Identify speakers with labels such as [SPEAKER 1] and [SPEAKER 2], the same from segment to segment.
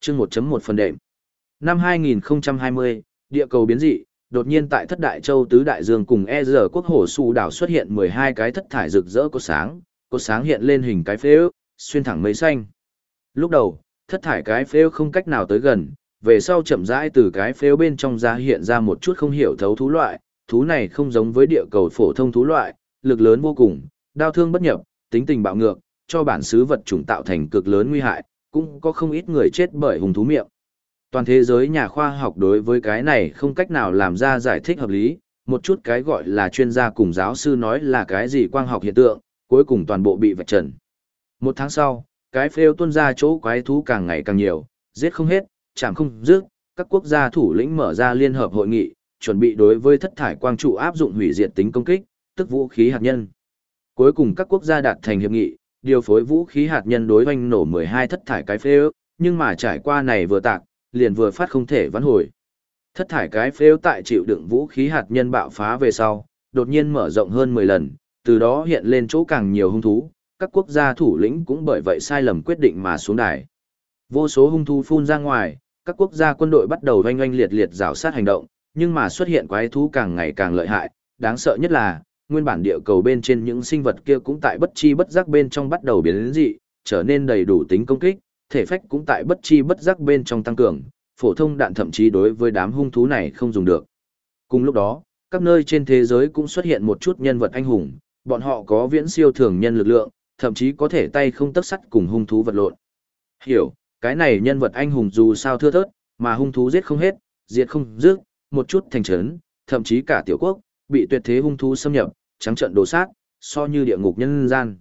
[SPEAKER 1] Chương 1.1 phần đệm. Năm 2020, địa cầu biến dị, đột nhiên tại Thất Đại Châu Tứ Đại Dương cùng E giờ quốc hồ su đảo xuất hiện 12 cái thất thải rực rỡ có sáng, có sáng hiện lên hình cái phế ước, xuyên thẳng mây xanh. Lúc đầu, thất thải cái phế không cách nào tới gần, về sau chậm rãi từ cái phế bên trong ra hiện ra một chút không hiểu thấu thú loại, thú này không giống với địa cầu phổ thông thú loại, lực lớn vô cùng, đao thương bất nhập, tính tình bạo ngược, cho bản xứ vật chủng tạo thành cực lớn nguy hại, cũng có không ít người chết bởi hùng thú miệng. Toàn thế giới nhà khoa học đối với cái này không cách nào làm ra giải thích hợp lý, một chút cái gọi là chuyên gia cùng giáo sư nói là cái gì quang học hiện tượng, cuối cùng toàn bộ bị vạch trần. Một tháng sau, cái phêu tuân ra chỗ quái thú càng ngày càng nhiều, giết không hết, chẳng không dứt, các quốc gia thủ lĩnh mở ra liên hợp hội nghị, chuẩn bị đối với thất thải quang trụ áp dụng hủy diệt tính công kích, tức vũ khí hạt nhân. Cuối cùng các quốc gia đạt thành hiệp nghị, điều phối vũ khí hạt nhân đối oanh nổ 12 thất thải cái phêu, nhưng mà trải qua này vừa tạc, liền vừa phát không thể vãn hồi. Thất thải cái phêu tại chịu đựng vũ khí hạt nhân bạo phá về sau, đột nhiên mở rộng hơn 10 lần, từ đó hiện lên chỗ càng nhiều hung thú, các quốc gia thủ lĩnh cũng bởi vậy sai lầm quyết định mà xuống đài. Vô số hung thú phun ra ngoài, các quốc gia quân đội bắt đầu oanh oanh liệt liệt rào sát hành động, nhưng mà xuất hiện quái thú càng ngày càng lợi hại, đáng sợ nhất là, nguyên bản địa cầu bên trên những sinh vật kia cũng tại bất chi bất giác bên trong bắt đầu biến đến dị, trở nên đầy đủ tính công kích, thể phách cũng tại bất chi bất giác bên trong tăng cường, phổ thông đạn thậm chí đối với đám hung thú này không dùng được. Cùng lúc đó, các nơi trên thế giới cũng xuất hiện một chút nhân vật anh hùng, bọn họ có viễn siêu thường nhân lực lượng, thậm chí có thể tay không tấc sắt cùng hung thú vật lộn. Hiểu, cái này nhân vật anh hùng dù sao thưa thớt, mà hung thú giết không hết, diệt không dứt, một chút thành trấn, thậm chí cả tiểu quốc, bị tuyệt thế hung thú xâm nhập, trắng trận đổ sát, so như địa ngục nhân gian.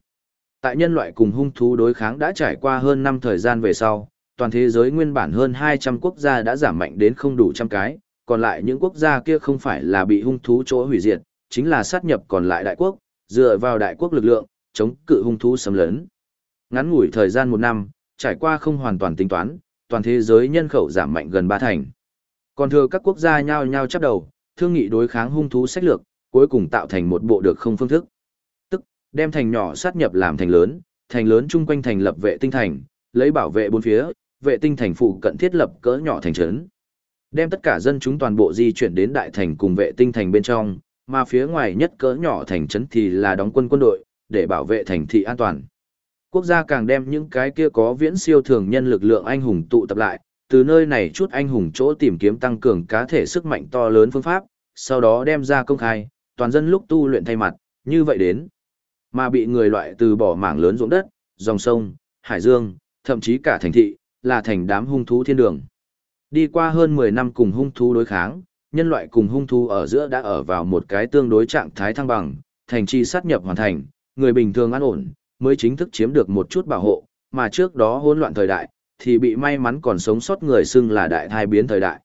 [SPEAKER 1] Tại nhân loại cùng hung thú đối kháng đã trải qua hơn năm thời gian về sau, toàn thế giới nguyên bản hơn 200 quốc gia đã giảm mạnh đến không đủ trăm cái, còn lại những quốc gia kia không phải là bị hung thú chỗ hủy diệt, chính là sát nhập còn lại đại quốc, dựa vào đại quốc lực lượng, chống cự hung thú xâm lấn. Ngắn ngủi thời gian một năm, trải qua không hoàn toàn tính toán, toàn thế giới nhân khẩu giảm mạnh gần ba thành. Còn thừa các quốc gia nhao nhao chấp đầu, thương nghị đối kháng hung thú sách lược, cuối cùng tạo thành một bộ được không phương thức. Tức, đem thành nhỏ sát nhập làm thành lớn, thành lớn chung quanh thành lập vệ tinh thành, lấy bảo vệ bốn phía, vệ tinh thành phụ cận thiết lập cỡ nhỏ thành trấn. Đem tất cả dân chúng toàn bộ di chuyển đến đại thành cùng vệ tinh thành bên trong, mà phía ngoài nhất cỡ nhỏ thành trấn thì là đóng quân quân đội, để bảo vệ thành thị an toàn. Quốc gia càng đem những cái kia có viễn siêu thường nhân lực lượng anh hùng tụ tập lại, từ nơi này chút anh hùng chỗ tìm kiếm tăng cường cá thể sức mạnh to lớn phương pháp, sau đó đem ra công khai, toàn dân lúc tu luyện thay mặt, như vậy đến. Mà bị người loại từ bỏ mảng lớn ruộng đất, dòng sông, hải dương, thậm chí cả thành thị, là thành đám hung thú thiên đường. Đi qua hơn 10 năm cùng hung thú đối kháng, nhân loại cùng hung thú ở giữa đã ở vào một cái tương đối trạng thái thăng bằng, thành trì sát nhập hoàn thành, người bình thường an ổn, mới chính thức chiếm được một chút bảo hộ, mà trước đó hỗn loạn thời đại, thì bị may mắn còn sống sót người xưng là đại thai biến thời đại.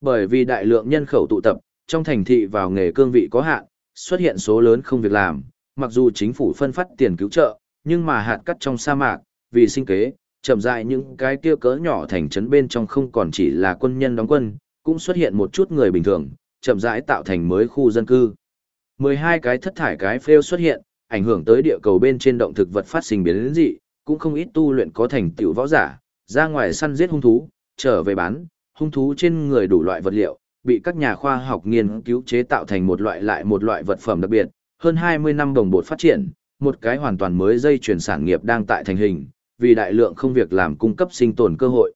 [SPEAKER 1] Bởi vì đại lượng nhân khẩu tụ tập, trong thành thị vào nghề cương vị có hạn, xuất hiện số lớn không việc làm, mặc dù chính phủ phân phát tiền cứu trợ, nhưng mà hạt cắt trong sa mạc, vì sinh kế, chậm rãi những cái kia cỡ nhỏ thành trấn bên trong không còn chỉ là quân nhân đóng quân, cũng xuất hiện một chút người bình thường, chậm rãi tạo thành mới khu dân cư. 12 cái thất thải cái phêu xuất hiện, ảnh hưởng tới địa cầu bên trên động thực vật phát sinh biến dị, cũng không ít tu luyện có thành tựu võ giả, ra ngoài săn giết hung thú, trở về bán, hung thú trên người đủ loại vật liệu, bị các nhà khoa học nghiên cứu chế tạo thành một loại lại một loại vật phẩm đặc biệt, hơn 20 năm đồng bột phát triển, một cái hoàn toàn mới dây chuyển sản nghiệp đang tại thành hình, vì đại lượng không việc làm cung cấp sinh tồn cơ hội.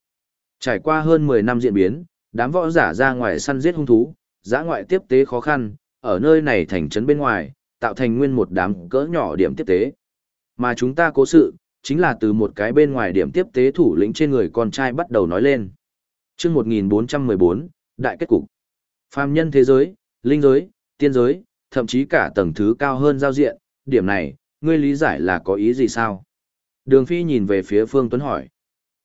[SPEAKER 1] Trải qua hơn 10 năm diễn biến, đám võ giả ra ngoài săn giết hung thú, giã ngoại tiếp tế khó khăn, ở nơi này thành trấn bên ngoài, tạo thành nguyên một đám cỡ nhỏ điểm tiếp tế. Mà chúng ta cố sự, chính là từ một cái bên ngoài điểm tiếp tế thủ lĩnh trên người con trai bắt đầu nói lên. chương 1414, Đại kết cục. Phàm nhân thế giới, linh giới, tiên giới, thậm chí cả tầng thứ cao hơn giao diện, điểm này, ngươi lý giải là có ý gì sao? Đường Phi nhìn về phía Phương Tuấn hỏi.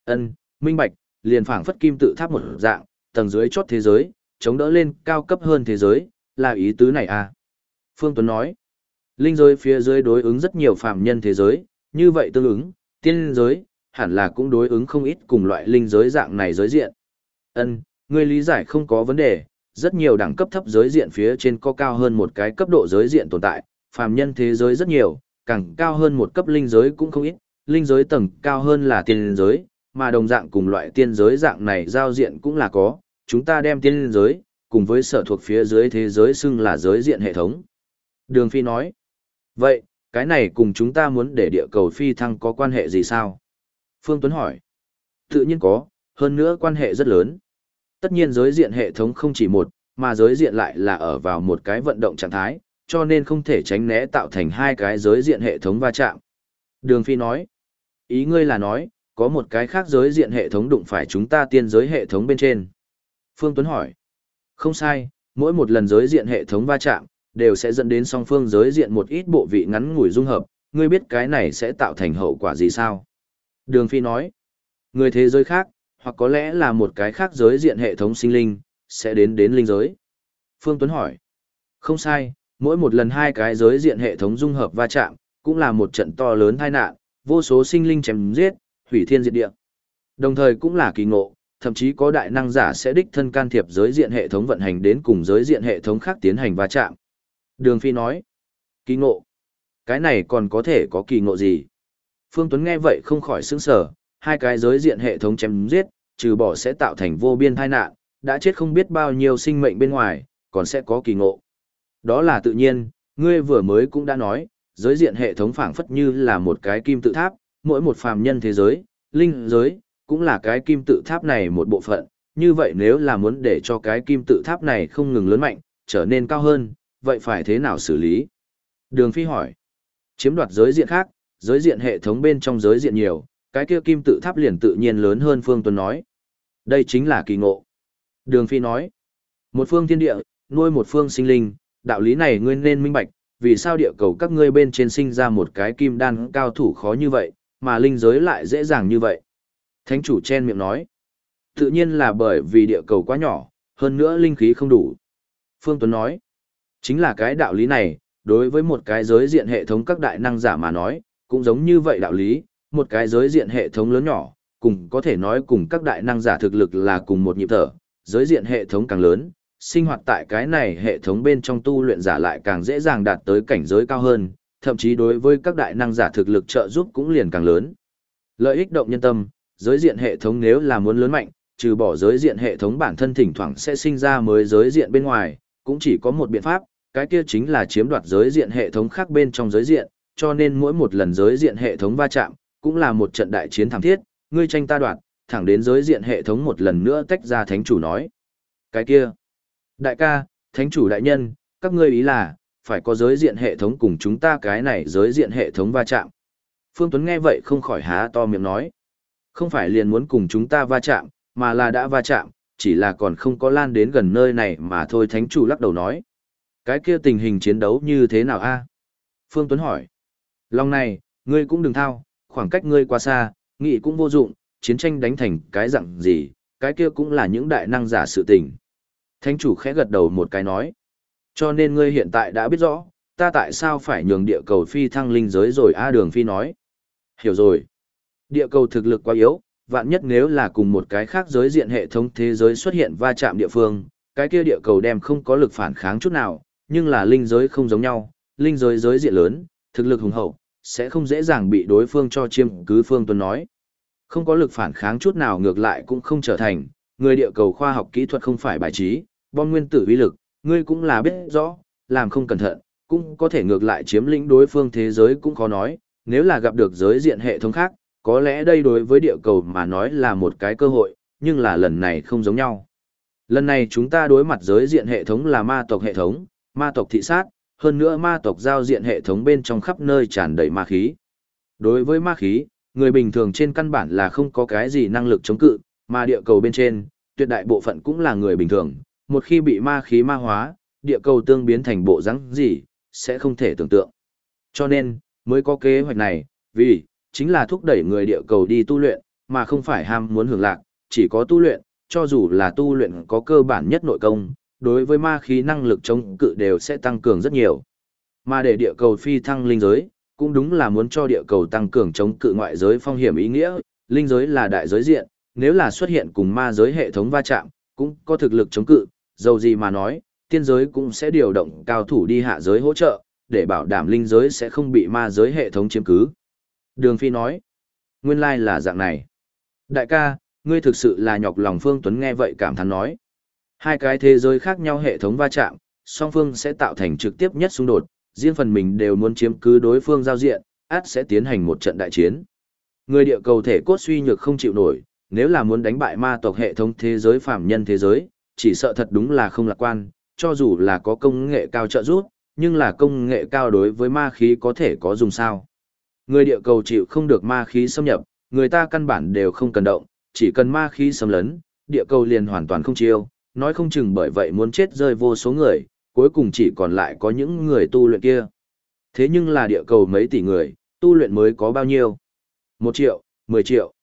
[SPEAKER 1] Ân, minh bạch, liền phảng phất kim tự tháp một dạng, tầng dưới chót thế giới, chống đỡ lên cao cấp hơn thế giới, là ý tứ này à? Phương Tuấn nói. Linh giới phía dưới đối ứng rất nhiều phàm nhân thế giới, như vậy tương ứng, tiên giới, hẳn là cũng đối ứng không ít cùng loại linh giới dạng này giới diện. Ân, ngươi lý giải không có vấn đề, rất nhiều đẳng cấp thấp giới diện phía trên có cao hơn một cái cấp độ giới diện tồn tại, phàm nhân thế giới rất nhiều, càng cao hơn một cấp linh giới cũng không ít, linh giới tầng cao hơn là tiên giới, mà đồng dạng cùng loại tiên giới dạng này giao diện cũng là có, chúng ta đem tiên giới, cùng với sở thuộc phía dưới thế giới xưng là giới diện hệ thống. Đường Phi nói, vậy, cái này cùng chúng ta muốn để địa cầu phi thăng có quan hệ gì sao? Phương Tuấn hỏi, tự nhiên có, hơn nữa quan hệ rất lớn. Tất nhiên giới diện hệ thống không chỉ một, mà giới diện lại là ở vào một cái vận động trạng thái, cho nên không thể tránh né tạo thành hai cái giới diện hệ thống va chạm. Đường Phi nói, ý ngươi là nói, có một cái khác giới diện hệ thống đụng phải chúng ta tiên giới hệ thống bên trên. Phương Tuấn hỏi, không sai, mỗi một lần giới diện hệ thống va chạm, đều sẽ dẫn đến song phương giới diện một ít bộ vị ngắn ngủi dung hợp, ngươi biết cái này sẽ tạo thành hậu quả gì sao? Đường Phi nói, người thế giới khác, hoặc có lẽ là một cái khác giới diện hệ thống sinh linh, sẽ đến đến linh giới. Phương Tuấn hỏi, không sai, mỗi một lần hai cái giới diện hệ thống dung hợp va chạm, cũng là một trận to lớn tai nạn, vô số sinh linh chém giết, hủy thiên diệt địa. Đồng thời cũng là kỳ ngộ, thậm chí có đại năng giả sẽ đích thân can thiệp giới diện hệ thống vận hành đến cùng giới diện hệ thống khác tiến hành va chạm. Đường Phi nói, kỳ ngộ, cái này còn có thể có kỳ ngộ gì? Phương Tuấn nghe vậy không khỏi sững sờ, hai cái giới diện hệ thống chém giết, trừ bỏ sẽ tạo thành vô biên tai nạn, đã chết không biết bao nhiêu sinh mệnh bên ngoài, còn sẽ có kỳ ngộ. Đó là tự nhiên, ngươi vừa mới cũng đã nói, giới diện hệ thống phảng phất như là một cái kim tự tháp, mỗi một phàm nhân thế giới, linh giới, cũng là cái kim tự tháp này một bộ phận. Như vậy nếu là muốn để cho cái kim tự tháp này không ngừng lớn mạnh, trở nên cao hơn, vậy phải thế nào xử lý? Đường Phi hỏi, chiếm đoạt giới diện khác, giới diện hệ thống bên trong giới diện nhiều, cái kia kim tự tháp liền tự nhiên lớn hơn Phương Tuấn nói. Đây chính là kỳ ngộ. Đường Phi nói, một phương thiên địa, nuôi một phương sinh linh, đạo lý này ngươi nên minh bạch, vì sao địa cầu các ngươi bên trên sinh ra một cái kim đan cao thủ khó như vậy, mà linh giới lại dễ dàng như vậy. Thánh chủ chen miệng nói, tự nhiên là bởi vì địa cầu quá nhỏ, hơn nữa linh khí không đủ. Phương Tuấn nói, chính là cái đạo lý này, đối với một cái giới diện hệ thống các đại năng giả mà nói, cũng giống như vậy đạo lý, một cái giới diện hệ thống lớn nhỏ, cùng có thể nói cùng các đại năng giả thực lực là cùng một nhịp thở, giới diện hệ thống càng lớn, sinh hoạt tại cái này hệ thống bên trong tu luyện giả lại càng dễ dàng đạt tới cảnh giới cao hơn, thậm chí đối với các đại năng giả thực lực trợ giúp cũng liền càng lớn. Lợi ích động nhân tâm, giới diện hệ thống nếu là muốn lớn mạnh, trừ bỏ giới diện hệ thống bản thân thỉnh thoảng sẽ sinh ra mới giới diện bên ngoài, cũng chỉ có một biện pháp, cái kia chính là chiếm đoạt giới diện hệ thống khác bên trong giới diện, cho nên mỗi một lần giới diện hệ thống va chạm, cũng là một trận đại chiến thảm thiết, ngươi tranh ta đoạt, thẳng đến giới diện hệ thống một lần nữa tách ra thánh chủ nói. Cái kia, đại ca, thánh chủ đại nhân, các ngươi ý là, phải có giới diện hệ thống cùng chúng ta cái này giới diện hệ thống va chạm. Phương Tuấn nghe vậy không khỏi há to miệng nói. Không phải liền muốn cùng chúng ta va chạm, mà là đã va chạm, chỉ là còn không có lan đến gần nơi này mà thôi thánh chủ lắc đầu nói. Cái kia tình hình chiến đấu như thế nào a? Phương Tuấn hỏi. Lòng này, ngươi cũng đừng thao, khoảng cách ngươi quá xa, nghị cũng vô dụng, chiến tranh đánh thành cái dạng gì, cái kia cũng là những đại năng giả sự tình. Thánh chủ khẽ gật đầu một cái nói. Cho nên ngươi hiện tại đã biết rõ, ta tại sao phải nhường địa cầu phi thăng linh giới rồi A đường phi nói. Hiểu rồi. Địa cầu thực lực quá yếu, vạn nhất nếu là cùng một cái khác giới diện hệ thống thế giới xuất hiện va chạm địa phương, cái kia địa cầu đem không có lực phản kháng chút nào, nhưng là linh giới không giống nhau, linh giới giới diện lớn, thực lực hùng hậu, sẽ không dễ dàng bị đối phương cho chiêm cứ phương tuần nói. Không có lực phản kháng chút nào ngược lại cũng không trở thành, người địa cầu khoa học kỹ thuật không phải bài trí, bom nguyên tử uy lực, ngươi cũng là biết rõ, làm không cẩn thận, cũng có thể ngược lại chiếm lĩnh đối phương thế giới cũng khó nói, nếu là gặp được giới diện hệ thống khác, có lẽ đây đối với địa cầu mà nói là một cái cơ hội, nhưng là lần này không giống nhau. Lần này chúng ta đối mặt giới diện hệ thống là ma tộc hệ thống, ma tộc thị sát, hơn nữa ma tộc giao diện hệ thống bên trong khắp nơi tràn đầy ma khí. Đối với ma khí, người bình thường trên căn bản là không có cái gì năng lực chống cự, mà địa cầu bên trên, tuyệt đại bộ phận cũng là người bình thường, một khi bị ma khí ma hóa, địa cầu tương biến thành bộ rắn gì, sẽ không thể tưởng tượng. Cho nên, mới có kế hoạch này, vì, chính là thúc đẩy người địa cầu đi tu luyện, mà không phải ham muốn hưởng lạc, chỉ có tu luyện, cho dù là tu luyện có cơ bản nhất nội công, đối với ma khí năng lực chống cự đều sẽ tăng cường rất nhiều. Mà để địa cầu phi thăng linh giới, cũng đúng là muốn cho địa cầu tăng cường chống cự ngoại giới phong hiểm ý nghĩa, linh giới là đại giới diện, nếu là xuất hiện cùng ma giới hệ thống va chạm, cũng có thực lực chống cự, dầu gì mà nói, tiên giới cũng sẽ điều động cao thủ đi hạ giới hỗ trợ, để bảo đảm linh giới sẽ không bị ma giới hệ thống chiếm cứ. Đường Phi nói, nguyên lai là dạng này. Đại ca, ngươi thực sự là nhọc lòng Phương Tuấn nghe vậy cảm thán nói. Hai cái thế giới khác nhau hệ thống va chạm, song phương sẽ tạo thành trực tiếp nhất xung đột, riêng phần mình đều muốn chiếm cứ đối phương giao diện, át sẽ tiến hành một trận đại chiến. Người địa cầu thể cốt suy nhược không chịu nổi, nếu là muốn đánh bại ma tộc hệ thống thế giới phạm nhân thế giới, chỉ sợ thật đúng là không lạc quan, cho dù là có công nghệ cao trợ giúp, nhưng là công nghệ cao đối với ma khí có thể có dùng sao. Người địa cầu chịu không được ma khí xâm nhập, người ta căn bản đều không cần động, chỉ cần ma khí xâm lấn, địa cầu liền hoàn toàn không chiêu, nói không chừng bởi vậy muốn chết rơi vô số người, cuối cùng chỉ còn lại có những người tu luyện kia. Thế nhưng là địa cầu mấy tỷ người, tu luyện mới có bao nhiêu? Một triệu, mười triệu.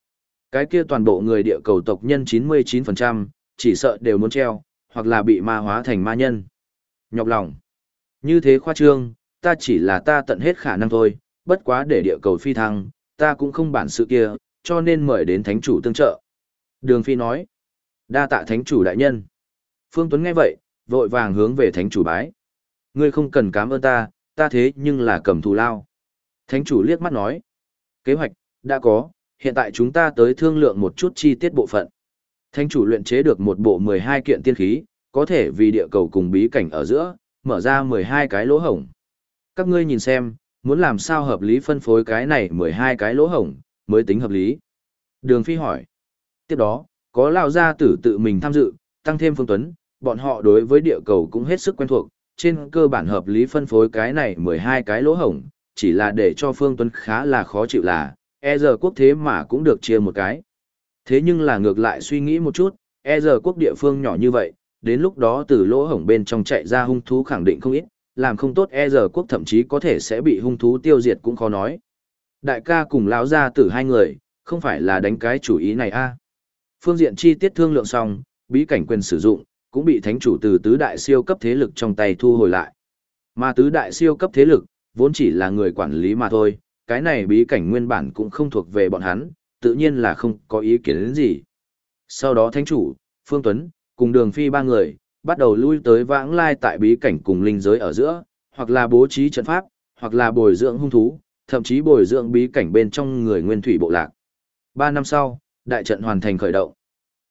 [SPEAKER 1] Cái kia toàn bộ người địa cầu tộc nhân 99%, chỉ sợ đều muốn treo, hoặc là bị ma hóa thành ma nhân. Nhọc lòng. Như thế khoa trương, ta chỉ là ta tận hết khả năng thôi, bất quá để địa cầu phi thăng, ta cũng không bản sự kia, cho nên mời đến thánh chủ tương trợ. Đường Phi nói, đa tạ thánh chủ đại nhân. Phương Tuấn nghe vậy, vội vàng hướng về thánh chủ bái. Ngươi không cần cảm ơn ta, ta thế nhưng là cầm thù lao. Thánh chủ liếc mắt nói, kế hoạch, đã có, hiện tại chúng ta tới thương lượng một chút chi tiết bộ phận. Thánh chủ luyện chế được một bộ 12 kiện tiên khí, có thể vì địa cầu cùng bí cảnh ở giữa, mở ra 12 cái lỗ hổng. Các ngươi nhìn xem, muốn làm sao hợp lý phân phối cái này 12 cái lỗ hổng, mới tính hợp lý. Đường Phi hỏi. Tiếp đó, có lao gia tử tự mình tham dự, tăng thêm Phương Tuấn, bọn họ đối với địa cầu cũng hết sức quen thuộc, trên cơ bản hợp lý phân phối cái này 12 cái lỗ hổng, chỉ là để cho Phương Tuấn khá là khó chịu là, e giờ quốc thế mà cũng được chia một cái. Thế nhưng là ngược lại suy nghĩ một chút, e giờ quốc địa phương nhỏ như vậy, đến lúc đó từ lỗ hổng bên trong chạy ra hung thú khẳng định không ít, làm không tốt e giờ quốc thậm chí có thể sẽ bị hung thú tiêu diệt cũng khó nói. Đại ca cùng lão gia tử hai người, không phải là đánh cái chủ ý này a Phương diện chi tiết thương lượng xong, bí cảnh quyền sử dụng, cũng bị thánh chủ từ tứ đại siêu cấp thế lực trong tay thu hồi lại. Mà tứ đại siêu cấp thế lực, vốn chỉ là người quản lý mà thôi, cái này bí cảnh nguyên bản cũng không thuộc về bọn hắn, tự nhiên là không có ý kiến đến gì. Sau đó thánh chủ, Phương Tuấn, cùng đường phi ba người, bắt đầu lui tới vãng lai tại bí cảnh cùng linh giới ở giữa, hoặc là bố trí trận pháp, hoặc là bồi dưỡng hung thú, thậm chí bồi dưỡng bí cảnh bên trong người nguyên thủy bộ lạc. Ba năm sau, đại trận hoàn thành khởi động.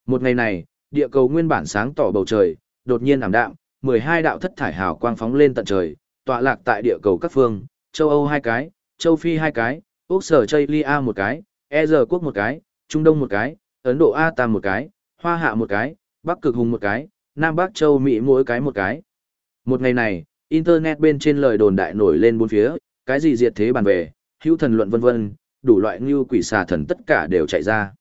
[SPEAKER 1] Một ngày này, địa cầu nguyên bản sáng tỏ bầu trời, đột nhiên ảm đạm, 12 đạo thất thải hào quang phóng lên tận trời, tọa lạc tại địa cầu các phương, châu Âu hai cái, châu Phi hai cái, Úc sở Chây Lia một cái, E giờ quốc một cái, Trung Đông một cái, Ấn Độ A Tam một cái, Hoa Hạ một cái, Bắc Cực Hùng một cái, Nam Bắc Châu Mỹ mỗi cái một cái. Một ngày này, Internet bên trên lời đồn đại nổi lên bốn phía, cái gì diệt thế bàn về, hữu thần luận vân vân, đủ loại như quỷ xà thần tất cả đều chạy ra.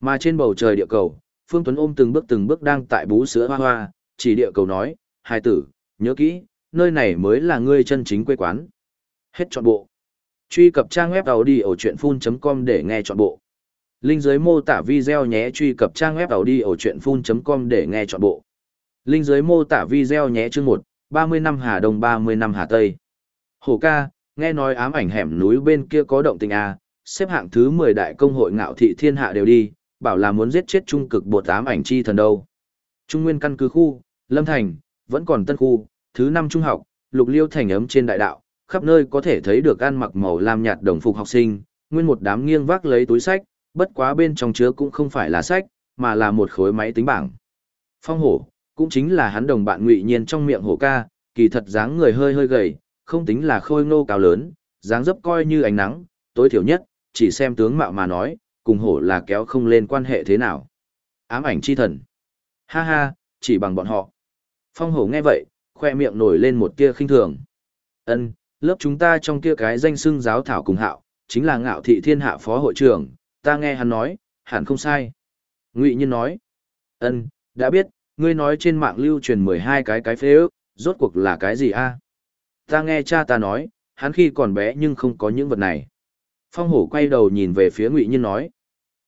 [SPEAKER 1] Mà trên bầu trời địa cầu, Phương Tuấn ôm từng bước từng bước đang tại bú sữa hoa hoa, chỉ địa cầu nói, hai tử, nhớ kỹ, nơi này mới là ngươi chân chính quê quán. Hết trọn bộ. Truy cập trang web đầu đi ở chuyện full.com để nghe trọn bộ. Linh dưới mô tả video nhé truy cập trang web đầu đi ở chuyện full.com để nghe trọn bộ. Linh dưới mô tả video nhé chương 1, 30 năm Hà Đông 30 năm Hà Tây. Hồ ca, nghe nói ám ảnh hẻm núi bên kia có động tình à, xếp hạng thứ 10 đại công hội ngạo thị thiên hạ đều đi, bảo là muốn giết chết trung cực bột ám ảnh chi thần đâu. Trung nguyên căn cứ khu, Lâm Thành, vẫn còn tân khu, thứ năm trung học, lục liêu thành ấm trên đại đạo, khắp nơi có thể thấy được ăn mặc màu lam nhạt đồng phục học sinh, nguyên một đám nghiêng vác lấy túi sách, bất quá bên trong chứa cũng không phải là sách, mà là một khối máy tính bảng. Phong hổ, cũng chính là hắn đồng bạn ngụy nhiên trong miệng hổ ca, kỳ thật dáng người hơi hơi gầy, không tính là khôi ngô cao lớn, dáng dấp coi như ánh nắng, tối thiểu nhất, chỉ xem tướng mạo mà nói, cùng hổ là kéo không lên quan hệ thế nào. Ám ảnh chi thần. Ha ha, chỉ bằng bọn họ. Phong hổ nghe vậy, khoe miệng nổi lên một tia khinh thường. Ân, lớp chúng ta trong kia cái danh xưng giáo thảo cùng hạo, chính là ngạo thị thiên hạ phó hội trưởng, ta nghe hắn nói, hẳn không sai. Ngụy Nhiên nói, ân, đã biết, ngươi nói trên mạng lưu truyền 12 cái cái phế ước, rốt cuộc là cái gì a? Ta nghe cha ta nói, hắn khi còn bé nhưng không có những vật này. Phong hổ quay đầu nhìn về phía Ngụy Nhiên nói,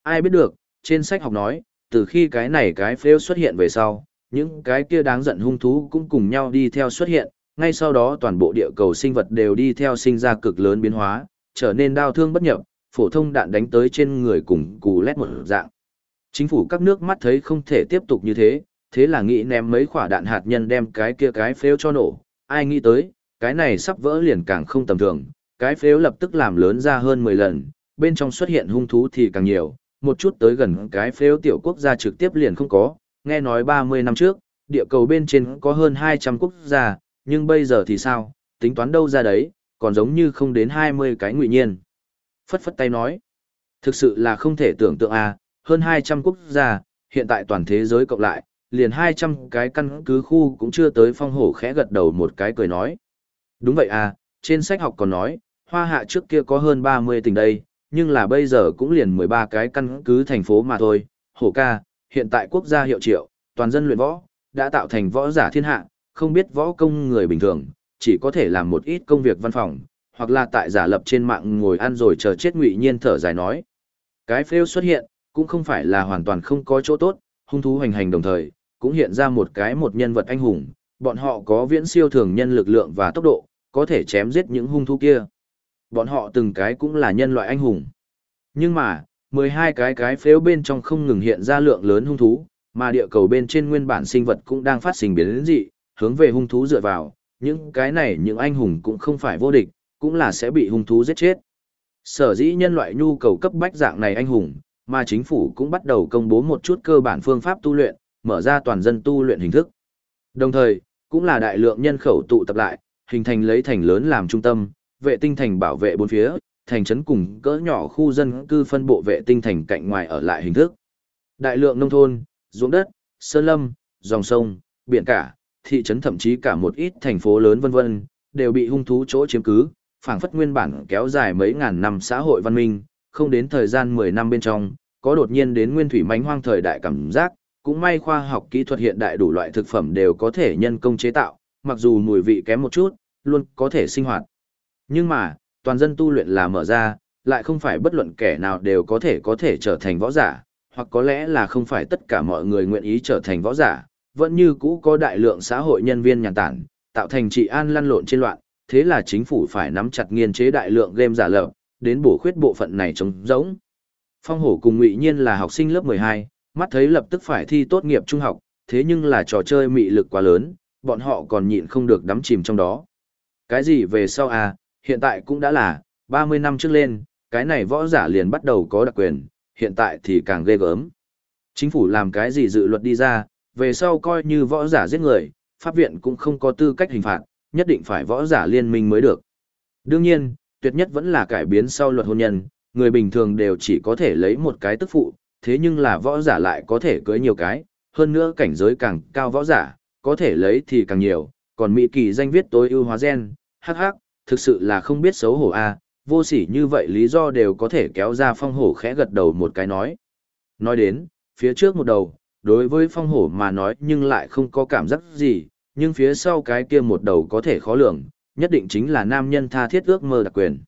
[SPEAKER 1] ai biết được, trên sách học nói, từ khi cái này cái phế xuất hiện về sau, những cái kia đáng giận hung thú cũng cùng nhau đi theo xuất hiện, ngay sau đó toàn bộ địa cầu sinh vật đều đi theo sinh ra cực lớn biến hóa, trở nên đau thương bất nhập, phổ thông đạn đánh tới trên người cùng cù lét một dạng. Chính phủ các nước mắt thấy không thể tiếp tục như thế, thế là nghĩ ném mấy quả đạn hạt nhân đem cái kia cái phêu cho nổ, ai nghĩ tới, cái này sắp vỡ liền càng không tầm thường, cái phếu lập tức làm lớn ra hơn 10 lần, bên trong xuất hiện hung thú thì càng nhiều, một chút tới gần cái phếu tiểu quốc gia trực tiếp liền không có, nghe nói 30 năm trước, địa cầu bên trên có hơn 200 quốc gia, nhưng bây giờ thì sao, tính toán đâu ra đấy, còn giống như không đến 20 cái ngụy nhiên. Phất phất tay nói, thực sự là không thể tưởng tượng à, hơn 200 quốc gia, hiện tại toàn thế giới cộng lại, liền 200 cái căn cứ khu cũng chưa tới phong hổ khẽ gật đầu một cái cười nói. Đúng vậy à, trên sách học còn nói, hoa hạ trước kia có hơn 30 tỉnh đây, nhưng là bây giờ cũng liền 13 cái căn cứ thành phố mà thôi. Hổ ca, hiện tại quốc gia hiệu triệu, toàn dân luyện võ, đã tạo thành võ giả thiên hạ, không biết võ công người bình thường, chỉ có thể làm một ít công việc văn phòng, hoặc là tại giả lập trên mạng ngồi ăn rồi chờ chết ngụy nhiên thở dài nói. Cái phêu xuất hiện, cũng không phải là hoàn toàn không có chỗ tốt, hung thú hành hành đồng thời, cũng hiện ra một cái một nhân vật anh hùng, bọn họ có viễn siêu thường nhân lực lượng và tốc độ, có thể chém giết những hung thú kia. Bọn họ từng cái cũng là nhân loại anh hùng. Nhưng mà, 12 cái cái phếu bên trong không ngừng hiện ra lượng lớn hung thú, mà địa cầu bên trên nguyên bản sinh vật cũng đang phát sinh biến dị, hướng về hung thú dựa vào, những cái này những anh hùng cũng không phải vô địch, cũng là sẽ bị hung thú giết chết. Sở dĩ nhân loại nhu cầu cấp bách dạng này anh hùng, mà chính phủ cũng bắt đầu công bố một chút cơ bản phương pháp tu luyện, mở ra toàn dân tu luyện hình thức. Đồng thời, cũng là đại lượng nhân khẩu tụ tập lại, hình thành lấy thành lớn làm trung tâm, vệ tinh thành bảo vệ bốn phía, thành trấn cùng cỡ nhỏ khu dân cư phân bộ vệ tinh thành cạnh ngoài ở lại hình thức. Đại lượng nông thôn, ruộng đất, sơn lâm, dòng sông, biển cả, thị trấn thậm chí cả một ít thành phố lớn vân vân, đều bị hung thú chỗ chiếm cứ, phảng phất nguyên bản kéo dài mấy ngàn năm xã hội văn minh, không đến thời gian 10 năm bên trong, có đột nhiên đến nguyên thủy mãnh hoang thời đại cảm giác, cũng may khoa học kỹ thuật hiện đại đủ loại thực phẩm đều có thể nhân công chế tạo, mặc dù mùi vị kém một chút, luôn có thể sinh hoạt. Nhưng mà, toàn dân tu luyện là mở ra, lại không phải bất luận kẻ nào đều có thể có thể trở thành võ giả, hoặc có lẽ là không phải tất cả mọi người nguyện ý trở thành võ giả, vẫn như cũ có đại lượng xã hội nhân viên nhàn tản, tạo thành trị an lăn lộn trên loạn, thế là chính phủ phải nắm chặt nghiên chế đại lượng game giả lập, đến bổ khuyết bộ phận này trống rỗng. Phong hổ cùng ngụy nhiên là học sinh lớp 12, mắt thấy lập tức phải thi tốt nghiệp trung học, thế nhưng là trò chơi mị lực quá lớn, bọn họ còn nhịn không được đắm chìm trong đó. Cái gì về sau à, hiện tại cũng đã là, 30 năm trước lên, cái này võ giả liền bắt đầu có đặc quyền, hiện tại thì càng ghê gớm. Chính phủ làm cái gì dự luật đi ra, về sau coi như võ giả giết người, pháp viện cũng không có tư cách hình phạt, nhất định phải võ giả liên minh mới được. Đương nhiên, tuyệt nhất vẫn là cải biến sau luật hôn nhân, người bình thường đều chỉ có thể lấy một cái tức phụ, thế nhưng là võ giả lại có thể cưới nhiều cái, hơn nữa cảnh giới càng cao võ giả, có thể lấy thì càng nhiều, còn Mỹ kỳ danh viết tối ưu hóa gen, hắc hắc, thực sự là không biết xấu hổ a vô sỉ như vậy lý do đều có thể kéo ra phong hổ khẽ gật đầu một cái nói. Nói đến, phía trước một đầu, đối với phong hổ mà nói nhưng lại không có cảm giác gì, nhưng phía sau cái kia một đầu có thể khó lường, nhất định chính là nam nhân tha thiết ước mơ đặc quyền.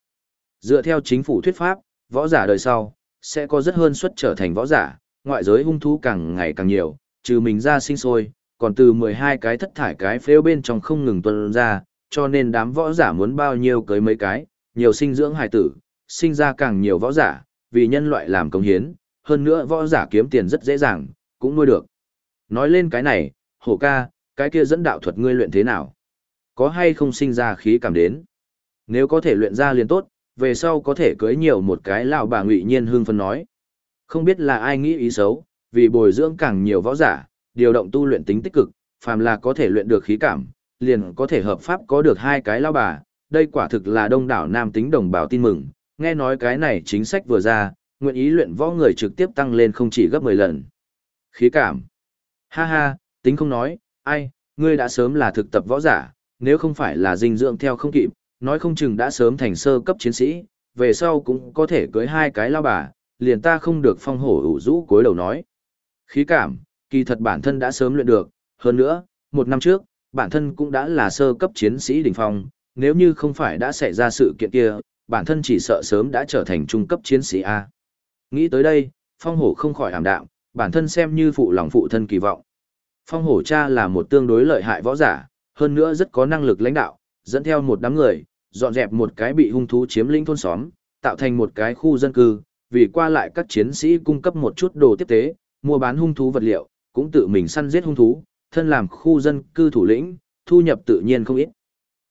[SPEAKER 1] Dựa theo chính phủ thuyết pháp, võ giả đời sau, sẽ có rất hơn suất trở thành võ giả, ngoại giới hung thú càng ngày càng nhiều, trừ mình ra sinh sôi, còn từ 12 cái thất thải cái phếu bên trong không ngừng tuân ra, cho nên đám võ giả muốn bao nhiêu cưới mấy cái, nhiều sinh dưỡng hài tử, sinh ra càng nhiều võ giả, vì nhân loại làm công hiến, hơn nữa võ giả kiếm tiền rất dễ dàng, cũng nuôi được. Nói lên cái này, hổ ca, cái kia dẫn đạo thuật ngươi luyện thế nào? Có hay không sinh ra khí cảm đến? Nếu có thể luyện ra liền tốt, về sau có thể cưới nhiều một cái lão bà ngụy nhiên hương phân nói. Không biết là ai nghĩ ý xấu, vì bồi dưỡng càng nhiều võ giả, điều động tu luyện tính tích cực, phàm là có thể luyện được khí cảm, liền có thể hợp pháp có được hai cái lao bà, đây quả thực là đông đảo nam tính đồng bào tin mừng, nghe nói cái này chính sách vừa ra, nguyện ý luyện võ người trực tiếp tăng lên không chỉ gấp 10 lần. Khí cảm. Ha ha, tính không nói, ai, ngươi đã sớm là thực tập võ giả, nếu không phải là dinh dưỡng theo không kịp, nói không chừng đã sớm thành sơ cấp chiến sĩ, về sau cũng có thể cưới hai cái lao bà, liền ta không được phong hổ ủ rũ cuối đầu nói. Khí cảm, kỳ thật bản thân đã sớm luyện được, hơn nữa, một năm trước, bản thân cũng đã là sơ cấp chiến sĩ đỉnh phong, nếu như không phải đã xảy ra sự kiện kia, bản thân chỉ sợ sớm đã trở thành trung cấp chiến sĩ A. Nghĩ tới đây, phong hổ không khỏi ảm đạm, bản thân xem như phụ lòng phụ thân kỳ vọng. Phong hổ cha là một tương đối lợi hại võ giả, hơn nữa rất có năng lực lãnh đạo, dẫn theo một đám người, dọn dẹp một cái bị hung thú chiếm lĩnh thôn xóm, tạo thành một cái khu dân cư, vì qua lại các chiến sĩ cung cấp một chút đồ tiếp tế, mua bán hung thú vật liệu, cũng tự mình săn giết hung thú, thân làm khu dân cư thủ lĩnh, thu nhập tự nhiên không ít.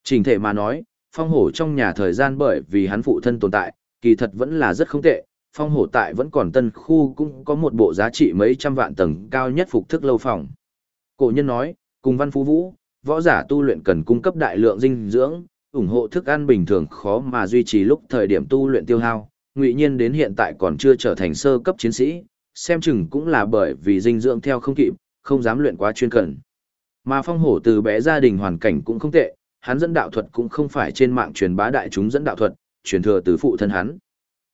[SPEAKER 1] Trình thể mà nói, phong hổ trong nhà thời gian bởi vì hắn phụ thân tồn tại, kỳ thật vẫn là rất không tệ, phong hổ tại vẫn còn tân khu cũng có một bộ giá trị mấy trăm vạn tầng cao nhất phục thức lâu phòng. Cổ nhân nói, cùng văn phú vũ, võ giả tu luyện cần cung cấp đại lượng dinh dưỡng, ủng hộ thức ăn bình thường khó mà duy trì lúc thời điểm tu luyện tiêu hao, ngụy nhiên đến hiện tại còn chưa trở thành sơ cấp chiến sĩ, xem chừng cũng là bởi vì dinh dưỡng theo không kịp, không dám luyện quá chuyên cần. Mà phong hổ từ bé gia đình hoàn cảnh cũng không tệ, hắn dẫn đạo thuật cũng không phải trên mạng truyền bá đại chúng dẫn đạo thuật, truyền thừa từ phụ thân hắn.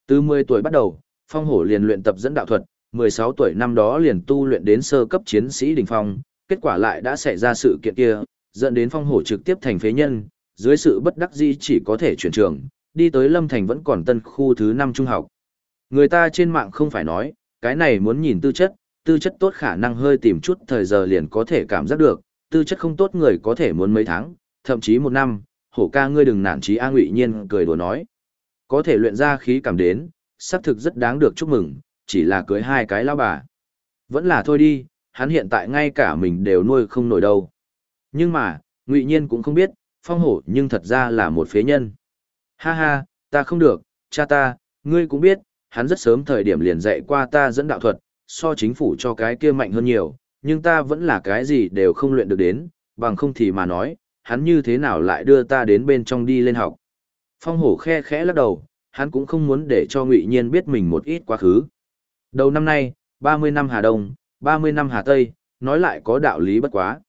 [SPEAKER 1] Từ 10 tuổi bắt đầu, phong hổ liền luyện tập dẫn đạo thuật, 16 tuổi năm đó liền tu luyện đến sơ cấp chiến sĩ đỉnh phong, kết quả lại đã xảy ra sự kiện kia, dẫn đến phong hổ trực tiếp thành phế nhân, dưới sự bất đắc dĩ chỉ có thể chuyển trường, đi tới Lâm Thành vẫn còn tân khu thứ 5 trung học. Người ta trên mạng không phải nói, cái này muốn nhìn tư chất, tư chất tốt khả năng hơi tìm chút thời giờ liền có thể cảm giác được, tư chất không tốt người có thể muốn mấy tháng, thậm chí một năm, hổ ca ngươi đừng nản trí A Ngụy Nhiên cười đùa nói. Có thể luyện ra khí cảm đến, xác thực rất đáng được chúc mừng, chỉ là cưới hai cái lao bà. Vẫn là thôi đi, hắn hiện tại ngay cả mình đều nuôi không nổi đâu. Nhưng mà, Ngụy Nhiên cũng không biết, phong hổ nhưng thật ra là một phế nhân. Ha ha, ta không được, cha ta, ngươi cũng biết, hắn rất sớm thời điểm liền dạy qua ta dẫn đạo thuật, so chính phủ cho cái kia mạnh hơn nhiều, nhưng ta vẫn là cái gì đều không luyện được đến, bằng không thì mà nói, hắn như thế nào lại đưa ta đến bên trong đi lên học. Phong hổ khe khẽ lắc đầu, hắn cũng không muốn để cho ngụy nhiên biết mình một ít quá khứ. Đầu năm nay, 30 năm Hà Đông, 30 năm Hà Tây, nói lại có đạo lý bất quá.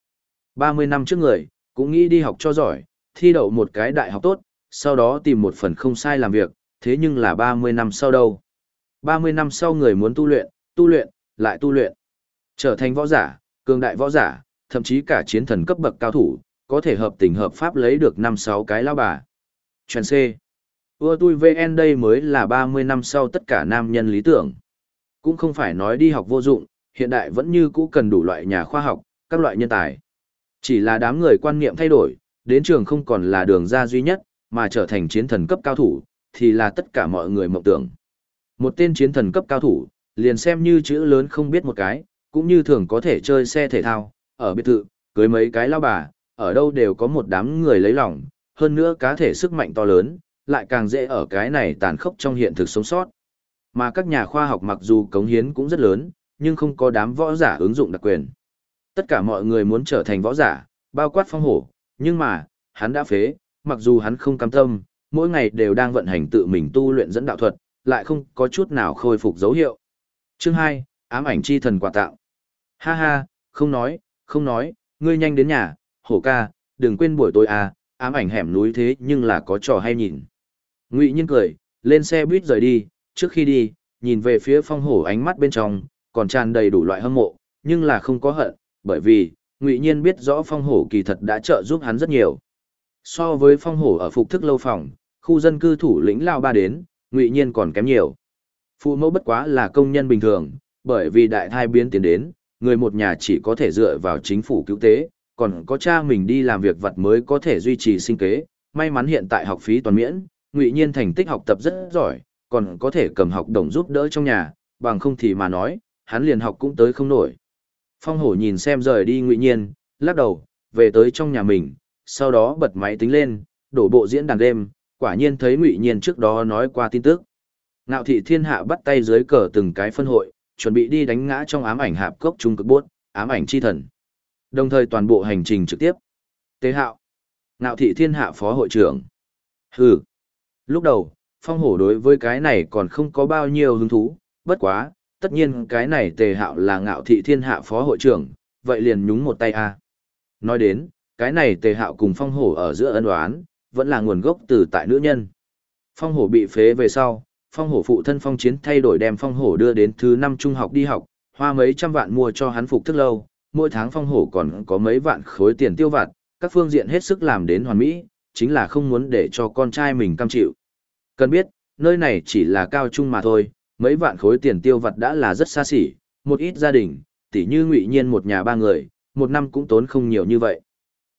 [SPEAKER 1] 30 năm trước người, cũng nghĩ đi học cho giỏi, thi đậu một cái đại học tốt, sau đó tìm một phần không sai làm việc, thế nhưng là 30 năm sau đâu. 30 năm sau người muốn tu luyện, tu luyện, lại tu luyện. Trở thành võ giả, cường đại võ giả, thậm chí cả chiến thần cấp bậc cao thủ, có thể hợp tình hợp pháp lấy được 5-6 cái lao bà. Chuyện C. Ưa tui VN đây mới là 30 năm sau tất cả nam nhân lý tưởng. Cũng không phải nói đi học vô dụng, hiện đại vẫn như cũ cần đủ loại nhà khoa học, các loại nhân tài. Chỉ là đám người quan niệm thay đổi, đến trường không còn là đường ra duy nhất, mà trở thành chiến thần cấp cao thủ, thì là tất cả mọi người mộng tưởng. Một tên chiến thần cấp cao thủ, liền xem như chữ lớn không biết một cái, cũng như thường có thể chơi xe thể thao, ở biệt thự, cưới mấy cái lao bà, ở đâu đều có một đám người lấy lòng, hơn nữa cá thể sức mạnh to lớn, lại càng dễ ở cái này tàn khốc trong hiện thực sống sót. Mà các nhà khoa học mặc dù cống hiến cũng rất lớn, nhưng không có đám võ giả ứng dụng đặc quyền. Tất cả mọi người muốn trở thành võ giả, bao quát phong hổ, nhưng mà, hắn đã phế, mặc dù hắn không cam tâm, mỗi ngày đều đang vận hành tự mình tu luyện dẫn đạo thuật, lại không có chút nào khôi phục dấu hiệu. Chương 2, ám ảnh chi thần quà tạo. Ha ha, không nói, không nói, ngươi nhanh đến nhà, hổ ca, đừng quên buổi tối à, ám ảnh hẻm núi thế nhưng là có trò hay nhìn. Ngụy Nhiên cười, lên xe buýt rời đi, trước khi đi, nhìn về phía phong hổ ánh mắt bên trong, còn tràn đầy đủ loại hâm mộ, nhưng là không có hận, bởi vì, Ngụy Nhiên biết rõ phong hổ kỳ thật đã trợ giúp hắn rất nhiều. So với phong hổ ở phục thức lâu phòng, khu dân cư thủ lĩnh lao ba đến, Ngụy Nhiên còn kém nhiều. Phụ mẫu bất quá là công nhân bình thường, bởi vì đại thai biến tiến đến, người một nhà chỉ có thể dựa vào chính phủ cứu tế, còn có cha mình đi làm việc vật mới có thể duy trì sinh kế. May mắn hiện tại học phí toàn miễn, Ngụy Nhiên thành tích học tập rất giỏi, còn có thể cầm học đồng giúp đỡ trong nhà, bằng không thì mà nói, hắn liền học cũng tới không nổi. Phong hổ nhìn xem rời đi Ngụy Nhiên, lắc đầu, về tới trong nhà mình, sau đó bật máy tính lên, đổ bộ diễn đàn đêm, quả nhiên thấy Ngụy Nhiên trước đó nói qua tin tức. Ngạo thị thiên hạ bắt tay dưới cờ từng cái phân hội, chuẩn bị đi đánh ngã trong ám ảnh hạp cốc trung cực bốt, ám ảnh chi thần. Đồng thời toàn bộ hành trình trực tiếp. Tế hạo. Ngạo thị thiên hạ phó hội trưởng. Hừ. Lúc đầu, phong hổ đối với cái này còn không có bao nhiêu hứng thú, bất quá, tất nhiên cái này tề hạo là ngạo thị thiên hạ phó hội trưởng, vậy liền nhúng một tay a. Nói đến, cái này tề hạo cùng phong hổ ở giữa ân oán, vẫn là nguồn gốc từ tại nữ nhân. Phong hổ bị phế về sau, phong hổ phụ thân phong chiến thay đổi đem phong hổ đưa đến thứ năm trung học đi học, hoa mấy trăm vạn mua cho hắn phục thức lâu, mỗi tháng phong hổ còn có mấy vạn khối tiền tiêu vặt, các phương diện hết sức làm đến hoàn mỹ, chính là không muốn để cho con trai mình cam chịu. Cần biết, nơi này chỉ là cao trung mà thôi, mấy vạn khối tiền tiêu vặt đã là rất xa xỉ, một ít gia đình, tỉ như ngụy nhiên một nhà ba người, một năm cũng tốn không nhiều như vậy.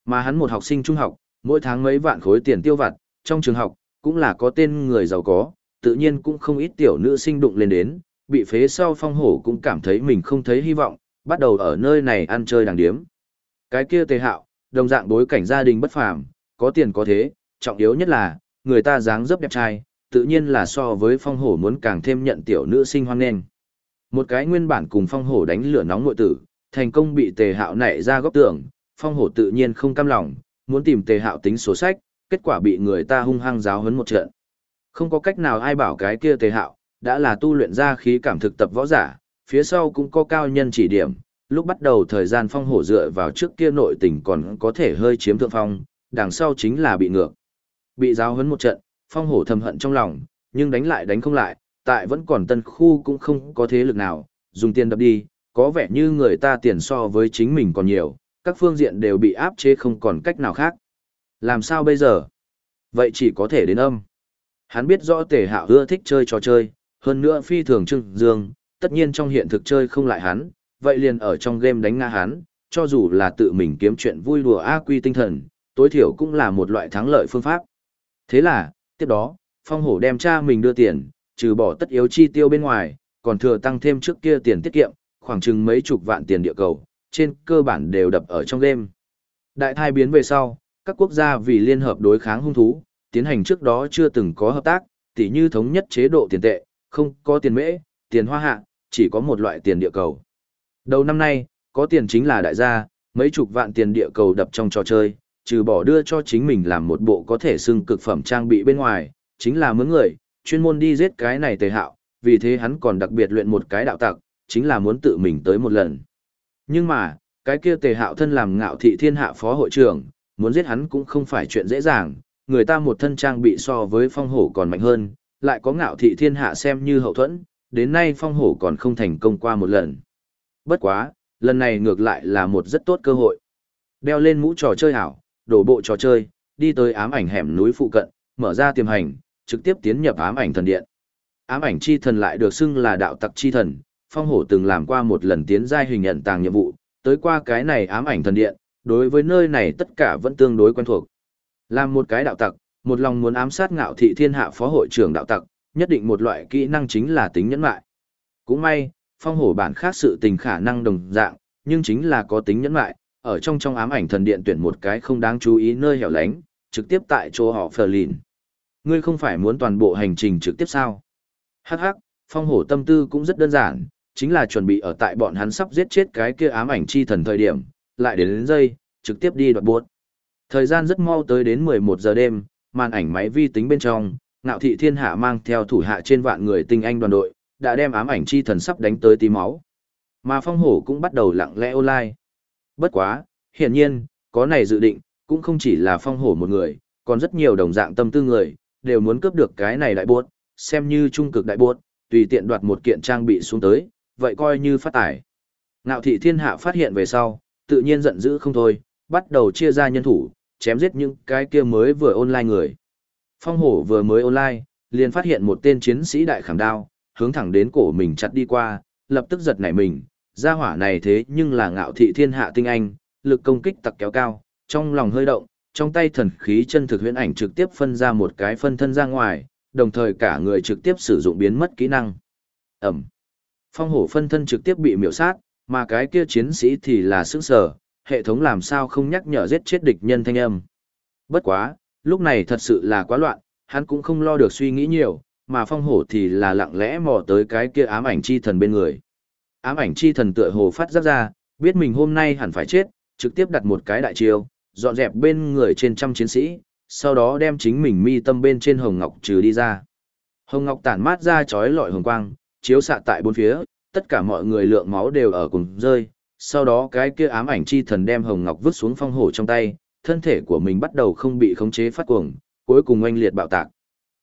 [SPEAKER 1] Mà hắn một học sinh trung học, mỗi tháng mấy vạn khối tiền tiêu vặt, trong trường học, cũng là có tên người giàu có, tự nhiên cũng không ít tiểu nữ sinh đụng lên đến, bị phế sau phong hổ cũng cảm thấy mình không thấy hy vọng, bắt đầu ở nơi này ăn chơi đàng điếm. Cái kia tề hạo, đồng dạng bối cảnh gia đình bất phàm, có tiền có thế, trọng yếu nhất là, người ta dáng dấp đẹp trai, tự nhiên là so với phong hổ muốn càng thêm nhận tiểu nữ sinh hoan nghênh. Một cái nguyên bản cùng phong hổ đánh lửa nóng nội tử, thành công bị tề hạo nảy ra góc tường, phong hổ tự nhiên không cam lòng, muốn tìm tề hạo tính số sách, kết quả bị người ta hung hăng giáo huấn một trận. Không có cách nào ai bảo cái kia tề hạo, đã là tu luyện ra khí cảm thực tập võ giả, phía sau cũng có cao nhân chỉ điểm, lúc bắt đầu thời gian phong hổ dựa vào trước kia nội tình còn có thể hơi chiếm thượng phong, đằng sau chính là bị ngược. Bị giáo huấn một trận, phong hổ thầm hận trong lòng, nhưng đánh lại đánh không lại, tại vẫn còn tân khu cũng không có thế lực nào, dùng tiền đập đi, có vẻ như người ta tiền so với chính mình còn nhiều, các phương diện đều bị áp chế không còn cách nào khác. Làm sao bây giờ? Vậy chỉ có thể đến âm. Hắn biết rõ tề hạo ưa thích chơi trò chơi, hơn nữa phi thường trưng dương, tất nhiên trong hiện thực chơi không lại hắn, vậy liền ở trong game đánh ngã hắn, cho dù là tự mình kiếm chuyện vui đùa a quy tinh thần, tối thiểu cũng là một loại thắng lợi phương pháp. Thế là, tiếp đó, phong hổ đem cha mình đưa tiền, trừ bỏ tất yếu chi tiêu bên ngoài, còn thừa tăng thêm trước kia tiền tiết kiệm, khoảng chừng mấy chục vạn tiền địa cầu, trên cơ bản đều đập ở trong game. Đại thai biến về sau, các quốc gia vì liên hợp đối kháng hung thú, tiến hành trước đó chưa từng có hợp tác, tỉ như thống nhất chế độ tiền tệ, không có tiền mễ, tiền hoa hạ, chỉ có một loại tiền địa cầu. Đầu năm nay, có tiền chính là đại gia, mấy chục vạn tiền địa cầu đập trong trò chơi, trừ bỏ đưa cho chính mình làm một bộ có thể xưng cực phẩm trang bị bên ngoài, chính là mướn người, chuyên môn đi giết cái này tề hạo, vì thế hắn còn đặc biệt luyện một cái đạo tặc, chính là muốn tự mình tới một lần. Nhưng mà, cái kia tề hạo thân làm ngạo thị thiên hạ phó hội trưởng, muốn giết hắn cũng không phải chuyện dễ dàng, người ta một thân trang bị so với phong hổ còn mạnh hơn, lại có ngạo thị thiên hạ xem như hậu thuẫn, đến nay phong hổ còn không thành công qua một lần. Bất quá, lần này ngược lại là một rất tốt cơ hội. Đeo lên mũ trò chơi hảo, đổ bộ trò chơi, đi tới ám ảnh hẻm núi phụ cận, mở ra tiềm hành, trực tiếp tiến nhập ám ảnh thần điện. Ám ảnh chi thần lại được xưng là đạo tặc chi thần, phong hổ từng làm qua một lần tiến giai hình nhận tàng nhiệm vụ, tới qua cái này ám ảnh thần điện, đối với nơi này tất cả vẫn tương đối quen thuộc. Làm một cái đạo tặc, một lòng muốn ám sát ngạo thị thiên hạ phó hội trưởng đạo tặc, nhất định một loại kỹ năng chính là tính nhẫn mại. Cũng may, phong hổ bản khác sự tình khả năng đồng dạng, nhưng chính là có tính nhẫn mại, ở trong trong ám ảnh thần điện tuyển một cái không đáng chú ý nơi hẻo lánh, trực tiếp tại chỗ họ phờ lìn. Ngươi không phải muốn toàn bộ hành trình trực tiếp sao? Hắc hắc, phong hổ tâm tư cũng rất đơn giản, chính là chuẩn bị ở tại bọn hắn sắp giết chết cái kia ám ảnh chi thần thời điểm, lại đến đến giây, trực tiếp đi đoạt buốt. Thời gian rất mau tới đến 11 giờ đêm, màn ảnh máy vi tính bên trong, ngạo thị thiên hạ mang theo thủ hạ trên vạn người tinh anh đoàn đội, đã đem ám ảnh chi thần sắp đánh tới tí máu. Mà phong hổ cũng bắt đầu lặng lẽ online. Bất quá, hiển nhiên, có này dự định, cũng không chỉ là phong hổ một người, còn rất nhiều đồng dạng tâm tư người, đều muốn cướp được cái này đại buốt, xem như trung cực đại buốt, tùy tiện đoạt một kiện trang bị xuống tới, vậy coi như phát tải. Ngạo thị thiên hạ phát hiện về sau, tự nhiên giận dữ không thôi, bắt đầu chia ra nhân thủ, chém giết những cái kia mới vừa online người. Phong hổ vừa mới online, liền phát hiện một tên chiến sĩ đại khảm đao, hướng thẳng đến cổ mình chặt đi qua, lập tức giật nảy mình, gia hỏa này thế nhưng là ngạo thị thiên hạ tinh anh, lực công kích tặc kéo cao, trong lòng hơi động, trong tay thần khí chân thực huyễn ảnh trực tiếp phân ra một cái phân thân ra ngoài, đồng thời cả người trực tiếp sử dụng biến mất kỹ năng. Ẩm. Phong hổ phân thân trực tiếp bị miểu sát, mà cái kia chiến sĩ thì là sức sở, hệ thống làm sao không nhắc nhở giết chết địch nhân thanh âm. Bất quá, lúc này thật sự là quá loạn, hắn cũng không lo được suy nghĩ nhiều, mà phong hổ thì là lặng lẽ mò tới cái kia ám ảnh chi thần bên người. Ám ảnh chi thần tựa hồ phát giác ra, biết mình hôm nay hẳn phải chết, trực tiếp đặt một cái đại chiêu, dọn dẹp bên người trên trăm chiến sĩ, sau đó đem chính mình mi tâm bên trên hồng ngọc trừ đi ra. Hồng ngọc tản mát ra chói lọi hồng quang, chiếu xạ tại bốn phía, tất cả mọi người lượng máu đều ở cùng rơi, sau đó cái kia ám ảnh chi thần đem hồng ngọc vứt xuống phong hổ trong tay, thân thể của mình bắt đầu không bị khống chế phát cuồng, cuối cùng oanh liệt bạo tạc.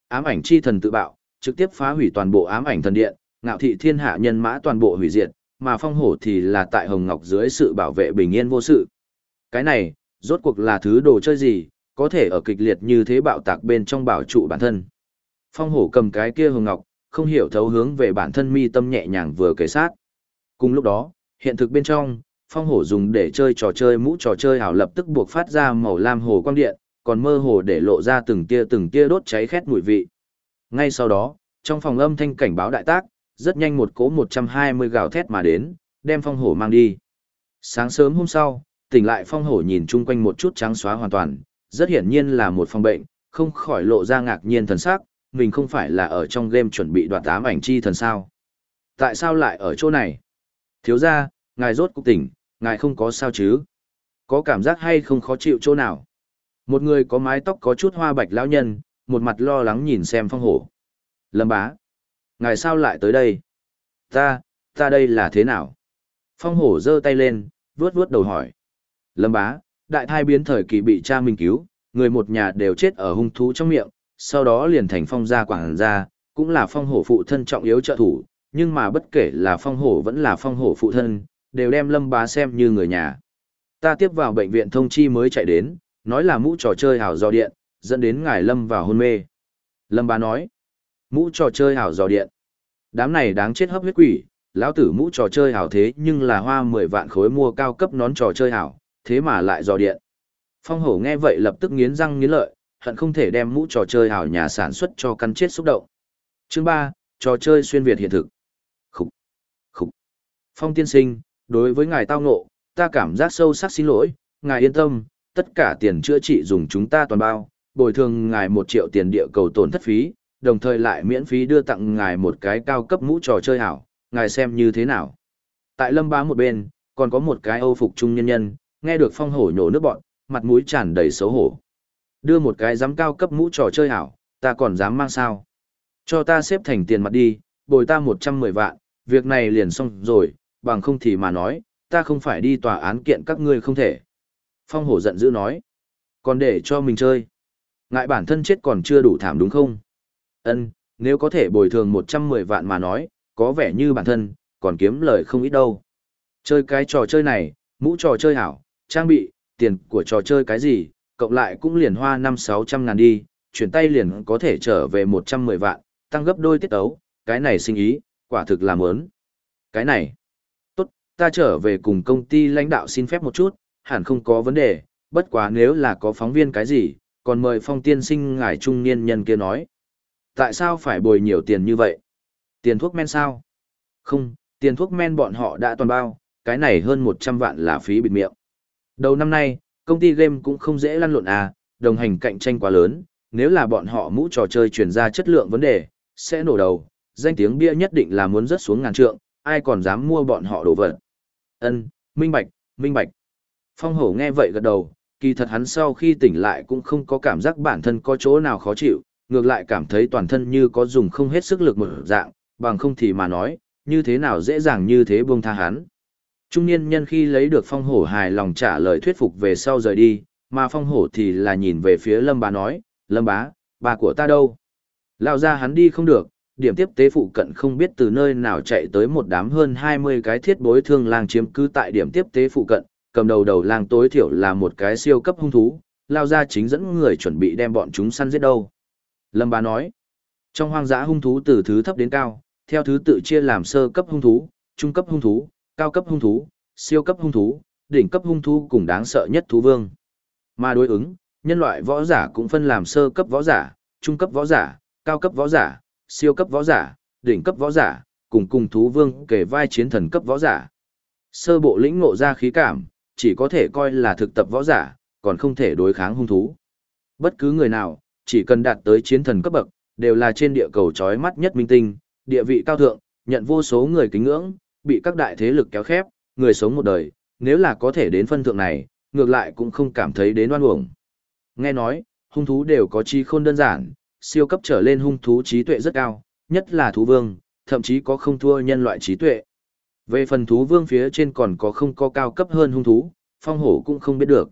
[SPEAKER 1] Ám ảnh chi thần tự bạo, trực tiếp phá hủy toàn bộ ám ảnh thần điện, ngạo thị thiên hạ nhân mã toàn bộ hủy diệt, mà phong hổ thì là tại hồng ngọc dưới sự bảo vệ bình yên vô sự. Cái này, rốt cuộc là thứ đồ chơi gì, có thể ở kịch liệt như thế bạo tạc bên trong bảo trụ bản thân. Phong hổ cầm cái kia hồng ngọc, không hiểu thấu hướng về bản thân mi tâm nhẹ nhàng vừa kể sát. Cùng lúc đó, hiện thực bên trong, phong hổ dùng để chơi trò chơi mũ trò chơi hảo lập tức buộc phát ra màu lam hồ quang điện, còn mơ hồ để lộ ra từng tia từng tia đốt cháy khét mùi vị. Ngay sau đó, trong phòng âm thanh cảnh báo đại tác, rất nhanh một cỗ 120 gào thét mà đến, đem phong hổ mang đi. Sáng sớm hôm sau, tỉnh lại phong hổ nhìn chung quanh một chút trắng xóa hoàn toàn, rất hiển nhiên là một phòng bệnh, không khỏi lộ ra ngạc nhiên thần sắc, mình không phải là ở trong game chuẩn bị đoạt ám ảnh chi thần sao. Tại sao lại ở chỗ này? Thiếu ra, ngài rốt cục tỉnh, ngài không có sao chứ? Có cảm giác hay không khó chịu chỗ nào? Một người có mái tóc có chút hoa bạch lão nhân, một mặt lo lắng nhìn xem phong hổ. Lâm bá. Ngài sao lại tới đây? Ta, ta đây là thế nào? Phong hổ giơ tay lên, vuốt vuốt đầu hỏi. Lâm bá, đại thai biến thời kỳ bị cha mình cứu, người một nhà đều chết ở hung thú trong miệng, sau đó liền thành phong gia quảng gia, cũng là phong hổ phụ thân trọng yếu trợ thủ, nhưng mà bất kể là phong hổ vẫn là phong hổ phụ thân, đều đem lâm bá xem như người nhà. Ta tiếp vào bệnh viện thông chi mới chạy đến, nói là mũ trò chơi hào do điện, dẫn đến ngài lâm vào hôn mê. Lâm bá nói, mũ trò chơi hào do điện. Đám này đáng chết hấp huyết quỷ, lão tử mũ trò chơi hảo thế nhưng là hoa 10 vạn khối mua cao cấp nón trò chơi hảo, thế mà lại dò điện. Phong hổ nghe vậy lập tức nghiến răng nghiến lợi, hận không thể đem mũ trò chơi hảo nhà sản xuất cho căn chết xúc động. Chương 3, trò chơi xuyên Việt hiện thực. Phong tiên sinh, đối với ngài tao ngộ, ta cảm giác sâu sắc xin lỗi, ngài yên tâm, tất cả tiền chữa trị dùng chúng ta toàn bao, bồi thường ngài một triệu tiền địa cầu tổn thất phí, đồng thời lại miễn phí đưa tặng ngài một cái cao cấp mũ trò chơi hảo, ngài xem như thế nào. Tại lâm bá một bên, còn có một cái âu phục trung nhân nhân, nghe được phong hổ nhổ nước bọn, mặt mũi tràn đầy xấu hổ. Đưa một cái dám cao cấp mũ trò chơi hảo, ta còn dám mang sao. Cho ta xếp thành tiền mặt đi, bồi ta 110 vạn, việc này liền xong rồi, bằng không thì mà nói, ta không phải đi tòa án kiện các ngươi không thể. Phong hổ giận dữ nói, còn để cho mình chơi. Ngại bản thân chết còn chưa đủ thảm đúng không? Ân, nếu có thể bồi thường 110 vạn mà nói, có vẻ như bản thân, còn kiếm lời không ít đâu. Chơi cái trò chơi này, mũ trò chơi hảo, trang bị, tiền của trò chơi cái gì, cộng lại cũng liền hoa 5-600 ngàn đi, chuyển tay liền có thể trở về 110 vạn, tăng gấp đôi tiết ấu, cái này sinh ý, quả thực là mớn. Cái này, ta trở về cùng công ty lãnh đạo xin phép một chút, hẳn không có vấn đề, bất quá nếu là có phóng viên cái gì, còn mời phong tiên sinh ngài trung niên nhân kia nói. Tại sao phải bồi nhiều tiền như vậy? Tiền thuốc men sao? Không, tiền thuốc men bọn họ đã toàn bao, cái này hơn 100 vạn là phí bịt miệng. Đầu năm nay, công ty game cũng không dễ lăn lộn à, đồng hành cạnh tranh quá lớn, nếu là bọn họ mũ trò chơi chuyển ra chất lượng vấn đề, sẽ nổ đầu, danh tiếng bia nhất định là muốn rớt xuống ngàn trượng, ai còn dám mua bọn họ đồ vật. Ân, minh bạch, minh bạch. Phong hổ nghe vậy gật đầu, kỳ thật hắn sau khi tỉnh lại cũng không có cảm giác bản thân có chỗ nào khó chịu, ngược lại cảm thấy toàn thân như có dùng không hết sức lực một dạng, bằng không thì mà nói, như thế nào dễ dàng như thế buông tha hắn. Trung niên nhân khi lấy được phong hổ hài lòng trả lời thuyết phục về sau rời đi, mà phong hổ thì là nhìn về phía lâm bá nói, lâm bá, bà của ta đâu? Lao ra hắn đi không được, điểm tiếp tế phụ cận không biết từ nơi nào chạy tới một đám hơn 20 cái thiết bối thương lang chiếm cứ tại điểm tiếp tế phụ cận, cầm đầu đầu lang tối thiểu là một cái siêu cấp hung thú, lao ra chính dẫn người chuẩn bị đem bọn chúng săn giết đâu. Lâm bá nói, trong hoang dã hung thú từ thứ thấp đến cao, theo thứ tự chia làm sơ cấp hung thú, trung cấp hung thú, cao cấp hung thú, siêu cấp hung thú, đỉnh cấp hung thú cùng đáng sợ nhất thú vương. Mà đối ứng, nhân loại võ giả cũng phân làm sơ cấp võ giả, trung cấp võ giả, cao cấp võ giả, siêu cấp võ giả, đỉnh cấp võ giả, cùng cùng thú vương kể vai chiến thần cấp võ giả. Sơ bộ lĩnh ngộ ra khí cảm, chỉ có thể coi là thực tập võ giả, còn không thể đối kháng hung thú. Bất cứ người nào, chỉ cần đạt tới chiến thần cấp bậc, đều là trên địa cầu chói mắt nhất minh tinh, địa vị cao thượng, nhận vô số người kính ngưỡng, bị các đại thế lực kéo khép, người sống một đời, nếu là có thể đến phân thượng này, ngược lại cũng không cảm thấy đến oan uổng. Nghe nói, hung thú đều có chi khôn đơn giản, siêu cấp trở lên hung thú trí tuệ rất cao, nhất là thú vương, thậm chí có không thua nhân loại trí tuệ. Về phần thú vương phía trên còn có không có cao cấp hơn hung thú, phong hổ cũng không biết được.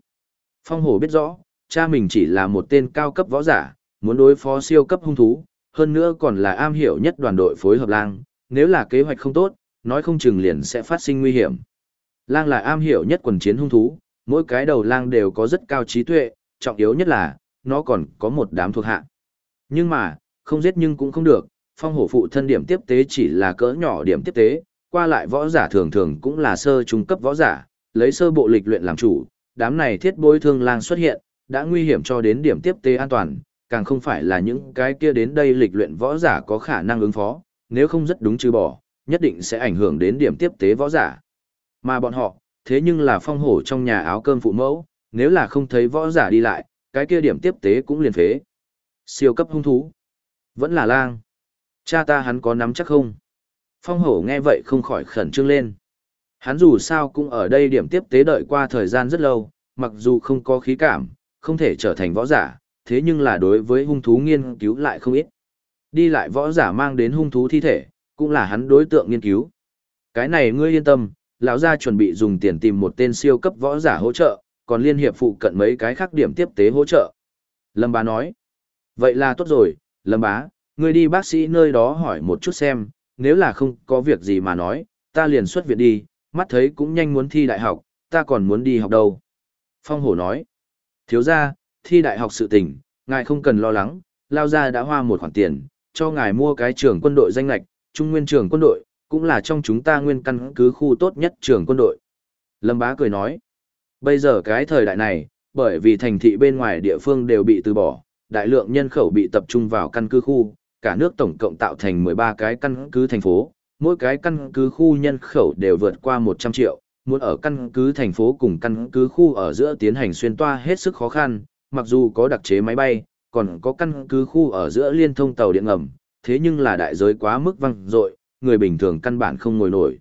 [SPEAKER 1] Phong hổ biết rõ, cha mình chỉ là một tên cao cấp võ giả, muốn đối phó siêu cấp hung thú, hơn nữa còn là am hiểu nhất đoàn đội phối hợp lang, nếu là kế hoạch không tốt, nói không chừng liền sẽ phát sinh nguy hiểm. Lang là am hiểu nhất quần chiến hung thú, mỗi cái đầu lang đều có rất cao trí tuệ, trọng yếu nhất là, nó còn có một đám thuộc hạ. Nhưng mà, không giết nhưng cũng không được, phong hổ phụ thân điểm tiếp tế chỉ là cỡ nhỏ điểm tiếp tế, qua lại võ giả thường thường cũng là sơ trung cấp võ giả, lấy sơ bộ lịch luyện làm chủ, đám này thiết bối thương lang xuất hiện, đã nguy hiểm cho đến điểm tiếp tế an toàn, càng không phải là những cái kia đến đây lịch luyện võ giả có khả năng ứng phó, nếu không rất đúng trừ bỏ, nhất định sẽ ảnh hưởng đến điểm tiếp tế võ giả. Mà bọn họ, thế nhưng là phong hổ trong nhà áo cơm phụ mẫu, nếu là không thấy võ giả đi lại, cái kia điểm tiếp tế cũng liền phế. Siêu cấp hung thú. Vẫn là lang. Cha ta hắn có nắm chắc không? Phong hổ nghe vậy không khỏi khẩn trương lên. Hắn dù sao cũng ở đây điểm tiếp tế đợi qua thời gian rất lâu, mặc dù không có khí cảm, không thể trở thành võ giả, thế nhưng là đối với hung thú nghiên cứu lại không ít. Đi lại võ giả mang đến hung thú thi thể, cũng là hắn đối tượng nghiên cứu. Cái này ngươi yên tâm, lão gia chuẩn bị dùng tiền tìm một tên siêu cấp võ giả hỗ trợ, còn liên hiệp phụ cận mấy cái khác điểm tiếp tế hỗ trợ. Lâm bá nói, vậy là tốt rồi, Lâm bá, ngươi đi bác sĩ nơi đó hỏi một chút xem, nếu là không có việc gì mà nói, ta liền xuất viện đi, mắt thấy cũng nhanh muốn thi đại học, ta còn muốn đi học đâu. Phong hổ nói, thiếu ra, thi đại học sự tình, ngài không cần lo lắng, lao ra đã hoa một khoản tiền, cho ngài mua cái trường quân đội danh lạch, trung nguyên trường quân đội, cũng là trong chúng ta nguyên căn cứ khu tốt nhất trường quân đội. Lâm bá cười nói, bây giờ cái thời đại này, bởi vì thành thị bên ngoài địa phương đều bị từ bỏ, đại lượng nhân khẩu bị tập trung vào căn cứ khu, cả nước tổng cộng tạo thành 13 cái căn cứ thành phố, mỗi cái căn cứ khu nhân khẩu đều vượt qua 100 triệu, muốn ở căn cứ thành phố cùng căn cứ khu ở giữa tiến hành xuyên toa hết sức khó khăn, mặc dù có đặc chế máy bay, còn có căn cứ khu ở giữa liên thông tàu điện ngầm, thế nhưng là đại giới quá mức văng dội, người bình thường căn bản không ngồi nổi.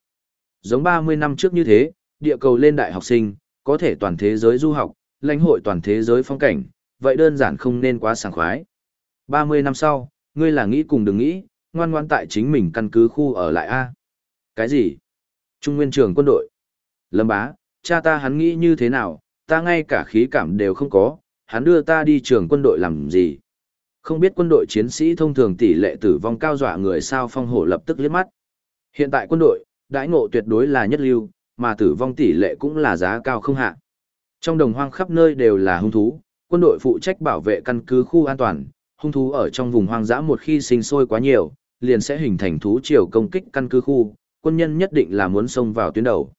[SPEAKER 1] Giống 30 năm trước như thế, địa cầu lên đại học sinh, có thể toàn thế giới du học, lãnh hội toàn thế giới phong cảnh, vậy đơn giản không nên quá sảng khoái. 30 năm sau, ngươi là nghĩ cùng đừng nghĩ, ngoan ngoan tại chính mình căn cứ khu ở lại a. Cái gì? Trung nguyên trường quân đội. Lâm bá, cha ta hắn nghĩ như thế nào, ta ngay cả khí cảm đều không có, hắn đưa ta đi trường quân đội làm gì? Không biết quân đội chiến sĩ thông thường tỷ lệ tử vong cao dọa người sao phong hổ lập tức liếc mắt. Hiện tại quân đội, đãi ngộ tuyệt đối là nhất lưu, mà tử vong tỷ lệ cũng là giá cao không hạ. Trong đồng hoang khắp nơi đều là hung thú, quân đội phụ trách bảo vệ căn cứ khu an toàn, hung thú ở trong vùng hoang dã một khi sinh sôi quá nhiều, liền sẽ hình thành thú triều công kích căn cứ khu, quân nhân nhất định là muốn xông vào tuyến đầu.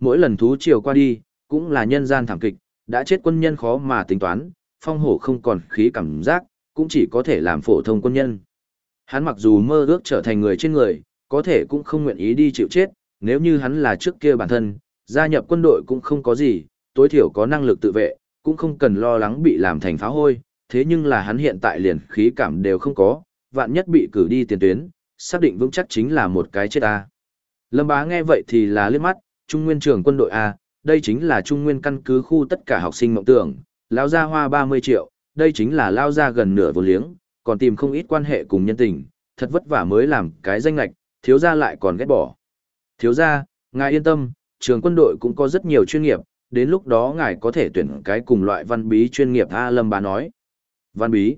[SPEAKER 1] Mỗi lần thú triều qua đi, cũng là nhân gian thảm kịch, đã chết quân nhân khó mà tính toán, phong hổ không còn khí cảm giác, cũng chỉ có thể làm phổ thông quân nhân. Hắn mặc dù mơ ước trở thành người trên người, có thể cũng không nguyện ý đi chịu chết, nếu như hắn là trước kia bản thân, gia nhập quân đội cũng không có gì, tối thiểu có năng lực tự vệ, cũng không cần lo lắng bị làm thành phá hôi, thế nhưng là hắn hiện tại liền khí cảm đều không có, vạn nhất bị cử đi tiền tuyến, xác định vững chắc chính là một cái chết A. Lâm bá nghe vậy thì là liếc mắt, Trung Nguyên trường quân đội A, đây chính là Trung Nguyên căn cứ khu tất cả học sinh mộng tưởng, lao ra hoa 30 triệu, đây chính là lao ra gần nửa vô liếng, còn tìm không ít quan hệ cùng nhân tình, thật vất vả mới làm cái danh lạch, thiếu gia lại còn ghét bỏ. Thiếu gia, ngài yên tâm, trường quân đội cũng có rất nhiều chuyên nghiệp, đến lúc đó ngài có thể tuyển cái cùng loại văn bí chuyên nghiệp A Lâm bá nói. Văn bí.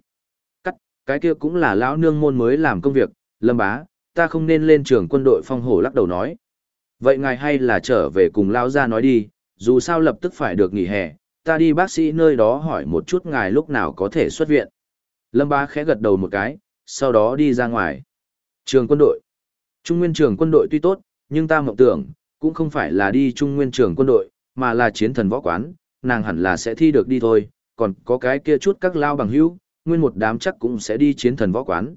[SPEAKER 1] Cắt, cái kia cũng là lão nương môn mới làm công việc, Lâm bá, ta không nên lên trường quân đội phong hổ lắc đầu nói. Vậy ngài hay là trở về cùng lão gia nói đi, dù sao lập tức phải được nghỉ hè, ta đi bác sĩ nơi đó hỏi một chút ngài lúc nào có thể xuất viện. Lâm bá khẽ gật đầu một cái, sau đó đi ra ngoài. Trường quân đội. Trung nguyên trường quân đội tuy tốt, nhưng ta mộng tưởng, cũng không phải là đi trung nguyên trường quân đội, mà là chiến thần võ quán, nàng hẳn là sẽ thi được đi thôi, còn có cái kia chút các lao bằng hữu, nguyên một đám chắc cũng sẽ đi chiến thần võ quán.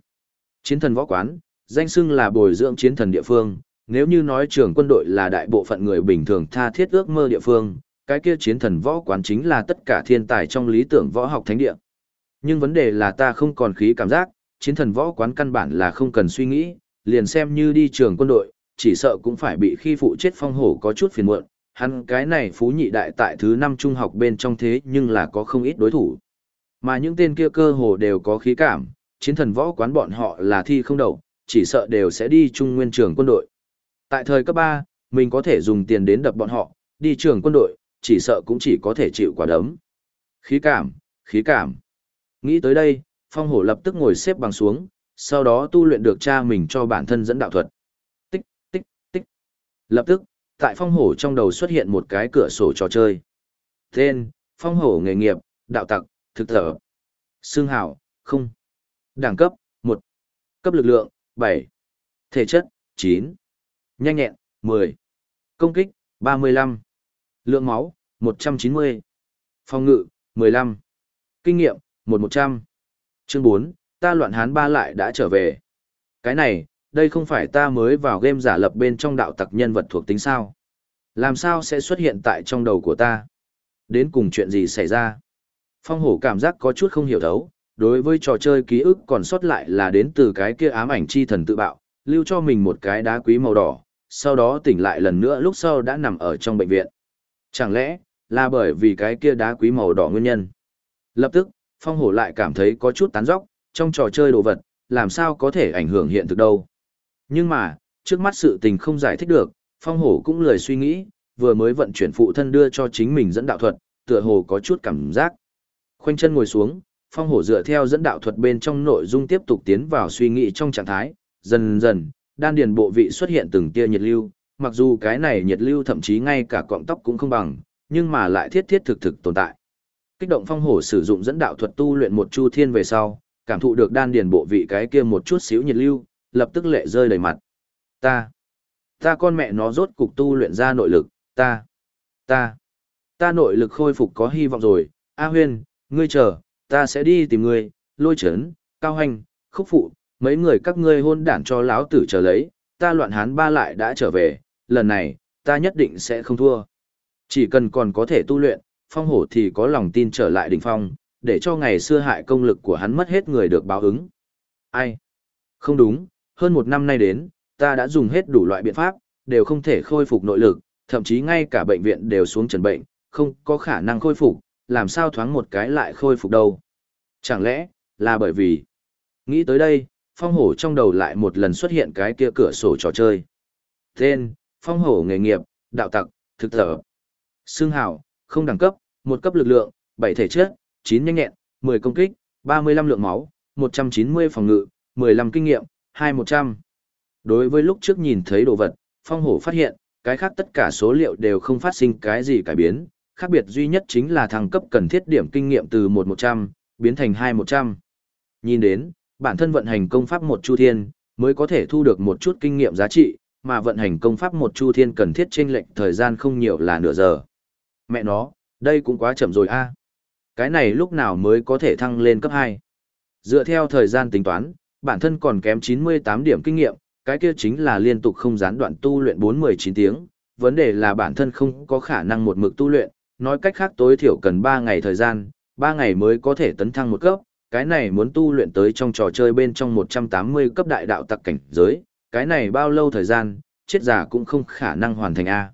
[SPEAKER 1] Chiến thần võ quán, danh xưng là bồi dưỡng chiến thần địa phương, nếu như nói trường quân đội là đại bộ phận người bình thường tha thiết ước mơ địa phương, cái kia chiến thần võ quán chính là tất cả thiên tài trong lý tưởng võ học thánh địa. Nhưng vấn đề là ta không còn khí cảm giác, chiến thần võ quán căn bản là không cần suy nghĩ, liền xem như đi trường quân đội, chỉ sợ cũng phải bị khi phụ chết phong hổ có chút phiền muộn, hắn cái này phú nhị đại tại thứ năm trung học bên trong thế nhưng là có không ít đối thủ. Mà những tên kia cơ hồ đều có khí cảm, chiến thần võ quán bọn họ là thi không đầu chỉ sợ đều sẽ đi trung nguyên trường quân đội. Tại thời cấp 3, mình có thể dùng tiền đến đập bọn họ, đi trường quân đội, chỉ sợ cũng chỉ có thể chịu quả đấm. Khí cảm, khí cảm. Nghĩ tới đây, phong hổ lập tức ngồi xếp bằng xuống, sau đó tu luyện được cha mình cho bản thân dẫn đạo thuật. Tích, tích, tích. Lập tức, tại phong hổ trong đầu xuất hiện một cái cửa sổ trò chơi. Tên, phong hổ nghề nghiệp, đạo tặc, thực thở. Xương hảo, không. Đẳng cấp, 1. Cấp lực lượng, 7. Thể chất, 9. Nhanh nhẹn, 10. Công kích, 35. Lượng máu, 190. Phòng ngự, 15. Kinh nghiệm, 1100. Chương 4, ta loạn hán ba lại đã trở về. Cái này, đây không phải ta mới vào game giả lập bên trong đạo tặc nhân vật thuộc tính sao. Làm sao sẽ xuất hiện tại trong đầu của ta? Đến cùng chuyện gì xảy ra? Phong hổ cảm giác có chút không hiểu thấu, đối với trò chơi ký ức còn sót lại là đến từ cái kia ám ảnh chi thần tự bạo, lưu cho mình một cái đá quý màu đỏ, sau đó tỉnh lại lần nữa lúc sau đã nằm ở trong bệnh viện. Chẳng lẽ, là bởi vì cái kia đá quý màu đỏ nguyên nhân? Lập tức, phong hổ lại cảm thấy có chút tán dóc, trong trò chơi đồ vật, làm sao có thể ảnh hưởng hiện thực đâu. Nhưng mà, trước mắt sự tình không giải thích được, phong hổ cũng lười suy nghĩ, vừa mới vận chuyển phụ thân đưa cho chính mình dẫn đạo thuật, tựa hồ có chút cảm giác. Khoanh chân ngồi xuống, phong hổ dựa theo dẫn đạo thuật bên trong nội dung tiếp tục tiến vào suy nghĩ trong trạng thái, dần dần, đan điền bộ vị xuất hiện từng tia nhiệt lưu, mặc dù cái này nhiệt lưu thậm chí ngay cả cọng tóc cũng không bằng, nhưng mà lại thiết thiết thực thực tồn tại. Kích động phong hổ sử dụng dẫn đạo thuật tu luyện một chu thiên về sau, cảm thụ được đan điền bộ vị cái kia một chút xíu nhiệt lưu, lập tức lệ rơi đầy mặt. Ta, ta con mẹ nó rốt cục tu luyện ra nội lực, ta, ta, ta nội lực khôi phục có hy vọng rồi, A Huyên, ngươi chờ, ta sẽ đi tìm ngươi, lôi chấn, cao hành, khúc phụ, mấy người các ngươi hôn đản cho lão tử chờ lấy, ta loạn hán ba lại đã trở về, lần này, ta nhất định sẽ không thua. Chỉ cần còn có thể tu luyện, phong hổ thì có lòng tin trở lại đỉnh phong, để cho ngày xưa hại công lực của hắn mất hết người được báo ứng. Ai? Không đúng, hơn một năm nay đến, ta đã dùng hết đủ loại biện pháp, đều không thể khôi phục nội lực, thậm chí ngay cả bệnh viện đều xuống trần bệnh, không có khả năng khôi phục, làm sao thoáng một cái lại khôi phục đâu. Chẳng lẽ, là bởi vì... Nghĩ tới đây, phong hổ trong đầu lại một lần xuất hiện cái kia cửa sổ trò chơi. Tên, phong hổ nghề nghiệp, đạo tặc, thực thở. Xương hảo, không đẳng cấp, một cấp lực lượng, bảy thể chất, chín nhanh nhẹn, mười công kích, ba mươi lăm lượng máu, một trăm chín mươi phòng ngự, mười lăm kinh nghiệm, hai một trăm. Đối với lúc trước nhìn thấy đồ vật, phong hổ phát hiện, cái khác tất cả số liệu đều không phát sinh cái gì cải biến, khác biệt duy nhất chính là thăng cấp cần thiết điểm kinh nghiệm từ một một trăm biến thành hai một trăm. Nhìn đến, bản thân vận hành công pháp một chu thiên, mới có thể thu được một chút kinh nghiệm giá trị, mà vận hành công pháp một chu thiên cần thiết chênh lệch thời gian không nhiều là nửa giờ. Mẹ nó, đây cũng quá chậm rồi a. Cái này lúc nào mới có thể thăng lên cấp hai? Dựa theo thời gian tính toán, bản thân còn kém 98 điểm kinh nghiệm, cái kia chính là liên tục không gián đoạn tu luyện 4-19 tiếng. Vấn đề là bản thân không có khả năng một mực tu luyện, nói cách khác tối thiểu cần 3 ngày thời gian, 3 ngày mới có thể tấn thăng một cấp, cái này muốn tu luyện tới trong trò chơi bên trong 180 cấp đại đạo tặc cảnh giới, cái này bao lâu thời gian, chết giả cũng không khả năng hoàn thành A.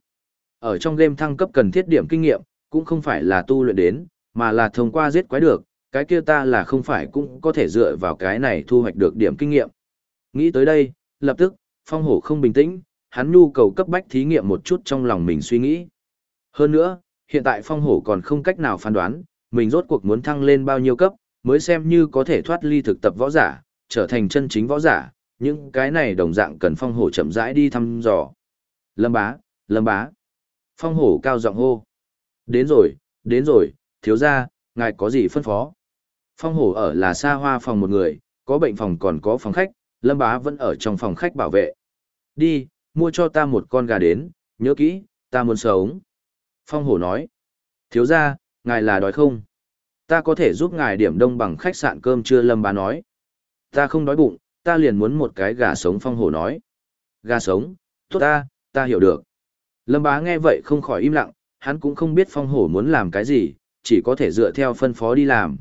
[SPEAKER 1] Ở trong game thăng cấp cần thiết điểm kinh nghiệm, cũng không phải là tu luyện đến, mà là thông qua giết quái được, cái kia ta là không phải cũng có thể dựa vào cái này thu hoạch được điểm kinh nghiệm. Nghĩ tới đây, lập tức, phong hổ không bình tĩnh, hắn nhu cầu cấp bách thí nghiệm một chút trong lòng mình suy nghĩ. Hơn nữa, hiện tại phong hổ còn không cách nào phán đoán, mình rốt cuộc muốn thăng lên bao nhiêu cấp, mới xem như có thể thoát ly thực tập võ giả, trở thành chân chính võ giả, những cái này đồng dạng cần phong hổ chậm rãi đi thăm dò. Lâm bá, lâm bá. Phong hổ cao giọng hô. Đến rồi, đến rồi, thiếu gia, ngài có gì phân phó? Phong hổ ở là xa hoa phòng một người, có bệnh phòng còn có phòng khách, lâm bá vẫn ở trong phòng khách bảo vệ. Đi, mua cho ta một con gà đến, nhớ kỹ, ta muốn sống. Phong hổ nói. Thiếu gia, ngài là đói không? Ta có thể giúp ngài điểm đông bằng khách sạn cơm trưa lâm bá nói. Ta không đói bụng, ta liền muốn một cái gà sống phong hổ nói. Gà sống, tốt ta, ta hiểu được. Lâm bá nghe vậy không khỏi im lặng, hắn cũng không biết phong hổ muốn làm cái gì, chỉ có thể dựa theo phân phó đi làm.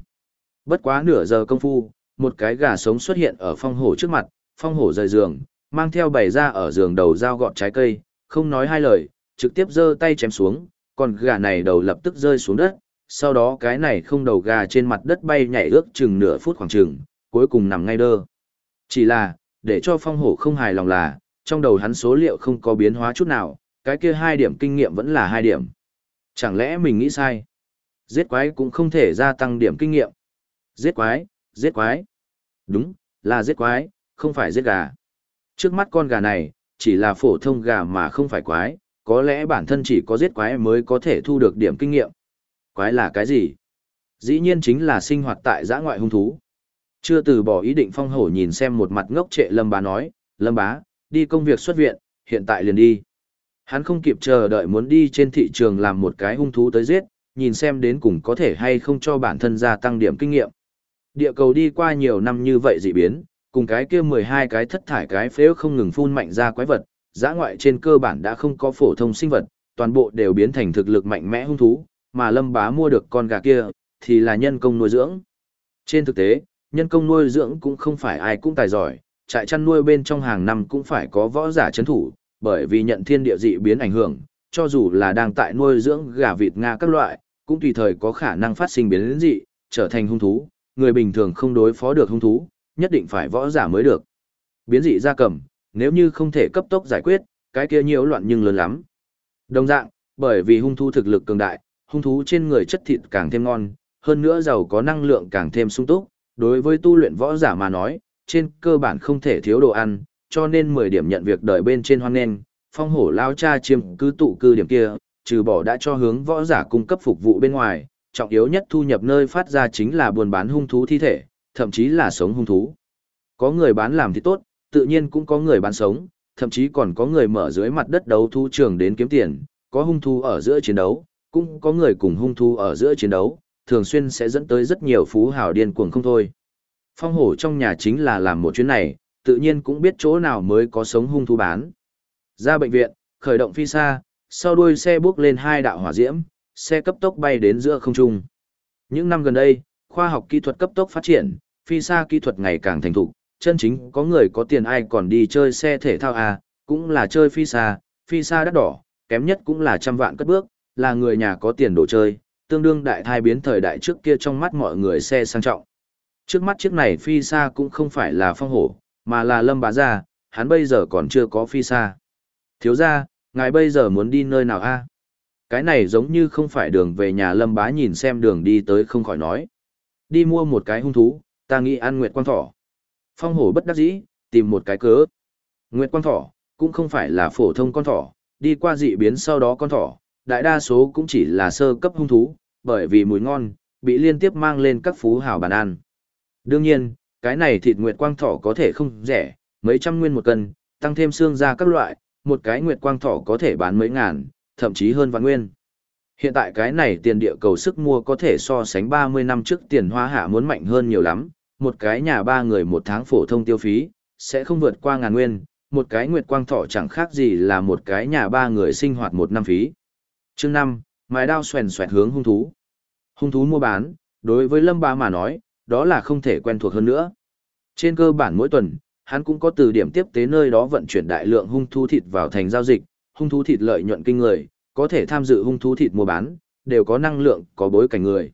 [SPEAKER 1] Bất quá nửa giờ công phu, một cái gà sống xuất hiện ở phong hổ trước mặt, phong hổ rời giường, mang theo bày ra ở giường đầu dao gọt trái cây, không nói hai lời, trực tiếp giơ tay chém xuống, còn gà này đầu lập tức rơi xuống đất, sau đó cái này không đầu gà trên mặt đất bay nhảy ước chừng nửa phút khoảng chừng, cuối cùng nằm ngay đơ. Chỉ là, để cho phong hổ không hài lòng là, trong đầu hắn số liệu không có biến hóa chút nào, cái kia hai điểm kinh nghiệm vẫn là hai điểm. Chẳng lẽ mình nghĩ sai? Giết quái cũng không thể gia tăng điểm kinh nghiệm. Giết quái, giết quái. Đúng, là giết quái, không phải giết gà. Trước mắt con gà này, chỉ là phổ thông gà mà không phải quái, có lẽ bản thân chỉ có giết quái mới có thể thu được điểm kinh nghiệm. Quái là cái gì? Dĩ nhiên chính là sinh hoạt tại giã ngoại hung thú. Chưa từ bỏ ý định phong hổ nhìn xem một mặt ngốc trệ lâm bá nói, lâm bá, đi công việc xuất viện, hiện tại liền đi. Hắn không kịp chờ đợi muốn đi trên thị trường làm một cái hung thú tới giết, nhìn xem đến cùng có thể hay không cho bản thân gia tăng điểm kinh nghiệm. Địa cầu đi qua nhiều năm như vậy dị biến, cùng cái kia 12 cái thất thải cái phếu không ngừng phun mạnh ra quái vật, giã ngoại trên cơ bản đã không có phổ thông sinh vật, toàn bộ đều biến thành thực lực mạnh mẽ hung thú, mà lâm bá mua được con gà kia, thì là nhân công nuôi dưỡng. Trên thực tế, nhân công nuôi dưỡng cũng không phải ai cũng tài giỏi, trại chăn nuôi bên trong hàng năm cũng phải có võ giả chấn thủ, bởi vì nhận thiên địa dị biến ảnh hưởng, cho dù là đang tại nuôi dưỡng gà vịt nga các loại, cũng tùy thời có khả năng phát sinh biến dị, trở thành hung thú, người bình thường không đối phó được hung thú, nhất định phải võ giả mới được. Biến dị gia cầm, nếu như không thể cấp tốc giải quyết, cái kia nhiễu loạn nhưng lớn lắm. Đồng dạng, bởi vì hung thú thực lực cường đại, hung thú trên người chất thịt càng thêm ngon, hơn nữa giàu có năng lượng càng thêm sung túc, đối với tu luyện võ giả mà nói, trên cơ bản không thể thiếu đồ ăn, cho nên 10 điểm nhận việc đợi bên trên hoan nên, phong hổ lao cha chiêm cứ tụ cư điểm kia, trừ bỏ đã cho hướng võ giả cung cấp phục vụ bên ngoài, trọng yếu nhất thu nhập nơi phát ra chính là buôn bán hung thú thi thể, thậm chí là sống hung thú. Có người bán làm thì tốt, tự nhiên cũng có người bán sống, thậm chí còn có người mở dưới mặt đất đấu thu trường đến kiếm tiền, có hung thú ở giữa chiến đấu, cũng có người cùng hung thú ở giữa chiến đấu, thường xuyên sẽ dẫn tới rất nhiều phú hào điên cuồng không thôi. Phong hổ trong nhà chính là làm một chuyến này, tự nhiên cũng biết chỗ nào mới có sống hung thú bán. Ra bệnh viện, khởi động phi xa, sau đuôi xe bước lên hai đạo hỏa diễm, xe cấp tốc bay đến giữa không trung. Những năm gần đây, khoa học kỹ thuật cấp tốc phát triển, phi xa kỹ thuật ngày càng thành thục, chân chính có người có tiền ai còn đi chơi xe thể thao à, cũng là chơi phi xa, phi xa đắt đỏ, kém nhất cũng là trăm vạn cất bước, là người nhà có tiền đồ chơi, tương đương đại thai biến thời đại trước kia trong mắt mọi người xe sang trọng. Trước mắt chiếc này phi xa cũng không phải là phong hổ, mà là lâm bá gia, hắn bây giờ còn chưa có phi xa. Thiếu gia, ngài bây giờ muốn đi nơi nào a? Cái này giống như không phải đường về nhà lâm bá nhìn xem đường đi tới không khỏi nói. Đi mua một cái hung thú, ta nghĩ ăn nguyệt quang thỏ. Phong hổ bất đắc dĩ, tìm một cái cớ. Nguyệt quang thỏ, cũng không phải là phổ thông con thỏ, đi qua dị biến sau đó con thỏ, đại đa số cũng chỉ là sơ cấp hung thú, bởi vì mùi ngon, bị liên tiếp mang lên các phú hào bàn ăn. Đương nhiên, cái này thịt nguyệt quang thỏ có thể không rẻ, mấy trăm nguyên một cân, tăng thêm xương ra các loại, một cái nguyệt quang thỏ có thể bán mấy ngàn, thậm chí hơn vạn nguyên. Hiện tại cái này tiền địa cầu sức mua có thể so sánh 30 năm trước tiền hoa hạ muốn mạnh hơn nhiều lắm, một cái nhà ba người một tháng phổ thông tiêu phí, sẽ không vượt qua ngàn nguyên, một cái nguyệt quang thọ chẳng khác gì là một cái nhà ba người sinh hoạt một năm phí. Chương 5, mài đao xoèn xoẹt hướng hung thú. Hung thú mua bán, đối với Lâm Ba mà nói, đó là không thể quen thuộc hơn nữa. Trên cơ bản mỗi tuần, hắn cũng có từ điểm tiếp tế nơi đó vận chuyển đại lượng hung thú thịt vào thành giao dịch, hung thú thịt lợi nhuận kinh người, có thể tham dự hung thú thịt mua bán, đều có năng lượng, có bối cảnh người.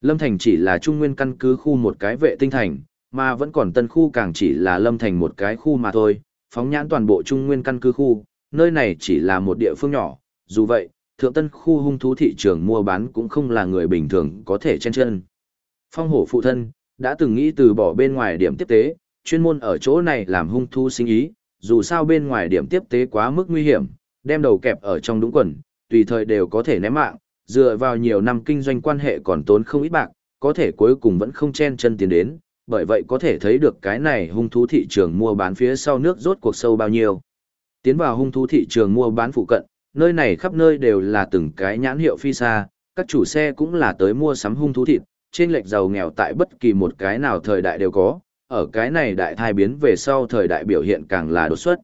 [SPEAKER 1] Lâm Thành chỉ là trung nguyên căn cứ khu một cái vệ tinh thành, mà vẫn còn tân khu càng chỉ là Lâm Thành một cái khu mà thôi, phóng nhãn toàn bộ trung nguyên căn cứ khu, nơi này chỉ là một địa phương nhỏ, dù vậy, thượng tân khu hung thú thị trường mua bán cũng không là người bình thường có thể chen chân. Phong hổ phụ thân, đã từng nghĩ từ bỏ bên ngoài điểm tiếp tế, chuyên môn ở chỗ này làm hung thú sinh ý, dù sao bên ngoài điểm tiếp tế quá mức nguy hiểm, đem đầu kẹp ở trong đúng quần, tùy thời đều có thể ném mạng, dựa vào nhiều năm kinh doanh quan hệ còn tốn không ít bạc, có thể cuối cùng vẫn không chen chân tiến đến, bởi vậy có thể thấy được cái này hung thú thị trường mua bán phía sau nước rốt cuộc sâu bao nhiêu. Tiến vào hung thú thị trường mua bán phụ cận, nơi này khắp nơi đều là từng cái nhãn hiệu phi xa, các chủ xe cũng là tới mua sắm hung thú thịt, trên lệch giàu nghèo tại bất kỳ một cái nào thời đại đều có, ở cái này đại thai biến về sau thời đại biểu hiện càng là đột xuất.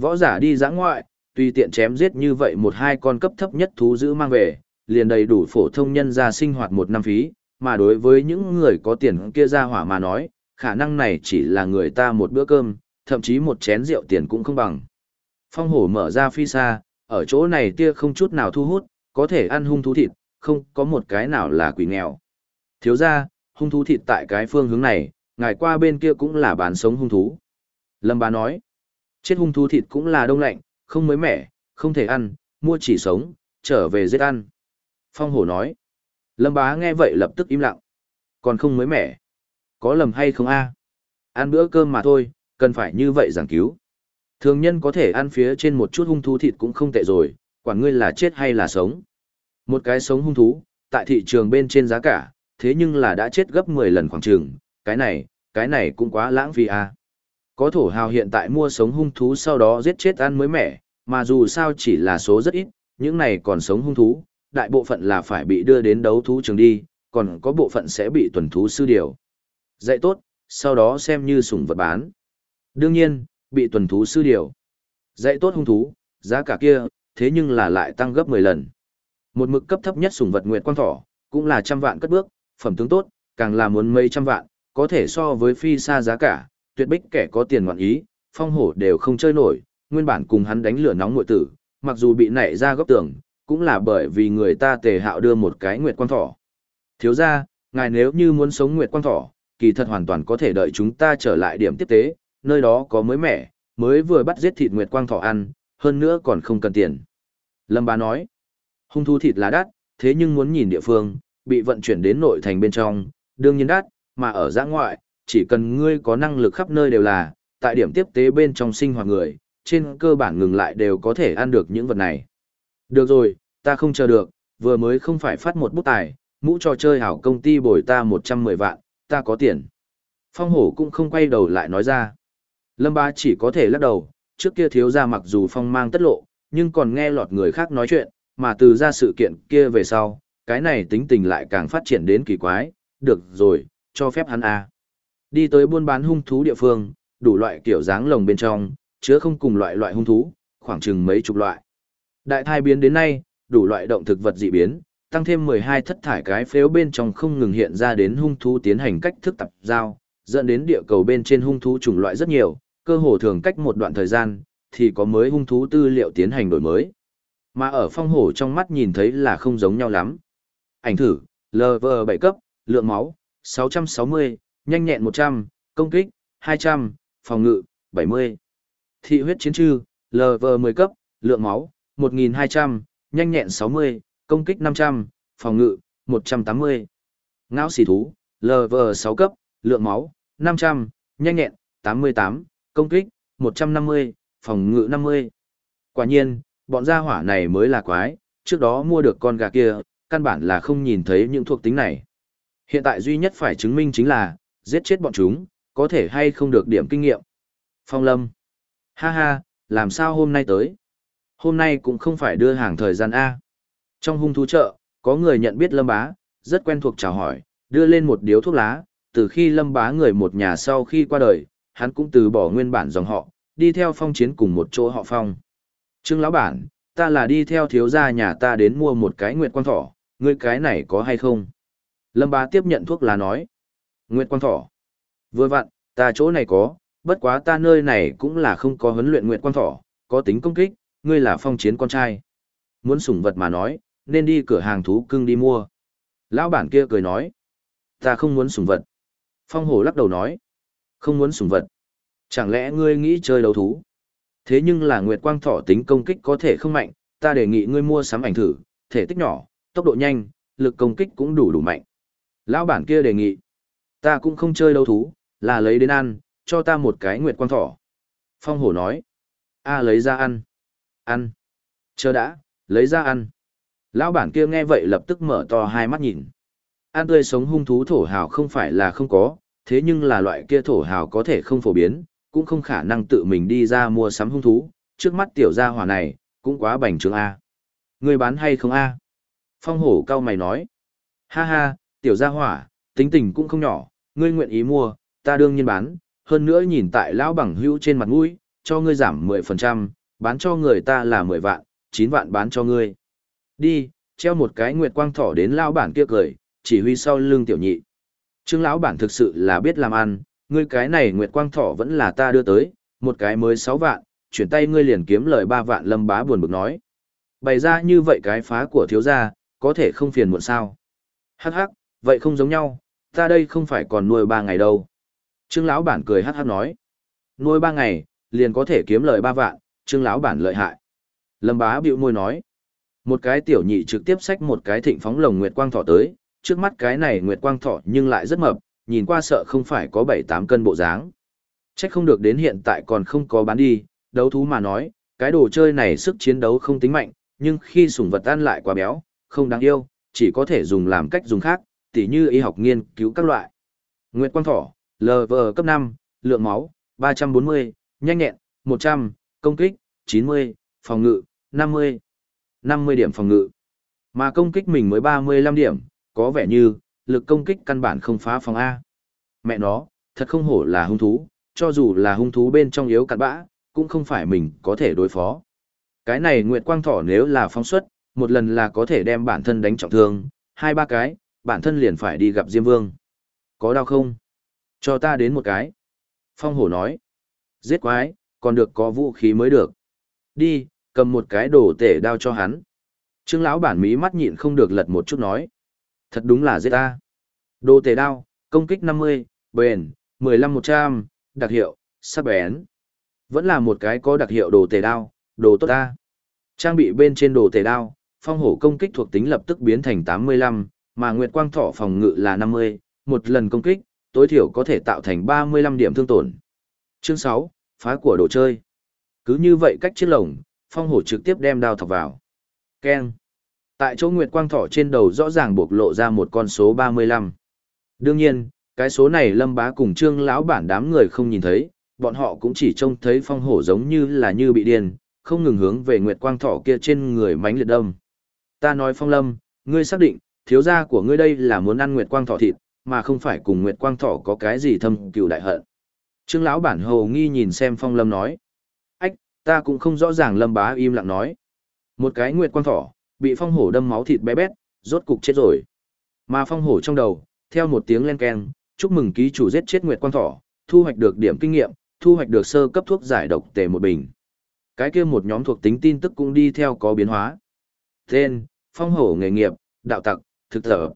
[SPEAKER 1] Võ giả đi giã ngoại, tùy tiện chém giết như vậy một hai con cấp thấp nhất thú giữ mang về, liền đầy đủ phổ thông nhân ra sinh hoạt một năm phí, mà đối với những người có tiền kia ra hỏa mà nói, khả năng này chỉ là người ta một bữa cơm, thậm chí một chén rượu tiền cũng không bằng. Phong hổ mở ra phi xa, ở chỗ này tia không chút nào thu hút, có thể ăn hung thú thịt, không có một cái nào là quỷ nghèo. Thiếu ra, hung thú thịt tại cái phương hướng này, ngài qua bên kia cũng là bán sống hung thú. Lâm bá nói, chết hung thú thịt cũng là đông lạnh, không mới mẻ, không thể ăn, mua chỉ sống, trở về giết ăn. Phong hổ nói, Lâm bá nghe vậy lập tức im lặng. Còn không mới mẻ. Có lầm hay không a? Ăn bữa cơm mà thôi, cần phải như vậy giảng cứu. Thường nhân có thể ăn phía trên một chút hung thú thịt cũng không tệ rồi, Quả ngươi là chết hay là sống. Một cái sống hung thú, tại thị trường bên trên giá cả, thế nhưng là đã chết gấp 10 lần khoảng trường, cái này, cái này cũng quá lãng phí a. Có thổ hào hiện tại mua sống hung thú sau đó giết chết ăn mới mẻ, mà dù sao chỉ là số rất ít, những này còn sống hung thú, đại bộ phận là phải bị đưa đến đấu thú trường đi, còn có bộ phận sẽ bị tuần thú sư điều. Dạy tốt, sau đó xem như sủng vật bán. Đương nhiên, bị tuần thú sư điều. Dạy tốt hung thú, giá cả kia, thế nhưng là lại tăng gấp 10 lần. Một mực cấp thấp nhất sủng vật nguyệt quang thỏ, cũng là trăm vạn cất bước, phẩm tướng tốt, càng là muốn mấy trăm vạn, có thể so với phi xa giá cả, tuyệt bích kẻ có tiền ngoạn ý, phong hổ đều không chơi nổi, nguyên bản cùng hắn đánh lửa nóng ngội tử, mặc dù bị nảy ra góc tường, cũng là bởi vì người ta tề hạo đưa một cái nguyệt quang thỏ. Thiếu ra, ngài nếu như muốn sống nguyệt quang thỏ, kỳ thật hoàn toàn có thể đợi chúng ta trở lại điểm tiếp tế, nơi đó có mới mẻ, mới vừa bắt giết thịt nguyệt quang thỏ ăn, hơn nữa còn không cần tiền. Lâm bá nói, hung thu thịt là đắt, thế nhưng muốn nhìn địa phương, bị vận chuyển đến nội thành bên trong, đương nhiên đắt, mà ở giã ngoại, chỉ cần ngươi có năng lực khắp nơi đều là, tại điểm tiếp tế bên trong sinh hoạt người, trên cơ bản ngừng lại đều có thể ăn được những vật này. Được rồi, ta không chờ được, vừa mới không phải phát một bút tài, mũ trò chơi hảo công ty bồi ta 110 vạn, ta có tiền. Phong hổ cũng không quay đầu lại nói ra. Lâm ba chỉ có thể lắc đầu, trước kia thiếu ra mặc dù phong mang tất lộ, nhưng còn nghe lọt người khác nói chuyện, mà từ ra sự kiện kia về sau, cái này tính tình lại càng phát triển đến kỳ quái, được rồi, cho phép hắn a. Đi tới buôn bán hung thú địa phương, đủ loại kiểu dáng lồng bên trong, chứa không cùng loại loại hung thú, khoảng chừng mấy chục loại. Đại thai biến đến nay, đủ loại động thực vật dị biến, tăng thêm 12 thất thải cái phếu bên trong không ngừng hiện ra đến hung thú tiến hành cách thức tập giao, dẫn đến địa cầu bên trên hung thú chủng loại rất nhiều, cơ hồ thường cách một đoạn thời gian, thì có mới hung thú tư liệu tiến hành đổi mới. Mà ở phong hổ trong mắt nhìn thấy là không giống nhau lắm. Ảnh thử, LV7 cấp, lượng máu, 660, nhanh nhẹn 100, công kích, 200, phòng ngự, 70. Thị huyết chiến trư, LV10 cấp, lượng máu, 1200, nhanh nhẹn 60, công kích 500, phòng ngự, 180. Ngao xỉ thú, LV6 cấp, lượng máu, 500, nhanh nhẹn, 88, công kích, 150, phòng ngự 50. Quả nhiên, bọn gia hỏa này mới là quái, trước đó mua được con gà kia, căn bản là không nhìn thấy những thuộc tính này. Hiện tại duy nhất phải chứng minh chính là, giết chết bọn chúng, có thể hay không được điểm kinh nghiệm. Phong Lâm. Ha ha, làm sao hôm nay tới? Hôm nay cũng không phải đưa hàng thời gian A. Trong hung thú chợ, có người nhận biết Lâm Bá, rất quen thuộc chào hỏi, đưa lên một điếu thuốc lá, từ khi Lâm Bá người một nhà sau khi qua đời, hắn cũng từ bỏ nguyên bản dòng họ, đi theo phong chiến cùng một chỗ họ phong. Trương lão bản, ta là đi theo thiếu gia nhà ta đến mua một cái nguyệt quang thỏ, ngươi cái này có hay không? Lâm Bá tiếp nhận thuốc lá nói. Nguyệt quang thỏ. Vừa vặn, ta chỗ này có, bất quá ta nơi này cũng là không có huấn luyện nguyệt quang thỏ, có tính công kích, ngươi là phong chiến con trai. Muốn sủng vật mà nói, nên đi cửa hàng thú cưng đi mua. Lão bản kia cười nói. Ta không muốn sủng vật. Phong hổ lắc đầu nói. Không muốn sủng vật. Chẳng lẽ ngươi nghĩ chơi đấu thú? Thế nhưng là Nguyệt Quang Thỏ tính công kích có thể không mạnh, ta đề nghị ngươi mua sắm ảnh thử, thể tích nhỏ, tốc độ nhanh, lực công kích cũng đủ đủ mạnh. Lão bản kia đề nghị, ta cũng không chơi đấu thú, là lấy đến ăn, cho ta một cái Nguyệt Quang Thỏ. Phong hổ nói, a lấy ra ăn. Ăn. Chờ đã, lấy ra ăn. Lão bản kia nghe vậy lập tức mở to hai mắt nhìn. Ăn tươi sống hung thú thổ hào không phải là không có, thế nhưng là loại kia thổ hào có thể không phổ biến, cũng không khả năng tự mình đi ra mua sắm hung thú, trước mắt tiểu gia hỏa này, cũng quá bành trướng A. Người bán hay không A? Phong hổ cao mày nói. Ha ha, tiểu gia hỏa, tính tình cũng không nhỏ, ngươi nguyện ý mua, ta đương nhiên bán, hơn nữa nhìn tại lão bằng hữu trên mặt mũi, cho ngươi giảm 10%, bán cho người ta là 10 vạn, 9 vạn bán cho ngươi. Đi, treo một cái nguyệt quang thỏ đến lão bản kia cười, chỉ huy sau lưng tiểu nhị. Trương lão bản thực sự là biết làm ăn, ngươi cái này nguyệt quang thỏ vẫn là ta đưa tới, một cái mới 6 vạn, chuyển tay ngươi liền kiếm lời 3 vạn lâm bá buồn bực nói. Bày ra như vậy cái phá của thiếu gia, có thể không phiền muộn sao. Hắc hắc, vậy không giống nhau, ta đây không phải còn nuôi 3 ngày đâu. Trương lão bản cười hát hát nói. Nuôi ba ngày, liền có thể kiếm lời ba vạn, trương lão bản lợi hại. Lâm bá bĩu môi nói. Một cái tiểu nhị trực tiếp xách một cái thịnh phóng lồng nguyệt quang thỏ tới, trước mắt cái này nguyệt quang thỏ nhưng lại rất mập, nhìn qua sợ không phải có 7-8 cân bộ dáng. Chắc không được đến hiện tại còn không có bán đi, đấu thú mà nói, cái đồ chơi này sức chiến đấu không tính mạnh, nhưng khi sủng vật ăn lại quá béo, không đáng yêu, chỉ có thể dùng làm cách dùng khác, tỉ như y học nghiên cứu các loại. Nguyệt quang thỏ, LV cấp 5, lượng máu, 340, nhanh nhẹn, 100, công kích, 90, phòng ngự, 50. 50 điểm phòng ngự. Mà công kích mình mới 35 điểm, có vẻ như, lực công kích căn bản không phá phòng A. Mẹ nó, thật không hổ là hung thú, cho dù là hung thú bên trong yếu cặn bã, cũng không phải mình có thể đối phó. Cái này Nguyệt Quang Thỏ nếu là phóng xuất, một lần là có thể đem bản thân đánh trọng thương, hai ba cái, bản thân liền phải đi gặp Diêm Vương. Có đau không? Cho ta đến một cái. Phong hổ nói. Giết quái, còn được có vũ khí mới được. Đi, cầm một cái đồ tể đao cho hắn. Trương lão bản mí mắt nhịn không được lật một chút nói. Thật đúng là giết ta. Đồ tể đao, công kích 50, bền, 15-100, đặc hiệu, sắc bén. Vẫn là một cái có đặc hiệu đồ tể đao, đồ tốt ta. Trang bị bên trên đồ tể đao, phong hổ công kích thuộc tính lập tức biến thành 85, mà Nguyệt Quang Thọ phòng ngự là 50, một lần công kích, tối thiểu có thể tạo thành 35 điểm thương tổn. Chương 6, phá của đồ chơi. Cứ như vậy cách chiếc lồng, phong hổ trực tiếp đem đao thọc vào. Keng. Tại chỗ Nguyệt Quang Thọ trên đầu rõ ràng bộc lộ ra một con số 35. Đương nhiên, cái số này lâm bá cùng trương lão bản đám người không nhìn thấy, bọn họ cũng chỉ trông thấy phong hổ giống như là như bị điên, không ngừng hướng về Nguyệt Quang Thọ kia trên người mánh liệt đâm. Ta nói phong lâm, ngươi xác định, thiếu gia của ngươi đây là muốn ăn Nguyệt Quang Thọ thịt, mà không phải cùng Nguyệt Quang Thỏ có cái gì thâm cừu đại hận. Trương lão bản hồ nghi nhìn xem phong lâm nói. Ách, ta cũng không rõ ràng lâm bá im lặng nói. Một cái Nguyệt Quang Thỏ bị phong hổ đâm máu thịt bé bét, rốt cục chết rồi. Mà phong hổ trong đầu, theo một tiếng len keng, chúc mừng ký chủ giết chết Nguyệt Quang Thỏ, thu hoạch được điểm kinh nghiệm, thu hoạch được sơ cấp thuốc giải độc tề một bình. Cái kia một nhóm thuộc tính tin tức cũng đi theo có biến hóa. Tên, phong hổ nghề nghiệp, đạo tặc, thực thở.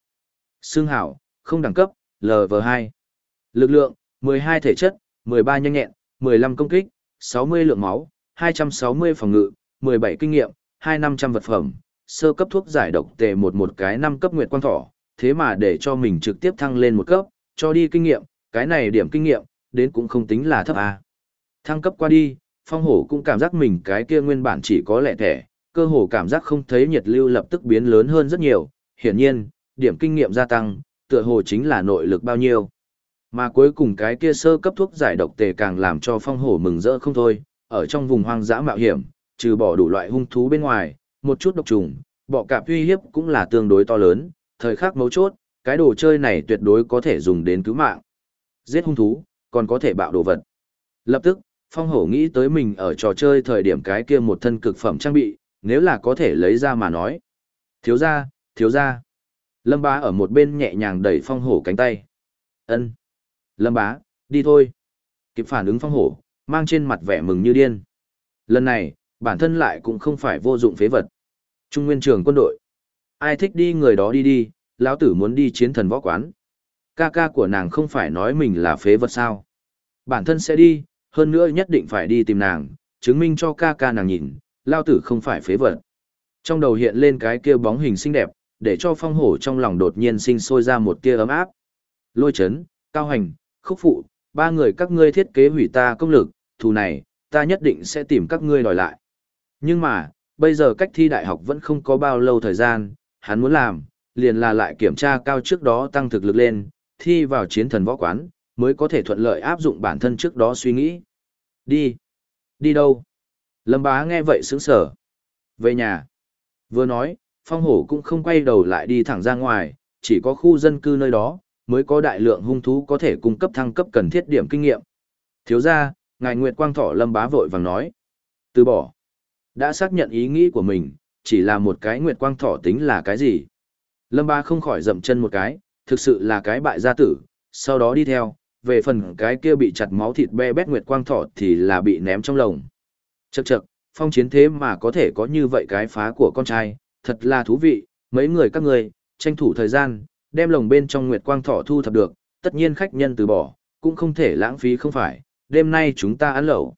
[SPEAKER 1] Xương hảo, không đẳng cấp, LV2. Lực lượng, 12 thể chất, 13 nhanh nhẹn, 15 công kích, 60 lượng máu, 260 phòng ngự, 17 kinh nghiệm, 2500 vật phẩm, sơ cấp thuốc giải độc tề một một cái năm cấp nguyệt quang thỏ, thế mà để cho mình trực tiếp thăng lên một cấp, cho đi kinh nghiệm, cái này điểm kinh nghiệm, đến cũng không tính là thấp à. Thăng cấp qua đi, phong hổ cũng cảm giác mình cái kia nguyên bản chỉ có lẻ thẻ, cơ hồ cảm giác không thấy nhiệt lưu lập tức biến lớn hơn rất nhiều, hiển nhiên, điểm kinh nghiệm gia tăng, tựa hồ chính là nội lực bao nhiêu. Mà cuối cùng cái kia sơ cấp thuốc giải độc tề càng làm cho phong hổ mừng rỡ không thôi, ở trong vùng hoang dã mạo hiểm, trừ bỏ đủ loại hung thú bên ngoài, một chút độc trùng, bọ cạp uy hiếp cũng là tương đối to lớn, thời khắc mấu chốt, cái đồ chơi này tuyệt đối có thể dùng đến cứu mạng. Giết hung thú, còn có thể bạo đồ vật. Lập tức, Phong Hổ nghĩ tới mình ở trò chơi thời điểm cái kia một thân cực phẩm trang bị, nếu là có thể lấy ra mà nói. Thiếu ra, thiếu ra. Lâm bá ở một bên nhẹ nhàng đẩy Phong Hổ cánh tay. ân Lâm bá, đi thôi. Kịp phản ứng Phong Hổ, mang trên mặt vẻ mừng như điên. Lần này, bản thân lại cũng không phải vô dụng phế vật. Trung nguyên trường quân đội. Ai thích đi người đó đi đi, lão tử muốn đi chiến thần võ quán. Ca ca của nàng không phải nói mình là phế vật sao. Bản thân sẽ đi, hơn nữa nhất định phải đi tìm nàng, chứng minh cho ca ca nàng nhìn, lão tử không phải phế vật. Trong đầu hiện lên cái kia bóng hình xinh đẹp, để cho phong hổ trong lòng đột nhiên sinh sôi ra một tia ấm áp. Lôi chấn, cao hành, khúc phụ, ba người các ngươi thiết kế hủy ta công lực, thù này, ta nhất định sẽ tìm các ngươi đòi lại. Nhưng mà, bây giờ cách thi đại học vẫn không có bao lâu thời gian, hắn muốn làm, liền là lại kiểm tra cao trước đó tăng thực lực lên, thi vào chiến thần võ quán, mới có thể thuận lợi áp dụng bản thân trước đó suy nghĩ. Đi. Đi đâu? Lâm bá nghe vậy sững sở. Về nhà. Vừa nói, phong hổ cũng không quay đầu lại đi thẳng ra ngoài, chỉ có khu dân cư nơi đó, mới có đại lượng hung thú có thể cung cấp thăng cấp cần thiết điểm kinh nghiệm. Thiếu ra, ngài Nguyệt Quang Thọ Lâm bá vội vàng nói. Từ bỏ. Đã xác nhận ý nghĩ của mình, chỉ là một cái Nguyệt Quang Thọ tính là cái gì? Lâm Bá không khỏi dậm chân một cái, thực sự là cái bại gia tử, sau đó đi theo, về phần cái kia bị chặt máu thịt be bét nguyệt quang thọ thì là bị ném trong lồng. Chậc chậc, phong chiến thế mà có thể có như vậy cái phá của con trai, thật là thú vị, mấy người các người, tranh thủ thời gian, đem lồng bên trong nguyệt quang thọ thu thập được, tất nhiên khách nhân từ bỏ, cũng không thể lãng phí không phải, đêm nay chúng ta ăn lẩu.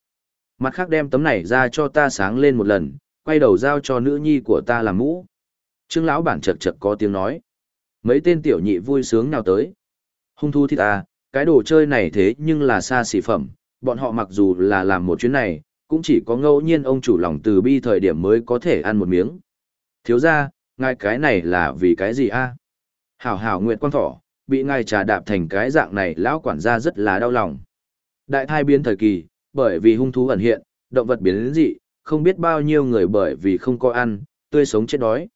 [SPEAKER 1] Mặt khác đem tấm này ra cho ta sáng lên một lần, quay đầu giao cho nữ nhi của ta làm mũ. Trương lão bản chật chật có tiếng nói. Mấy tên tiểu nhị vui sướng nào tới. Hung thu thịt à, cái đồ chơi này thế nhưng là xa xỉ phẩm, bọn họ mặc dù là làm một chuyến này, cũng chỉ có ngẫu nhiên ông chủ lòng từ bi thời điểm mới có thể ăn một miếng. Thiếu ra, ngài cái này là vì cái gì a? Hảo hảo Nguyệt Quang Thỏ, bị ngài trà đạp thành cái dạng này lão quản gia rất là đau lòng. Đại thai biến thời kỳ, bởi vì hung thú ẩn hiện, động vật biến đến dị, không biết bao nhiêu người bởi vì không có ăn, tươi sống chết đói.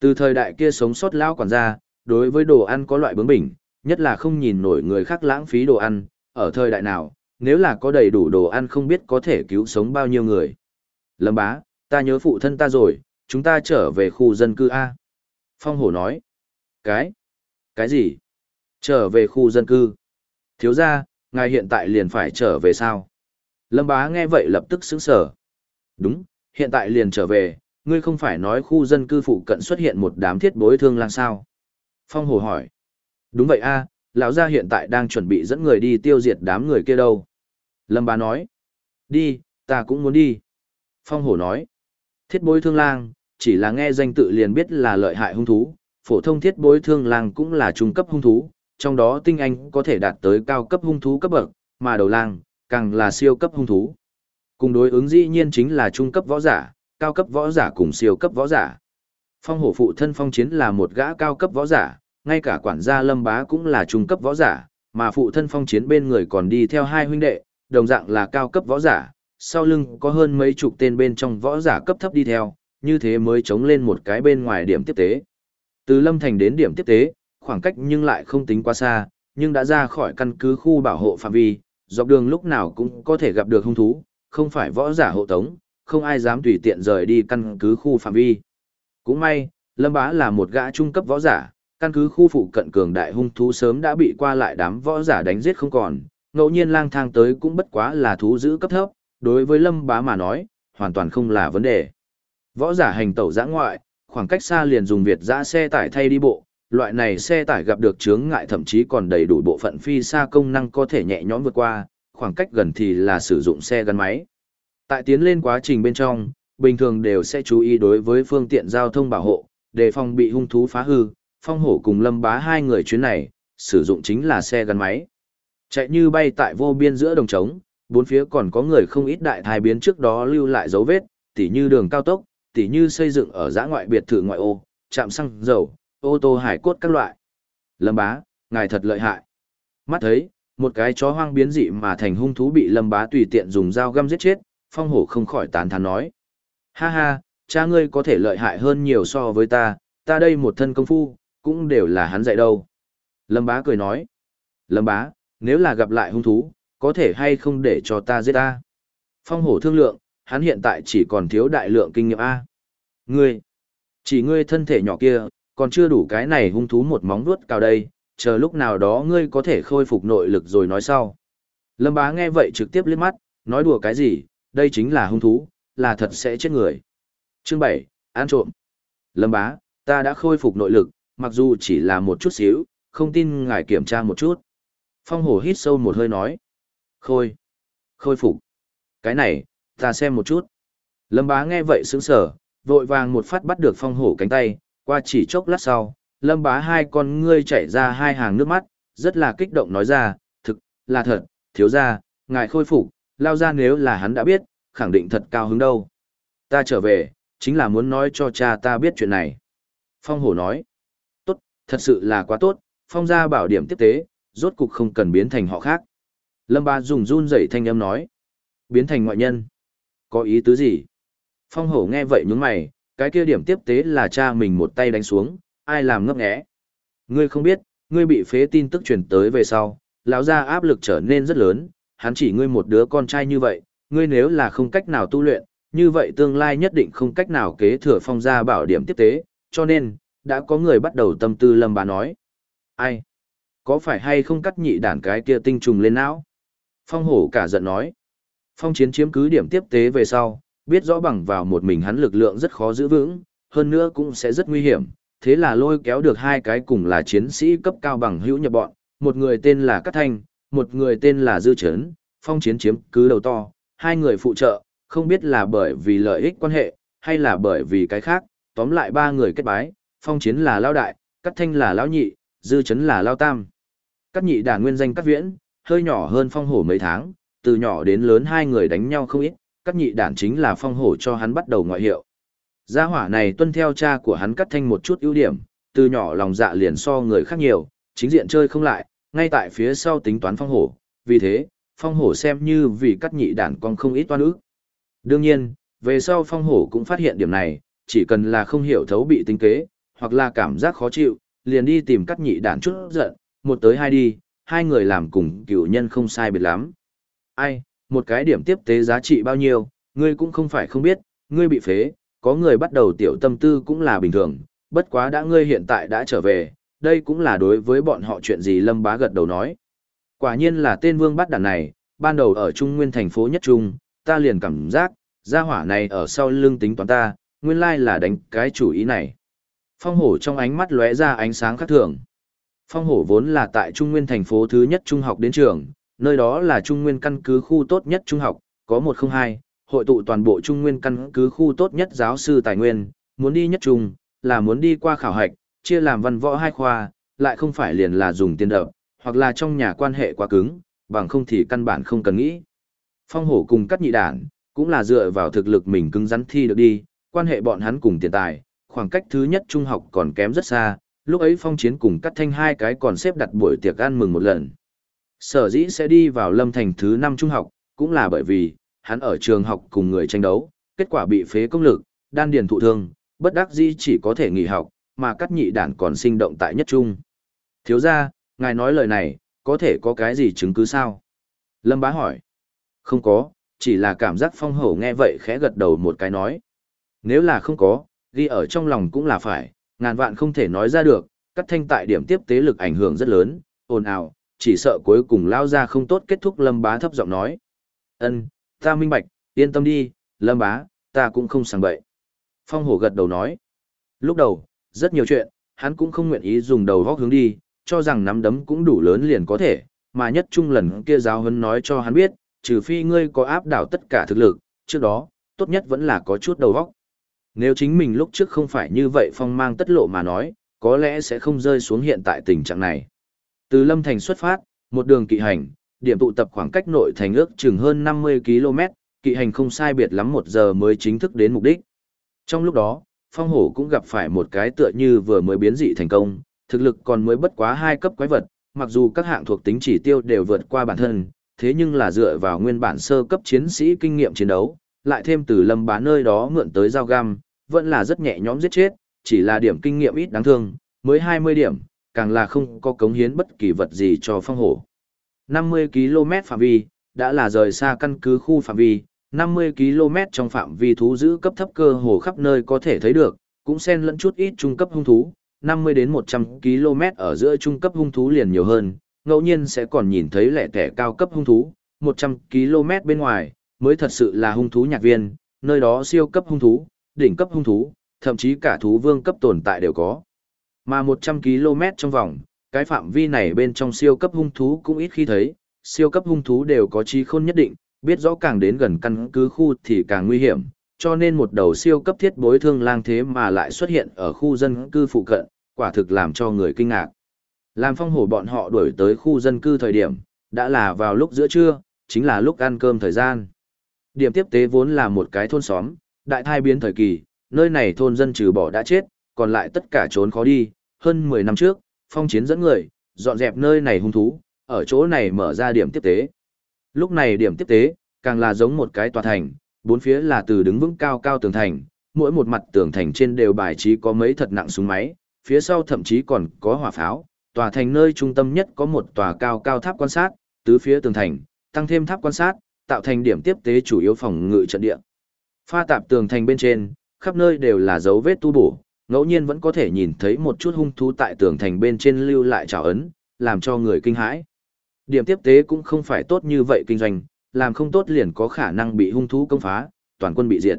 [SPEAKER 1] Từ thời đại kia sống sót lão quản gia, đối với đồ ăn có loại bướng bỉnh, nhất là không nhìn nổi người khác lãng phí đồ ăn, ở thời đại nào, nếu là có đầy đủ đồ ăn không biết có thể cứu sống bao nhiêu người. Lâm bá, ta nhớ phụ thân ta rồi, chúng ta trở về khu dân cư A. Phong hổ nói. Cái? Cái gì? Trở về khu dân cư. Thiếu ra, ngài hiện tại liền phải trở về sao? Lâm bá nghe vậy lập tức sững sở. Đúng, hiện tại liền trở về, ngươi không phải nói khu dân cư phụ cận xuất hiện một đám thiết bối thương lang sao? Phong hồ hỏi. Đúng vậy a, lão gia hiện tại đang chuẩn bị dẫn người đi tiêu diệt đám người kia đâu. Lâm bá nói. Đi, ta cũng muốn đi. Phong hổ nói. Thiết bối thương lang, chỉ là nghe danh tự liền biết là lợi hại hung thú, phổ thông thiết bối thương lang cũng là trung cấp hung thú, trong đó tinh anh có thể đạt tới cao cấp hung thú cấp bậc, mà đầu lang, càng là siêu cấp hung thú. Cùng đối ứng dĩ nhiên chính là trung cấp võ giả, cao cấp võ giả cùng siêu cấp võ giả. Phong hổ phụ thân phong chiến là một gã cao cấp võ giả, ngay cả quản gia lâm bá cũng là trung cấp võ giả, mà phụ thân phong chiến bên người còn đi theo hai huynh đệ, đồng dạng là cao cấp võ giả, sau lưng có hơn mấy chục tên bên trong võ giả cấp thấp đi theo, như thế mới chống lên một cái bên ngoài điểm tiếp tế. Từ Lâm Thành đến điểm tiếp tế, khoảng cách nhưng lại không tính quá xa, nhưng đã ra khỏi căn cứ khu bảo hộ phạm vi, dọc đường lúc nào cũng có thể gặp được hung thú, không phải võ giả hộ tống, không ai dám tùy tiện rời đi căn cứ khu phạm vi. Cũng may, Lâm Bá là một gã trung cấp võ giả, căn cứ khu phụ cận cường đại hung thú sớm đã bị qua lại đám võ giả đánh giết không còn, ngẫu nhiên lang thang tới cũng bất quá là thú giữ cấp thấp, đối với Lâm Bá mà nói, hoàn toàn không là vấn đề. Võ giả hành tẩu giã ngoại, khoảng cách xa liền dùng Việt giã xe tải thay đi bộ, loại này xe tải gặp được chướng ngại thậm chí còn đầy đủ bộ phận phi xa công năng có thể nhẹ nhõm vượt qua, khoảng cách gần thì là sử dụng xe gắn máy. Tại tiến lên quá trình bên trong, bình thường đều sẽ chú ý đối với phương tiện giao thông bảo hộ, đề phòng bị hung thú phá hư, phong hổ cùng lâm bá hai người chuyến này, sử dụng chính là xe gắn máy. Chạy như bay tại vô biên giữa đồng trống, bốn phía còn có người không ít đại thai biến trước đó lưu lại dấu vết, tỉ như đường cao tốc, tỉ như xây dựng ở giã ngoại biệt thự ngoại ô, trạm xăng dầu, ô tô hải cốt các loại. Lâm bá, ngài thật lợi hại. Mắt thấy, một cái chó hoang biến dị mà thành hung thú bị lâm bá tùy tiện dùng dao găm giết chết, phong hổ không khỏi tán thán nói. Ha ha, cha ngươi có thể lợi hại hơn nhiều so với ta, ta đây một thân công phu, cũng đều là hắn dạy đâu. Lâm bá cười nói. Lâm bá, nếu là gặp lại hung thú, có thể hay không để cho ta giết ta. Phong hổ thương lượng, hắn hiện tại chỉ còn thiếu đại lượng kinh nghiệm A. Ngươi, chỉ ngươi thân thể nhỏ kia, còn chưa đủ cái này hung thú một móng vuốt cao đây, chờ lúc nào đó ngươi có thể khôi phục nội lực rồi nói sau. Lâm bá nghe vậy trực tiếp liếc mắt, nói đùa cái gì, đây chính là hung thú, là thật sẽ chết người. Chương 7, An trộm. Lâm bá, ta đã khôi phục nội lực, mặc dù chỉ là một chút xíu, không tin ngài kiểm tra một chút. Phong hổ hít sâu một hơi nói. Khôi. Khôi phục. Cái này, ta xem một chút. Lâm bá nghe vậy sững sờ, vội vàng một phát bắt được phong hổ cánh tay, qua chỉ chốc lát sau, lâm bá hai con ngươi chảy ra hai hàng nước mắt, rất là kích động nói ra, thực, là thật, thiếu ra, ngài khôi phục, lao ra nếu là hắn đã biết, khẳng định thật cao hứng đâu. Ta trở về, chính là muốn nói cho cha ta biết chuyện này. Phong hổ nói, tốt, thật sự là quá tốt, phong gia bảo điểm tiếp tế, rốt cục không cần biến thành họ khác. Lâm bá dùng run rẩy thanh âm nói, biến thành ngoại nhân. Có ý tứ gì? Phong hổ nghe vậy nhướng mày, cái kia điểm tiếp tế là cha mình một tay đánh xuống, ai làm ngấp nghé. Ngươi không biết, ngươi bị phế tin tức truyền tới về sau, lão gia áp lực trở nên rất lớn, hắn chỉ ngươi một đứa con trai như vậy, ngươi nếu là không cách nào tu luyện, như vậy tương lai nhất định không cách nào kế thừa phong gia bảo điểm tiếp tế, cho nên, đã có người bắt đầu tâm tư lâm bà nói. Ai? Có phải hay không cắt nhị đản cái kia tinh trùng lên não? Phong hổ cả giận nói. Phong chiến chiếm cứ điểm tiếp tế về sau, biết rõ bằng vào một mình hắn lực lượng rất khó giữ vững, hơn nữa cũng sẽ rất nguy hiểm, thế là lôi kéo được hai cái cùng là chiến sĩ cấp cao bằng hữu nhập bọn, một người tên là Cát Thanh, một người tên là Dư Trấn, phong chiến chiếm cứ đầu to, hai người phụ trợ, không biết là bởi vì lợi ích quan hệ, hay là bởi vì cái khác, tóm lại ba người kết bái, phong chiến là lao đại, Cát Thanh là lao nhị, Dư Trấn là lao tam. Cát nhị đà nguyên danh Cát Viễn, hơi nhỏ hơn phong hổ mấy tháng, từ nhỏ đến lớn hai người đánh nhau không ít, Cát nhị đản chính là phong hổ cho hắn bắt đầu ngoại hiệu. Gia hỏa này tuân theo cha của hắn cắt thanh một chút ưu điểm, từ nhỏ lòng dạ liền so người khác nhiều, chính diện chơi không lại, ngay tại phía sau tính toán phong hổ, vì thế, phong hổ xem như vì cắt nhị đản còn không ít toan ức. Đương nhiên, về sau phong hổ cũng phát hiện điểm này, chỉ cần là không hiểu thấu bị tính kế, hoặc là cảm giác khó chịu, liền đi tìm cắt nhị đản chút giận, một tới hai đi, hai người làm cùng cựu nhân không sai biệt lắm. Ai, một cái điểm tiếp tế giá trị bao nhiêu, ngươi cũng không phải không biết, ngươi bị phế, có người bắt đầu tiểu tâm tư cũng là bình thường, bất quá đã ngươi hiện tại đã trở về, đây cũng là đối với bọn họ chuyện gì Lâm Bá gật đầu nói. Quả nhiên là tên vương bắt đàn này, ban đầu ở Trung Nguyên thành phố nhất Trung, ta liền cảm giác, gia hỏa này ở sau lưng tính toán ta, nguyên lai là đánh cái chủ ý này. Phong hổ trong ánh mắt lóe ra ánh sáng khác thường. Phong hổ vốn là tại Trung Nguyên thành phố thứ nhất trung học đến trường, nơi đó là Trung Nguyên căn cứ khu tốt nhất trung học, có 102, hội tụ toàn bộ Trung Nguyên căn cứ khu tốt nhất giáo sư tài nguyên, muốn đi nhất trung, là muốn đi qua khảo hạch, chia làm văn võ hai khoa, lại không phải liền là dùng tiền đậu, hoặc là trong nhà quan hệ quá cứng, bằng không thì căn bản không cần nghĩ. Phong hổ cùng cắt nhị đản, cũng là dựa vào thực lực mình cứng rắn thi được đi, quan hệ bọn hắn cùng tiền tài, khoảng cách thứ nhất trung học còn kém rất xa, lúc ấy phong chiến cùng cắt thanh hai cái còn xếp đặt buổi tiệc ăn mừng một lần. Sở dĩ sẽ đi vào lâm thành thứ năm trung học, cũng là bởi vì, hắn ở trường học cùng người tranh đấu, kết quả bị phế công lực, đan điền thụ thương, bất đắc dĩ chỉ có thể nghỉ học, mà cắt nhị đản còn sinh động tại nhất trung. Thiếu ra, ngài nói lời này, có thể có cái gì chứng cứ sao? Lâm bá hỏi. Không có, chỉ là cảm giác phong hổ nghe vậy khẽ gật đầu một cái nói. Nếu là không có, ghi ở trong lòng cũng là phải, ngàn vạn không thể nói ra được, cắt thanh tại điểm tiếp tế lực ảnh hưởng rất lớn, ồn ào, chỉ sợ cuối cùng lao ra không tốt kết thúc lâm bá thấp giọng nói. ân ta minh bạch, yên tâm đi, lâm bá, ta cũng không sàng bậy. Phong hổ gật đầu nói. Lúc đầu, rất nhiều chuyện, hắn cũng không nguyện ý dùng đầu góc hướng đi, cho rằng nắm đấm cũng đủ lớn liền có thể, mà nhất trung lần kia giáo hấn nói cho hắn biết, trừ phi ngươi có áp đảo tất cả thực lực, trước đó, tốt nhất vẫn là có chút đầu góc. Nếu chính mình lúc trước không phải như vậy phong mang tất lộ mà nói, có lẽ sẽ không rơi xuống hiện tại tình trạng này. Từ Lâm Thành xuất phát, một đường kỵ hành, điểm tụ tập khoảng cách nội thành ước chừng hơn 50 km, kỵ hành không sai biệt lắm một giờ mới chính thức đến mục đích. Trong lúc đó, Phong Hổ cũng gặp phải một cái tựa như vừa mới biến dị thành công, thực lực còn mới bất quá hai cấp quái vật, mặc dù các hạng thuộc tính chỉ tiêu đều vượt qua bản thân, thế nhưng là dựa vào nguyên bản sơ cấp chiến sĩ kinh nghiệm chiến đấu, lại thêm từ lâm bá nơi đó mượn tới dao găm, vẫn là rất nhẹ nhõm giết chết, chỉ là điểm kinh nghiệm ít đáng thương, mới 20 điểm, càng là không có cống hiến bất kỳ vật gì cho phong hổ. 50 km phạm vi, đã là rời xa căn cứ khu phạm vi, 50 km trong phạm vi thú giữ cấp thấp cơ hồ khắp nơi có thể thấy được, cũng xen lẫn chút ít trung cấp hung thú, 50 đến 100 km ở giữa trung cấp hung thú liền nhiều hơn, ngẫu nhiên sẽ còn nhìn thấy lẻ tẻ cao cấp hung thú, 100 km bên ngoài, mới thật sự là hung thú nhạc viên, nơi đó siêu cấp hung thú, đỉnh cấp hung thú, thậm chí cả thú vương cấp tồn tại đều có. Mà 100 km trong vòng, cái phạm vi này bên trong siêu cấp hung thú cũng ít khi thấy, siêu cấp hung thú đều có trí khôn nhất định, biết rõ càng đến gần căn cứ khu thì càng nguy hiểm, cho nên một đầu siêu cấp thiết bối thương lang thế mà lại xuất hiện ở khu dân cư phụ cận, quả thực làm cho người kinh ngạc. Làm phong hổ bọn họ đuổi tới khu dân cư thời điểm, đã là vào lúc giữa trưa, chính là lúc ăn cơm thời gian. Điểm tiếp tế vốn là một cái thôn xóm, đại thai biến thời kỳ, nơi này thôn dân trừ bỏ đã chết, còn lại tất cả trốn khó đi, hơn 10 năm trước, phong chiến dẫn người, dọn dẹp nơi này hung thú, ở chỗ này mở ra điểm tiếp tế. Lúc này điểm tiếp tế, càng là giống một cái tòa thành, bốn phía là từ đứng vững cao cao tường thành, mỗi một mặt tường thành trên đều bài trí có mấy thật nặng súng máy, phía sau thậm chí còn có hỏa pháo, tòa thành nơi trung tâm nhất có một tòa cao cao tháp quan sát, tứ phía tường thành, tăng thêm tháp quan sát, tạo thành điểm tiếp tế chủ yếu phòng ngự trận địa. Pha tạp tường thành bên trên, khắp nơi đều là dấu vết tu bổ, ngẫu nhiên vẫn có thể nhìn thấy một chút hung thú tại tường thành bên trên lưu lại trào ấn, làm cho người kinh hãi. Điểm tiếp tế cũng không phải tốt như vậy kinh doanh, làm không tốt liền có khả năng bị hung thú công phá, toàn quân bị diệt.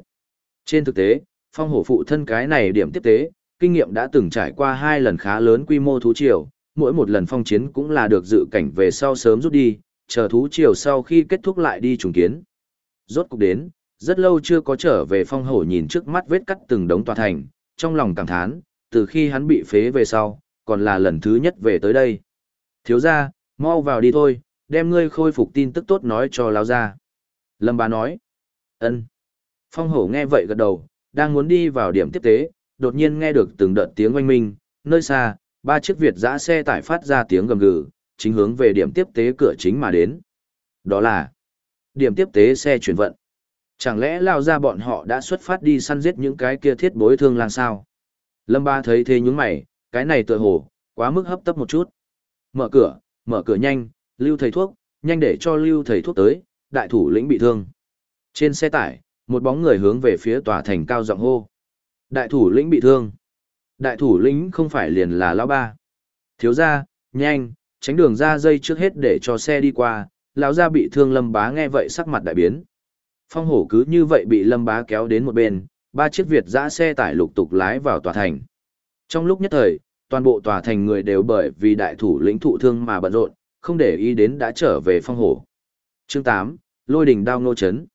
[SPEAKER 1] Trên thực tế, phong hổ phụ thân cái này điểm tiếp tế, kinh nghiệm đã từng trải qua hai lần khá lớn quy mô thú triều, mỗi một lần phong chiến cũng là được dự cảnh về sau sớm rút đi, chờ thú triều sau khi kết thúc lại đi trùng kiến. Rốt cục đến, rất lâu chưa có trở về phong hổ nhìn trước mắt vết cắt từng đống tòa thành, trong lòng cảm thán, từ khi hắn bị phế về sau, còn là lần thứ nhất về tới đây. Thiếu ra, mau vào đi thôi, đem ngươi khôi phục tin tức tốt nói cho lão ra. Lâm bá nói. ân. Phong hổ nghe vậy gật đầu, đang muốn đi vào điểm tiếp tế, đột nhiên nghe được từng đợt tiếng oanh minh, nơi xa, ba chiếc Việt giã xe tải phát ra tiếng gầm gừ, chính hướng về điểm tiếp tế cửa chính mà đến. Đó là điểm tiếp tế xe chuyển vận. Chẳng lẽ lao ra bọn họ đã xuất phát đi săn giết những cái kia thiết bối thương lang sao? Lâm Ba thấy thế nhúng mày, cái này tựa hồ, quá mức hấp tấp một chút. Mở cửa, mở cửa nhanh, lưu thầy thuốc, nhanh để cho lưu thầy thuốc tới, đại thủ lĩnh bị thương. Trên xe tải, một bóng người hướng về phía tòa thành cao giọng hô. Đại thủ lĩnh bị thương. Đại thủ lĩnh không phải liền là lão ba. Thiếu ra, nhanh, tránh đường ra dây trước hết để cho xe đi qua, lão gia bị thương Lâm Bá nghe vậy sắc mặt đại biến. Phong hổ cứ như vậy bị Lâm Bá kéo đến một bên, ba chiếc Việt giã xe tải lục tục lái vào tòa thành. Trong lúc nhất thời, toàn bộ tòa thành người đều bởi vì đại thủ lĩnh thụ thương mà bận rộn, không để ý đến đã trở về phong hổ. Chương 8, Lôi đỉnh đao nô chấn.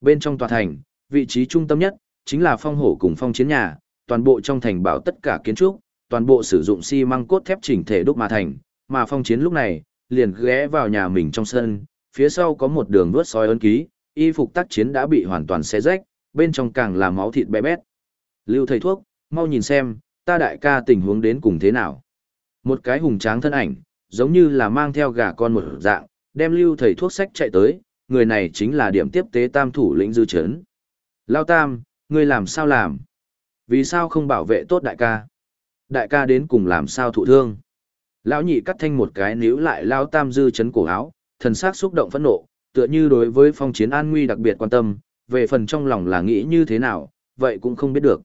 [SPEAKER 1] Bên trong tòa thành, vị trí trung tâm nhất, chính là phong hổ cùng phong chiến nhà, toàn bộ trong thành bảo tất cả kiến trúc, toàn bộ sử dụng xi măng cốt thép chỉnh thể đúc mà thành, mà phong chiến lúc này, liền ghé vào nhà mình trong sân, phía sau có một đường vớt sói ấn ký, y phục tác chiến đã bị hoàn toàn xé rách, bên trong càng là máu thịt bé bét. Lưu thầy thuốc, mau nhìn xem, ta đại ca tình huống đến cùng thế nào. Một cái hùng tráng thân ảnh, giống như là mang theo gà con một dạng, đem lưu thầy thuốc sách chạy tới, người này chính là điểm tiếp tế tam thủ lĩnh dư chấn. Lao tam, ngươi làm sao làm? Vì sao không bảo vệ tốt đại ca? Đại ca đến cùng làm sao thụ thương? Lão nhị cắt thanh một cái níu lại Lao tam dư chấn cổ áo, thần sắc xúc động phẫn nộ, tựa như đối với phong chiến an nguy đặc biệt quan tâm, về phần trong lòng là nghĩ như thế nào, vậy cũng không biết được.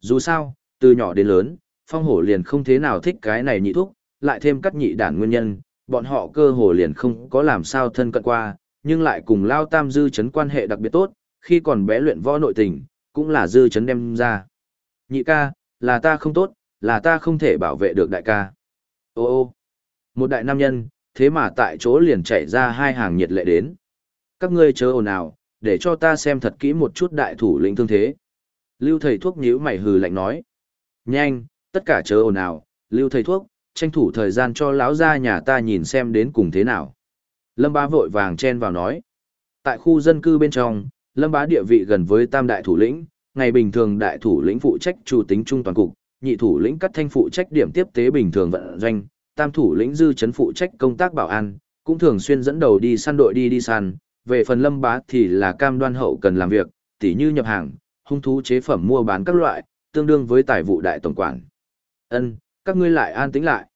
[SPEAKER 1] Dù sao, từ nhỏ đến lớn, phong hổ liền không thế nào thích cái này nhị thuốc, lại thêm cắt nhị đản nguyên nhân, bọn họ cơ hồ liền không có làm sao thân cận qua, nhưng lại cùng Lao Tam dư chấn quan hệ đặc biệt tốt, khi còn bé luyện võ nội tình, cũng là dư chấn đem ra. Nhị ca, là ta không tốt, là ta không thể bảo vệ được đại ca. Ô ô, một đại nam nhân, thế mà tại chỗ liền chạy ra hai hàng nhiệt lệ đến. Các ngươi chớ ồn ào, để cho ta xem thật kỹ một chút đại thủ lĩnh thương thế. Lưu thầy thuốc nhíu mày hừ lạnh nói. Nhanh, tất cả chớ ồn ào, lưu thầy thuốc, tranh thủ thời gian cho lão gia nhà ta nhìn xem đến cùng thế nào. Lâm bá vội vàng chen vào nói. Tại khu dân cư bên trong, lâm bá địa vị gần với tam đại thủ lĩnh, ngày bình thường đại thủ lĩnh phụ trách chủ tính trung toàn cục, nhị thủ lĩnh cắt thanh phụ trách điểm tiếp tế bình thường vận doanh, tam thủ lĩnh dư chấn phụ trách công tác bảo an, cũng thường xuyên dẫn đầu đi săn đội đi đi săn, về phần lâm bá thì là cam đoan hậu cần làm việc, tỉ như nhập hàng, hung thú chế phẩm mua bán các loại, tương đương với tài vụ đại tổng quản. Ân, các ngươi lại an tĩnh lại.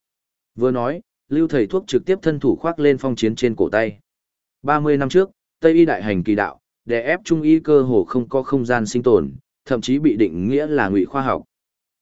[SPEAKER 1] Vừa nói, lưu thầy thuốc trực tiếp thân thủ khoác lên phong chiến trên cổ tay. 30 năm trước, Tây y đại hành kỳ đạo, để ép trung y cơ hồ không có không gian sinh tồn, thậm chí bị định nghĩa là ngụy khoa học.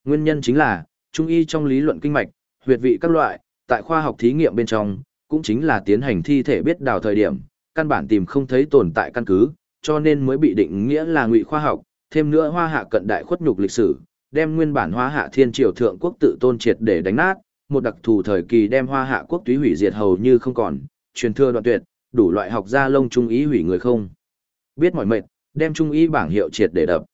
[SPEAKER 1] Nguyên nhân chính là, trung y trong lý luận kinh mạch, huyệt vị các loại, tại khoa học thí nghiệm bên trong, cũng chính là tiến hành thi thể biết đào thời điểm, căn bản tìm không thấy tồn tại căn cứ, cho nên mới bị định nghĩa là ngụy khoa học, thêm nữa hoa hạ cận đại khuất nhục lịch sử, đem nguyên bản hoa hạ thiên triều thượng quốc tự tôn triệt để đánh nát, một đặc thù thời kỳ đem hoa hạ quốc túy hủy diệt hầu như không còn, truyền thừa đoạn tuyệt, đủ loại học gia lông trung ý hủy người không. Biết mọi mệt, đem trung ý bảng hiệu triệt để đập.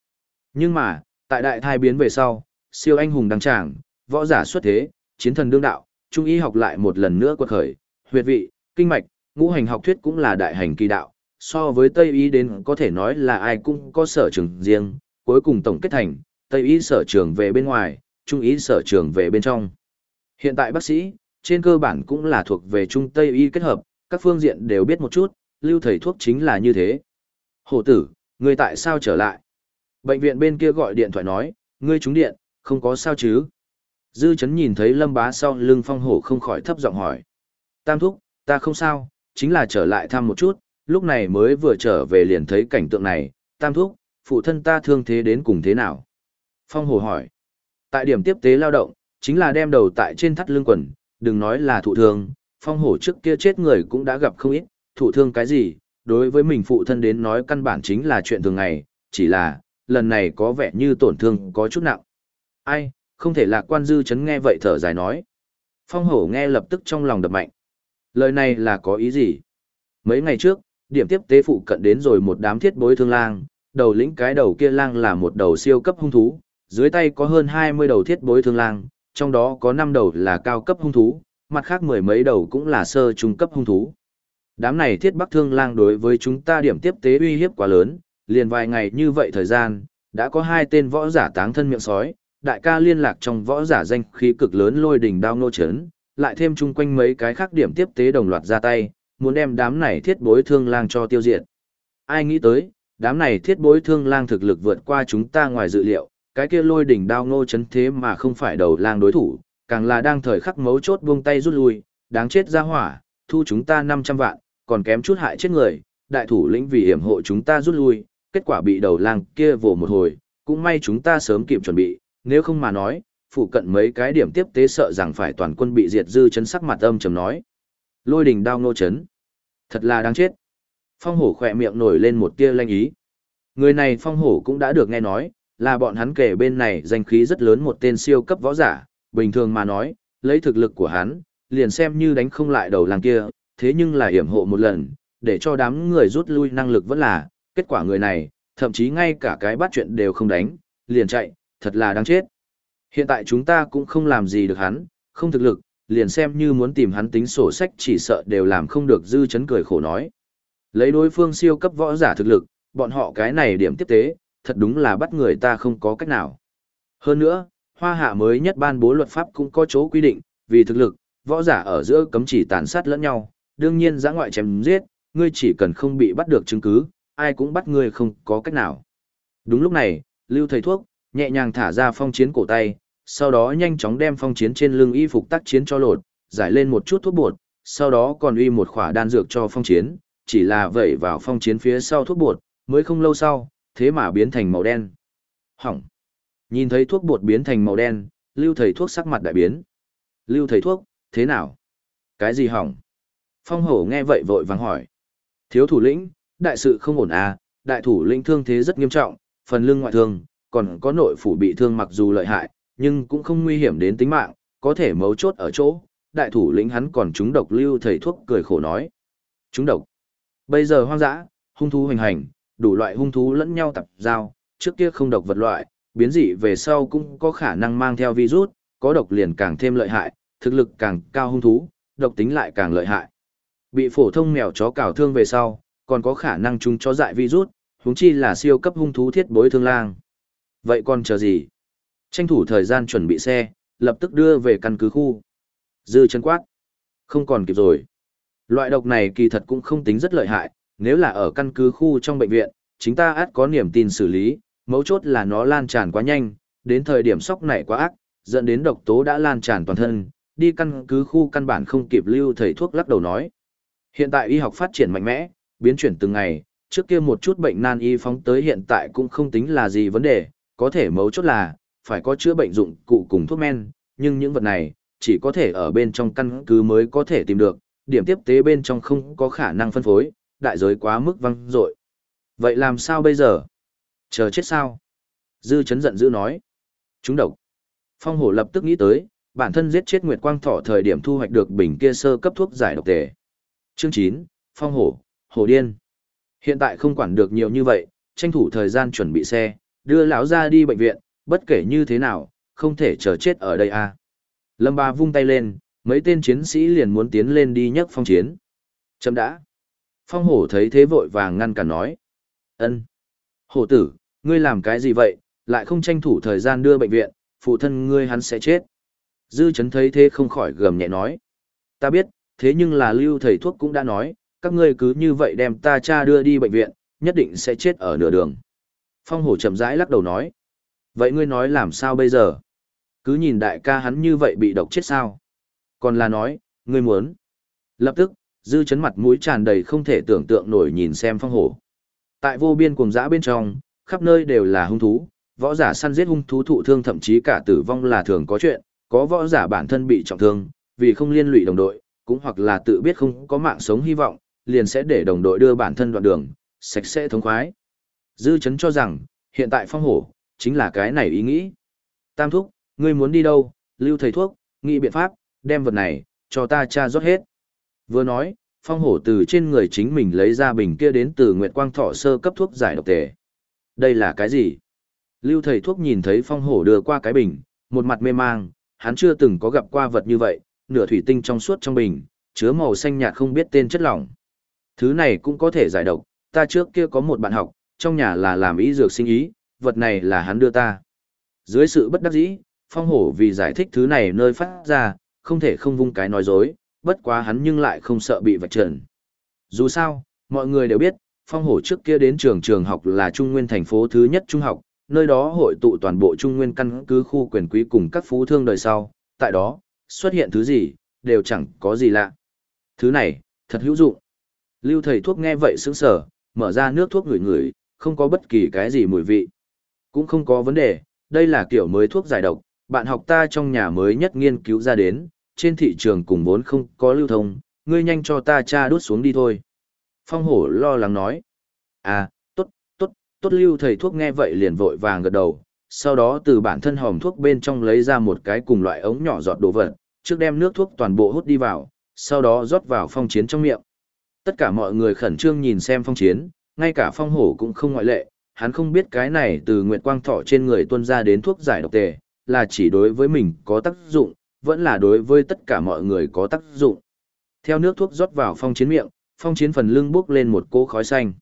[SPEAKER 1] Nhưng mà, tại đại thai biến về sau, siêu anh hùng đăng tràng, võ giả xuất thế, chiến thần đương đạo, trung Y học lại một lần nữa quật khởi, huyệt vị, kinh mạch, ngũ hành học thuyết cũng là đại hành kỳ đạo, so với Tây Y đến có thể nói là ai cũng có sở trường riêng, cuối cùng tổng kết thành, Tây Y sở trường về bên ngoài, Trung Y sở trường về bên trong. Hiện tại bác sĩ, trên cơ bản cũng là thuộc về Trung Tây y kết hợp, các phương diện đều biết một chút, lưu thầy thuốc chính là như thế. Hổ tử, người tại sao trở lại? Bệnh viện bên kia gọi điện thoại nói, ngươi trúng điện, không có sao chứ? Dư chấn nhìn thấy lâm bá sau lưng phong hổ không khỏi thấp giọng hỏi. Tam thúc, ta không sao, chính là trở lại thăm một chút, lúc này mới vừa trở về liền thấy cảnh tượng này, tam thúc, phụ thân ta thương thế đến cùng thế nào? Phong hổ hỏi. Tại điểm tiếp tế lao động, chính là đem đầu tại trên thắt lưng quần, đừng nói là thụ thương, phong hổ trước kia chết người cũng đã gặp không ít, thụ thương cái gì, đối với mình phụ thân đến nói căn bản chính là chuyện thường ngày, chỉ là, lần này có vẻ như tổn thương có chút nặng. Ai, không thể lạc quan dư chấn nghe vậy thở dài nói. Phong hổ nghe lập tức trong lòng đập mạnh. Lời này là có ý gì? Mấy ngày trước, điểm tiếp tế phụ cận đến rồi một đám thiết bối thương lang, đầu lĩnh cái đầu kia lang là một đầu siêu cấp hung thú, dưới tay có hơn 20 đầu thiết bối thương lang, trong đó có 5 đầu là cao cấp hung thú, mặt khác mười mấy đầu cũng là sơ trung cấp hung thú. Đám này thiết bắc thương lang đối với chúng ta điểm tiếp tế uy hiếp quá lớn, liền vài ngày như vậy thời gian, đã có hai tên võ giả táng thân miệng sói, đại ca liên lạc trong võ giả danh khí cực lớn lôi đỉnh đao nô chấn, lại thêm chung quanh mấy cái khác điểm tiếp tế đồng loạt ra tay, muốn đem đám này thiết bối thương lang cho tiêu diệt. Ai nghĩ tới, đám này thiết bối thương lang thực lực vượt qua chúng ta ngoài dự liệu, cái kia lôi đỉnh đao nô chấn thế mà không phải đầu lang đối thủ, càng là đang thời khắc mấu chốt buông tay rút lui, đáng chết ra hỏa, thu chúng ta 500 vạn, còn kém chút hại chết người, đại thủ lĩnh vì hiểm hộ chúng ta rút lui, kết quả bị đầu lang kia vồ một hồi, cũng may chúng ta sớm kịp chuẩn bị, nếu không mà nói, phụ cận mấy cái điểm tiếp tế sợ rằng phải toàn quân bị diệt dư chấn sắc mặt âm trầm nói. Lôi đình đao nô chấn. Thật là đáng chết. Phong hổ khỏe miệng nổi lên một tia lanh ý. Người này phong hổ cũng đã được nghe nói, là bọn hắn kể bên này danh khí rất lớn một tên siêu cấp võ giả, bình thường mà nói, lấy thực lực của hắn, liền xem như đánh không lại đầu làng kia, thế nhưng là hiểm hộ một lần, để cho đám người rút lui năng lực vẫn là, kết quả người này, thậm chí ngay cả cái bắt chuyện đều không đánh, liền chạy, thật là đáng chết. Hiện tại chúng ta cũng không làm gì được hắn, không thực lực, liền xem như muốn tìm hắn tính sổ sách chỉ sợ đều làm không được dư chấn cười khổ nói. Lấy đối phương siêu cấp võ giả thực lực, bọn họ cái này điểm tiếp tế, thật đúng là bắt người ta không có cách nào. Hơn nữa, hoa hạ mới nhất ban bố luật pháp cũng có chỗ quy định, vì thực lực, võ giả ở giữa cấm chỉ tàn sát lẫn nhau, đương nhiên giã ngoại chém giết, ngươi chỉ cần không bị bắt được chứng cứ, ai cũng bắt ngươi không có cách nào. Đúng lúc này, Lưu thầy thuốc, nhẹ nhàng thả ra phong chiến cổ tay, sau đó nhanh chóng đem phong chiến trên lưng y phục tác chiến cho lột, giải lên một chút thuốc bột, sau đó còn uy một khỏa đan dược cho phong chiến, chỉ là vẩy vào phong chiến phía sau thuốc bột, mới không lâu sau, thế mà biến thành màu đen. Hỏng. Nhìn thấy thuốc bột biến thành màu đen, lưu thầy thuốc sắc mặt đại biến. Lưu thầy thuốc, thế nào? Cái gì hỏng? Phong hổ nghe vậy vội vàng hỏi. Thiếu thủ lĩnh, đại sự không ổn à, đại thủ lĩnh thương thế rất nghiêm trọng, phần lưng ngoại thương, còn có nội phủ bị thương mặc dù lợi hại, nhưng cũng không nguy hiểm đến tính mạng, có thể mấu chốt ở chỗ, đại thủ lĩnh hắn còn trúng độc lưu thầy thuốc cười khổ nói. Trúng độc. Bây giờ hoang dã, hung thú hành hành, đủ loại hung thú lẫn nhau tập giao, trước kia không độc vật loại, biến dị về sau cũng có khả năng mang theo virus, có độc liền càng thêm lợi hại, thực lực càng cao hung thú, độc tính lại càng lợi hại. Bị phổ thông mèo chó cào thương về sau, còn có khả năng chúng chó dại virus, huống chi là siêu cấp hung thú thiết bối thương lang. Vậy còn chờ gì? Tranh thủ thời gian chuẩn bị xe, lập tức đưa về căn cứ khu. Dư chân quát. Không còn kịp rồi. Loại độc này kỳ thật cũng không tính rất lợi hại, nếu là ở căn cứ khu trong bệnh viện, chúng ta át có niềm tin xử lý, mấu chốt là nó lan tràn quá nhanh, đến thời điểm sốc này quá ác, dẫn đến độc tố đã lan tràn toàn thân, đi căn cứ khu căn bản không kịp lưu thầy thuốc lắc đầu nói. Hiện tại y học phát triển mạnh mẽ, biến chuyển từng ngày, trước kia một chút bệnh nan y phóng tới hiện tại cũng không tính là gì vấn đề, có thể mấu chốt là, phải có chữa bệnh dụng cụ cùng thuốc men, nhưng những vật này, chỉ có thể ở bên trong căn cứ mới có thể tìm được, điểm tiếp tế bên trong không có khả năng phân phối, đại giới quá mức văng dội. Vậy làm sao bây giờ? Chờ chết sao? Dư chấn giận dữ nói. Chúng độc. Phong hổ lập tức nghĩ tới, bản thân giết chết Nguyệt Quang Thọ thời điểm thu hoạch được bình kia sơ cấp thuốc giải độc tề. Chương 9, Phong hổ, hổ điên. Hiện tại không quản được nhiều như vậy, tranh thủ thời gian chuẩn bị xe, đưa lão ra đi bệnh viện, bất kể như thế nào, không thể chờ chết ở đây à. Lâm Ba vung tay lên, mấy tên chiến sĩ liền muốn tiến lên đi nhấc phong chiến. Chấm đã. Phong hổ thấy thế vội vàng ngăn cản nói. ân Hổ tử, ngươi làm cái gì vậy, lại không tranh thủ thời gian đưa bệnh viện, phụ thân ngươi hắn sẽ chết. Dư chấn thấy thế không khỏi gầm nhẹ nói. Ta biết, thế nhưng là lưu thầy thuốc cũng đã nói, các ngươi cứ như vậy đem ta cha đưa đi bệnh viện, nhất định sẽ chết ở nửa đường. Phong hổ chậm rãi lắc đầu nói. Vậy ngươi nói làm sao bây giờ? Cứ nhìn đại ca hắn như vậy bị độc chết sao? Còn là nói, ngươi muốn. Lập tức, dư chấn mặt mũi tràn đầy không thể tưởng tượng nổi nhìn xem phong hổ. Tại vô biên cuồng dã bên trong, khắp nơi đều là hung thú, võ giả săn giết hung thú thụ thương thậm chí cả tử vong là thường có chuyện, có võ giả bản thân bị trọng thương, vì không liên lụy đồng đội, cũng hoặc là tự biết không có mạng sống hy vọng, liền sẽ để đồng đội đưa bản thân đoạn đường, sạch sẽ thống khoái. Dư chấn cho rằng, hiện tại phong hổ, chính là cái này ý nghĩ. Tam thúc, ngươi muốn đi đâu, lưu thầy thuốc, nghĩ biện pháp, đem vật này, cho ta cha rót hết. Vừa nói, phong hổ từ trên người chính mình lấy ra bình kia đến từ Nguyệt Quang Thọ sơ cấp thuốc giải độc tề. Đây là cái gì? Lưu thầy thuốc nhìn thấy phong hổ đưa qua cái bình, một mặt mê mang, hắn chưa từng có gặp qua vật như vậy, nửa thủy tinh trong suốt trong bình, chứa màu xanh nhạt không biết tên chất lỏng. Thứ này cũng có thể giải độc, ta trước kia có một bạn học, trong nhà là làm ý dược sinh ý, vật này là hắn đưa ta. Dưới sự bất đắc dĩ, phong hổ vì giải thích thứ này nơi phát ra, không thể không vung cái nói dối, bất quá hắn nhưng lại không sợ bị vạch trần. Dù sao, mọi người đều biết, phong hổ trước kia đến trường trường học là trung nguyên thành phố thứ nhất trung học, nơi đó hội tụ toàn bộ trung nguyên căn cứ khu quyền quý cùng các phú thương đời sau, tại đó, xuất hiện thứ gì, đều chẳng có gì lạ. Thứ này, thật hữu dụng. Lưu thầy thuốc nghe vậy sững sờ, mở ra nước thuốc ngửi ngửi, không có bất kỳ cái gì mùi vị. Cũng không có vấn đề, đây là kiểu mới thuốc giải độc, bạn học ta trong nhà mới nhất nghiên cứu ra đến, trên thị trường cùng vốn không có lưu thông, ngươi nhanh cho ta cha đút xuống đi thôi. Phong hổ lo lắng nói. À, tốt, tốt, tốt lưu thầy thuốc nghe vậy liền vội vàng gật đầu, sau đó từ bản thân hòm thuốc bên trong lấy ra một cái cùng loại ống nhỏ giọt đồ vật, trước đem nước thuốc toàn bộ hút đi vào, sau đó rót vào phong chiến trong miệng. Tất cả mọi người khẩn trương nhìn xem phong chiến, ngay cả phong hổ cũng không ngoại lệ, hắn không biết cái này từ nguyệt quang thọ trên người tuân ra đến thuốc giải độc tề, là chỉ đối với mình có tác dụng, vẫn là đối với tất cả mọi người có tác dụng. Theo nước thuốc rót vào phong chiến miệng, phong chiến phần lưng bốc lên một cỗ khói xanh.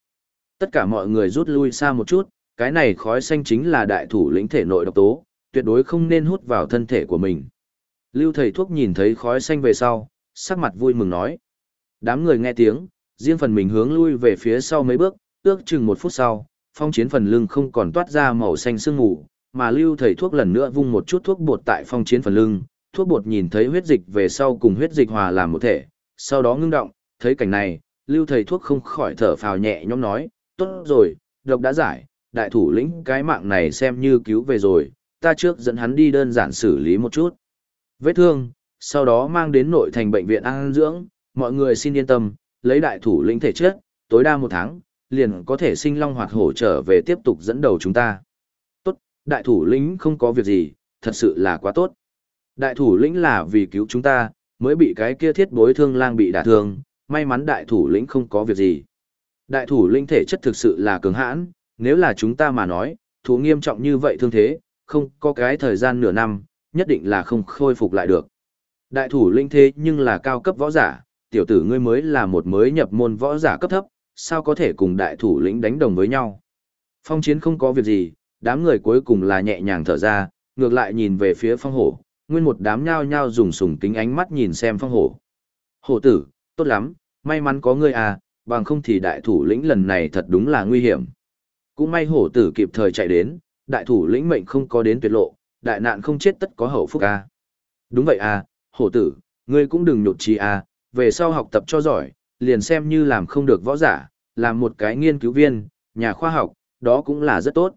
[SPEAKER 1] Tất cả mọi người rút lui xa một chút, cái này khói xanh chính là đại thủ lĩnh thể nội độc tố, tuyệt đối không nên hút vào thân thể của mình. Lưu thầy thuốc nhìn thấy khói xanh về sau, sắc mặt vui mừng nói. Đám người nghe tiếng, riêng phần mình hướng lui về phía sau mấy bước, ước chừng một phút sau, phong chiến phần lưng không còn toát ra màu xanh sương mù, mà lưu thầy thuốc lần nữa vung một chút thuốc bột tại phong chiến phần lưng, thuốc bột nhìn thấy huyết dịch về sau cùng huyết dịch hòa làm một thể, sau đó ngưng động, thấy cảnh này, lưu thầy thuốc không khỏi thở phào nhẹ nhõm nói, tốt rồi, độc đã giải, đại thủ lĩnh cái mạng này xem như cứu về rồi, ta trước dẫn hắn đi đơn giản xử lý một chút. Vết thương, sau đó mang đến nội thành bệnh viện an dưỡng, mọi người xin yên tâm, lấy đại thủ lĩnh thể chất, tối đa một tháng, liền có thể sinh long hoạt hổ trở về tiếp tục dẫn đầu chúng ta. Tốt, đại thủ lĩnh không có việc gì, thật sự là quá tốt. Đại thủ lĩnh là vì cứu chúng ta, mới bị cái kia thiết bối thương lang bị đả thương, may mắn đại thủ lĩnh không có việc gì. Đại thủ lĩnh thể chất thực sự là cường hãn, nếu là chúng ta mà nói, thú nghiêm trọng như vậy thương thế, không có cái thời gian nửa năm, nhất định là không khôi phục lại được. Đại thủ lĩnh thế nhưng là cao cấp võ giả, tiểu tử ngươi mới là một mới nhập môn võ giả cấp thấp, sao có thể cùng đại thủ lĩnh đánh đồng với nhau. Phong chiến không có việc gì, đám người cuối cùng là nhẹ nhàng thở ra, ngược lại nhìn về phía phong hổ, nguyên một đám nhao nhao dùng sùng kính ánh mắt nhìn xem phong hổ. Hổ tử, tốt lắm, may mắn có ngươi à, bằng không thì đại thủ lĩnh lần này thật đúng là nguy hiểm. Cũng may hổ tử kịp thời chạy đến, đại thủ lĩnh mệnh không có đến tuyệt lộ, đại nạn không chết tất có hậu phúc à. Đúng vậy à, hổ tử, ngươi cũng đừng nhột trí à, về sau học tập cho giỏi, liền xem như làm không được võ giả, làm một cái nghiên cứu viên, nhà khoa học, đó cũng là rất tốt.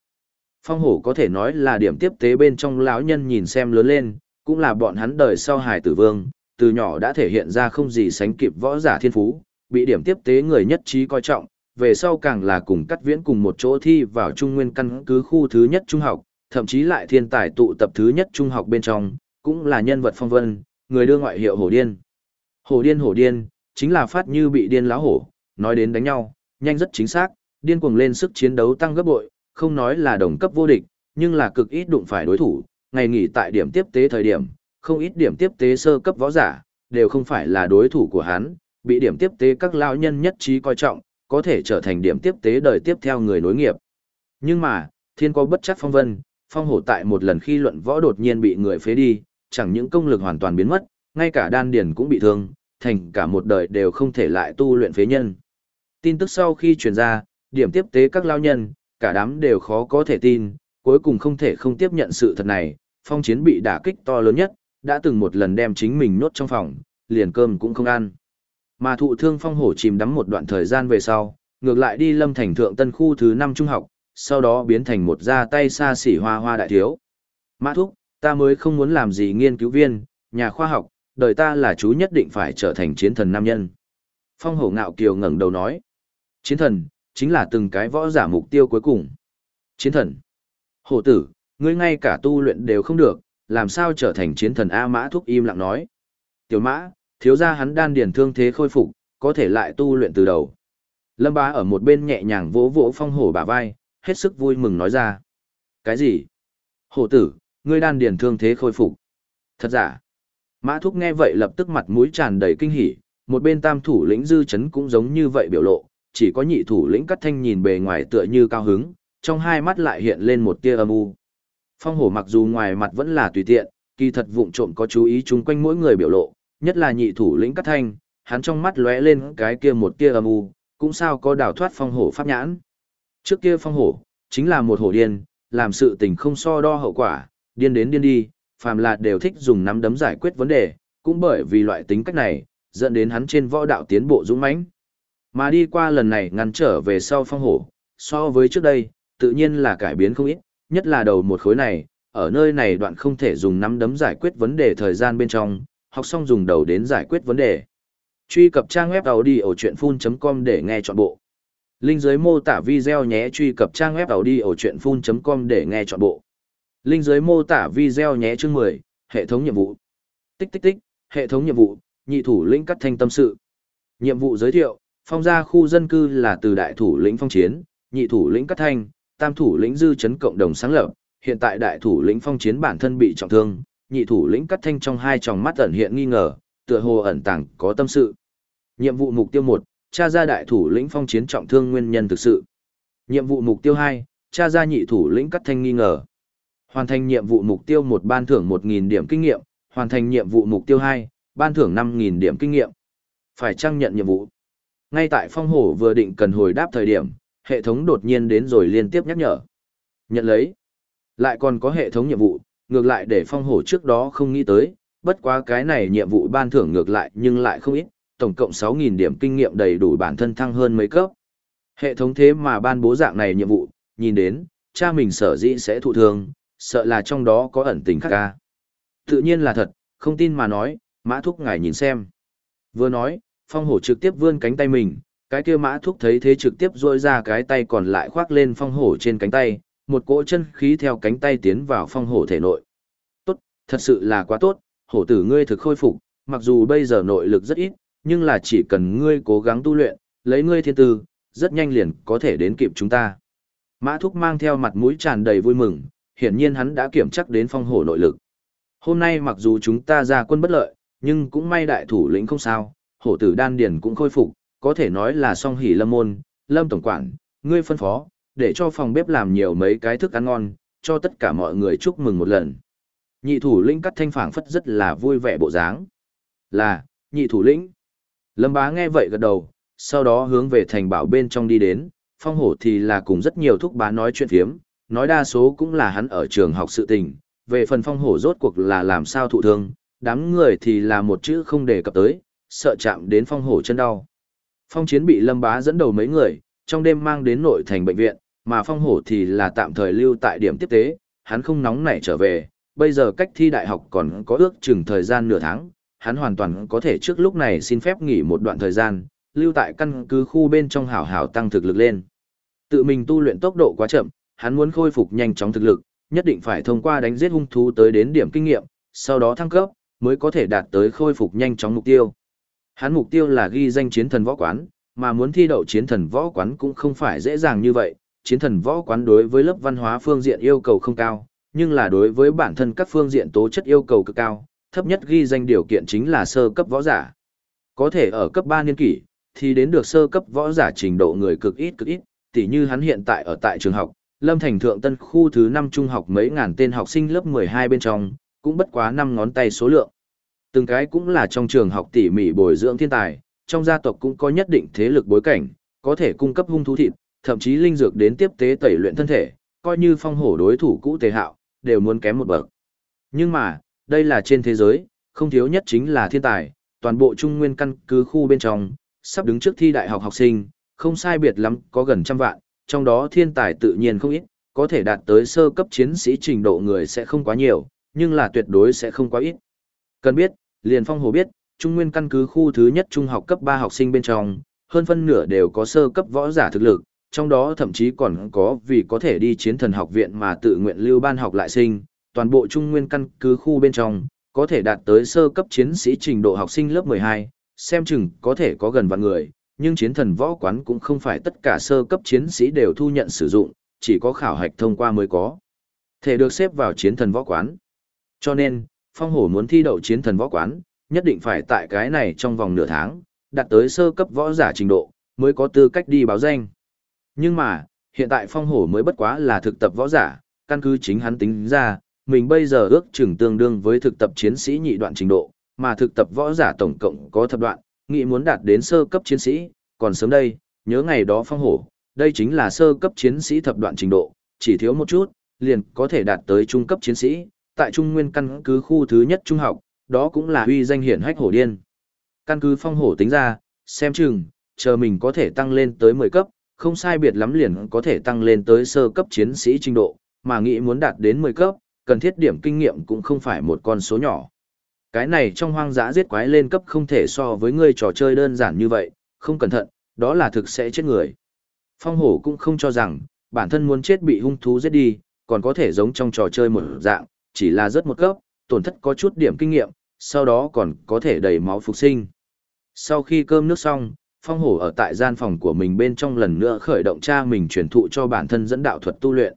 [SPEAKER 1] Phong hổ có thể nói là điểm tiếp tế bên trong lão nhân nhìn xem lớn lên, cũng là bọn hắn đời sau hải tử vương, từ nhỏ đã thể hiện ra không gì sánh kịp võ giả thiên phú, bị điểm tiếp tế người nhất trí coi trọng, về sau càng là cùng cắt viễn cùng một chỗ thi vào trung nguyên căn cứ khu thứ nhất trung học, thậm chí lại thiên tài tụ tập thứ nhất trung học bên trong, cũng là nhân vật phong vân, người đưa ngoại hiệu hổ điên. Hổ điên hổ điên, chính là phát như bị điên láo hổ, nói đến đánh nhau, nhanh rất chính xác, điên cuồng lên sức chiến đấu tăng gấp bội, không nói là đồng cấp vô địch, nhưng là cực ít đụng phải đối thủ, ngày nghỉ tại điểm tiếp tế thời điểm, không ít điểm tiếp tế sơ cấp võ giả, đều không phải là đối thủ của hắn, bị điểm tiếp tế các lão nhân nhất trí coi trọng, có thể trở thành điểm tiếp tế đời tiếp theo người nối nghiệp. Nhưng mà, thiên có bất chắc phong vân, phong hổ tại một lần khi luận võ đột nhiên bị người phế đi, chẳng những công lực hoàn toàn biến mất, ngay cả đan điền cũng bị thương, thành cả một đời đều không thể lại tu luyện phế nhân. Tin tức sau khi truyền ra, điểm tiếp tế các lao nhân, cả đám đều khó có thể tin, cuối cùng không thể không tiếp nhận sự thật này, phong chiến bị đả kích to lớn nhất, đã từng một lần đem chính mình nốt trong phòng, liền cơm cũng không ăn. Mà thụ thương phong hổ chìm đắm một đoạn thời gian về sau, ngược lại đi lâm thành thượng tân khu thứ 5 trung học, sau đó biến thành một da tay xa xỉ hoa hoa đại thiếu. Mã thúc, ta mới không muốn làm gì nghiên cứu viên, nhà khoa học, đời ta là chú nhất định phải trở thành chiến thần nam nhân. Phong hổ ngạo kiều ngẩng đầu nói. Chiến thần, chính là từng cái võ giả mục tiêu cuối cùng. Chiến thần. Hổ tử, ngươi ngay cả tu luyện đều không được, làm sao trở thành chiến thần A mã thúc im lặng nói. Tiểu mã, thiếu gia hắn đan điền thương thế khôi phục, có thể lại tu luyện từ đầu. Lâm bá ở một bên nhẹ nhàng vỗ vỗ phong hổ bả vai, hết sức vui mừng nói ra. Cái gì? Hổ tử, ngươi đan điền thương thế khôi phục. Thật giả. Mã thúc nghe vậy lập tức mặt mũi tràn đầy kinh hỉ, một bên tam thủ lĩnh dư chấn cũng giống như vậy biểu lộ, chỉ có nhị thủ lĩnh cắt thanh nhìn bề ngoài tựa như cao hứng, trong hai mắt lại hiện lên một tia âm u. Phong hổ mặc dù ngoài mặt vẫn là tùy tiện, kỳ thật vụng trộm có chú ý chung quanh mỗi người biểu lộ, nhất là nhị thủ lĩnh cắt thanh, hắn trong mắt lóe lên cái kia một tia âm u, cũng sao có đào thoát phong hổ pháp nhãn. Trước kia phong hổ, chính là một hổ điên, làm sự tình không so đo hậu quả, điên đến điên đi, phàm là đều thích dùng nắm đấm giải quyết vấn đề, cũng bởi vì loại tính cách này, dẫn đến hắn trên võ đạo tiến bộ dũng mãnh. Mà đi qua lần này ngăn trở về sau phong hổ, so với trước đây, tự nhiên là cải biến không ít, nhất là đầu một khối này, ở nơi này đoạn không thể dùng nắm đấm giải quyết vấn đề thời gian bên trong, học xong dùng đầu đến giải quyết vấn đề. Truy cập trang web audiochuyenphun.com để nghe trọn bộ. Linh dưới mô tả video nhé truy cập trang web audiochuyenphun.com để nghe trọn bộ. Linh dưới mô tả video nhé chương 10, hệ thống nhiệm vụ. Tích tích tích, hệ thống nhiệm vụ, nhị thủ lĩnh cắt thanh tâm sự. Nhiệm vụ giới thiệu, phong gia khu dân cư là từ đại thủ lĩnh phong chiến, nhị thủ lĩnh cắt thanh, tam thủ lĩnh dư chấn cộng đồng sáng lập. Hiện tại đại thủ lĩnh phong chiến bản thân bị trọng thương, nhị thủ lĩnh cắt thanh trong hai tròng mắt ẩn hiện nghi ngờ, tựa hồ ẩn tàng có tâm sự. Nhiệm vụ mục tiêu 1, tra ra đại thủ lĩnh phong chiến trọng thương nguyên nhân thực sự. Nhiệm vụ mục tiêu 2, tra ra nhị thủ lĩnh cắt thanh nghi ngờ. Hoàn thành nhiệm vụ mục tiêu 1 ban thưởng 1000 điểm kinh nghiệm, hoàn thành nhiệm vụ mục tiêu 2, ban thưởng 5000 điểm kinh nghiệm. Phải trang nhận nhiệm vụ. Ngay tại phong hổ vừa định cần hồi đáp thời điểm, hệ thống đột nhiên đến rồi liên tiếp nhắc nhở. Nhận lấy. Lại còn có hệ thống nhiệm vụ, ngược lại để phong hổ trước đó không nghĩ tới, bất quá cái này nhiệm vụ ban thưởng ngược lại nhưng lại không ít, tổng cộng 6.000 điểm kinh nghiệm đầy đủ bản thân thăng hơn mấy cấp. Hệ thống thế mà ban bố dạng này nhiệm vụ, nhìn đến, cha mình sở dĩ sẽ thụ thương, sợ là trong đó có ẩn tình khác ca. Tự nhiên là thật, không tin mà nói, mã thúc ngài nhìn xem. Vừa nói, phong hổ trực tiếp vươn cánh tay mình, cái kia mã thúc thấy thế trực tiếp rôi ra cái tay còn lại khoác lên phong hổ trên cánh tay, một cỗ chân khí theo cánh tay tiến vào phong hổ thể nội. Tốt, thật sự là quá tốt, hổ tử ngươi thực khôi phục, mặc dù bây giờ nội lực rất ít, nhưng là chỉ cần ngươi cố gắng tu luyện, lấy ngươi thiên tư, rất nhanh liền có thể đến kịp chúng ta. Mã Thúc mang theo mặt mũi tràn đầy vui mừng, hiển nhiên hắn đã kiểm chắc đến phong hổ nội lực. Hôm nay mặc dù chúng ta ra quân bất lợi, nhưng cũng may đại thủ lĩnh không sao, hổ tử đan điền cũng khôi phục, có thể nói là song hỉ lâm môn, lâm tổng quản, ngươi phân phó, để cho phòng bếp làm nhiều mấy cái thức ăn ngon, cho tất cả mọi người chúc mừng một lần. Nhị thủ lĩnh cắt thanh phảng phất rất là vui vẻ bộ dáng. Là, nhị thủ lĩnh. Lâm bá nghe vậy gật đầu, sau đó hướng về thành bảo bên trong đi đến, phong hổ thì là cùng rất nhiều thúc bá nói chuyện phiếm, nói đa số cũng là hắn ở trường học sự tình, về phần phong hổ rốt cuộc là làm sao thụ thương, đám người thì là một chữ không đề cập tới, sợ chạm đến phong hổ chân đau. Phong chiến bị lâm bá dẫn đầu mấy người, trong đêm mang đến nội thành bệnh viện, mà phong hổ thì là tạm thời lưu tại điểm tiếp tế, hắn không nóng nảy trở về, bây giờ cách thi đại học còn có ước chừng thời gian nửa tháng, hắn hoàn toàn có thể trước lúc này xin phép nghỉ một đoạn thời gian, lưu tại căn cứ khu bên trong hảo hảo tăng thực lực lên. Tự mình tu luyện tốc độ quá chậm, hắn muốn khôi phục nhanh chóng thực lực, nhất định phải thông qua đánh giết hung thú tới đến điểm kinh nghiệm, sau đó thăng cấp, mới có thể đạt tới khôi phục nhanh chóng mục tiêu. Hắn mục tiêu là ghi danh chiến thần võ quán, mà muốn thi đậu chiến thần võ quán cũng không phải dễ dàng như vậy, chiến thần võ quán đối với lớp văn hóa phương diện yêu cầu không cao, nhưng là đối với bản thân các phương diện tố chất yêu cầu cực cao, thấp nhất ghi danh điều kiện chính là sơ cấp võ giả. Có thể ở cấp 3 niên kỷ, thì đến được sơ cấp võ giả trình độ người cực ít cực ít, tỉ như hắn hiện tại ở tại trường học, Lâm Thành Thượng Tân khu thứ 5 trung học mấy ngàn tên học sinh lớp 12 bên trong, cũng bất quá 5 ngón tay số lượng. Từng cái cũng là trong trường học tỉ mỉ bồi dưỡng thiên tài, trong gia tộc cũng có nhất định thế lực bối cảnh, có thể cung cấp hung thú thịt, thậm chí linh dược đến tiếp tế tẩy luyện thân thể, coi như phong hổ đối thủ cũ tề hạo, đều muốn kém một bậc. Nhưng mà, đây là trên thế giới, không thiếu nhất chính là thiên tài, toàn bộ trung nguyên căn cứ khu bên trong, sắp đứng trước thi đại học học sinh, không sai biệt lắm, có gần trăm vạn, trong đó thiên tài tự nhiên không ít, có thể đạt tới sơ cấp chiến sĩ trình độ người sẽ không quá nhiều, nhưng là tuyệt đối sẽ không quá ít. Cần biết, liền phong hồ biết, trung nguyên căn cứ khu thứ nhất trung học cấp 3 học sinh bên trong, hơn phân nửa đều có sơ cấp võ giả thực lực, trong đó thậm chí còn có vì có thể đi chiến thần học viện mà tự nguyện lưu ban học lại sinh, toàn bộ trung nguyên căn cứ khu bên trong, có thể đạt tới sơ cấp chiến sĩ trình độ học sinh lớp 12, xem chừng có thể có gần vạn người, nhưng chiến thần võ quán cũng không phải tất cả sơ cấp chiến sĩ đều thu nhận sử dụng, chỉ có khảo hạch thông qua mới có. Thể được xếp vào chiến thần võ quán. Cho nên, phong hổ muốn thi đậu chiến thần võ quán, nhất định phải tại cái này trong vòng nửa tháng, đạt tới sơ cấp võ giả trình độ, mới có tư cách đi báo danh. Nhưng mà, hiện tại phong hổ mới bất quá là thực tập võ giả, căn cứ chính hắn tính ra, mình bây giờ ước chừng tương đương với thực tập chiến sĩ nhị đoạn trình độ, mà thực tập võ giả tổng cộng có thập đoạn, nghĩ muốn đạt đến sơ cấp chiến sĩ, còn sớm đây, nhớ ngày đó phong hổ, đây chính là sơ cấp chiến sĩ thập đoạn trình độ, chỉ thiếu một chút, liền có thể đạt tới trung cấp chiến sĩ, tại trung nguyên căn cứ khu thứ nhất trung học, đó cũng là uy danh hiển hách hổ điên. Căn cứ phong hổ tính ra, xem chừng, chờ mình có thể tăng lên tới 10 cấp, không sai biệt lắm liền có thể tăng lên tới sơ cấp chiến sĩ trình độ, mà nghĩ muốn đạt đến 10 cấp, cần thiết điểm kinh nghiệm cũng không phải một con số nhỏ. Cái này trong hoang dã giết quái lên cấp không thể so với ngươi trò chơi đơn giản như vậy, không cẩn thận, đó là thực sẽ chết người. Phong hổ cũng không cho rằng, bản thân muốn chết bị hung thú giết đi, còn có thể giống trong trò chơi một dạng, chỉ là rất một cấp, tổn thất có chút điểm kinh nghiệm, sau đó còn có thể đầy máu phục sinh. Sau khi cơm nước xong, Phong Hổ ở tại gian phòng của mình bên trong lần nữa khởi động cha mình truyền thụ cho bản thân dẫn đạo thuật tu luyện.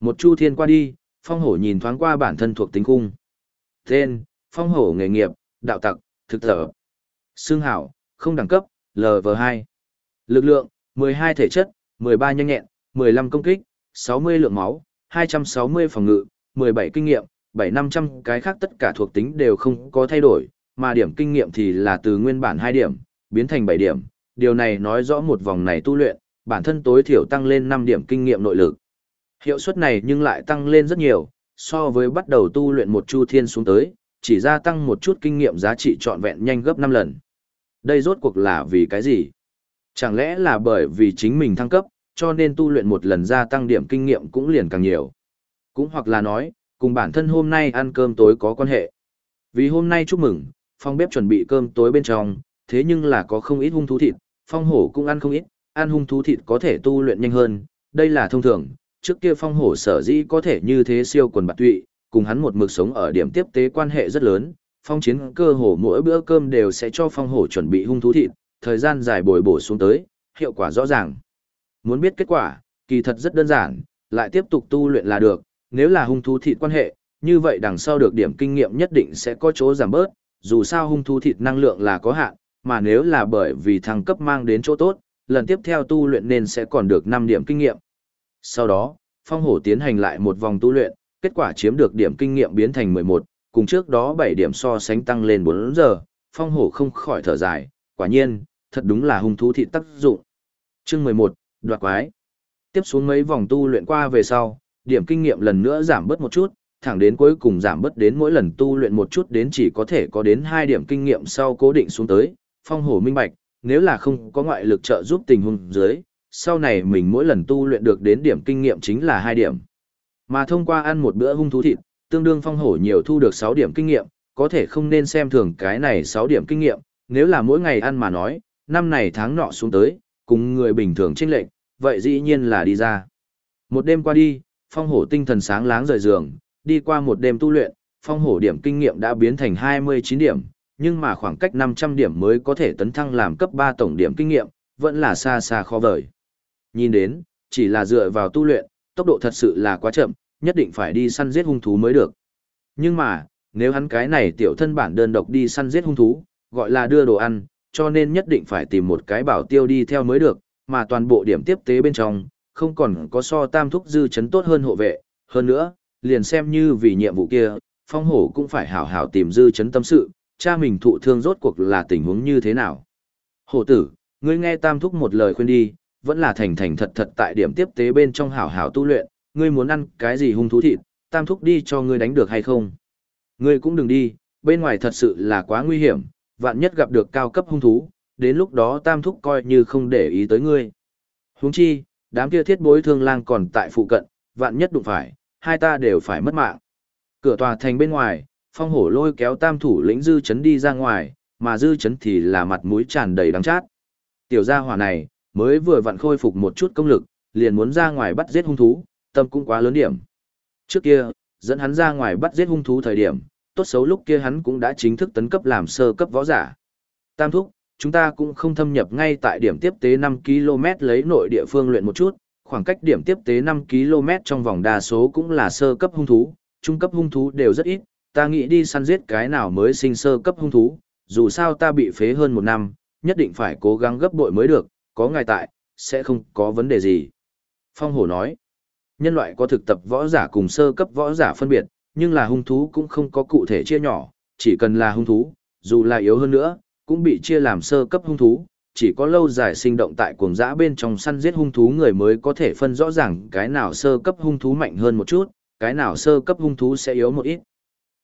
[SPEAKER 1] Một chu thiên qua đi, Phong Hổ nhìn thoáng qua bản thân thuộc tính cung. Tên, Phong Hổ nghề nghiệp, đạo tặc, thực thở. Xương hảo, không đẳng cấp, LV2. Lực lượng, 12 thể chất, 13 nhanh nhẹn, 15 công kích, 60 lượng máu, 260 phòng ngự, 17 kinh nghiệm, 7500 cái khác tất cả thuộc tính đều không có thay đổi, mà điểm kinh nghiệm thì là từ nguyên bản 2 điểm, biến thành 7 điểm. Điều này nói rõ một vòng này tu luyện, bản thân tối thiểu tăng lên 5 điểm kinh nghiệm nội lực. Hiệu suất này nhưng lại tăng lên rất nhiều, so với bắt đầu tu luyện một chu thiên xuống tới, chỉ gia tăng một chút kinh nghiệm giá trị trọn vẹn nhanh gấp 5 lần. Đây rốt cuộc là vì cái gì? Chẳng lẽ là bởi vì chính mình thăng cấp, cho nên tu luyện một lần gia tăng điểm kinh nghiệm cũng liền càng nhiều. Cũng hoặc là nói, cùng bản thân hôm nay ăn cơm tối có quan hệ. Vì hôm nay chúc mừng, phong bếp chuẩn bị cơm tối bên trong, thế nhưng là có không ít hung thú thịt, phong hổ cũng ăn không ít, ăn hung thú thịt có thể tu luyện nhanh hơn, đây là thông thường, trước kia phong hổ sở dĩ có thể như thế siêu quần bạc tụy, cùng hắn một mực sống ở điểm tiếp tế quan hệ rất lớn, phong chiến cơ hồ mỗi bữa cơm đều sẽ cho phong hổ chuẩn bị hung thú thịt, thời gian dài bồi bổ xuống tới, hiệu quả rõ ràng. Muốn biết kết quả, kỳ thật rất đơn giản, lại tiếp tục tu luyện là được, nếu là hung thú thịt quan hệ, như vậy đằng sau được điểm kinh nghiệm nhất định sẽ có chỗ giảm bớt, dù sao hung thú thịt năng lượng là có hạn, mà nếu là bởi vì thăng cấp mang đến chỗ tốt, lần tiếp theo tu luyện nên sẽ còn được 5 điểm kinh nghiệm. Sau đó, Phong Hổ tiến hành lại một vòng tu luyện, kết quả chiếm được điểm kinh nghiệm biến thành 11, cùng trước đó 7 điểm so sánh tăng lên 4 giờ, Phong Hổ không khỏi thở dài, quả nhiên, thật đúng là hung thú thị tác dụng. Chương 11, đoạt quái. Tiếp xuống mấy vòng tu luyện qua về sau, điểm kinh nghiệm lần nữa giảm bớt một chút, thẳng đến cuối cùng giảm bớt đến mỗi lần tu luyện một chút đến chỉ có thể có đến 2 điểm kinh nghiệm sau cố định xuống tới, phong hổ minh bạch, nếu là không có ngoại lực trợ giúp tình huống dưới, sau này mình mỗi lần tu luyện được đến điểm kinh nghiệm chính là 2 điểm. Mà thông qua ăn một bữa hung thú thịt, tương đương phong hổ nhiều thu được 6 điểm kinh nghiệm, có thể không nên xem thường cái này 6 điểm kinh nghiệm, nếu là mỗi ngày ăn mà nói, năm này tháng nọ xuống tới, cùng người bình thường chênh lệnh, vậy dĩ nhiên là đi ra. Một đêm qua đi, phong hổ tinh thần sáng láng rời giường, đi qua một đêm tu luyện, phong hổ điểm kinh nghiệm đã biến thành 29 điểm, nhưng mà khoảng cách 500 điểm mới có thể tấn thăng làm cấp 3 tổng điểm kinh nghiệm, vẫn là xa xa khó vời. Nhìn đến, chỉ là dựa vào tu luyện, tốc độ thật sự là quá chậm, nhất định phải đi săn giết hung thú mới được. Nhưng mà, nếu hắn cái này tiểu thân bản đơn độc đi săn giết hung thú, gọi là đưa đồ ăn, cho nên nhất định phải tìm một cái bảo tiêu đi theo mới được, mà toàn bộ điểm tiếp tế bên trong, không còn có so tam thúc dư chấn tốt hơn hộ vệ, hơn nữa, liền xem như vì nhiệm vụ kia, phong hổ cũng phải hảo hảo tìm dư chấn tâm sự, cha mình thụ thương rốt cuộc là tình huống như thế nào. Hổ tử, ngươi nghe tam thúc một lời khuyên đi, vẫn là thành thành thật thật tại điểm tiếp tế bên trong hảo hảo tu luyện, ngươi muốn ăn cái gì hung thú thịt, tam thúc đi cho ngươi đánh được hay không. Ngươi cũng đừng đi, bên ngoài thật sự là quá nguy hiểm, vạn nhất gặp được cao cấp hung thú, đến lúc đó tam thúc coi như không để ý tới ngươi. Huống chi, đám kia thiết bối thương lang còn tại phụ cận, vạn nhất đụng phải, hai ta đều phải mất mạng. Cửa tòa thành bên ngoài, phong hổ lôi kéo tam thủ lĩnh dư chấn đi ra ngoài, mà dư chấn thì là mặt mũi tràn đầy đắng chát. Tiểu gia hỏa này, mới vừa vặn khôi phục một chút công lực, liền muốn ra ngoài bắt giết hung thú, tâm cũng quá lớn điểm. Trước kia, dẫn hắn ra ngoài bắt giết hung thú thời điểm, tốt xấu lúc kia hắn cũng đã chính thức tấn cấp làm sơ cấp võ giả. Tam thúc, chúng ta cũng không thâm nhập ngay tại điểm tiếp tế 5 km lấy nội địa phương luyện một chút, khoảng cách điểm tiếp tế 5 km trong vòng đa số cũng là sơ cấp hung thú, trung cấp hung thú đều rất ít, ta nghĩ đi săn giết cái nào mới sinh sơ cấp hung thú, dù sao ta bị phế hơn một năm, nhất định phải cố gắng gấp bội mới được, có ngài tại, sẽ không có vấn đề gì. Phong hổ nói, nhân loại có thực tập võ giả cùng sơ cấp võ giả phân biệt, nhưng là hung thú cũng không có cụ thể chia nhỏ, chỉ cần là hung thú, dù là yếu hơn nữa, cũng bị chia làm sơ cấp hung thú, chỉ có lâu dài sinh động tại cuồng dã bên trong săn giết hung thú người mới có thể phân rõ ràng cái nào sơ cấp hung thú mạnh hơn một chút, cái nào sơ cấp hung thú sẽ yếu một ít.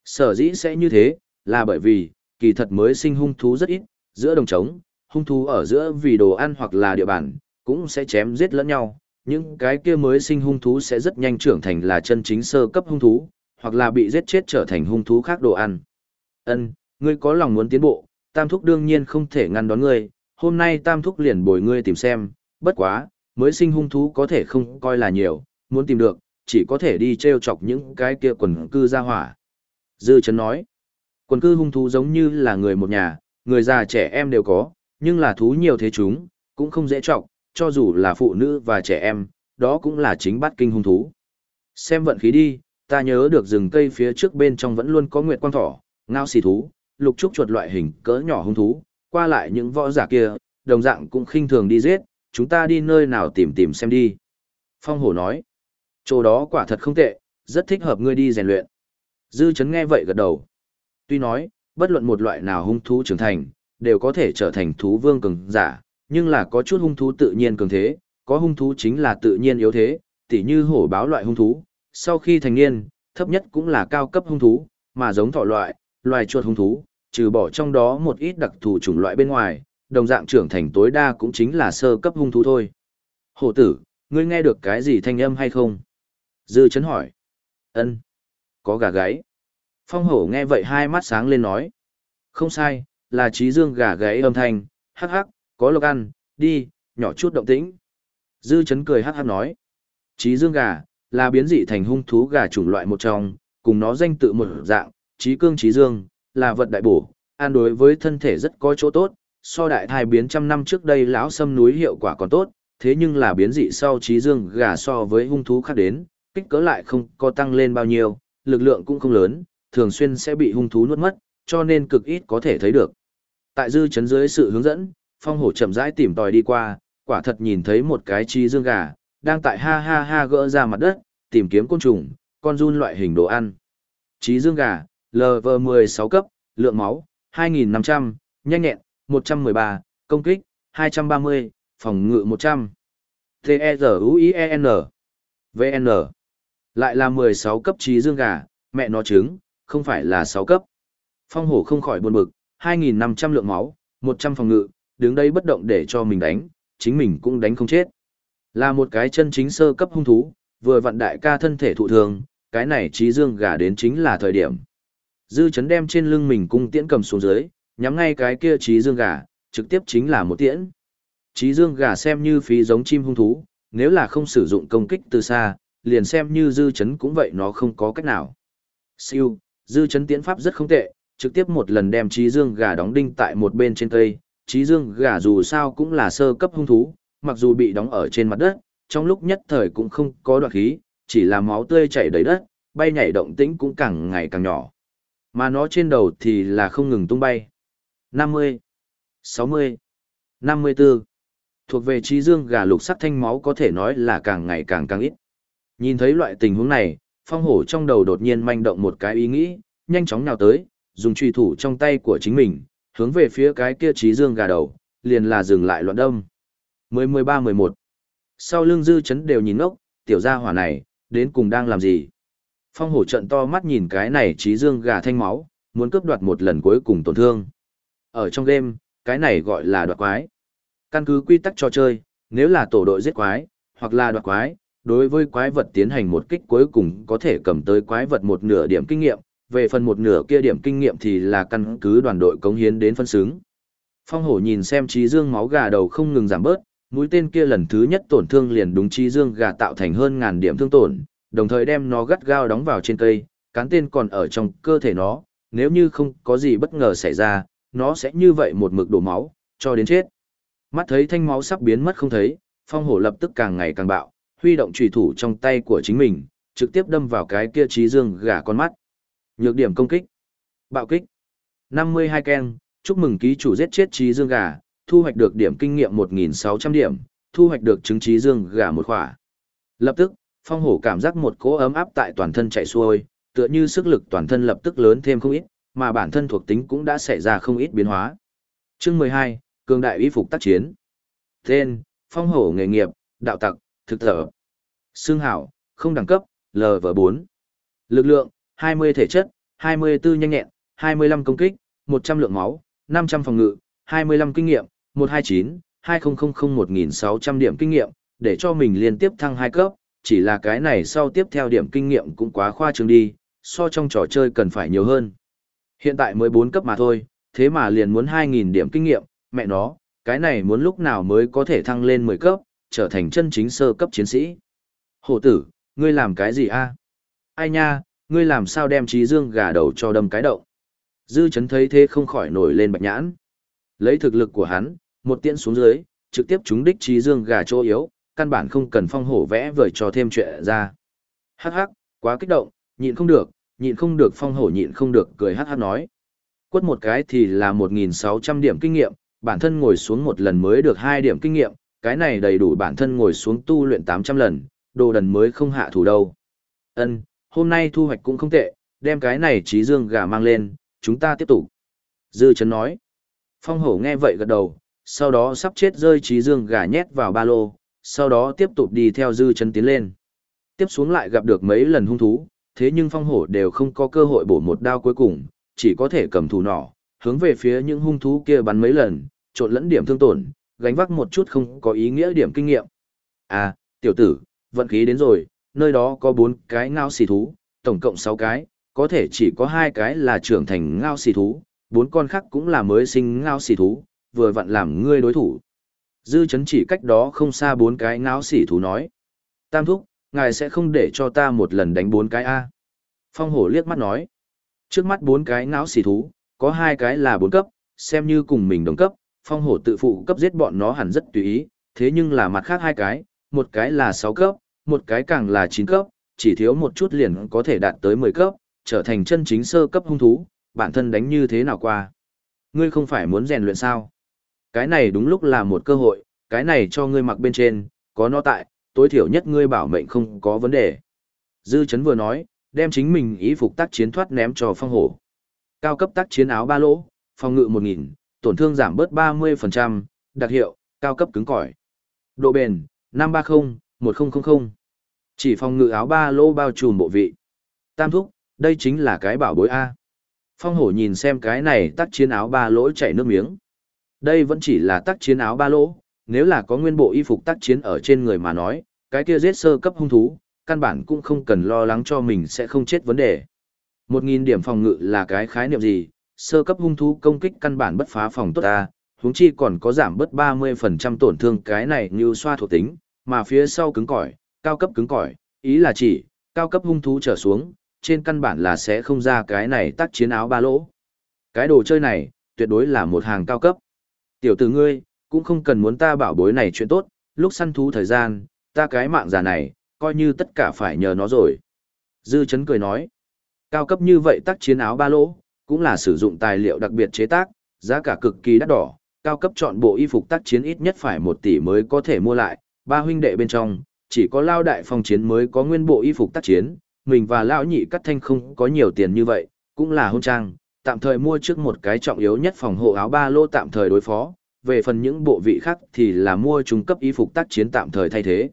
[SPEAKER 1] Sở dĩ sẽ như thế, là bởi vì, kỳ thật mới sinh hung thú rất ít, giữa đồng trống, hung thú ở giữa vì đồ ăn hoặc là địa bàn, cũng sẽ chém giết lẫn nhau, những cái kia mới sinh hung thú sẽ rất nhanh trưởng thành là chân chính sơ cấp hung thú, hoặc là bị giết chết trở thành hung thú khác đồ ăn. Ân, ngươi có lòng muốn tiến bộ, Tam Thúc đương nhiên không thể ngăn đón ngươi, hôm nay Tam Thúc liền bồi ngươi tìm xem, bất quá, mới sinh hung thú có thể không coi là nhiều, muốn tìm được, chỉ có thể đi treo chọc những cái kia quần cư ra hỏa. Dư Trấn nói, quần cư hung thú giống như là người một nhà, người già trẻ em đều có, nhưng là thú nhiều thế chúng, cũng không dễ chọc, cho dù là phụ nữ và trẻ em, đó cũng là chính bát kinh hung thú. Xem vận khí đi, ta nhớ được rừng cây phía trước bên trong vẫn luôn có nguyệt quang thỏ, ngao xì thú, lục trúc chuột loại hình cỡ nhỏ hung thú, qua lại những võ giả kia, đồng dạng cũng khinh thường đi giết, chúng ta đi nơi nào tìm tìm xem đi. Phong hổ nói, chỗ đó quả thật không tệ, rất thích hợp ngươi đi rèn luyện. Dư chấn nghe vậy gật đầu. Tuy nói, bất luận một loại nào hung thú trưởng thành, đều có thể trở thành thú vương cường giả, nhưng là có chút hung thú tự nhiên cường thế, có hung thú chính là tự nhiên yếu thế, tỉ như hổ báo loại hung thú, sau khi thành niên, thấp nhất cũng là cao cấp hung thú, mà giống thỏ loại, loài chuột hung thú, trừ bỏ trong đó một ít đặc thù chủng loại bên ngoài, đồng dạng trưởng thành tối đa cũng chính là sơ cấp hung thú thôi. Hổ tử, ngươi nghe được cái gì thanh âm hay không? Dư chấn hỏi. Ân, Có gà gáy. Phong hổ nghe vậy hai mắt sáng lên nói. Không sai, là trí dương gà gáy âm thanh, hắc hắc, có lộc ăn, đi, nhỏ chút động tĩnh. Dư chấn cười hắc hắc nói. Trí dương gà, là biến dị thành hung thú gà chủng loại một trong, cùng nó danh tự một dạng, trí cương trí dương, là vật đại bổ, ăn đối với thân thể rất có chỗ tốt, so đại thai biến trăm năm trước đây lão sâm núi hiệu quả còn tốt, thế nhưng là biến dị sau trí dương gà so với hung thú khác đến, kích cỡ lại không có tăng lên bao nhiêu, lực lượng cũng không lớn, thường xuyên sẽ bị hung thú nuốt mất, cho nên cực ít có thể thấy được. Tại dư chấn dưới sự hướng dẫn, phong hổ chậm rãi tìm tòi đi qua, quả thật nhìn thấy một cái trí dương gà, đang tại ha ha ha gỡ ra mặt đất, tìm kiếm côn trùng, con run loại hình đồ ăn. Trí dương gà, LV16 cấp, lượng máu, 2.500, nhanh nhẹn, 113, công kích, 230, phòng ngự 100. T-E-Z-U-I-E-N. VN. Lại là 16 cấp trí dương gà, mẹ nó trứng, không phải là 6 cấp. Phong hổ không khỏi buồn bực, 2.500 lượng máu, 100 phòng ngự, đứng đây bất động để cho mình đánh, chính mình cũng đánh không chết. Là một cái chân chính sơ cấp hung thú, vừa vặn đại ca thân thể thụ thường, cái này trí dương gà đến chính là thời điểm. Dư chấn đem trên lưng mình cung tiễn cầm xuống dưới, nhắm ngay cái kia trí dương gà, trực tiếp chính là một tiễn. Trí dương gà xem như phí giống chim hung thú, nếu là không sử dụng công kích từ xa, liền xem như dư chấn cũng vậy nó không có cách nào. Siêu, dư chấn tiễn pháp rất không tệ, trực tiếp một lần đem trí dương gà đóng đinh tại một bên trên cây. Trí dương gà dù sao cũng là sơ cấp hung thú, mặc dù bị đóng ở trên mặt đất, trong lúc nhất thời cũng không có đoạn khí, chỉ là máu tươi chảy đầy đất, bay nhảy động tĩnh cũng càng ngày càng nhỏ. Mà nó trên đầu thì là không ngừng tung bay. 50, 60, 54. Thuộc về trí dương gà lục sắc thanh máu có thể nói là càng ngày càng càng ít. Nhìn thấy loại tình huống này, phong hổ trong đầu đột nhiên manh động một cái ý nghĩ, nhanh chóng nào tới, dùng truy thủ trong tay của chính mình, hướng về phía cái kia trí dương gà đầu, liền là dừng lại loạn đông. 10-13-11 Sau lưng dư chấn đều nhìn ngốc, tiểu gia hỏa này, đến cùng đang làm gì? Phong hổ trận to mắt nhìn cái này trí dương gà thanh máu, muốn cướp đoạt một lần cuối cùng tổn thương. Ở trong game, cái này gọi là đoạt quái. Căn cứ quy tắc trò chơi, nếu là tổ đội giết quái, hoặc là đoạt quái, đối với quái vật tiến hành một kích cuối cùng có thể cầm tới quái vật một nửa điểm kinh nghiệm, về phần một nửa kia điểm kinh nghiệm thì là căn cứ đoàn đội cống hiến đến phân xứng. Phong hổ nhìn xem trí dương máu gà đầu không ngừng giảm bớt, mũi tên kia lần thứ nhất tổn thương liền đúng trí dương gà tạo thành hơn ngàn điểm thương tổn, đồng thời đem nó gắt gao đóng vào trên cây, cán tên còn ở trong cơ thể nó, nếu như không có gì bất ngờ xảy ra, nó sẽ như vậy một mực đổ máu, cho đến chết. Mắt thấy thanh máu sắp biến mất không thấy, phong hổ lập tức càng ngày càng bạo, huy động trùy thủ trong tay của chính mình, trực tiếp đâm vào cái kia trí dương gà con mắt. Nhược điểm công kích. Bạo kích. 52 ken, chúc mừng ký chủ giết chết trí dương gà, thu hoạch được điểm kinh nghiệm 1.600 điểm, thu hoạch được chứng trí dương gà một khỏa. Lập tức, phong hổ cảm giác một cỗ ấm áp tại toàn thân chạy xuôi, tựa như sức lực toàn thân lập tức lớn thêm không ít, mà bản thân thuộc tính cũng đã xảy ra không ít biến hóa. Chương 12, Cường đại uy phục tác chiến. Tên, phong hổ nghề nghiệp, đạo tặc, thực thở. Xương hảo, không đẳng cấp, LV4. Lực lượng, 20 thể chất, 24 nhanh nhẹn, 25 công kích, 100 lượng máu, 500 phòng ngự, 25 kinh nghiệm, 129, 2000-1600 điểm kinh nghiệm, để cho mình liên tiếp thăng 2 cấp, chỉ là cái này sau tiếp theo điểm kinh nghiệm cũng quá khoa trương đi, so trong trò chơi cần phải nhiều hơn. Hiện tại mới 4 cấp mà thôi, thế mà liền muốn 2.000 điểm kinh nghiệm, mẹ nó, cái này muốn lúc nào mới có thể thăng lên 10 cấp, trở thành chân chính sơ cấp chiến sĩ. Hổ tử, ngươi làm cái gì a? Ai nha, ngươi làm sao đem trí dương gà đầu cho đâm cái động? Dư chấn thấy thế không khỏi nổi lên bạch nhãn. Lấy thực lực của hắn, một tiễn xuống dưới, trực tiếp trúng đích trí dương gà chỗ yếu, căn bản không cần phong hổ vẽ vời cho thêm chuyện ra. Hắc hắc, quá kích động, nhịn không được, nhịn không được phong hổ nhịn không được cười hắc hắc nói. Quất một cái thì là 1.600 điểm kinh nghiệm, bản thân ngồi xuống một lần mới được 2 điểm kinh nghiệm, cái này đầy đủ bản thân ngồi xuống tu luyện 800 lần, đồ đần mới không hạ thủ đâu. Ân, hôm nay thu hoạch cũng không tệ, đem cái này trí dương gà mang lên, chúng ta tiếp tục. Dư chấn nói. Phong hổ nghe vậy gật đầu, sau đó sắp chết rơi trí dương gà nhét vào ba lô, sau đó tiếp tục đi theo dư chấn tiến lên. Tiếp xuống lại gặp được mấy lần hung thú, thế nhưng phong hổ đều không có cơ hội bổ một đao cuối cùng, chỉ có thể cầm thủ nỏ, hướng về phía những hung thú kia bắn mấy lần, trộn lẫn điểm thương tổn, gánh vác một chút không có ý nghĩa điểm kinh nghiệm. À, tiểu tử, vận khí đến rồi, nơi đó có bốn cái ngao xì thú, tổng cộng sáu cái, có thể chỉ có hai cái là trưởng thành ngao xì thú, bốn con khác cũng là mới sinh ngao xì thú, vừa vặn làm ngươi đối thủ. Dư chấn chỉ cách đó không xa bốn cái ngao xì thú nói. Tam thúc, ngài sẽ không để cho ta một lần đánh bốn cái A. Phong hổ liếc mắt nói. Trước mắt bốn cái ngao xì thú, có hai cái là bốn cấp, xem như cùng mình đồng cấp, phong hổ tự phụ cấp giết bọn nó hẳn rất tùy ý, thế nhưng là mặt khác hai cái, một cái là sáu cấp, một cái càng là chín cấp, chỉ thiếu một chút liền có thể đạt tới mười cấp, trở thành chân chính sơ cấp hung thú, bản thân đánh như thế nào qua. Ngươi không phải muốn rèn luyện sao? Cái này đúng lúc là một cơ hội, cái này cho ngươi mặc bên trên, có nó tại, tối thiểu nhất ngươi bảo mệnh không có vấn đề. Dư chấn vừa nói, đem chính mình ý phục tác chiến thoát ném cho phong hổ. Cao cấp tác chiến áo ba lỗ, phòng ngự 1000, tổn thương giảm bớt 30%, đặc hiệu, cao cấp cứng cỏi. Độ bền, 530, 1000. Chỉ phòng ngự áo ba lỗ bao trùm bộ vị. Tam thúc, đây chính là cái bảo bối A. Phong hổ nhìn xem cái này tắt chiến áo ba lỗ chảy nước miếng. Đây vẫn chỉ là tắt chiến áo ba lỗ, nếu là có nguyên bộ y phục tác chiến ở trên người mà nói, cái kia giết sơ cấp hung thú, căn bản cũng không cần lo lắng cho mình sẽ không chết vấn đề. Một nghìn điểm phòng ngự là cái khái niệm gì, sơ cấp hung thú công kích căn bản bất phá phòng tốt ta, huống chi còn có giảm bớt 30% tổn thương cái này như xoa thuộc tính, mà phía sau cứng cỏi, cao cấp cứng cỏi, ý là chỉ, cao cấp hung thú trở xuống, trên căn bản là sẽ không ra cái này tác chiến áo ba lỗ. Cái đồ chơi này, tuyệt đối là một hàng cao cấp. Tiểu tử ngươi, cũng không cần muốn ta bảo bối này chuyện tốt, lúc săn thú thời gian, ta cái mạng già này, coi như tất cả phải nhờ nó rồi. Dư chấn cười nói, cao cấp như vậy tác chiến áo ba lỗ, cũng là sử dụng tài liệu đặc biệt chế tác, giá cả cực kỳ đắt đỏ, cao cấp chọn bộ y phục tác chiến ít nhất phải 1 tỷ mới có thể mua lại, ba huynh đệ bên trong, chỉ có lao đại phong chiến mới có nguyên bộ y phục tác chiến, mình và lão nhị cắt thanh không có nhiều tiền như vậy, cũng là hôn trang, tạm thời mua trước một cái trọng yếu nhất phòng hộ áo ba lô tạm thời đối phó, về phần những bộ vị khác thì là mua trung cấp y phục tác chiến tạm thời thay thế.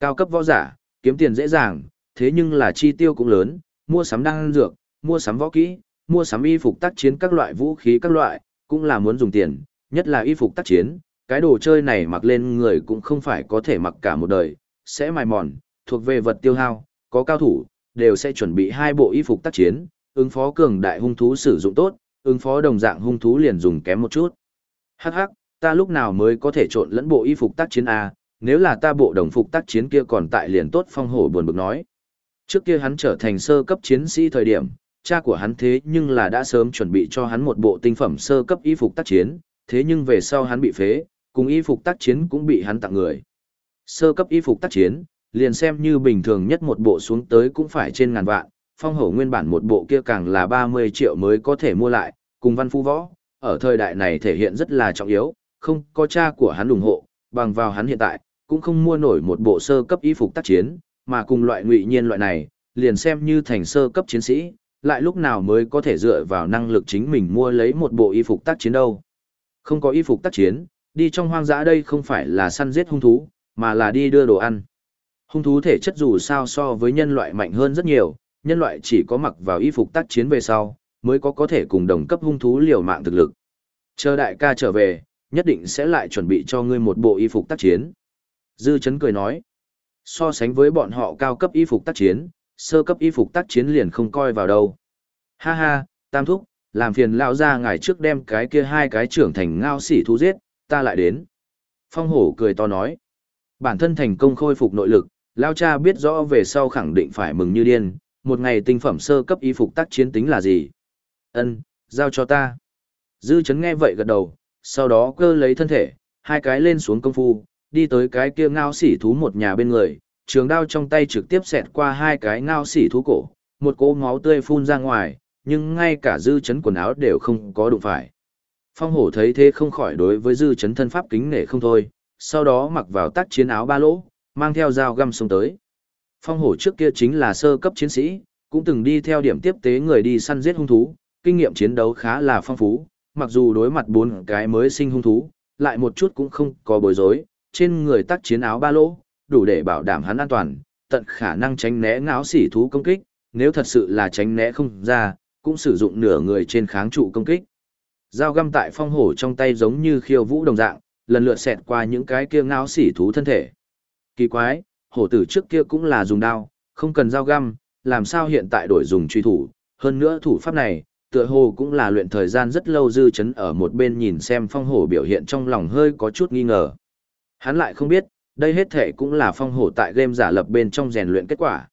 [SPEAKER 1] Cao cấp võ giả, kiếm tiền dễ dàng, thế nhưng là chi tiêu cũng lớn, mua sắm đan dược, mua sắm võ kỹ, mua sắm y phục tác chiến các loại vũ khí các loại, cũng là muốn dùng tiền, nhất là y phục tác chiến, cái đồ chơi này mặc lên người cũng không phải có thể mặc cả một đời, sẽ mài mòn, thuộc về vật tiêu hao, có cao thủ, đều sẽ chuẩn bị hai bộ y phục tác chiến, ứng phó cường đại hung thú sử dụng tốt, ứng phó đồng dạng hung thú liền dùng kém một chút. Hắc hắc, ta lúc nào mới có thể trộn lẫn bộ y phục tác chiến a, nếu là ta bộ đồng phục tác chiến kia còn tại liền tốt phong hổ buồn bực nói. Trước kia hắn trở thành sơ cấp chiến sĩ thời điểm, cha của hắn thế nhưng là đã sớm chuẩn bị cho hắn một bộ tinh phẩm sơ cấp y phục tác chiến, thế nhưng về sau hắn bị phế, cùng y phục tác chiến cũng bị hắn tặng người. Sơ cấp y phục tác chiến, liền xem như bình thường nhất một bộ xuống tới cũng phải trên ngàn vạn, phong hổ nguyên bản một bộ kia càng là 30 triệu mới có thể mua lại, cùng văn phu võ, ở thời đại này thể hiện rất là trọng yếu, không có cha của hắn ủng hộ, bằng vào hắn hiện tại, cũng không mua nổi một bộ sơ cấp y phục tác chiến, mà cùng loại ngụy nhiên loại này, liền xem như thành sơ cấp chiến sĩ, lại lúc nào mới có thể dựa vào năng lực chính mình mua lấy một bộ y phục tác chiến đâu. Không có y phục tác chiến, đi trong hoang dã đây không phải là săn giết hung thú, mà là đi đưa đồ ăn. Hung thú thể chất dù sao so với nhân loại mạnh hơn rất nhiều, nhân loại chỉ có mặc vào y phục tác chiến về sau, mới có có thể cùng đồng cấp hung thú liều mạng thực lực. Chờ đại ca trở về, nhất định sẽ lại chuẩn bị cho ngươi một bộ y phục tác chiến. Dư chấn cười nói, so sánh với bọn họ cao cấp y phục tác chiến, sơ cấp y phục tác chiến liền không coi vào đâu. Ha ha, tam thúc, làm phiền lão ra ngài trước đem cái kia hai cái trưởng thành ngao sỉ thú giết, ta lại đến. Phong hổ cười to nói. Bản thân thành công khôi phục nội lực, Lao cha biết rõ về sau khẳng định phải mừng như điên, một ngày tinh phẩm sơ cấp y phục tác chiến tính là gì. Ân, giao cho ta. Dư chấn nghe vậy gật đầu, sau đó cơ lấy thân thể, hai cái lên xuống công phu, đi tới cái kia ngao sỉ thú một nhà bên người, trường đao trong tay trực tiếp xẹt qua hai cái ngao sỉ thú cổ, một cỗ máu tươi phun ra ngoài, nhưng ngay cả dư chấn quần áo đều không có đụng phải. Phong hổ thấy thế không khỏi đối với dư chấn thân pháp kính nể không thôi, sau đó mặc vào tác chiến áo ba lỗ, mang theo dao găm xuống tới. Phong hổ trước kia chính là sơ cấp chiến sĩ, cũng từng đi theo điểm tiếp tế người đi săn giết hung thú, kinh nghiệm chiến đấu khá là phong phú, mặc dù đối mặt bốn cái mới sinh hung thú, lại một chút cũng không có bối rối, trên người tác chiến áo ba lỗ, đủ để bảo đảm hắn an toàn, tận khả năng tránh né ngáo xỉ thú công kích, nếu thật sự là tránh né không ra, cũng sử dụng nửa người trên kháng trụ công kích. Dao găm tại phong hổ trong tay giống như khiêu vũ đồng dạng, lần lượt xẹt qua những cái kia ngao xỉ thú thân thể. Kỳ quái, hổ tử trước kia cũng là dùng đao, không cần dao găm, làm sao hiện tại đổi dùng truy thủ, hơn nữa thủ pháp này, tựa hồ cũng là luyện thời gian rất lâu dư chấn ở một bên nhìn xem phong hổ biểu hiện trong lòng hơi có chút nghi ngờ. Hắn lại không biết, đây hết thể cũng là phong hổ tại game giả lập bên trong rèn luyện kết quả.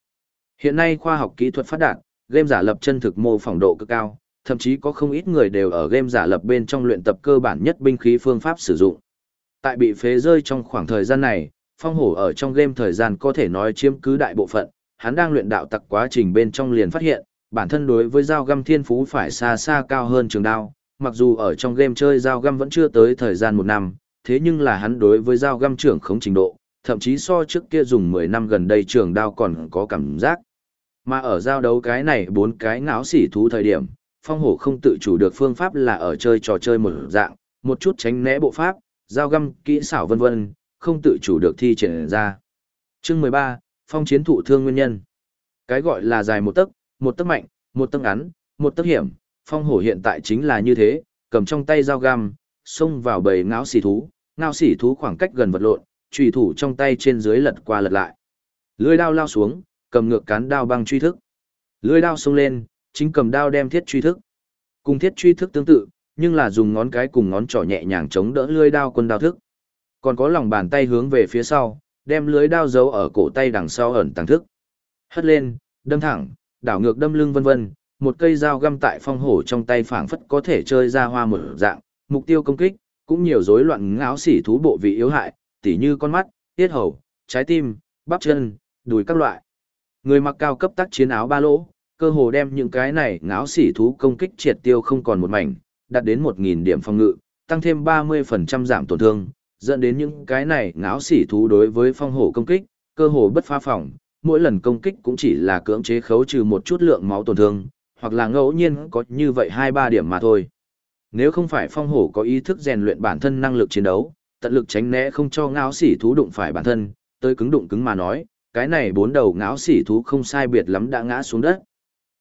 [SPEAKER 1] Hiện nay khoa học kỹ thuật phát đạt, game giả lập chân thực mô phỏng độ cực cao, thậm chí có không ít người đều ở game giả lập bên trong luyện tập cơ bản nhất binh khí phương pháp sử dụng. Tại bị phế rơi trong khoảng thời gian này, phong hổ ở trong game thời gian có thể nói chiếm cứ đại bộ phận, hắn đang luyện đạo tặc quá trình bên trong liền phát hiện, bản thân đối với dao găm thiên phú phải xa xa cao hơn trường đao, mặc dù ở trong game chơi dao găm vẫn chưa tới thời gian một năm, thế nhưng là hắn đối với dao găm trưởng không trình độ, thậm chí so trước kia dùng 10 năm gần đây trường đao còn có cảm giác. Mà ở giao đấu cái này bốn cái ngáo xỉ thú thời điểm, phong hổ không tự chủ được phương pháp là ở chơi trò chơi một dạng, một chút tránh né bộ pháp, dao găm, kỹ xảo vân vân, không tự chủ được thi triển ra. Chương 13, phong chiến thụ thương nguyên nhân. Cái gọi là dài một tấc, một tấc mạnh, một tấc ngắn, một tấc hiểm, phong hổ hiện tại chính là như thế, cầm trong tay dao găm, xông vào bầy ngáo xỉ thú, ngao xỉ thú khoảng cách gần vật lộn, trùy thủ trong tay trên dưới lật qua lật lại. Lưỡi đao lao xuống, cầm ngược cán đao băng truy thức. Lưỡi đao xông lên, chính cầm đao đem thiết truy thức. Cùng thiết truy thức tương tự, nhưng là dùng ngón cái cùng ngón trỏ nhẹ nhàng chống đỡ lưỡi đao quân đao thức. Còn có lòng bàn tay hướng về phía sau, đem lưới đao giấu ở cổ tay đằng sau ẩn tàng thức. Hất lên, đâm thẳng, đảo ngược đâm lưng vân vân, một cây dao găm tại phong hổ trong tay phảng phất có thể chơi ra hoa một dạng, mục tiêu công kích, cũng nhiều rối loạn ngáo xỉ thú bộ vị yếu hại, tỉ như con mắt, tiết hầu, trái tim, bắp chân, đùi các loại. Người mặc cao cấp tác chiến áo ba lỗ, cơ hồ đem những cái này ngáo xỉ thú công kích triệt tiêu không còn một mảnh, đạt đến 1.000 điểm phòng ngự, tăng thêm 30% giảm tổn thương, dẫn đến những cái này ngáo xỉ thú đối với phong hổ công kích, cơ hồ bất phá phòng, mỗi lần công kích cũng chỉ là cưỡng chế khấu trừ một chút lượng máu tổn thương, hoặc là ngẫu nhiên có như vậy 2-3 điểm mà thôi. Nếu không phải phong hổ có ý thức rèn luyện bản thân năng lực chiến đấu, tận lực tránh né không cho ngáo xỉ thú đụng phải bản thân, tới cứng đụng cứng mà nói, cái này bốn đầu ngáo xỉ thú không sai biệt lắm đã ngã xuống đất.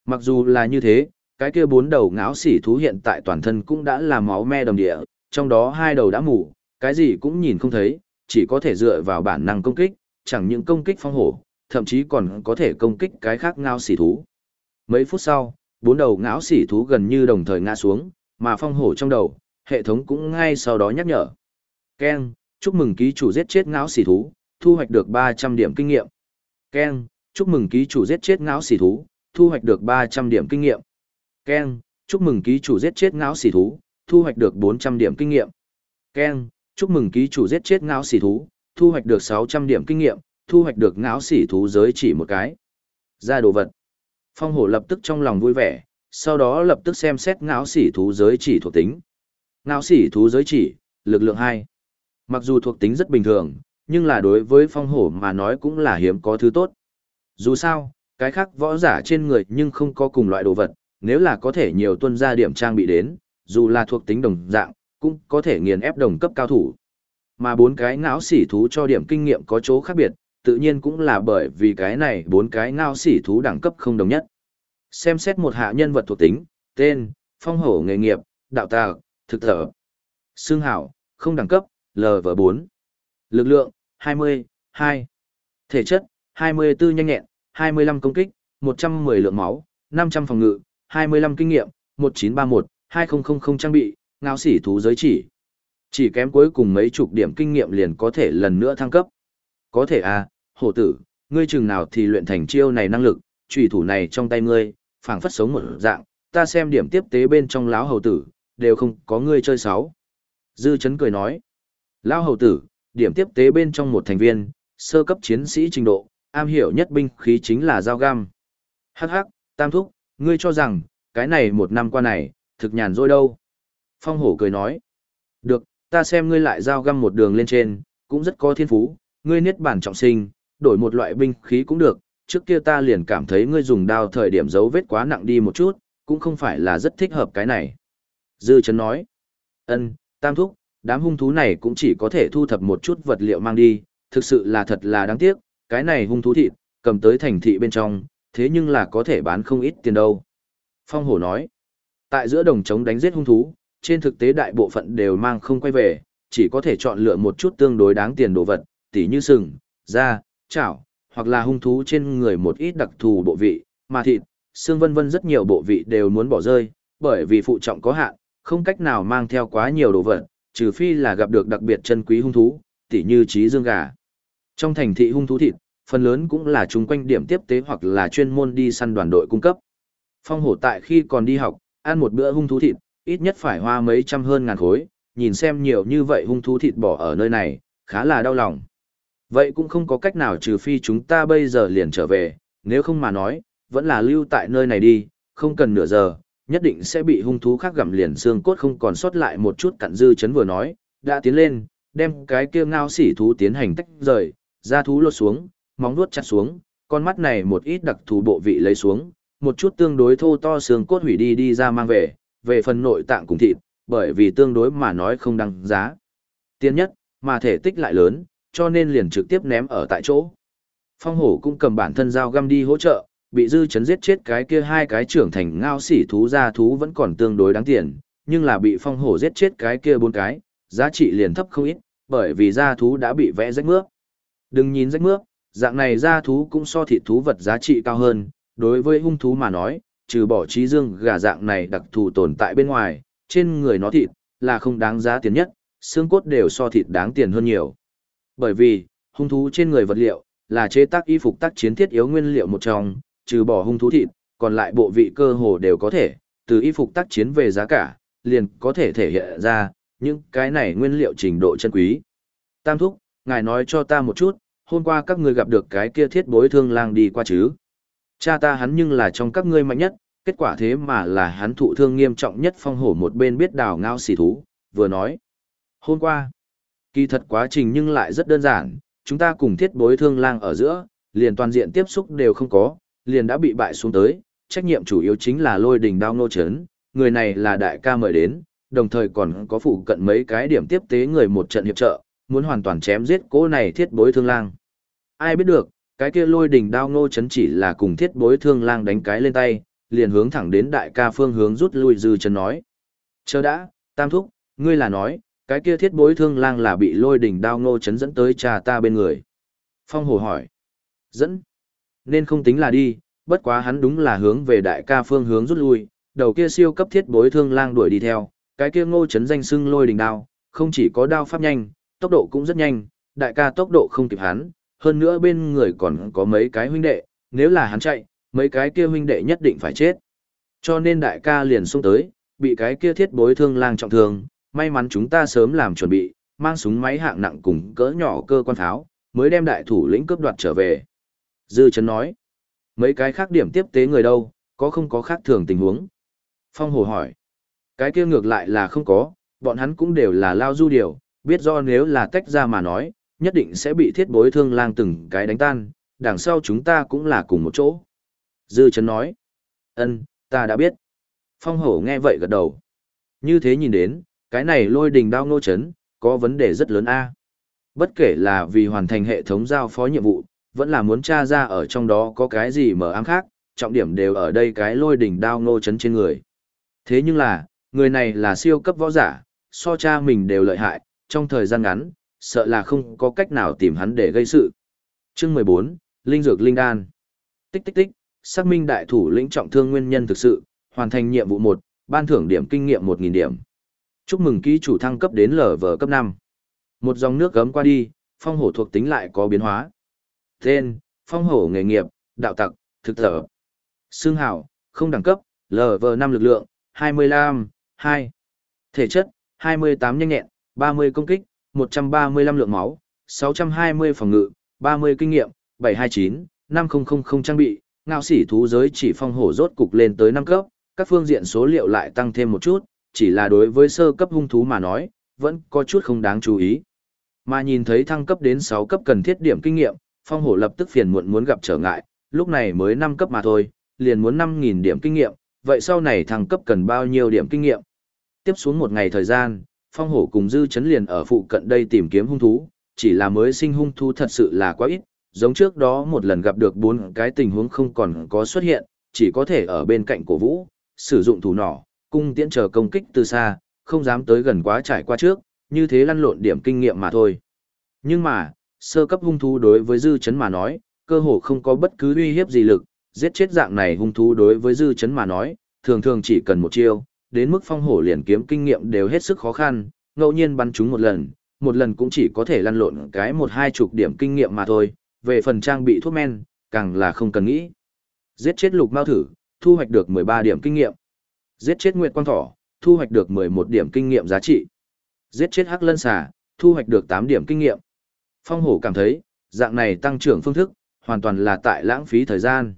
[SPEAKER 1] Mặc dù là như thế, cái kia bốn đầu ngáo xỉ thú hiện tại toàn thân cũng đã là máu me đồng địa, trong đó hai đầu đã mù, cái gì cũng nhìn không thấy, chỉ có thể dựa vào bản năng công kích, chẳng những công kích phong hổ, thậm chí còn có thể công kích cái khác ngao xỉ thú. Mấy phút sau, bốn đầu ngáo xỉ thú gần như đồng thời ngã xuống, mà phong hổ trong đầu, hệ thống cũng ngay sau đó nhắc nhở. Ken, chúc mừng ký chủ giết chết ngáo xỉ thú, thu hoạch được 300 điểm kinh nghiệm. Ken, chúc mừng ký chủ giết chết ngáo xỉ thú, thu hoạch được 300 điểm kinh nghiệm. Ken, chúc mừng ký chủ giết chết ngáo xỉ thú, thu hoạch được 400 điểm kinh nghiệm. Ken, chúc mừng ký chủ giết chết ngáo xỉ thú, thu hoạch được 600 điểm kinh nghiệm, thu hoạch được ngáo xỉ thú giới chỉ một cái. Ra đồ vật. Phong hổ lập tức trong lòng vui vẻ, sau đó lập tức xem xét ngáo xỉ thú giới chỉ thuộc tính. Ngáo xỉ thú giới chỉ, lực lượng 2. Mặc dù thuộc tính rất bình thường, nhưng là đối với phong hổ mà nói cũng là hiếm có thứ tốt. Dù sao, cái khác võ giả trên người nhưng không có cùng loại đồ vật, nếu là có thể nhiều tuân ra điểm trang bị đến, dù là thuộc tính đồng dạng, cũng có thể nghiền ép đồng cấp cao thủ. Mà bốn cái ngáo xỉ thú cho điểm kinh nghiệm có chỗ khác biệt, tự nhiên cũng là bởi vì cái này bốn cái ngao xỉ thú đẳng cấp không đồng nhất. Xem xét một hạ nhân vật thuộc tính, tên, phong hổ nghề nghiệp, đạo tà, thực thở. Xương hảo, không đẳng cấp, LV4. Lực lượng, 20, 2. Thể chất, 24 nhanh nhẹn, 25 công kích, 110 lượng máu, 500 phòng ngự, 25 kinh nghiệm, 1931, 2000 trang bị, ngao sỉ thú giới chỉ. Chỉ kém cuối cùng mấy chục điểm kinh nghiệm liền có thể lần nữa thăng cấp. Có thể à, hổ tử, ngươi chừng nào thì luyện thành chiêu này năng lực, trùy thủ này trong tay ngươi, phảng phất sống một dạng, ta xem điểm tiếp tế bên trong lão hầu tử, đều không có ngươi chơi sáu. Dư chấn cười nói, lão hầu tử, điểm tiếp tế bên trong một thành viên, sơ cấp chiến sĩ trình độ, am hiểu nhất binh khí chính là dao găm. Hắc hắc, tam thúc, ngươi cho rằng, cái này một năm qua này, thực nhàn rỗi đâu. Phong hổ cười nói, được, ta xem ngươi lại dao găm một đường lên trên, cũng rất có thiên phú, ngươi niết bản trọng sinh, đổi một loại binh khí cũng được, trước kia ta liền cảm thấy ngươi dùng đao thời điểm dấu vết quá nặng đi một chút, cũng không phải là rất thích hợp cái này. Dư chấn nói, ân, tam thúc, đám hung thú này cũng chỉ có thể thu thập một chút vật liệu mang đi, thực sự là thật là đáng tiếc, cái này hung thú thịt, cầm tới thành thị bên trong, thế nhưng là có thể bán không ít tiền đâu. Phong hổ nói, tại giữa đồng trống đánh giết hung thú, trên thực tế đại bộ phận đều mang không quay về, chỉ có thể chọn lựa một chút tương đối đáng tiền đồ vật, tỉ như sừng, da, chảo, hoặc là hung thú trên người một ít đặc thù bộ vị, mà thịt, xương vân vân rất nhiều bộ vị đều muốn bỏ rơi, bởi vì phụ trọng có hạn, không cách nào mang theo quá nhiều đồ vật, trừ phi là gặp được đặc biệt chân quý hung thú, tỉ như trí dương gà. Trong thành thị hung thú thịt, phần lớn cũng là chúng quanh điểm tiếp tế hoặc là chuyên môn đi săn đoàn đội cung cấp. Phong hổ tại khi còn đi học, ăn một bữa hung thú thịt, ít nhất phải hoa mấy trăm hơn ngàn khối, nhìn xem nhiều như vậy hung thú thịt bỏ ở nơi này, khá là đau lòng. Vậy cũng không có cách nào trừ phi chúng ta bây giờ liền trở về, nếu không mà nói, vẫn là lưu tại nơi này đi, không cần nửa giờ, nhất định sẽ bị hung thú khác gặm liền xương cốt không còn sót lại một chút cặn dư chấn vừa nói, đã tiến lên, đem cái kia ngao sỉ thú tiến hành tách rời, ra thú lột xuống, móng nuốt chặt xuống, con mắt này một ít đặc thù bộ vị lấy xuống, một chút tương đối thô to xương cốt hủy đi đi ra mang về, về phần nội tạng cùng thịt, bởi vì tương đối mà nói không đăng giá. Tiên nhất, mà thể tích lại lớn, cho nên liền trực tiếp ném ở tại chỗ. Phong hổ cũng cầm bản thân dao găm đi hỗ trợ, bị dư chấn giết chết cái kia hai cái trưởng thành ngao sỉ thú ra thú vẫn còn tương đối đáng tiền, nhưng là bị phong hổ giết chết cái kia bốn cái, giá trị liền thấp không ít, bởi vì ra thú đã bị vẽ rách mướp. Đừng nhìn rách mướp, dạng này da thú cũng so thịt thú vật giá trị cao hơn, đối với hung thú mà nói, trừ bỏ trí dương gà dạng này đặc thù tồn tại bên ngoài, trên người nó thịt, là không đáng giá tiền nhất, xương cốt đều so thịt đáng tiền hơn nhiều. Bởi vì, hung thú trên người vật liệu, là chế tác y phục tác chiến thiết yếu nguyên liệu một trong, trừ bỏ hung thú thịt, còn lại bộ vị cơ hồ đều có thể, từ y phục tác chiến về giá cả, liền có thể thể hiện ra, những cái này nguyên liệu trình độ chân quý. Tam thúc, ngài nói cho ta một chút, hôm qua các ngươi gặp được cái kia thiết bối thương lang đi qua chứ. Cha ta hắn nhưng là trong các ngươi mạnh nhất, kết quả thế mà là hắn thụ thương nghiêm trọng nhất phong hổ một bên biết đào ngao xì thú, vừa nói. Hôm qua, kỳ thật quá trình nhưng lại rất đơn giản, chúng ta cùng thiết bối thương lang ở giữa, liền toàn diện tiếp xúc đều không có, liền đã bị bại xuống tới, trách nhiệm chủ yếu chính là lôi đình đao nô chấn, người này là đại ca mời đến, đồng thời còn có phụ cận mấy cái điểm tiếp tế người một trận hiệp trợ, muốn hoàn toàn chém giết cỗ này thiết bối thương lang. Ai biết được, cái kia lôi đình đao nô chấn chỉ là cùng thiết bối thương lang đánh cái lên tay, liền hướng thẳng đến đại ca phương hướng rút lui dư chân nói. Chờ đã, tam thúc, ngươi là nói, cái kia thiết bối thương lang là bị lôi đỉnh đao ngô chấn dẫn tới trà ta bên người. Phong hồ hỏi. Dẫn. Nên không tính là đi, bất quá hắn đúng là hướng về đại ca phương hướng rút lui, đầu kia siêu cấp thiết bối thương lang đuổi đi theo, cái kia ngô chấn danh xưng lôi đỉnh đao, không chỉ có đao pháp nhanh, tốc độ cũng rất nhanh, đại ca tốc độ không kịp hắn, hơn nữa bên người còn có mấy cái huynh đệ, nếu là hắn chạy, mấy cái kia huynh đệ nhất định phải chết. Cho nên đại ca liền xông tới, bị cái kia thiết bối thương lang trọng thương, may mắn chúng ta sớm làm chuẩn bị, mang súng máy hạng nặng cùng cỡ nhỏ cơ quan tháo, mới đem đại thủ lĩnh cướp đoạt trở về. Dư Trấn nói, mấy cái khác điểm tiếp tế người đâu, có không có khác thường tình huống? Phong Hồ hỏi, cái kia ngược lại là không có, bọn hắn cũng đều là lao du điều, biết do nếu là tách ra mà nói, nhất định sẽ bị thiết bối thương lang từng cái đánh tan, đằng sau chúng ta cũng là cùng một chỗ. Dư chấn nói, ân, ta đã biết. Phong Hổ nghe vậy gật đầu. Như thế nhìn đến, cái này lôi đình đao ngô chấn, có vấn đề rất lớn a. Bất kể là vì hoàn thành hệ thống giao phó nhiệm vụ, vẫn là muốn tra ra ở trong đó có cái gì mở ám khác, trọng điểm đều ở đây cái lôi đỉnh đao ngô chấn trên người. Thế nhưng là, người này là siêu cấp võ giả, so cha mình đều lợi hại, trong thời gian ngắn, sợ là không có cách nào tìm hắn để gây sự. Chương 14, Linh Dược Linh Đan. Tích tích tích, xác minh đại thủ lĩnh trọng thương nguyên nhân thực sự, hoàn thành nhiệm vụ 1, ban thưởng điểm kinh nghiệm 1000 điểm. Chúc mừng ký chủ thăng cấp đến LV cấp 5. Một dòng nước gấm qua đi, phong hổ thuộc tính lại có biến hóa. Tên, phong hổ nghề nghiệp, đạo tặc, thực thở. Xương hảo, không đẳng cấp, LV5 lực lượng, 25, 2. Thể chất, 28 nhanh nhẹn, 30 công kích, 135 lượng máu, 620 phòng ngự, 30 kinh nghiệm, 729, 5000 trang bị, ngao sỉ thú giới chỉ phong hổ rốt cục lên tới 5 cấp, các phương diện số liệu lại tăng thêm một chút, chỉ là đối với sơ cấp hung thú mà nói, vẫn có chút không đáng chú ý. Mà nhìn thấy thăng cấp đến 6 cấp cần thiết điểm kinh nghiệm, phong hổ lập tức phiền muộn muốn gặp trở ngại, lúc này mới 5 cấp mà thôi, liền muốn 5.000 điểm kinh nghiệm, vậy sau này thăng cấp cần bao nhiêu điểm kinh nghiệm? Tiếp xuống một ngày thời gian, phong hổ cùng dư chấn liền ở phụ cận đây tìm kiếm hung thú, chỉ là mới sinh hung thú thật sự là quá ít, giống trước đó một lần gặp được bốn cái tình huống không còn có xuất hiện, chỉ có thể ở bên cạnh cổ vũ, sử dụng thủ nỏ, cung tiễn chờ công kích từ xa, không dám tới gần quá trải qua trước, như thế lăn lộn điểm kinh nghiệm mà thôi. Nhưng mà, sơ cấp hung thú đối với dư chấn mà nói, cơ hồ không có bất cứ uy hiếp gì lực, giết chết dạng này hung thú đối với dư chấn mà nói, thường thường chỉ cần một chiêu, đến mức phong hổ liền kiếm kinh nghiệm đều hết sức khó khăn, ngẫu nhiên bắn chúng một lần, một lần cũng chỉ có thể lăn lộn cái một hai chục điểm kinh nghiệm mà thôi, về phần trang bị thuốc men, càng là không cần nghĩ. Giết chết lục mao thử, thu hoạch được 13 điểm kinh nghiệm. Giết chết nguyệt quang thỏ, thu hoạch được 11 điểm kinh nghiệm giá trị. Giết chết hắc lân xà, thu hoạch được 8 điểm kinh nghiệm. Phong hổ cảm thấy, dạng này tăng trưởng phương thức, hoàn toàn là tại lãng phí thời gian.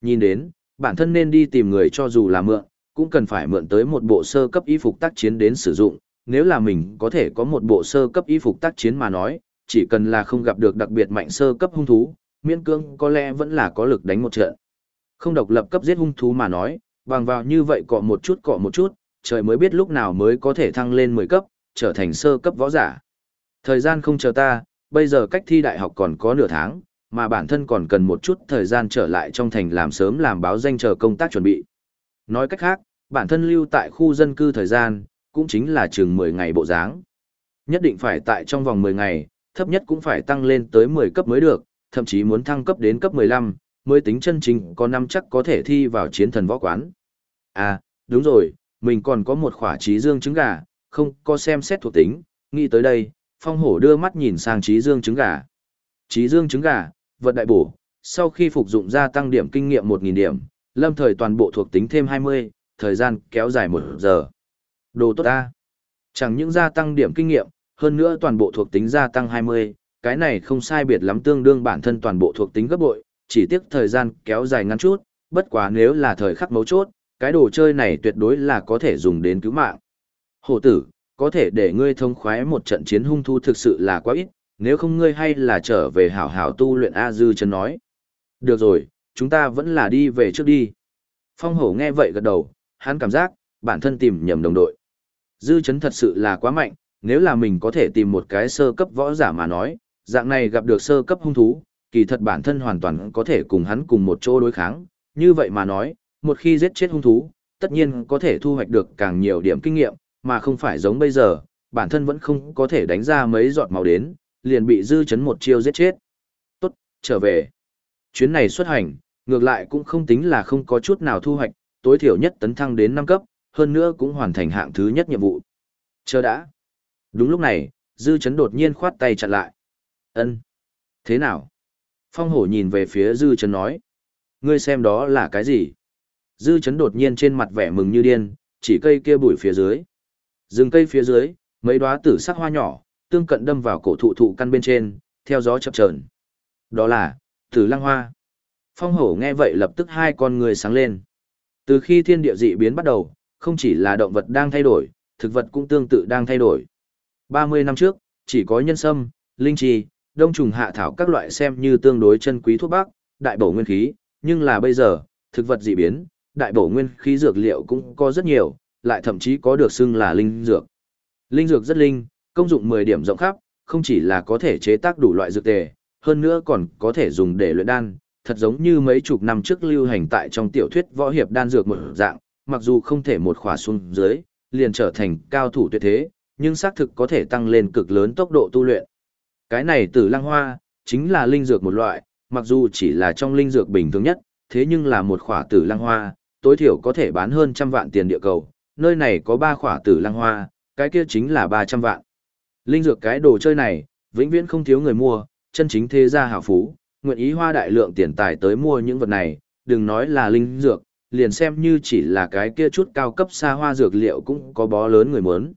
[SPEAKER 1] Nhìn đến, bản thân nên đi tìm người cho dù là mượn, cũng cần phải mượn tới một bộ sơ cấp y phục tác chiến đến sử dụng, nếu là mình có thể có một bộ sơ cấp y phục tác chiến mà nói, chỉ cần là không gặp được đặc biệt mạnh sơ cấp hung thú, miễn cương có lẽ vẫn là có lực đánh một trận. Không độc lập cấp giết hung thú mà nói, bằng vào như vậy cọ một chút cọ một chút, trời mới biết lúc nào mới có thể thăng lên 10 cấp, trở thành sơ cấp võ giả. Thời gian không chờ ta, bây giờ cách thi đại học còn có nửa tháng, mà bản thân còn cần một chút thời gian trở lại trong thành làm sớm làm báo danh chờ công tác chuẩn bị. Nói cách khác, bản thân lưu tại khu dân cư thời gian, cũng chính là chừng 10 ngày bộ dáng. Nhất định phải tại trong vòng 10 ngày, thấp nhất cũng phải tăng lên tới 10 cấp mới được, thậm chí muốn thăng cấp đến cấp 15, mới tính chân chính có năm chắc có thể thi vào chiến thần võ quán. À, đúng rồi, mình còn có một khỏa trí dương trứng gà, không có xem xét thuộc tính, nghĩ tới đây, phong hổ đưa mắt nhìn sang trí dương trứng gà. Trí dương trứng gà, vật đại bổ, sau khi phục dụng gia tăng điểm kinh nghiệm 1.000 điểm, lâm thời toàn bộ thuộc tính thêm 20, thời gian kéo dài 1 giờ. Đồ tốt ta. Chẳng những gia tăng điểm kinh nghiệm, hơn nữa toàn bộ thuộc tính gia tăng 20, cái này không sai biệt lắm tương đương bản thân toàn bộ thuộc tính gấp bội, chỉ tiếc thời gian kéo dài ngắn chút, bất quá nếu là thời khắc mấu chốt, cái đồ chơi này tuyệt đối là có thể dùng đến cứu mạng. Hổ tử, có thể để ngươi thông khoái một trận chiến hung thu thực sự là quá ít, nếu không ngươi hay là trở về hảo hảo tu luyện A Dư chân nói. Được rồi, chúng ta vẫn là đi về trước đi. Phong hổ nghe vậy gật đầu, hắn cảm giác, bản thân tìm nhầm đồng đội. Dư chấn thật sự là quá mạnh, nếu là mình có thể tìm một cái sơ cấp võ giả mà nói, dạng này gặp được sơ cấp hung thú, kỳ thật bản thân hoàn toàn có thể cùng hắn cùng một chỗ đối kháng. Như vậy mà nói, một khi giết chết hung thú, tất nhiên có thể thu hoạch được càng nhiều điểm kinh nghiệm, mà không phải giống bây giờ, bản thân vẫn không có thể đánh ra mấy giọt máu đến, liền bị dư chấn một chiêu giết chết. Tốt, trở về. Chuyến này xuất hành, ngược lại cũng không tính là không có chút nào thu hoạch, tối thiểu nhất tấn thăng đến 5 cấp, hơn nữa cũng hoàn thành hạng thứ nhất nhiệm vụ. Chờ đã. Đúng lúc này, dư chấn đột nhiên khoát tay chặn lại. ân Thế nào? Phong hổ nhìn về phía dư chấn nói. Ngươi xem đó là cái gì? Dư chấn đột nhiên trên mặt vẻ mừng như điên, chỉ cây kia bụi phía dưới. dừng cây phía dưới, mấy đóa tử sắc hoa nhỏ, tương cận đâm vào cổ thụ thụ căn bên trên, theo gió chập chờn. Đó là, tử lăng hoa. Phong hổ nghe vậy lập tức hai con người sáng lên. Từ khi thiên địa dị biến bắt đầu, không chỉ là động vật đang thay đổi, thực vật cũng tương tự đang thay đổi. 30 năm trước, chỉ có nhân sâm, linh trì, đông trùng hạ thảo các loại xem như tương đối chân quý thuốc bắc, đại bổ nguyên khí, nhưng là bây giờ, thực vật dị biến, đại bổ nguyên khí dược liệu cũng có rất nhiều, lại thậm chí có được xưng là linh dược. Linh dược rất linh, công dụng 10 điểm rộng khắp, không chỉ là có thể chế tác đủ loại dược tề, hơn nữa còn có thể dùng để luyện đan, thật giống như mấy chục năm trước lưu hành tại trong tiểu thuyết võ hiệp đan dược một dạng, mặc dù không thể một khỏa xuống dưới, liền trở thành cao thủ tuyệt thế, nhưng xác thực có thể tăng lên cực lớn tốc độ tu luyện. Cái này tử lăng hoa, chính là linh dược một loại, mặc dù chỉ là trong linh dược bình thường nhất, thế nhưng là một khỏa tử lăng hoa, tối thiểu có thể bán hơn trăm vạn tiền địa cầu, nơi này có ba khỏa tử lăng hoa, cái kia chính là 300 vạn. Linh dược cái đồ chơi này, vĩnh viễn không thiếu người mua, chân chính thế gia hảo phú, nguyện ý hoa đại lượng tiền tài tới mua những vật này, đừng nói là linh dược, liền xem như chỉ là cái kia chút cao cấp xa hoa dược liệu cũng có bó lớn người muốn.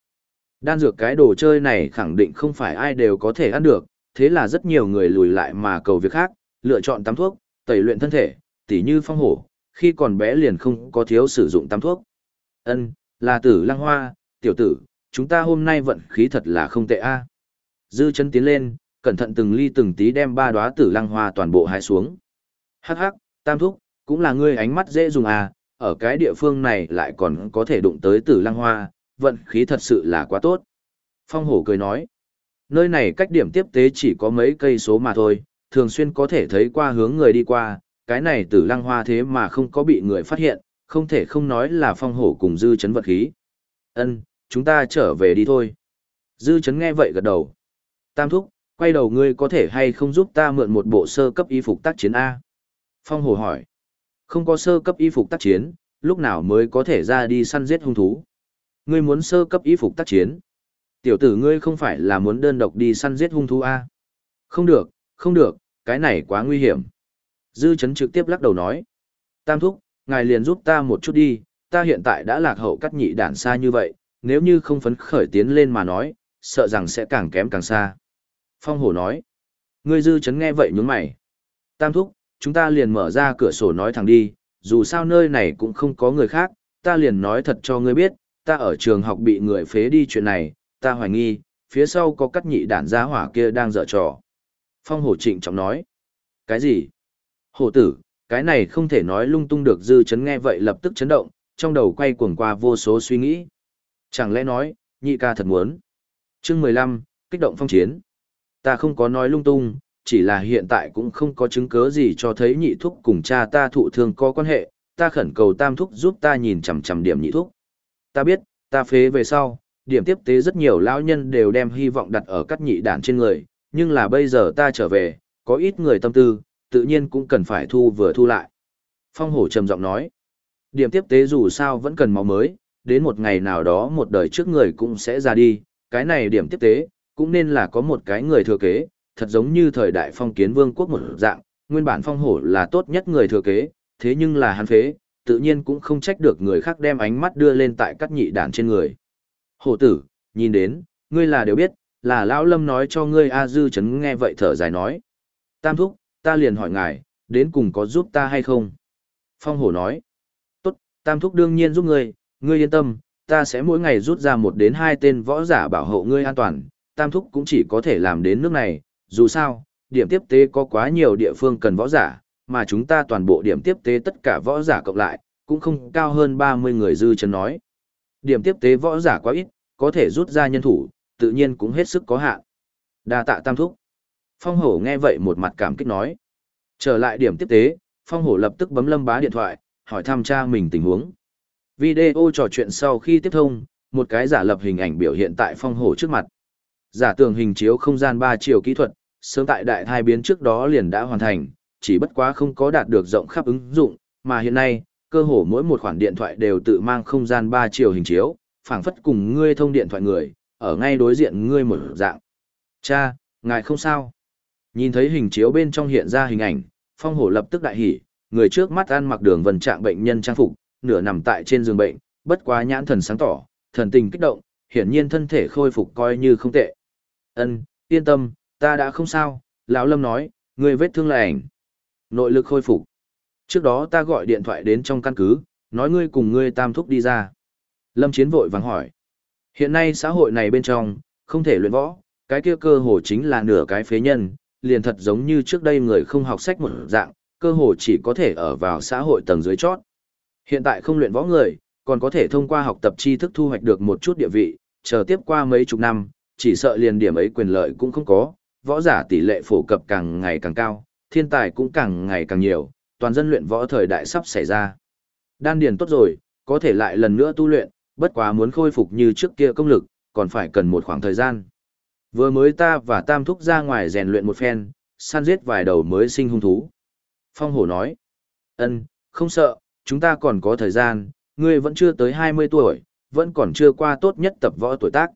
[SPEAKER 1] Đan dược cái đồ chơi này khẳng định không phải ai đều có thể ăn được, thế là rất nhiều người lùi lại mà cầu việc khác, lựa chọn tắm thuốc, tẩy luyện thân thể, tỉ như phong hổ, khi còn bé liền không có thiếu sử dụng tắm thuốc. Ân, là tử lăng hoa, tiểu tử, chúng ta hôm nay vận khí thật là không tệ a. Dư chân tiến lên, cẩn thận từng ly từng tí đem ba đóa tử lăng hoa toàn bộ hái xuống. Hắc hắc, tam thúc, cũng là ngươi ánh mắt dễ dùng à, ở cái địa phương này lại còn có thể đụng tới tử lăng hoa, vận khí thật sự là quá tốt. Phong hổ cười nói, nơi này cách điểm tiếp tế chỉ có mấy cây số mà thôi, thường xuyên có thể thấy qua hướng người đi qua, cái này tử lăng hoa thế mà không có bị người phát hiện, không thể không nói là phong hổ cùng dư chấn vật khí. Ân, chúng ta trở về đi thôi. Dư chấn nghe vậy gật đầu. Tam thúc, quay đầu ngươi có thể hay không giúp ta mượn một bộ sơ cấp y phục tác chiến A? Phong hồ hỏi. Không có sơ cấp y phục tác chiến, lúc nào mới có thể ra đi săn giết hung thú? Ngươi muốn sơ cấp y phục tác chiến? Tiểu tử ngươi không phải là muốn đơn độc đi săn giết hung thú A? Không được, không được, cái này quá nguy hiểm. Dư chấn trực tiếp lắc đầu nói. Tam thúc, ngài liền giúp ta một chút đi, ta hiện tại đã lạc hậu cắt nhị đản xa như vậy, nếu như không phấn khởi tiến lên mà nói, sợ rằng sẽ càng kém càng xa. Phong hổ nói. Ngươi dư chấn nghe vậy nhướng mày. Tam thúc, chúng ta liền mở ra cửa sổ nói thẳng đi, dù sao nơi này cũng không có người khác, ta liền nói thật cho ngươi biết, ta ở trường học bị người phế đi chuyện này, ta hoài nghi, phía sau có cắt nhị đản giá hỏa kia đang dở trò. Phong hổ trịnh trọng nói. Cái gì? Hổ tử, cái này không thể nói lung tung được dư chấn nghe vậy lập tức chấn động, trong đầu quay cuồng qua vô số suy nghĩ. Chẳng lẽ nói, nhị ca thật muốn. Chương 15, kích động phong chiến. Ta không có nói lung tung, chỉ là hiện tại cũng không có chứng cứ gì cho thấy nhị thúc cùng cha ta thụ thương có quan hệ, ta khẩn cầu tam thúc giúp ta nhìn chằm chằm điểm nhị thúc. Ta biết, ta phế về sau, điểm tiếp tế rất nhiều lão nhân đều đem hy vọng đặt ở các nhị đản trên người, nhưng là bây giờ ta trở về, có ít người tâm tư, tự nhiên cũng cần phải thu vừa thu lại. Phong hổ trầm giọng nói, điểm tiếp tế dù sao vẫn cần máu mới, đến một ngày nào đó một đời trước người cũng sẽ ra đi, cái này điểm tiếp tế, cũng nên là có một cái người thừa kế, thật giống như thời đại phong kiến vương quốc một dạng, nguyên bản phong hổ là tốt nhất người thừa kế, thế nhưng là hắn phế, tự nhiên cũng không trách được người khác đem ánh mắt đưa lên tại các nhị đàn trên người. Hổ tử, nhìn đến, ngươi là đều biết, là lão lâm nói cho ngươi A Dư chấn nghe vậy thở dài nói. Tam thúc, ta liền hỏi ngài, đến cùng có giúp ta hay không? Phong hổ nói. Tốt, tam thúc đương nhiên giúp ngươi, ngươi yên tâm, ta sẽ mỗi ngày rút ra một đến hai tên võ giả bảo hộ ngươi an toàn, tam thúc cũng chỉ có thể làm đến nước này, dù sao, điểm tiếp tế có quá nhiều địa phương cần võ giả, mà chúng ta toàn bộ điểm tiếp tế tất cả võ giả cộng lại, cũng không cao hơn 30 người dư chân nói. Điểm tiếp tế võ giả quá ít, có thể rút ra nhân thủ, tự nhiên cũng hết sức có hạn. Đa tạ tam thúc. Phong hổ nghe vậy một mặt cảm kích nói. Trở lại điểm tiếp tế, phong hổ lập tức bấm lâm bá điện thoại, hỏi thăm cha mình tình huống. Video trò chuyện sau khi tiếp thông, một cái giả lập hình ảnh biểu hiện tại phong hổ trước mặt. Giả tưởng hình chiếu không gian 3 chiều kỹ thuật, sớm tại đại thai biến trước đó liền đã hoàn thành, chỉ bất quá không có đạt được rộng khắp ứng dụng, mà hiện nay, cơ hồ mỗi một khoản điện thoại đều tự mang không gian 3 chiều hình chiếu, phảng phất cùng ngươi thông điện thoại người, ở ngay đối diện ngươi một dạng. Cha, ngài không sao. Nhìn thấy hình chiếu bên trong hiện ra hình ảnh, phong hổ lập tức đại hỉ, người trước mắt ăn mặc đường vần trạng bệnh nhân trang phục, nửa nằm tại trên giường bệnh, bất quá nhãn thần sáng tỏ, thần tình kích động, hiển nhiên thân thể khôi phục coi như không tệ. Ân, yên tâm, ta đã không sao, lão lâm nói, người vết thương lành. Nội lực khôi phục. Trước đó ta gọi điện thoại đến trong căn cứ, nói ngươi cùng ngươi tam thúc đi ra. Lâm Chiến vội vàng hỏi. Hiện nay xã hội này bên trong, không thể luyện võ, cái kia cơ hồ chính là nửa cái phế nhân, liền thật giống như trước đây người không học sách một dạng, cơ hồ chỉ có thể ở vào xã hội tầng dưới chót. Hiện tại không luyện võ người, còn có thể thông qua học tập tri thức thu hoạch được một chút địa vị, chờ tiếp qua mấy chục năm, chỉ sợ liền điểm ấy quyền lợi cũng không có, võ giả tỷ lệ phổ cập càng ngày càng cao, thiên tài cũng càng ngày càng nhiều, toàn dân luyện võ thời đại sắp xảy ra. Đan điền tốt rồi, có thể lại lần nữa tu luyện, bất quá muốn khôi phục như trước kia công lực, còn phải cần một khoảng thời gian. Vừa mới ta và Tam Thúc ra ngoài rèn luyện một phen, săn giết vài đầu mới sinh hung thú. Phong hổ nói, Ân, không sợ, chúng ta còn có thời gian, ngươi vẫn chưa tới 20 tuổi, vẫn còn chưa qua tốt nhất tập võ tuổi tác.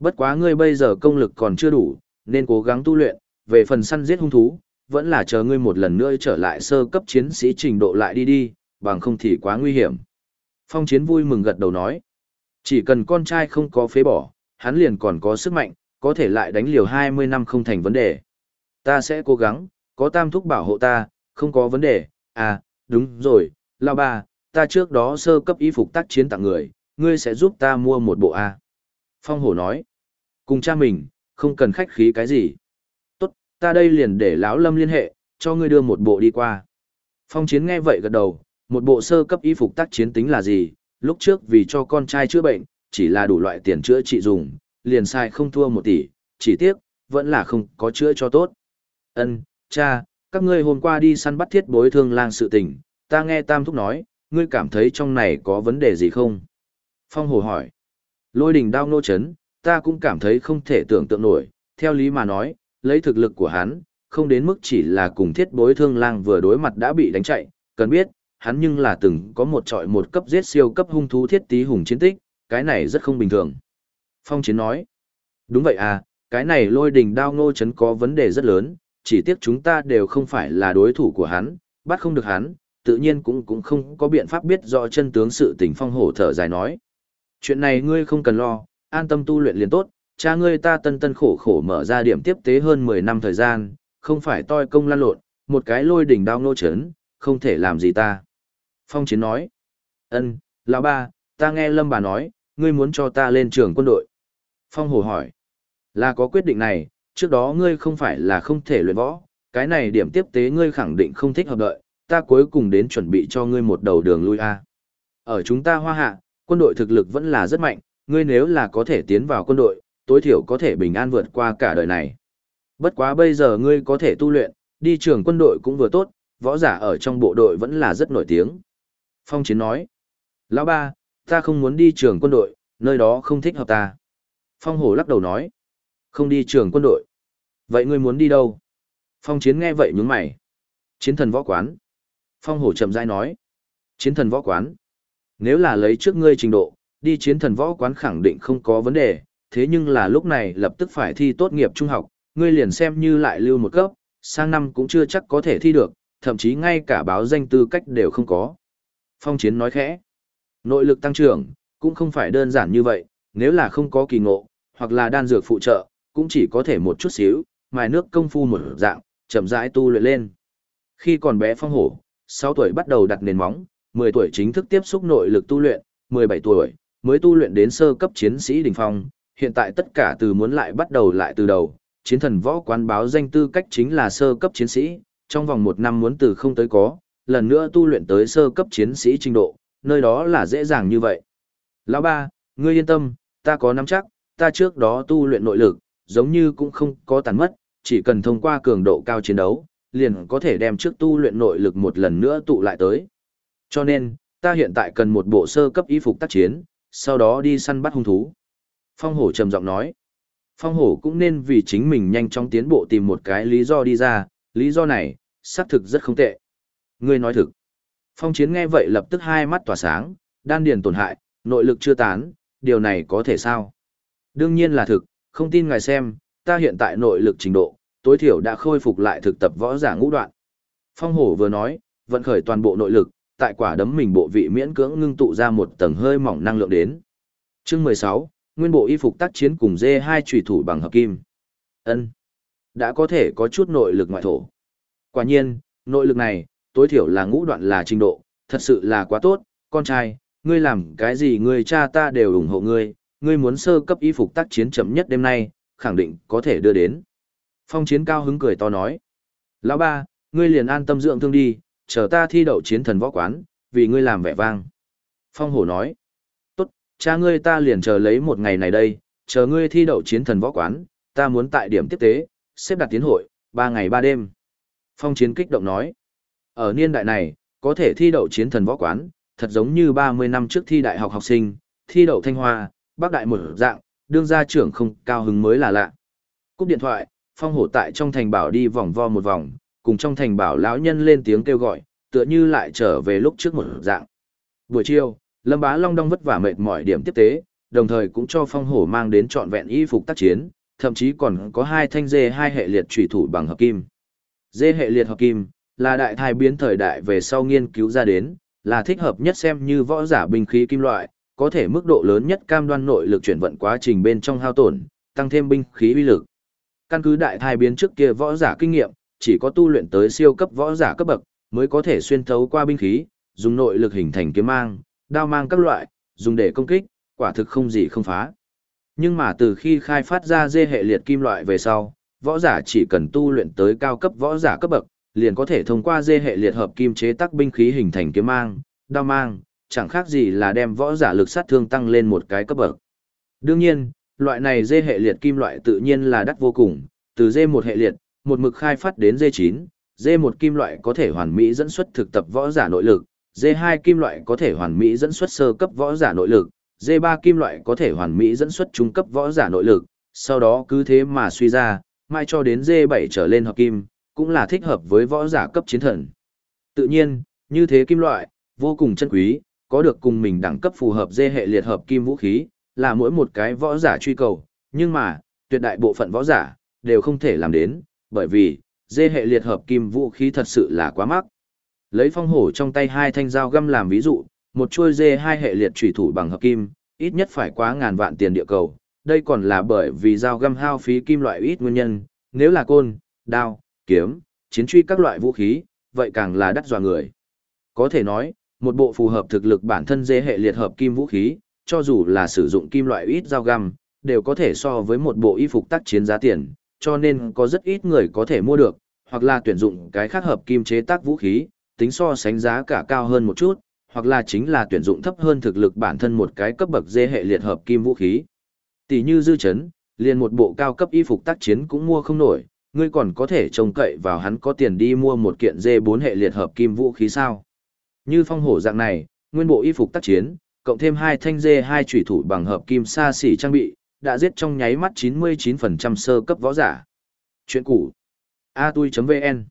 [SPEAKER 1] Bất quá ngươi bây giờ công lực còn chưa đủ, nên cố gắng tu luyện, về phần săn giết hung thú, vẫn là chờ ngươi một lần nữa trở lại sơ cấp chiến sĩ trình độ lại đi đi, bằng không thì quá nguy hiểm. Phong chiến vui mừng gật đầu nói, chỉ cần con trai không có phế bỏ, hắn liền còn có sức mạnh, có thể lại đánh liều 20 năm không thành vấn đề. Ta sẽ cố gắng, có tam thúc bảo hộ ta, không có vấn đề, à, đúng rồi, lao ba, ta trước đó sơ cấp y phục tác chiến tặng người, ngươi sẽ giúp ta mua một bộ A. Phong hổ nói, cùng cha mình, không cần khách khí cái gì. Tốt, ta đây liền để lão lâm liên hệ, cho ngươi đưa một bộ đi qua. Phong chiến nghe vậy gật đầu, một bộ sơ cấp y phục tác chiến tính là gì, lúc trước vì cho con trai chữa bệnh, chỉ là đủ loại tiền chữa trị dùng, liền sai không thua một tỷ, chỉ tiếc, vẫn là không có chữa cho tốt. Ân, cha, các ngươi hôm qua đi săn bắt thiết bối thương lang sự tình, ta nghe Tam Thúc nói, ngươi cảm thấy trong này có vấn đề gì không? Phong Hồ hỏi. Lôi đình đao nô chấn, ta cũng cảm thấy không thể tưởng tượng nổi, theo lý mà nói, lấy thực lực của hắn, không đến mức chỉ là cùng thiết bối thương lang vừa đối mặt đã bị đánh chạy, cần biết, hắn nhưng là từng có một trọi một cấp giết siêu cấp hung thú thiết tí hùng chiến tích, cái này rất không bình thường. Phong Chiến nói, đúng vậy à, cái này lôi đình đao ngô chấn có vấn đề rất lớn, chỉ tiếc chúng ta đều không phải là đối thủ của hắn, bắt không được hắn, tự nhiên cũng cũng không có biện pháp biết rõ chân tướng sự tình phong hổ thở dài nói. Chuyện này ngươi không cần lo, an tâm tu luyện liền tốt, cha ngươi ta tân tân khổ khổ mở ra điểm tiếp tế hơn 10 năm thời gian, không phải toi công lan lộn, một cái lôi đỉnh đao nô chấn, không thể làm gì ta. Phong chiến nói, ân, lão ba, ta nghe lâm bà nói, ngươi muốn cho ta lên trường quân đội. Phong hồ hỏi, là có quyết định này, trước đó ngươi không phải là không thể luyện võ, cái này điểm tiếp tế ngươi khẳng định không thích hợp đợi, ta cuối cùng đến chuẩn bị cho ngươi một đầu đường lui a. Ở chúng ta hoa hạ, quân đội thực lực vẫn là rất mạnh, ngươi nếu là có thể tiến vào quân đội, tối thiểu có thể bình an vượt qua cả đời này. Bất quá bây giờ ngươi có thể tu luyện, đi trường quân đội cũng vừa tốt, võ giả ở trong bộ đội vẫn là rất nổi tiếng. Phong Chiến nói, Lão ba, ta không muốn đi trường quân đội, nơi đó không thích hợp ta. Phong Hổ lắc đầu nói, không đi trường quân đội. Vậy ngươi muốn đi đâu? Phong Chiến nghe vậy nhướng mày. Chiến thần võ quán. Phong hổ chậm rãi nói. Chiến thần võ quán. Nếu là lấy trước ngươi trình độ, đi chiến thần võ quán khẳng định không có vấn đề, thế nhưng là lúc này lập tức phải thi tốt nghiệp trung học, ngươi liền xem như lại lưu một cấp, sang năm cũng chưa chắc có thể thi được, thậm chí ngay cả báo danh tư cách đều không có. Phong chiến nói khẽ. Nội lực tăng trưởng, cũng không phải đơn giản như vậy, nếu là không có kỳ ngộ, hoặc là đan dược phụ trợ, cũng chỉ có thể một chút xíu, mài nước công phu một dạng, chậm rãi tu luyện lên. Khi còn bé phong hổ, 6 tuổi bắt đầu đặt nền móng, 10 tuổi chính thức tiếp xúc nội lực tu luyện, 17 tuổi mới tu luyện đến sơ cấp chiến sĩ đỉnh phong, hiện tại tất cả từ muốn lại bắt đầu lại từ đầu, chiến thần võ quán báo danh tư cách chính là sơ cấp chiến sĩ, trong vòng một năm muốn từ không tới có, lần nữa tu luyện tới sơ cấp chiến sĩ trình độ, nơi đó là dễ dàng như vậy. Lão ba, ngươi yên tâm, ta có nắm chắc, ta trước đó tu luyện nội lực, giống như cũng không có tàn mất, chỉ cần thông qua cường độ cao chiến đấu, liền có thể đem trước tu luyện nội lực một lần nữa tụ lại tới. Cho nên, ta hiện tại cần một bộ sơ cấp y phục tác chiến, sau đó đi săn bắt hung thú. Phong hổ trầm giọng nói. Phong hổ cũng nên vì chính mình nhanh chóng tiến bộ tìm một cái lý do đi ra, lý do này, xác thực rất không tệ. Ngươi nói thực. Phong chiến nghe vậy lập tức hai mắt tỏa sáng, đan điền tổn hại, nội lực chưa tán, điều này có thể sao? Đương nhiên là thực, không tin ngài xem, ta hiện tại nội lực trình độ, tối thiểu đã khôi phục lại thực tập võ giả ngũ đoạn. Phong hổ vừa nói, vận khởi toàn bộ nội lực, tại quả đấm mình bộ vị miễn cưỡng ngưng tụ ra một tầng hơi mỏng năng lượng đến. Chương 16, nguyên bộ y phục tác chiến cùng dê 2 chủy thủ bằng hợp kim. Ân, đã có thể có chút nội lực ngoại thổ. Quả nhiên, nội lực này, tối thiểu là ngũ đoạn là trình độ, thật sự là quá tốt, con trai, ngươi làm cái gì người cha ta đều ủng hộ ngươi, ngươi muốn sơ cấp y phục tác chiến chậm nhất đêm nay, khẳng định có thể đưa đến. Phong chiến cao hứng cười to nói. Lão ba, ngươi liền an tâm dưỡng thương đi, chờ ta thi đậu chiến thần võ quán, vì ngươi làm vẻ vang. Phong hổ nói. Tốt, cha ngươi ta liền chờ lấy một ngày này đây, chờ ngươi thi đậu chiến thần võ quán, ta muốn tại điểm tiếp tế, xếp đặt tiến hội, ba ngày ba đêm. Phong chiến kích động nói. Ở niên đại này, có thể thi đậu chiến thần võ quán, thật giống như 30 năm trước thi đại học học sinh, thi đậu thanh hoa, bác đại một dạng, đương gia trưởng không cao hứng mới là lạ. Cúp điện thoại, phong hổ tại trong thành bảo đi vòng vo một vòng, cùng trong thành bảo lão nhân lên tiếng kêu gọi, tựa như lại trở về lúc trước một dạng. Buổi chiều, Lâm Bá Long đong vất vả mệt mỏi điểm tiếp tế, đồng thời cũng cho phong hổ mang đến trọn vẹn y phục tác chiến, thậm chí còn có hai thanh dê hai hệ liệt trùy thủ bằng hợp kim. Dê hệ liệt hợp kim là đại thai biến thời đại về sau nghiên cứu ra đến, là thích hợp nhất xem như võ giả binh khí kim loại, có thể mức độ lớn nhất cam đoan nội lực chuyển vận quá trình bên trong hao tổn, tăng thêm binh khí uy lực. Căn cứ đại thai biến trước kia võ giả kinh nghiệm, chỉ có tu luyện tới siêu cấp võ giả cấp bậc mới có thể xuyên thấu qua binh khí, dùng nội lực hình thành kiếm mang, đao mang các loại, dùng để công kích, quả thực không gì không phá. Nhưng mà từ khi khai phát ra dê hệ liệt kim loại về sau, võ giả chỉ cần tu luyện tới cao cấp võ giả cấp bậc, liền có thể thông qua dê hệ liệt hợp kim chế tác binh khí hình thành kiếm mang, đao mang, chẳng khác gì là đem võ giả lực sát thương tăng lên một cái cấp bậc. Đương nhiên, loại này dê hệ liệt kim loại tự nhiên là đắt vô cùng, từ dê một hệ liệt, một mực khai phát đến D9, D1 kim loại có thể hoàn mỹ dẫn xuất thực tập võ giả nội lực, D2 kim loại có thể hoàn mỹ dẫn xuất sơ cấp võ giả nội lực, D3 kim loại có thể hoàn mỹ dẫn xuất trung cấp võ giả nội lực, sau đó cứ thế mà suy ra, mai cho đến D7 trở lên hợp kim, cũng là thích hợp với võ giả cấp chiến thần. Tự nhiên, như thế kim loại, vô cùng chân quý, có được cùng mình đẳng cấp phù hợp D hệ liệt hợp kim vũ khí, là mỗi một cái võ giả truy cầu, nhưng mà, tuyệt đại bộ phận võ giả, đều không thể làm đến, bởi vì, dê hệ liệt hợp kim vũ khí thật sự là quá mắc. Lấy phong hổ trong tay hai thanh dao găm làm ví dụ, một chuôi dê hai hệ liệt trùy thủ bằng hợp kim, ít nhất phải quá ngàn vạn tiền địa cầu. Đây còn là bởi vì dao găm hao phí kim loại ít nguyên nhân, nếu là côn, đao, kiếm, chiến truy các loại vũ khí, vậy càng là đắt dọa người. Có thể nói, một bộ phù hợp thực lực bản thân dê hệ liệt hợp kim vũ khí, cho dù là sử dụng kim loại ít dao găm, đều có thể so với một bộ y phục tác chiến giá tiền, cho nên có rất ít người có thể mua được, hoặc là tuyển dụng cái khác hợp kim chế tác vũ khí, tính so sánh giá cả cao hơn một chút, hoặc là chính là tuyển dụng thấp hơn thực lực bản thân một cái cấp bậc dê hệ liệt hợp kim vũ khí. Tỷ như dư chấn, liền một bộ cao cấp y phục tác chiến cũng mua không nổi, ngươi còn có thể trông cậy vào hắn có tiền đi mua một kiện dê 4 hệ liệt hợp kim vũ khí sao. Như phong hổ dạng này, nguyên bộ y phục tác chiến, cộng thêm hai thanh dê hai chủy thủ bằng hợp kim xa xỉ trang bị, đã giết trong nháy mắt 99% sơ cấp võ giả. Chuyện cũ. a tui.vn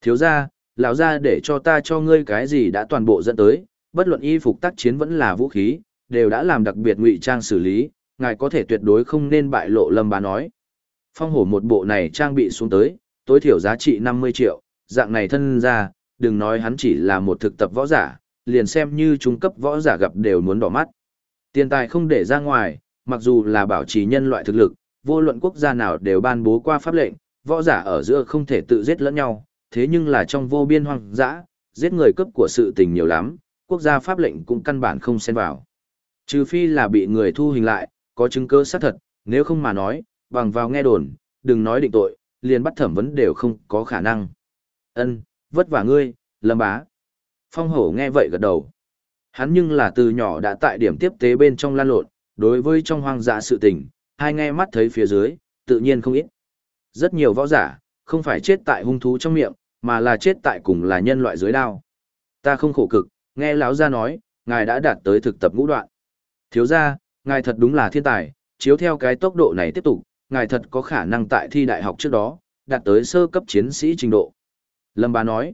[SPEAKER 1] Thiếu gia, lão gia để cho ta cho ngươi cái gì đã toàn bộ dẫn tới, bất luận y phục tác chiến vẫn là vũ khí, đều đã làm đặc biệt ngụy trang xử lý, ngài có thể tuyệt đối không nên bại lộ lâm bá nói. Phong hổ một bộ này trang bị xuống tới, tối thiểu giá trị 50 triệu, dạng này thân ra, đừng nói hắn chỉ là một thực tập võ giả, liền xem như trung cấp võ giả gặp đều muốn đỏ mắt. Tiền tài không để ra ngoài, mặc dù là bảo trì nhân loại thực lực, vô luận quốc gia nào đều ban bố qua pháp lệnh, võ giả ở giữa không thể tự giết lẫn nhau, thế nhưng là trong vô biên hoang dã, giết người cấp của sự tình nhiều lắm, quốc gia pháp lệnh cũng căn bản không xen vào. Trừ phi là bị người thu hình lại, có chứng cứ xác thật, nếu không mà nói, bằng vào nghe đồn, đừng nói định tội, liền bắt thẩm vấn đều không có khả năng. Ân, vất vả ngươi, lâm bá. Phong hổ nghe vậy gật đầu. Hắn nhưng là từ nhỏ đã tại điểm tiếp tế bên trong lan lộn, đối với trong hoang dã sự tình, hai nghe mắt thấy phía dưới, tự nhiên không ít. Rất nhiều võ giả, không phải chết tại hung thú trong miệng, mà là chết tại cùng là nhân loại dưới đao. Ta không khổ cực, nghe lão gia nói, ngài đã đạt tới thực tập ngũ đoạn. Thiếu gia, ngài thật đúng là thiên tài, chiếu theo cái tốc độ này tiếp tục, ngài thật có khả năng tại thi đại học trước đó, đạt tới sơ cấp chiến sĩ trình độ. Lâm bá nói,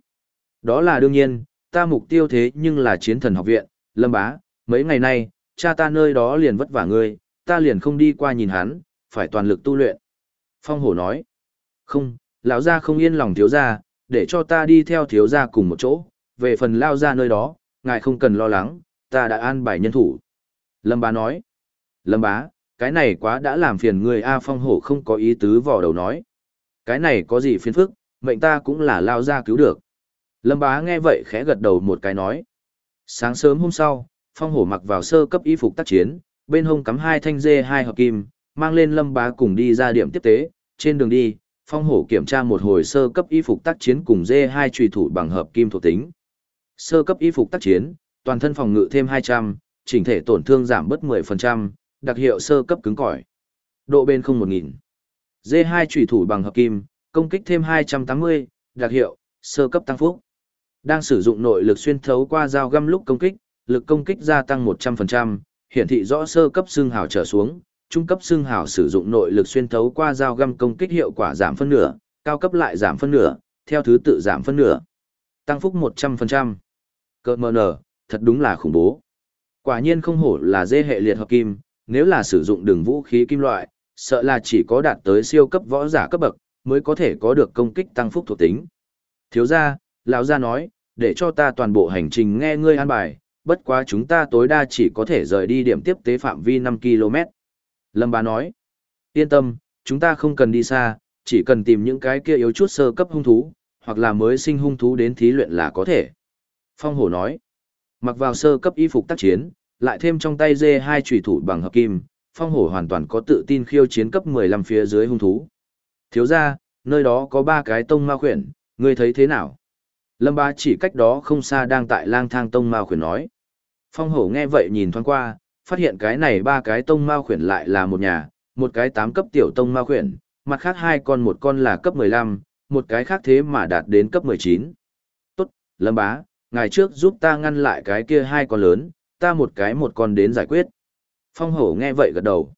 [SPEAKER 1] đó là đương nhiên, ta mục tiêu thế nhưng là chiến thần học viện, Lâm bá, mấy ngày nay, cha ta nơi đó liền vất vả ngươi, ta liền không đi qua nhìn hắn, phải toàn lực tu luyện. Phong hổ nói, không, lão gia không yên lòng thiếu gia, để cho ta đi theo thiếu gia cùng một chỗ, về phần lao gia nơi đó, ngài không cần lo lắng, ta đã an bài nhân thủ. Lâm bá nói, Lâm bá, cái này quá đã làm phiền người A phong hổ không có ý tứ vò đầu nói. Cái này có gì phiền phức, mệnh ta cũng là lao gia cứu được. Lâm bá nghe vậy khẽ gật đầu một cái nói. Sáng sớm hôm sau, phong hổ mặc vào sơ cấp y phục tác chiến, bên hông cắm hai thanh dê hai hợp kim, mang lên lâm bá cùng đi ra điểm tiếp tế, trên đường đi, phong hổ kiểm tra một hồi sơ cấp y phục tác chiến cùng dê hai trùy thủ bằng hợp kim thuộc tính. Sơ cấp y phục tác chiến, toàn thân phòng ngự thêm 200, chỉnh thể tổn thương giảm bớt 10%, đặc hiệu sơ cấp cứng cỏi. Độ bền không 1000. D2 chủy thủ bằng hợp kim, công kích thêm 280, đặc hiệu, sơ cấp tăng phúc. Đang sử dụng nội lực xuyên thấu qua dao găm lúc công kích, lực công kích gia tăng 100%, hiển thị rõ sơ cấp xương hào trở xuống, trung cấp xương hào sử dụng nội lực xuyên thấu qua dao găm công kích hiệu quả giảm phân nửa, cao cấp lại giảm phân nửa, theo thứ tự giảm phân nửa. Tăng phúc 100%. Cơ mờ nở, thật đúng là khủng bố. Quả nhiên không hổ là dê hệ liệt hợp kim, nếu là sử dụng đường vũ khí kim loại, sợ là chỉ có đạt tới siêu cấp võ giả cấp bậc, mới có thể có được công kích tăng phúc thuộc tính. Thiếu gia, lão gia nói, để cho ta toàn bộ hành trình nghe ngươi an bài, bất quá chúng ta tối đa chỉ có thể rời đi điểm tiếp tế phạm vi 5 km. Lâm bá nói, yên tâm, chúng ta không cần đi xa, chỉ cần tìm những cái kia yếu chút sơ cấp hung thú, hoặc là mới sinh hung thú đến thí luyện là có thể. Phong hổ nói, mặc vào sơ cấp y phục tác chiến, lại thêm trong tay dê hai chủy thủ bằng hợp kim, phong hổ hoàn toàn có tự tin khiêu chiến cấp 15 phía dưới hung thú. Thiếu ra, nơi đó có ba cái tông ma khuyển, ngươi thấy thế nào? Lâm bá chỉ cách đó không xa đang tại lang thang tông ma khuyển nói. Phong hổ nghe vậy nhìn thoáng qua, phát hiện cái này ba cái tông ma khuyển lại là một nhà, một cái tám cấp tiểu tông ma khuyển, mặt khác hai con một con là cấp 15, một cái khác thế mà đạt đến cấp 19. Tốt, Lâm bá, ngày trước giúp ta ngăn lại cái kia hai con lớn, ta một cái một con đến giải quyết. Phong hổ nghe vậy gật đầu.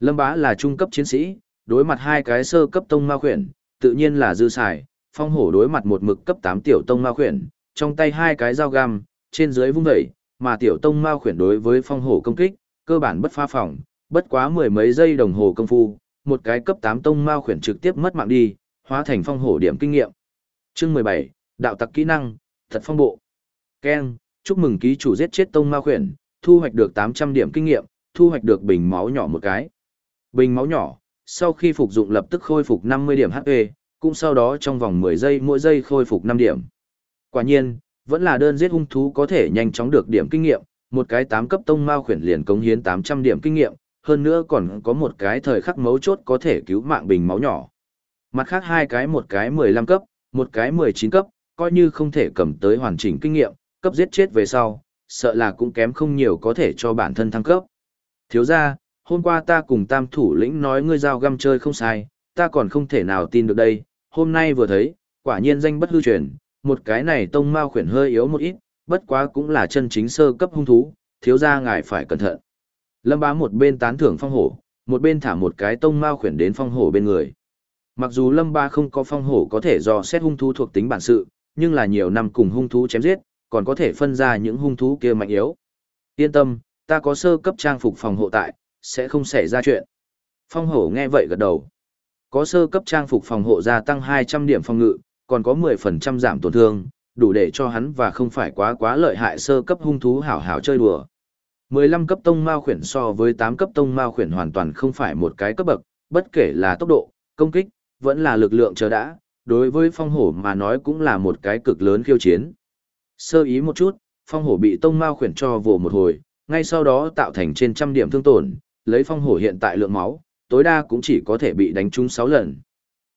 [SPEAKER 1] Lâm bá là trung cấp chiến sĩ, đối mặt hai cái sơ cấp tông ma khuyển, tự nhiên là dư xài. Phong hổ đối mặt một mực cấp 8 tiểu tông ma khuyển, trong tay hai cái dao găm, trên dưới vung vẩy, mà tiểu tông mao khuyển đối với phong hổ công kích, cơ bản bất pha phòng, bất quá mười mấy giây đồng hồ công phu, một cái cấp 8 tông mao khuyển trực tiếp mất mạng đi, hóa thành phong hổ điểm kinh nghiệm. Chương 17, đạo tặc kỹ năng, thật phong bộ. Ken, chúc mừng ký chủ giết chết tông mao khuyển, thu hoạch được 800 điểm kinh nghiệm, thu hoạch được bình máu nhỏ một cái. Bình máu nhỏ, sau khi phục dụng lập tức khôi phục 50 điểm HP, cũng sau đó trong vòng 10 giây mỗi giây khôi phục 5 điểm. Quả nhiên, vẫn là đơn giết hung thú có thể nhanh chóng được điểm kinh nghiệm, một cái tám cấp tông ma khuyển liền cống hiến 800 điểm kinh nghiệm, hơn nữa còn có một cái thời khắc mấu chốt có thể cứu mạng bình máu nhỏ. Mặt khác hai cái một cái 15 cấp, một cái 19 cấp, coi như không thể cầm tới hoàn chỉnh kinh nghiệm, cấp giết chết về sau, sợ là cũng kém không nhiều có thể cho bản thân thăng cấp. Thiếu ra, hôm qua ta cùng tam thủ lĩnh nói ngươi giao găm chơi không sai, ta còn không thể nào tin được đây, hôm nay vừa thấy, quả nhiên danh bất hư truyền, một cái này tông mao khuyển hơi yếu một ít, bất quá cũng là chân chính sơ cấp hung thú, thiếu ra ngài phải cẩn thận. Lâm bá một bên tán thưởng phong hổ, một bên thả một cái tông mao khuyển đến phong hổ bên người. Mặc dù lâm ba không có phong hổ có thể do xét hung thú thuộc tính bản sự, nhưng là nhiều năm cùng hung thú chém giết, còn có thể phân ra những hung thú kia mạnh yếu. Yên tâm, ta có sơ cấp trang phục phòng hộ tại, sẽ không xảy ra chuyện. Phong hổ nghe vậy gật đầu. Có sơ cấp trang phục phòng hộ gia tăng 200 điểm phòng ngự, còn có 10% giảm tổn thương, đủ để cho hắn và không phải quá quá lợi hại sơ cấp hung thú hảo hảo chơi đùa. 15 cấp tông mao khuyển so với 8 cấp tông mao khuyển hoàn toàn không phải một cái cấp bậc, bất kể là tốc độ, công kích, vẫn là lực lượng chờ đã, đối với phong hổ mà nói cũng là một cái cực lớn khiêu chiến. Sơ ý một chút, phong hổ bị tông mao khuyển cho vồ một hồi, ngay sau đó tạo thành trên trăm điểm thương tổn, lấy phong hổ hiện tại lượng máu, tối đa cũng chỉ có thể bị đánh trúng 6 lần.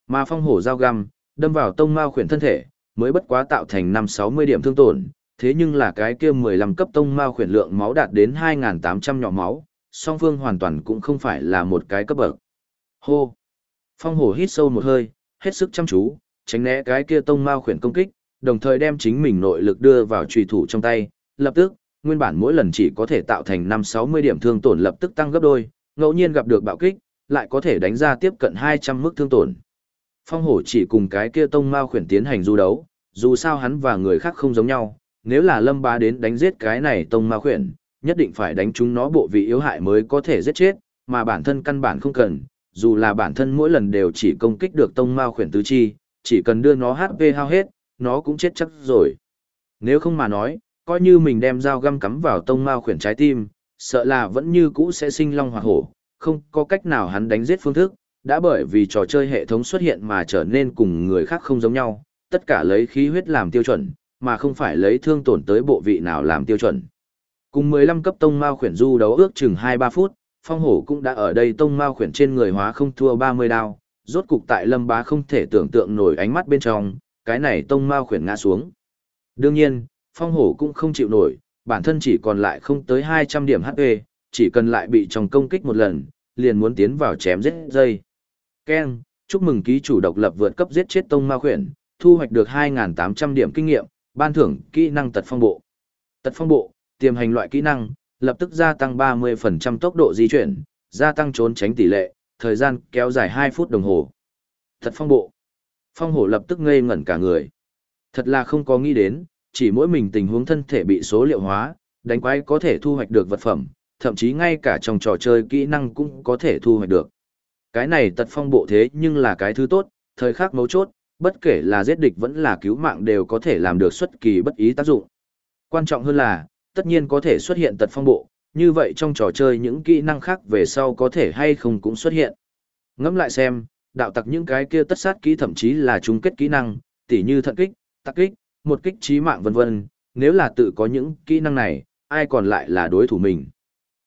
[SPEAKER 1] Mà phong hổ dao găm, đâm vào tông mao khuyển thân thể, mới bất quá tạo thành 5-60 điểm thương tổn, thế nhưng là cái kia 15 cấp tông mao khuyển lượng máu đạt đến 2.800 nhỏ máu, song phương hoàn toàn cũng không phải là một cái cấp bậc. Hô! Phong hổ hít sâu một hơi, hết sức chăm chú, tránh né cái kia tông mao khuyển công kích, đồng thời đem chính mình nội lực đưa vào trùy thủ trong tay, lập tức, nguyên bản mỗi lần chỉ có thể tạo thành 5-60 điểm thương tổn lập tức tăng gấp đôi, ngẫu nhiên gặp được bạo kích, lại có thể đánh ra tiếp cận 200 mức thương tổn. Phong hổ chỉ cùng cái kia tông mao khuyển tiến hành du đấu, dù sao hắn và người khác không giống nhau, nếu là lâm bá đến đánh giết cái này tông mao khuyển, nhất định phải đánh chúng nó bộ vị yếu hại mới có thể giết chết, mà bản thân căn bản không cần, dù là bản thân mỗi lần đều chỉ công kích được tông mao khuyển tứ chi, chỉ cần đưa nó HP hao hết, nó cũng chết chắc rồi. Nếu không mà nói, coi như mình đem dao găm cắm vào tông mao khuyển trái tim, sợ là vẫn như cũ sẽ sinh long hoặc hổ, không có cách nào hắn đánh giết phương thức, đã bởi vì trò chơi hệ thống xuất hiện mà trở nên cùng người khác không giống nhau, tất cả lấy khí huyết làm tiêu chuẩn, mà không phải lấy thương tổn tới bộ vị nào làm tiêu chuẩn. Cùng 15 cấp tông mao khuyển du đấu ước chừng 2-3 phút, phong hổ cũng đã ở đây tông mao khuyển trên người hóa không thua 30 đao, rốt cục tại lâm bá không thể tưởng tượng nổi ánh mắt bên trong, cái này tông mao khuyển ngã xuống. Đương nhiên, phong hổ cũng không chịu nổi, bản thân chỉ còn lại không tới 200 điểm HP, chỉ cần lại bị trong công kích một lần, liền muốn tiến vào chém giết dây. Ken, chúc mừng ký chủ độc lập vượt cấp giết chết tông ma khuyển, thu hoạch được 2.800 điểm kinh nghiệm, ban thưởng kỹ năng tật phong bộ. Tật phong bộ, tiềm hành loại kỹ năng, lập tức gia tăng 30% tốc độ di chuyển, gia tăng trốn tránh tỷ lệ, thời gian kéo dài 2 phút đồng hồ. Tật phong bộ. Phong hổ lập tức ngây ngẩn cả người. Thật là không có nghĩ đến, chỉ mỗi mình tình huống thân thể bị số liệu hóa, đánh quái có thể thu hoạch được vật phẩm, thậm chí ngay cả trong trò chơi kỹ năng cũng có thể thu hoạch được. Cái này tật phong bộ thế nhưng là cái thứ tốt, thời khắc mấu chốt, bất kể là giết địch vẫn là cứu mạng đều có thể làm được xuất kỳ bất ý tác dụng. Quan trọng hơn là, tất nhiên có thể xuất hiện tật phong bộ, như vậy trong trò chơi những kỹ năng khác về sau có thể hay không cũng xuất hiện. Ngẫm lại xem, đạo tặc những cái kia tất sát kỹ thậm chí là chung kết kỹ năng, tỉ như thận kích, tắc kích, một kích trí mạng vân vân, nếu là tự có những kỹ năng này, ai còn lại là đối thủ mình.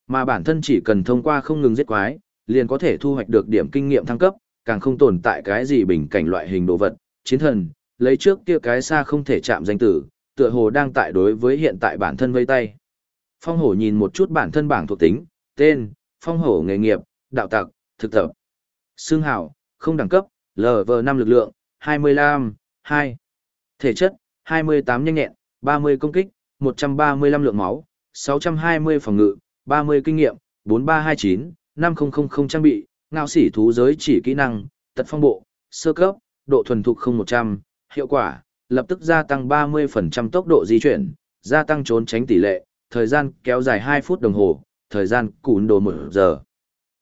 [SPEAKER 1] Mà bản thân chỉ cần thông qua không ngừng giết quái, liền có thể thu hoạch được điểm kinh nghiệm thăng cấp, càng không tồn tại cái gì bình cảnh loại hình đồ vật, chiến thần, lấy trước kia cái xa không thể chạm danh tử, tựa hồ đang tại đối với hiện tại bản thân vây tay. Phong hổ nhìn một chút bản thân bảng thuộc tính, tên, phong hổ nghề nghiệp, đạo tặc, thực tập. Xương hảo, không đẳng cấp, LV5 lực lượng, 25, 2. Thể chất, 28 nhanh nhẹn, 30 công kích, 135 lượng máu, 620 phòng ngự, 30 kinh nghiệm, 4329, 5000 trang bị, ngao sỉ thú giới chỉ kỹ năng, tật phong bộ, sơ cấp, độ thuần thục 0100, hiệu quả, lập tức gia tăng 30% tốc độ di chuyển, gia tăng trốn tránh tỷ lệ, thời gian kéo dài 2 phút đồng hồ, thời gian cún đồ 1 giờ.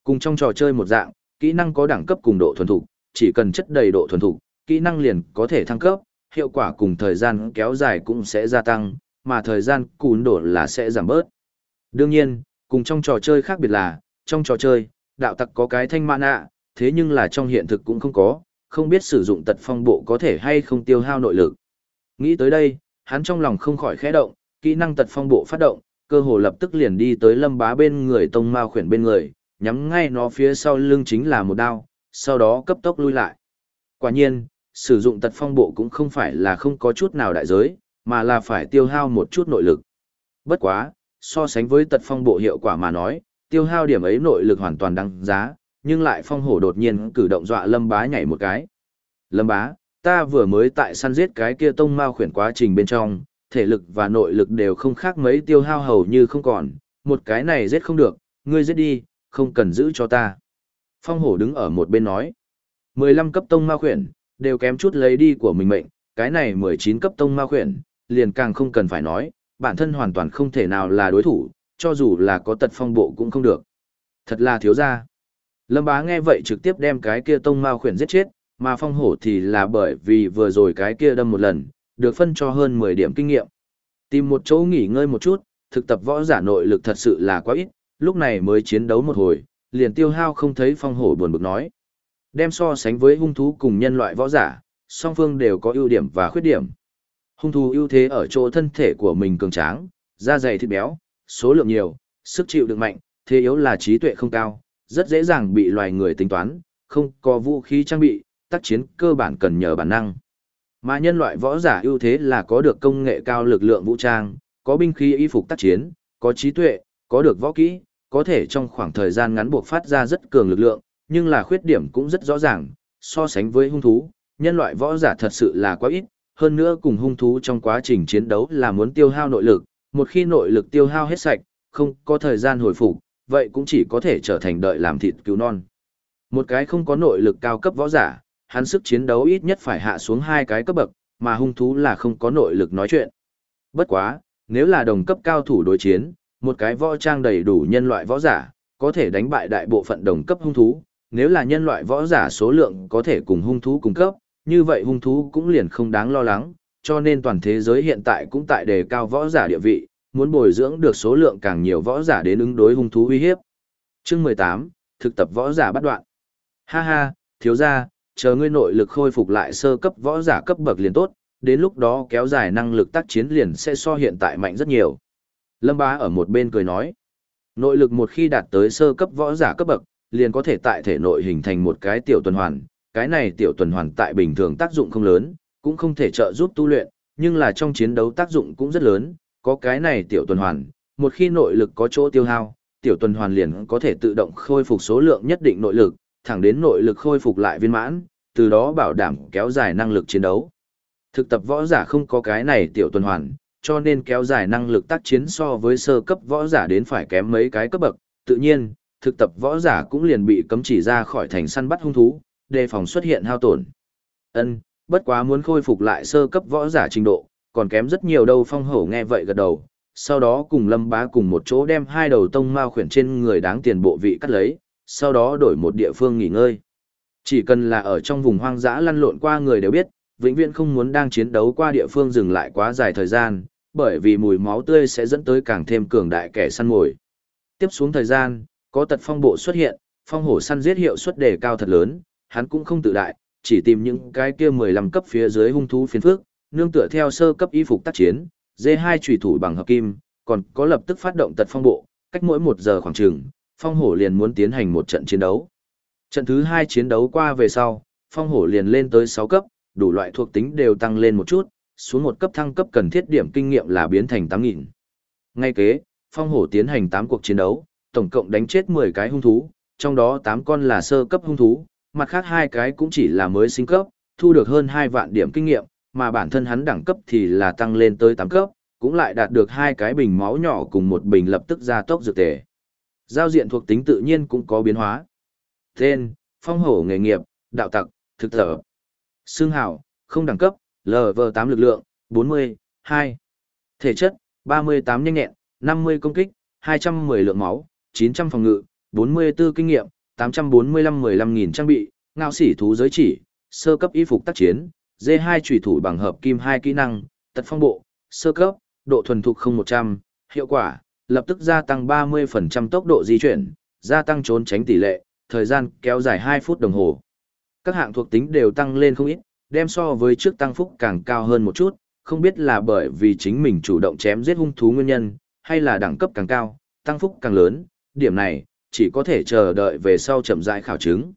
[SPEAKER 1] Cùng trong trò chơi một dạng, kỹ năng có đẳng cấp cùng độ thuần thục, chỉ cần chất đầy độ thuần thục, kỹ năng liền có thể thăng cấp, hiệu quả cùng thời gian kéo dài cũng sẽ gia tăng, mà thời gian cún đồ là sẽ giảm bớt. Đương nhiên, cùng trong trò chơi khác biệt là, trong trò chơi, đạo tặc có cái thanh mana, thế nhưng là trong hiện thực cũng không có, không biết sử dụng tật phong bộ có thể hay không tiêu hao nội lực. Nghĩ tới đây, hắn trong lòng không khỏi khẽ động, kỹ năng tật phong bộ phát động, cơ hồ lập tức liền đi tới lâm bá bên người tông mao khuyển bên người, nhắm ngay nó phía sau lưng chính là một đao, sau đó cấp tốc lui lại. Quả nhiên, sử dụng tật phong bộ cũng không phải là không có chút nào đại giới, mà là phải tiêu hao một chút nội lực. Bất quá, so sánh với tật phong bộ hiệu quả mà nói, tiêu hao điểm ấy nội lực hoàn toàn đáng giá, nhưng lại phong hổ đột nhiên cử động dọa lâm bá nhảy một cái. Lâm bá, ta vừa mới tại săn giết cái kia tông mao khuyển quá trình bên trong, thể lực và nội lực đều không khác mấy tiêu hao hầu như không còn, một cái này giết không được, ngươi giết đi, không cần giữ cho ta. Phong hổ đứng ở một bên nói, 15 cấp tông mao khuyển, đều kém chút lấy đi của mình mệnh, cái này 19 cấp tông mao khuyển, liền càng không cần phải nói, bản thân hoàn toàn không thể nào là đối thủ, cho dù là có tật phong bộ cũng không được. Thật là thiếu gia. Lâm bá nghe vậy trực tiếp đem cái kia tông mao khuyển giết chết, mà phong hổ thì là bởi vì vừa rồi cái kia đâm một lần, được phân cho hơn 10 điểm kinh nghiệm. Tìm một chỗ nghỉ ngơi một chút, thực tập võ giả nội lực thật sự là quá ít, lúc này mới chiến đấu một hồi, liền tiêu hao không thấy phong hổ buồn bực nói. Đem so sánh với hung thú cùng nhân loại võ giả, song phương đều có ưu điểm và khuyết điểm. Hung thú ưu thế ở chỗ thân thể của mình cường tráng, da dày thịt béo, số lượng nhiều, sức chịu đựng mạnh, thế yếu là trí tuệ không cao, rất dễ dàng bị loài người tính toán, không có vũ khí trang bị, tác chiến cơ bản cần nhờ bản năng. Mà nhân loại võ giả ưu thế là có được công nghệ cao lực lượng vũ trang, có binh khí y phục tác chiến, có trí tuệ, có được võ kỹ, có thể trong khoảng thời gian ngắn buộc phát ra rất cường lực lượng, nhưng là khuyết điểm cũng rất rõ ràng, so sánh với hung thú, nhân loại võ giả thật sự là quá ít, hơn nữa cùng hung thú trong quá trình chiến đấu là muốn tiêu hao nội lực, một khi nội lực tiêu hao hết sạch, không có thời gian hồi phục, vậy cũng chỉ có thể trở thành đợi làm thịt cứu non. Một cái không có nội lực cao cấp võ giả, hắn sức chiến đấu ít nhất phải hạ xuống hai cái cấp bậc, mà hung thú là không có nội lực nói chuyện. Bất quá, nếu là đồng cấp cao thủ đối chiến, một cái võ trang đầy đủ nhân loại võ giả, có thể đánh bại đại bộ phận đồng cấp hung thú, nếu là nhân loại võ giả số lượng có thể cùng hung thú cung cấp, như vậy hung thú cũng liền không đáng lo lắng, cho nên toàn thế giới hiện tại cũng tại đề cao võ giả địa vị, muốn bồi dưỡng được số lượng càng nhiều võ giả đến ứng đối hung thú uy hiếp. Chương 18, thực tập võ giả bắt đoạn. Ha ha, thiếu gia, chờ ngươi nội lực khôi phục lại sơ cấp võ giả cấp bậc liền tốt, đến lúc đó kéo dài năng lực tác chiến liền sẽ so hiện tại mạnh rất nhiều. Lâm Bá ở một bên cười nói, nội lực một khi đạt tới sơ cấp võ giả cấp bậc, liền có thể tại thể nội hình thành một cái tiểu tuần hoàn, cái này tiểu tuần hoàn tại bình thường tác dụng không lớn, cũng không thể trợ giúp tu luyện, nhưng là trong chiến đấu tác dụng cũng rất lớn, có cái này tiểu tuần hoàn, một khi nội lực có chỗ tiêu hao, tiểu tuần hoàn liền có thể tự động khôi phục số lượng nhất định nội lực, thẳng đến nội lực khôi phục lại viên mãn, từ đó bảo đảm kéo dài năng lực chiến đấu. Thực tập võ giả không có cái này tiểu tuần hoàn, cho nên kéo dài năng lực tác chiến so với sơ cấp võ giả đến phải kém mấy cái cấp bậc, tự nhiên, thực tập võ giả cũng liền bị cấm chỉ ra khỏi thành săn bắt hung thú, đề phòng xuất hiện hao tổn. Ân, bất quá muốn khôi phục lại sơ cấp võ giả trình độ, còn kém rất nhiều đâu phong hổ nghe vậy gật đầu, sau đó cùng lâm bá cùng một chỗ đem hai đầu tông mao khuyển trên người đáng tiền bộ vị cắt lấy, sau đó đổi một địa phương nghỉ ngơi. Chỉ cần là ở trong vùng hoang dã lăn lộn qua người đều biết, vĩnh viễn không muốn đang chiến đấu qua địa phương dừng lại quá dài thời gian, bởi vì mùi máu tươi sẽ dẫn tới càng thêm cường đại kẻ săn mồi. Tiếp xuống thời gian, có tật phong bộ xuất hiện, phong hổ săn giết hiệu suất đề cao thật lớn, hắn cũng không tự đại, chỉ tìm những cái kia 15 cấp phía dưới hung thú phiến phước, nương tựa theo sơ cấp y phục tác chiến, D2 chủy thủ bằng hợp kim, còn có lập tức phát động tật phong bộ, cách mỗi một giờ khoảng chừng, phong hổ liền muốn tiến hành một trận chiến đấu. Trận thứ hai chiến đấu qua về sau, phong hổ liền lên tới 6 cấp, đủ loại thuộc tính đều tăng lên một chút, xuống một cấp thăng cấp cần thiết điểm kinh nghiệm là biến thành 8.000. Ngay kế, phong hổ tiến hành 8 cuộc chiến đấu, tổng cộng đánh chết 10 cái hung thú, trong đó 8 con là sơ cấp hung thú, mặt khác hai cái cũng chỉ là mới sinh cấp, thu được hơn 2 vạn điểm kinh nghiệm, mà bản thân hắn đẳng cấp thì là tăng lên tới 8 cấp, cũng lại đạt được hai cái bình máu nhỏ cùng một bình lập tức gia tốc dược tề. Giao diện thuộc tính tự nhiên cũng có biến hóa. Tên, phong hổ nghề nghiệp, đạo tặc, thực thở. Xương hảo, không đẳng cấp, LV8 lực lượng, 40, 2. Thể chất, 38 nhanh nhẹn, 50 công kích, 210 lượng máu, 900 phòng ngự, 44 kinh nghiệm, 845 15.000 trang bị, ngạo sỉ thú giới chỉ, sơ cấp y phục tác chiến, D2 chủy thủ bằng hợp kim 2 kỹ năng, tật phong bộ, sơ cấp, độ thuần thục 0100, hiệu quả, lập tức gia tăng 30% tốc độ di chuyển, gia tăng trốn tránh tỷ lệ, thời gian kéo dài 2 phút đồng hồ. Các hạng thuộc tính đều tăng lên không ít, đem so với trước tăng phúc càng cao hơn một chút, không biết là bởi vì chính mình chủ động chém giết hung thú nguyên nhân, hay là đẳng cấp càng cao, tăng phúc càng lớn, điểm này, chỉ có thể chờ đợi về sau chậm rãi khảo chứng.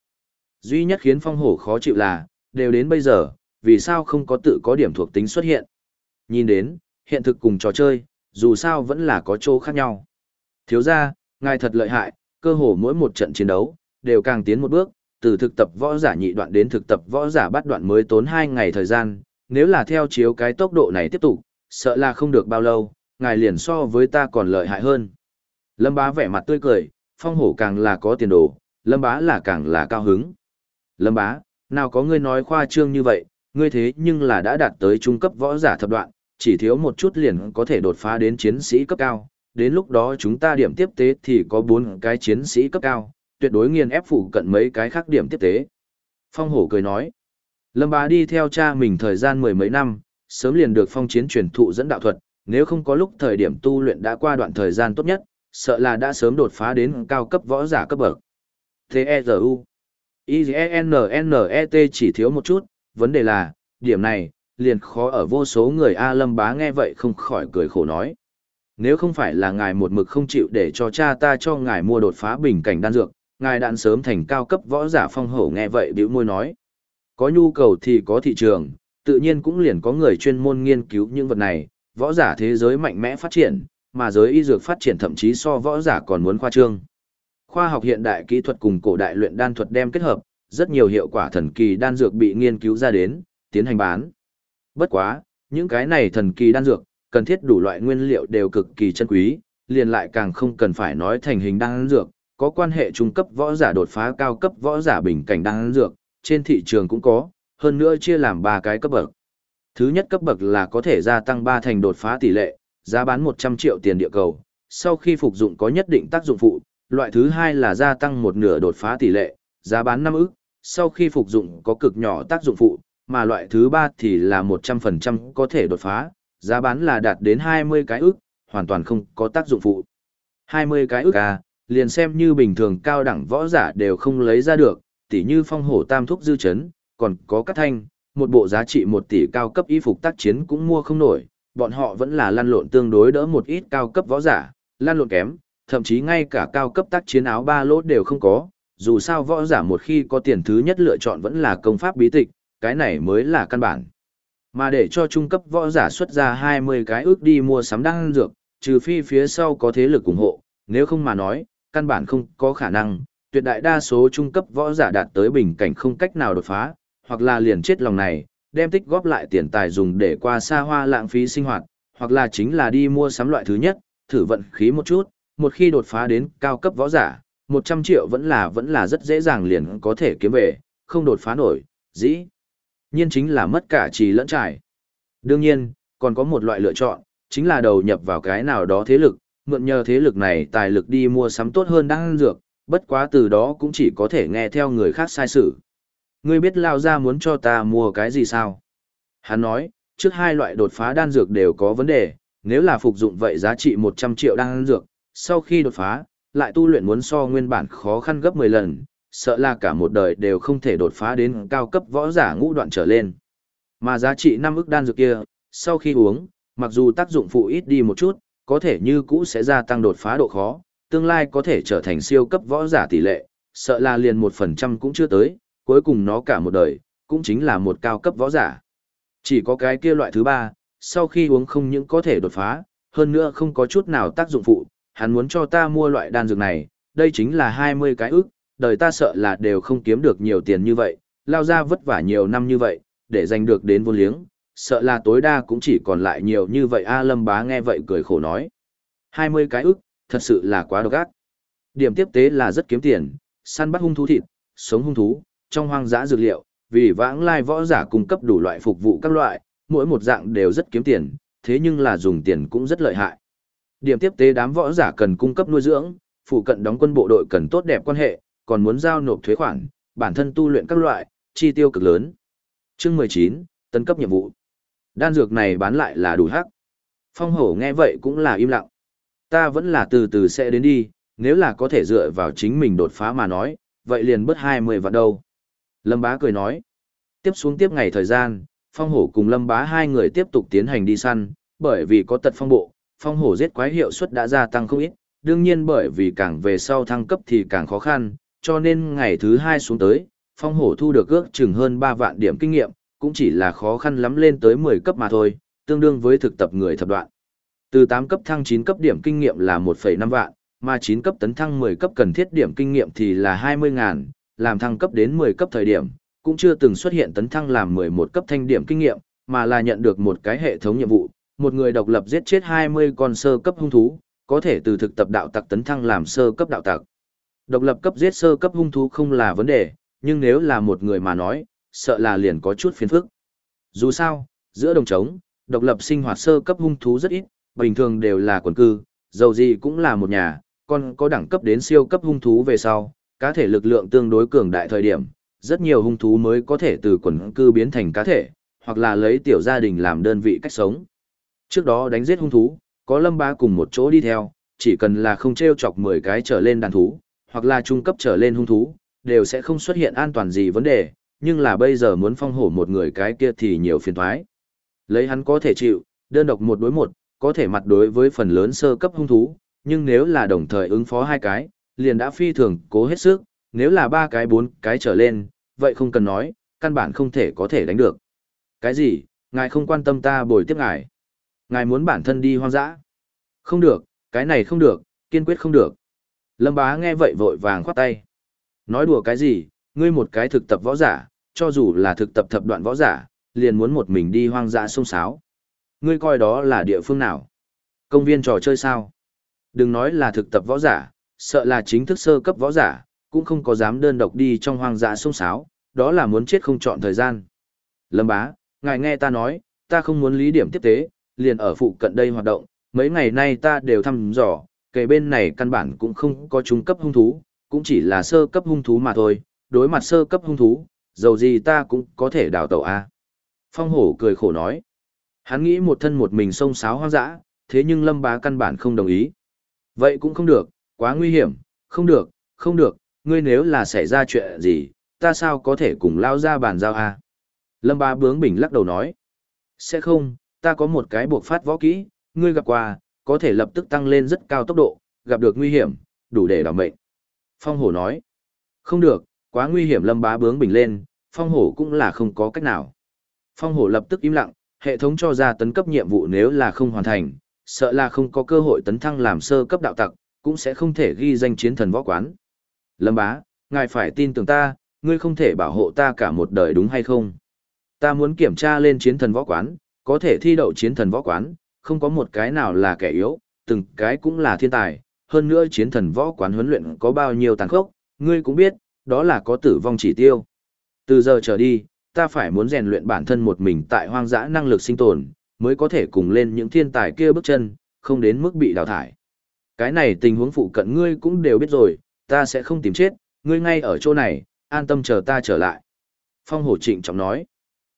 [SPEAKER 1] Duy nhất khiến phong hổ khó chịu là, đều đến bây giờ, vì sao không có tự có điểm thuộc tính xuất hiện. Nhìn đến, hiện thực cùng trò chơi, dù sao vẫn là có chỗ khác nhau. Thiếu ra, ngài thật lợi hại, cơ hồ mỗi một trận chiến đấu, đều càng tiến một bước, từ thực tập võ giả nhị đoạn đến thực tập võ giả bắt đoạn mới tốn 2 ngày thời gian, nếu là theo chiếu cái tốc độ này tiếp tục, sợ là không được bao lâu, ngài liền so với ta còn lợi hại hơn. Lâm bá vẻ mặt tươi cười, phong hổ càng là có tiền đồ, lâm bá là càng là cao hứng. Lâm bá, nào có ngươi nói khoa trương như vậy, ngươi thế nhưng là đã đạt tới trung cấp võ giả thập đoạn, chỉ thiếu một chút liền có thể đột phá đến chiến sĩ cấp cao, đến lúc đó chúng ta điểm tiếp tế thì có 4 cái chiến sĩ cấp cao, tuyệt đối nghiền ép phụ cận mấy cái khác điểm tiếp tế. Phong hổ cười nói, Lâm bá đi theo cha mình thời gian mười mấy năm, sớm liền được phong chiến truyền thụ dẫn đạo thuật, nếu không có lúc thời điểm tu luyện đã qua đoạn thời gian tốt nhất, sợ là đã sớm đột phá đến cao cấp võ giả cấp bậc. T-E-Z-U I-N-N-E-T chỉ thiếu một chút, vấn đề là, điểm này, liền khó ở vô số người A Lâm bá nghe vậy không khỏi cười khổ nói. Nếu không phải là ngài một mực không chịu để cho cha ta cho ngài mua đột phá bình cảnh đan dược, ngài đạn sớm thành cao cấp võ giả phong hổ nghe vậy bĩu môi nói. Có nhu cầu thì có thị trường, tự nhiên cũng liền có người chuyên môn nghiên cứu những vật này, võ giả thế giới mạnh mẽ phát triển, mà giới y dược phát triển thậm chí so võ giả còn muốn khoa trương. Khoa học hiện đại kỹ thuật cùng cổ đại luyện đan thuật đem kết hợp, rất nhiều hiệu quả thần kỳ đan dược bị nghiên cứu ra đến, tiến hành bán. Bất quá, những cái này thần kỳ đan dược, cần thiết đủ loại nguyên liệu đều cực kỳ chân quý, liền lại càng không cần phải nói thành hình đan dược, có quan hệ trung cấp võ giả đột phá cao cấp võ giả bình cảnh đan dược, trên thị trường cũng có, hơn nữa chia làm ba cái cấp bậc. Thứ nhất cấp bậc là có thể gia tăng 3 thành đột phá tỷ lệ, giá bán 100 triệu tiền địa cầu, sau khi phục dụng có nhất định tác dụng phụ, loại thứ hai là gia tăng một nửa đột phá tỷ lệ, giá bán 5 ức, sau khi phục dụng có cực nhỏ tác dụng phụ, mà loại thứ ba thì là 100% có thể đột phá, giá bán là đạt đến 20 cái ức, hoàn toàn không có tác dụng phụ. 20 cái ức à, liền xem như bình thường cao đẳng võ giả đều không lấy ra được, tỉ như phong hổ tam thúc dư chấn, còn có các thanh, một bộ giá trị 1 tỷ cao cấp y phục tác chiến cũng mua không nổi, bọn họ vẫn là lăn lộn tương đối đỡ một ít cao cấp võ giả, lăn lộn kém, thậm chí ngay cả cao cấp tác chiến áo ba lỗ đều không có, dù sao võ giả một khi có tiền thứ nhất lựa chọn vẫn là công pháp bí tịch, cái này mới là căn bản. Mà để cho trung cấp võ giả xuất ra 20 cái ước đi mua sắm đan dược, trừ phi phía sau có thế lực ủng hộ, nếu không mà nói, căn bản không có khả năng, tuyệt đại đa số trung cấp võ giả đạt tới bình cảnh không cách nào đột phá, hoặc là liền chết lòng này, đem tích góp lại tiền tài dùng để qua xa hoa lãng phí sinh hoạt, hoặc là chính là đi mua sắm loại thứ nhất, thử vận khí một chút, một khi đột phá đến cao cấp võ giả, 100 triệu vẫn là vẫn là rất dễ dàng liền có thể kiếm về, không đột phá nổi, dĩ Nhiên chính là mất cả trì lẫn trải. Đương nhiên, còn có một loại lựa chọn, chính là đầu nhập vào cái nào đó thế lực, mượn nhờ thế lực này tài lực đi mua sắm tốt hơn đang dược, bất quá từ đó cũng chỉ có thể nghe theo người khác sai sự. Ngươi biết lao ra muốn cho ta mua cái gì sao? Hắn nói, trước hai loại đột phá đan dược đều có vấn đề, nếu là phục dụng vậy giá trị 100 triệu đan dược, sau khi đột phá, lại tu luyện muốn so nguyên bản khó khăn gấp 10 lần, sợ là cả một đời đều không thể đột phá đến cao cấp võ giả ngũ đoạn trở lên. Mà giá trị 5 ức đan dược kia, sau khi uống, mặc dù tác dụng phụ ít đi một chút, có thể như cũ sẽ gia tăng đột phá độ khó, tương lai có thể trở thành siêu cấp võ giả tỷ lệ, sợ là liền 1% cũng chưa tới, cuối cùng nó cả một đời, cũng chính là một cao cấp võ giả. Chỉ có cái kia loại thứ ba, sau khi uống không những có thể đột phá, hơn nữa không có chút nào tác dụng phụ, hắn muốn cho ta mua loại đan dược này, đây chính là 20 cái ức, đời ta sợ là đều không kiếm được nhiều tiền như vậy, lao ra vất vả nhiều năm như vậy, để giành được đến vô liếng, sợ là tối đa cũng chỉ còn lại nhiều như vậy A Lâm bá nghe vậy cười khổ nói. 20 cái ức, thật sự là quá độc ác. Điểm tiếp tế là rất kiếm tiền, săn bắt hung thú thịt, sống hung thú, trong hoang dã dược liệu, vì vãng lai võ giả cung cấp đủ loại phục vụ các loại, mỗi một dạng đều rất kiếm tiền, thế nhưng là dùng tiền cũng rất lợi hại. Điểm tiếp tế đám võ giả cần cung cấp nuôi dưỡng, phụ cận đóng quân bộ đội cần tốt đẹp quan hệ, còn muốn giao nộp thuế khoản, bản thân tu luyện các loại, chi tiêu cực lớn. Chương 19, tấn cấp nhiệm vụ. Đan dược này bán lại là đủ hắc. Phong hổ nghe vậy cũng là im lặng. Ta vẫn là từ từ sẽ đến đi, nếu là có thể dựa vào chính mình đột phá mà nói, vậy liền bớt 20 vạn đâu. Lâm bá cười nói. Tiếp xuống tiếp ngày thời gian, phong hổ cùng lâm bá hai người tiếp tục tiến hành đi săn, bởi vì có tật phong bộ, phong hổ giết quái hiệu suất đã gia tăng không ít, đương nhiên bởi vì càng về sau thăng cấp thì càng khó khăn, cho nên ngày thứ hai xuống tới, phong hổ thu được ước chừng hơn 3 vạn điểm kinh nghiệm, cũng chỉ là khó khăn lắm lên tới 10 cấp mà thôi, tương đương với thực tập người thập đoạn. Từ 8 cấp thăng 9 cấp điểm kinh nghiệm là 1,5 vạn, mà 9 cấp tấn thăng 10 cấp cần thiết điểm kinh nghiệm thì là 20 ngàn, làm thăng cấp đến 10 cấp thời điểm, cũng chưa từng xuất hiện tấn thăng làm 11 cấp thanh điểm kinh nghiệm, mà là nhận được một cái hệ thống nhiệm vụ, một người độc lập giết chết 20 con sơ cấp hung thú, có thể từ thực tập đạo tặc tấn thăng làm sơ cấp đạo tặc. Độc lập cấp giết sơ cấp hung thú không là vấn đề, nhưng nếu là một người mà nói, sợ là liền có chút phiền phức. Dù sao, giữa đồng trống, độc lập sinh hoạt sơ cấp hung thú rất ít, bình thường đều là quần cư, dầu gì cũng là một nhà, còn có đẳng cấp đến siêu cấp hung thú về sau, cá thể lực lượng tương đối cường đại thời điểm, rất nhiều hung thú mới có thể từ quần cư biến thành cá thể, hoặc là lấy tiểu gia đình làm đơn vị cách sống. Trước đó đánh giết hung thú, có lâm ba cùng một chỗ đi theo, chỉ cần là không treo chọc 10 cái trở lên đàn thú, hoặc là trung cấp trở lên hung thú, đều sẽ không xuất hiện an toàn gì vấn đề, nhưng là bây giờ muốn phong hổ một người cái kia thì nhiều phiền thoái. Lấy hắn có thể chịu, đơn độc một đối một, có thể mặt đối với phần lớn sơ cấp hung thú, nhưng nếu là đồng thời ứng phó hai cái, liền đã phi thường cố hết sức, nếu là ba cái bốn cái trở lên, vậy không cần nói, căn bản không thể có thể đánh được. Cái gì, ngài không quan tâm ta bồi tiếp ngài. Ngài muốn bản thân đi hoang dã. Không được, cái này không được, kiên quyết không được. Lâm bá nghe vậy vội vàng khoát tay. Nói đùa cái gì, ngươi một cái thực tập võ giả, cho dù là thực tập thập đoạn võ giả, liền muốn một mình đi hoang dã sông sáo. Ngươi coi đó là địa phương nào? Công viên trò chơi sao? Đừng nói là thực tập võ giả, sợ là chính thức sơ cấp võ giả, cũng không có dám đơn độc đi trong hoang dã sông sáo, đó là muốn chết không chọn thời gian. Lâm bá, ngài nghe ta nói, ta không muốn lý điểm tiếp tế, liền ở phụ cận đây hoạt động, mấy ngày nay ta đều thăm dò, kề bên này căn bản cũng không có trung cấp hung thú, cũng chỉ là sơ cấp hung thú mà thôi, đối mặt sơ cấp hung thú, dầu gì ta cũng có thể đào tẩu a. Phong hổ cười khổ nói. Hắn nghĩ một thân một mình sông sáo hoang dã, thế nhưng lâm bá căn bản không đồng ý. Vậy cũng không được, quá nguy hiểm, không được, không được, ngươi nếu là xảy ra chuyện gì, ta sao có thể cùng lao ra bàn giao a? Lâm bá bướng bỉnh lắc đầu nói. Sẽ không, ta có một cái buộc phát võ kỹ, ngươi gặp qua, có thể lập tức tăng lên rất cao tốc độ, gặp được nguy hiểm, đủ để đảm mệnh. Phong hổ nói. Không được, quá nguy hiểm lâm bá bướng bình lên, phong hổ cũng là không có cách nào. Phong hổ lập tức im lặng, hệ thống cho ra tấn cấp nhiệm vụ nếu là không hoàn thành, sợ là không có cơ hội tấn thăng làm sơ cấp đạo tặc, cũng sẽ không thể ghi danh chiến thần võ quán. Lâm bá, ngài phải tin tưởng ta, ngươi không thể bảo hộ ta cả một đời đúng hay không? Ta muốn kiểm tra lên chiến thần võ quán, có thể thi đậu chiến thần võ quán, không có một cái nào là kẻ yếu, từng cái cũng là thiên tài, hơn nữa chiến thần võ quán huấn luyện có bao nhiêu tàn khốc, ngươi cũng biết, đó là có tử vong chỉ tiêu. Từ giờ trở đi, ta phải muốn rèn luyện bản thân một mình tại hoang dã năng lực sinh tồn, mới có thể cùng lên những thiên tài kia bước chân, không đến mức bị đào thải. Cái này tình huống phụ cận ngươi cũng đều biết rồi, ta sẽ không tìm chết, ngươi ngay ở chỗ này, an tâm chờ ta trở lại. Phong hổ trịnh trọng nói,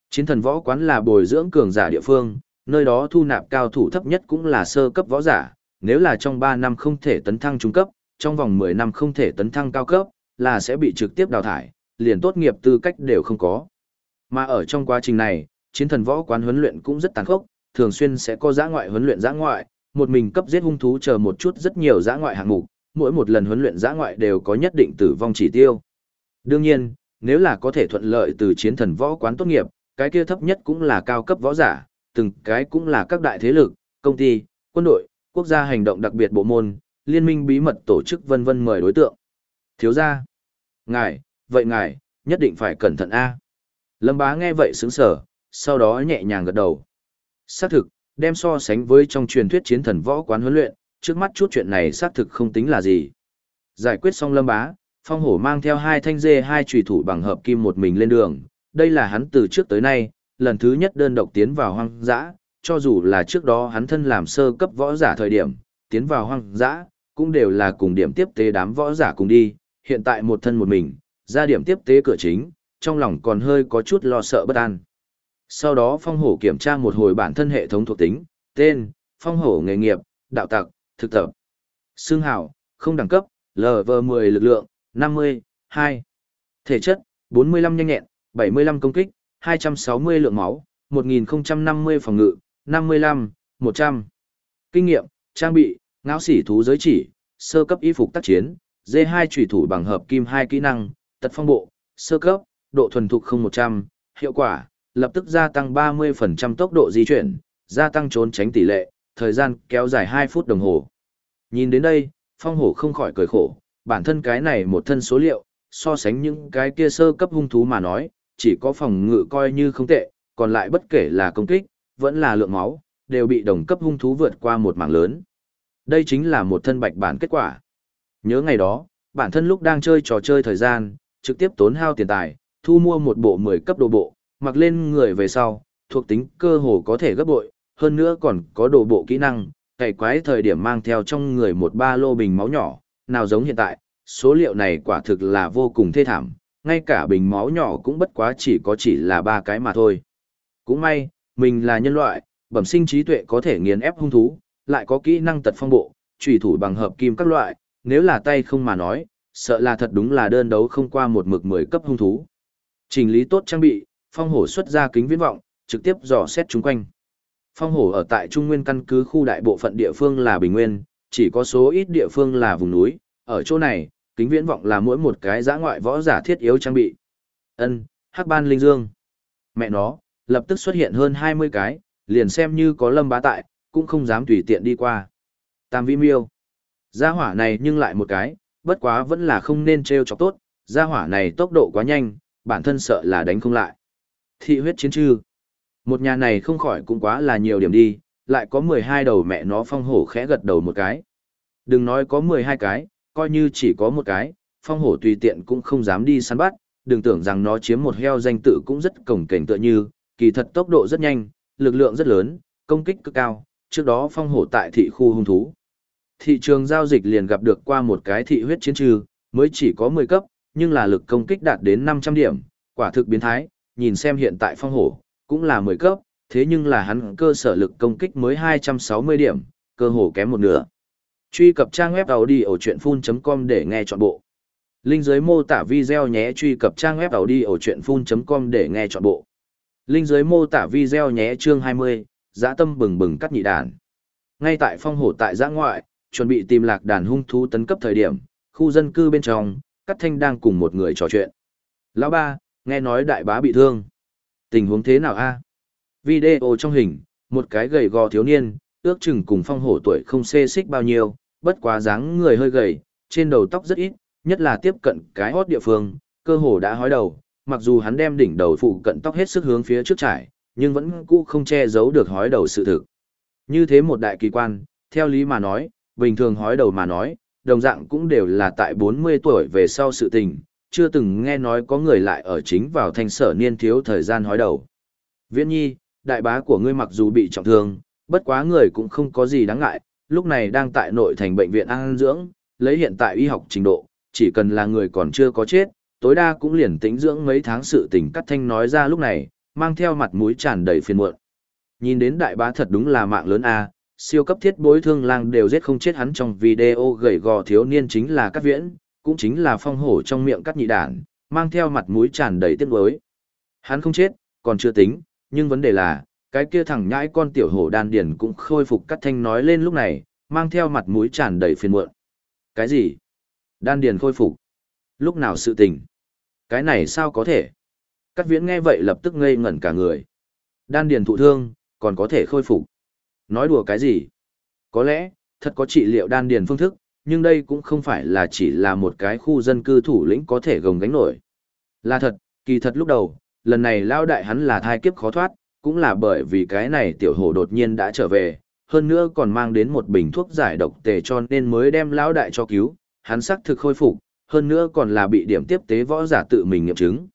[SPEAKER 1] chiến thần võ quán là bồi dưỡng cường giả địa phương, nơi đó thu nạp cao thủ thấp nhất cũng là sơ cấp võ giả, nếu là trong 3 năm không thể tấn thăng trung cấp, trong vòng 10 năm không thể tấn thăng cao cấp, là sẽ bị trực tiếp đào thải, liền tốt nghiệp tư cách đều không có. Mà ở trong quá trình này, chiến thần võ quán huấn luyện cũng rất tàn khốc, thường xuyên sẽ có giã ngoại huấn luyện giã ngoại, một mình cấp giết hung thú chờ một chút rất nhiều giã ngoại hạng mục, mỗi một lần huấn luyện giã ngoại đều có nhất định tử vong chỉ tiêu. Đương nhiên, nếu là có thể thuận lợi từ chiến thần võ quán tốt nghiệp, cái kia thấp nhất cũng là cao cấp võ giả, từng cái cũng là các đại thế lực, công ty, quân đội, quốc gia hành động đặc biệt bộ môn, liên minh bí mật tổ chức vân vân mời đối tượng. Thiếu gia, ngài, vậy ngài, nhất định phải cẩn thận a. Lâm bá nghe vậy sững sở, sau đó nhẹ nhàng gật đầu. Xác thực, đem so sánh với trong truyền thuyết chiến thần võ quán huấn luyện, trước mắt chút chuyện này xác thực không tính là gì. Giải quyết xong lâm bá, phong hổ mang theo hai thanh dê hai trùy thủ bằng hợp kim một mình lên đường. Đây là hắn từ trước tới nay, lần thứ nhất đơn độc tiến vào hoang dã, cho dù là trước đó hắn thân làm sơ cấp võ giả thời điểm, tiến vào hoang dã, cũng đều là cùng điểm tiếp tế đám võ giả cùng đi, hiện tại một thân một mình, ra điểm tiếp tế cửa chính, trong lòng còn hơi có chút lo sợ bất an. Sau đó phong hổ kiểm tra một hồi bản thân hệ thống thuộc tính, tên, phong hổ nghề nghiệp, đạo tặc, thực tập. Xương hảo, không đẳng cấp, LV10 lực lượng, 50, 2. Thể chất, 45 nhanh nhẹn, 75 công kích, 260 lượng máu, 1050 phòng ngự, 55, 100. Kinh nghiệm, trang bị, ngáo sỉ thú giới chỉ, sơ cấp y phục tác chiến, D2 trùy thủ bằng hợp kim 2 kỹ năng, tật phong bộ, sơ cấp, độ thuần thục 0100, hiệu quả, lập tức gia tăng 30% tốc độ di chuyển, gia tăng trốn tránh tỷ lệ, thời gian kéo dài 2 phút đồng hồ. Nhìn đến đây, phong hổ không khỏi cười khổ, bản thân cái này một thân số liệu, so sánh những cái kia sơ cấp hung thú mà nói, chỉ có phòng ngự coi như không tệ, còn lại bất kể là công kích, vẫn là lượng máu, đều bị đồng cấp hung thú vượt qua một mảng lớn. Đây chính là một thân bạch bản kết quả. Nhớ ngày đó, bản thân lúc đang chơi trò chơi thời gian, trực tiếp tốn hao tiền tài, thu mua một bộ 10 cấp đồ bộ, mặc lên người về sau, thuộc tính cơ hồ có thể gấp bội, hơn nữa còn có đồ bộ kỹ năng, cày quái thời điểm mang theo trong người một ba lô bình máu nhỏ, nào giống hiện tại, số liệu này quả thực là vô cùng thê thảm, ngay cả bình máu nhỏ cũng bất quá chỉ có chỉ là ba cái mà thôi. Cũng may, mình là nhân loại, bẩm sinh trí tuệ có thể nghiền ép hung thú, lại có kỹ năng tật phong bộ, trùy thủ bằng hợp kim các loại, nếu là tay không mà nói, sợ là thật đúng là đơn đấu không qua một mực 10 cấp hung thú. Trình lý tốt trang bị, phong hổ xuất ra kính viễn vọng, trực tiếp dò xét chung quanh. Phong hổ ở tại Trung Nguyên căn cứ khu đại bộ phận địa phương là bình nguyên, chỉ có số ít địa phương là vùng núi, ở chỗ này, kính viễn vọng là mỗi một cái giã ngoại võ giả thiết yếu trang bị. Ân, Hắc Ban Linh Dương. Mẹ nó, lập tức xuất hiện hơn 20 cái, liền xem như có lâm bá tại, cũng không dám tùy tiện đi qua. Tam vi miêu. Gia hỏa này nhưng lại một cái, bất quá vẫn là không nên treo chọc tốt, gia hỏa này tốc độ quá nhanh, bản thân sợ là đánh không lại. Thị huyết chiến trư. Một nhà này không khỏi cũng quá là nhiều điểm đi, lại có 12 đầu mẹ nó phong hổ khẽ gật đầu một cái. Đừng nói có 12 cái, coi như chỉ có một cái, phong hổ tùy tiện cũng không dám đi săn bắt, đừng tưởng rằng nó chiếm một heo danh tự cũng rất cổng cảnh tựa như, kỳ thật tốc độ rất nhanh, lực lượng rất lớn, công kích cực cao, trước đó phong hổ tại thị khu hung thú. Thị trường giao dịch liền gặp được qua một cái thị huyết chiến trừ, mới chỉ có 10 cấp, nhưng là lực công kích đạt đến 500 điểm, quả thực biến thái, nhìn xem hiện tại phong hổ, cũng là 10 cấp, thế nhưng là hắn cơ sở lực công kích mới 260 điểm, cơ hồ kém một nửa. Truy cập trang web đầu đi ở chuyện full.com để nghe trọn bộ. Linh dưới mô tả video nhé truy cập trang web đầu đi ở chuyện full.com để nghe trọn bộ. Linh dưới mô tả video nhé chương 20, giã tâm bừng bừng cắt nhị đàn. Ngay tại phong hổ tại giã ngoại, chuẩn bị tìm lạc đàn hung thú tấn cấp thời điểm, khu dân cư bên trong, Cát Thanh đang cùng một người trò chuyện. Lão ba, nghe nói đại bá bị thương. Tình huống thế nào a? Video trong hình, một cái gầy gò thiếu niên, ước chừng cùng phong hổ tuổi không xê xích bao nhiêu, bất quá dáng người hơi gầy, trên đầu tóc rất ít, nhất là tiếp cận cái hót địa phương, cơ hồ đã hói đầu, mặc dù hắn đem đỉnh đầu phụ cận tóc hết sức hướng phía trước trải, nhưng vẫn cũ không che giấu được hói đầu sự thực. Như thế một đại kỳ quan, theo lý mà nói, bình thường hói đầu mà nói, đồng dạng cũng đều là tại 40 tuổi về sau sự tình, chưa từng nghe nói có người lại ở chính vào thanh sở niên thiếu thời gian hói đầu. Viễn nhi, đại bá của ngươi mặc dù bị trọng thương, bất quá người cũng không có gì đáng ngại, lúc này đang tại nội thành bệnh viện an dưỡng, lấy hiện tại y học trình độ, chỉ cần là người còn chưa có chết, tối đa cũng liền tĩnh dưỡng mấy tháng sự tình cắt thanh nói ra lúc này, mang theo mặt mũi tràn đầy phiền muộn. Nhìn đến đại bá thật đúng là mạng lớn a, siêu cấp thiết bối thương lang đều giết không chết hắn trong video gầy gò thiếu niên chính là các viễn, cũng chính là phong hổ trong miệng cắt nhị đản, mang theo mặt mũi tràn đầy tiếc nuối. Hắn không chết, còn chưa tính, nhưng vấn đề là, cái kia thằng nhãi con tiểu hổ đan điền cũng khôi phục cắt thanh nói lên lúc này, mang theo mặt mũi tràn đầy phiền muộn. Cái gì? Đan điền khôi phục? Lúc nào sự tình? Cái này sao có thể? Cắt viễn nghe vậy lập tức ngây ngẩn cả người. Đan điền thụ thương, còn có thể khôi phục. Nói đùa cái gì? Có lẽ, thật có trị liệu đan điền phương thức, nhưng đây cũng không phải là chỉ là một cái khu dân cư thủ lĩnh có thể gồng gánh nổi. Là thật, kỳ thật lúc đầu, lần này lao đại hắn là thai kiếp khó thoát, cũng là bởi vì cái này tiểu hổ đột nhiên đã trở về, hơn nữa còn mang đến một bình thuốc giải độc tề cho nên mới đem lao đại cho cứu, hắn sắc thực khôi phục, hơn nữa còn là bị điểm tiếp tế võ giả tự mình nghiệm chứng.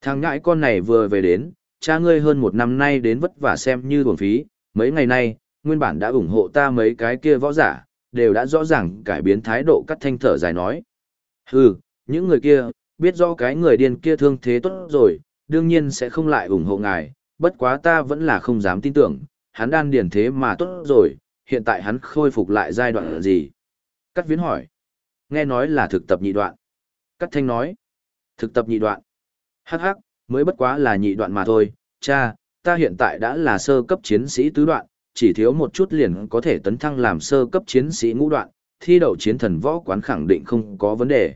[SPEAKER 1] Thằng ngãi con này vừa về đến, cha ngươi hơn một năm nay đến vất vả xem như buồn phí, mấy ngày nay, nguyên bản đã ủng hộ ta mấy cái kia võ giả, đều đã rõ ràng cải biến thái độ cắt thanh thở dài nói. Hừ, những người kia, biết rõ cái người điên kia thương thế tốt rồi, đương nhiên sẽ không lại ủng hộ ngài, bất quá ta vẫn là không dám tin tưởng, hắn đan điền thế mà tốt rồi, hiện tại hắn khôi phục lại giai đoạn gì? Cắt viễn hỏi. Nghe nói là thực tập nhị đoạn. Cắt thanh nói. Thực tập nhị đoạn. Hắc hắc, mới bất quá là nhị đoạn mà thôi, cha, ta hiện tại đã là sơ cấp chiến sĩ tứ đoạn, chỉ thiếu một chút liền có thể tấn thăng làm sơ cấp chiến sĩ ngũ đoạn, thi đậu chiến thần võ quán khẳng định không có vấn đề.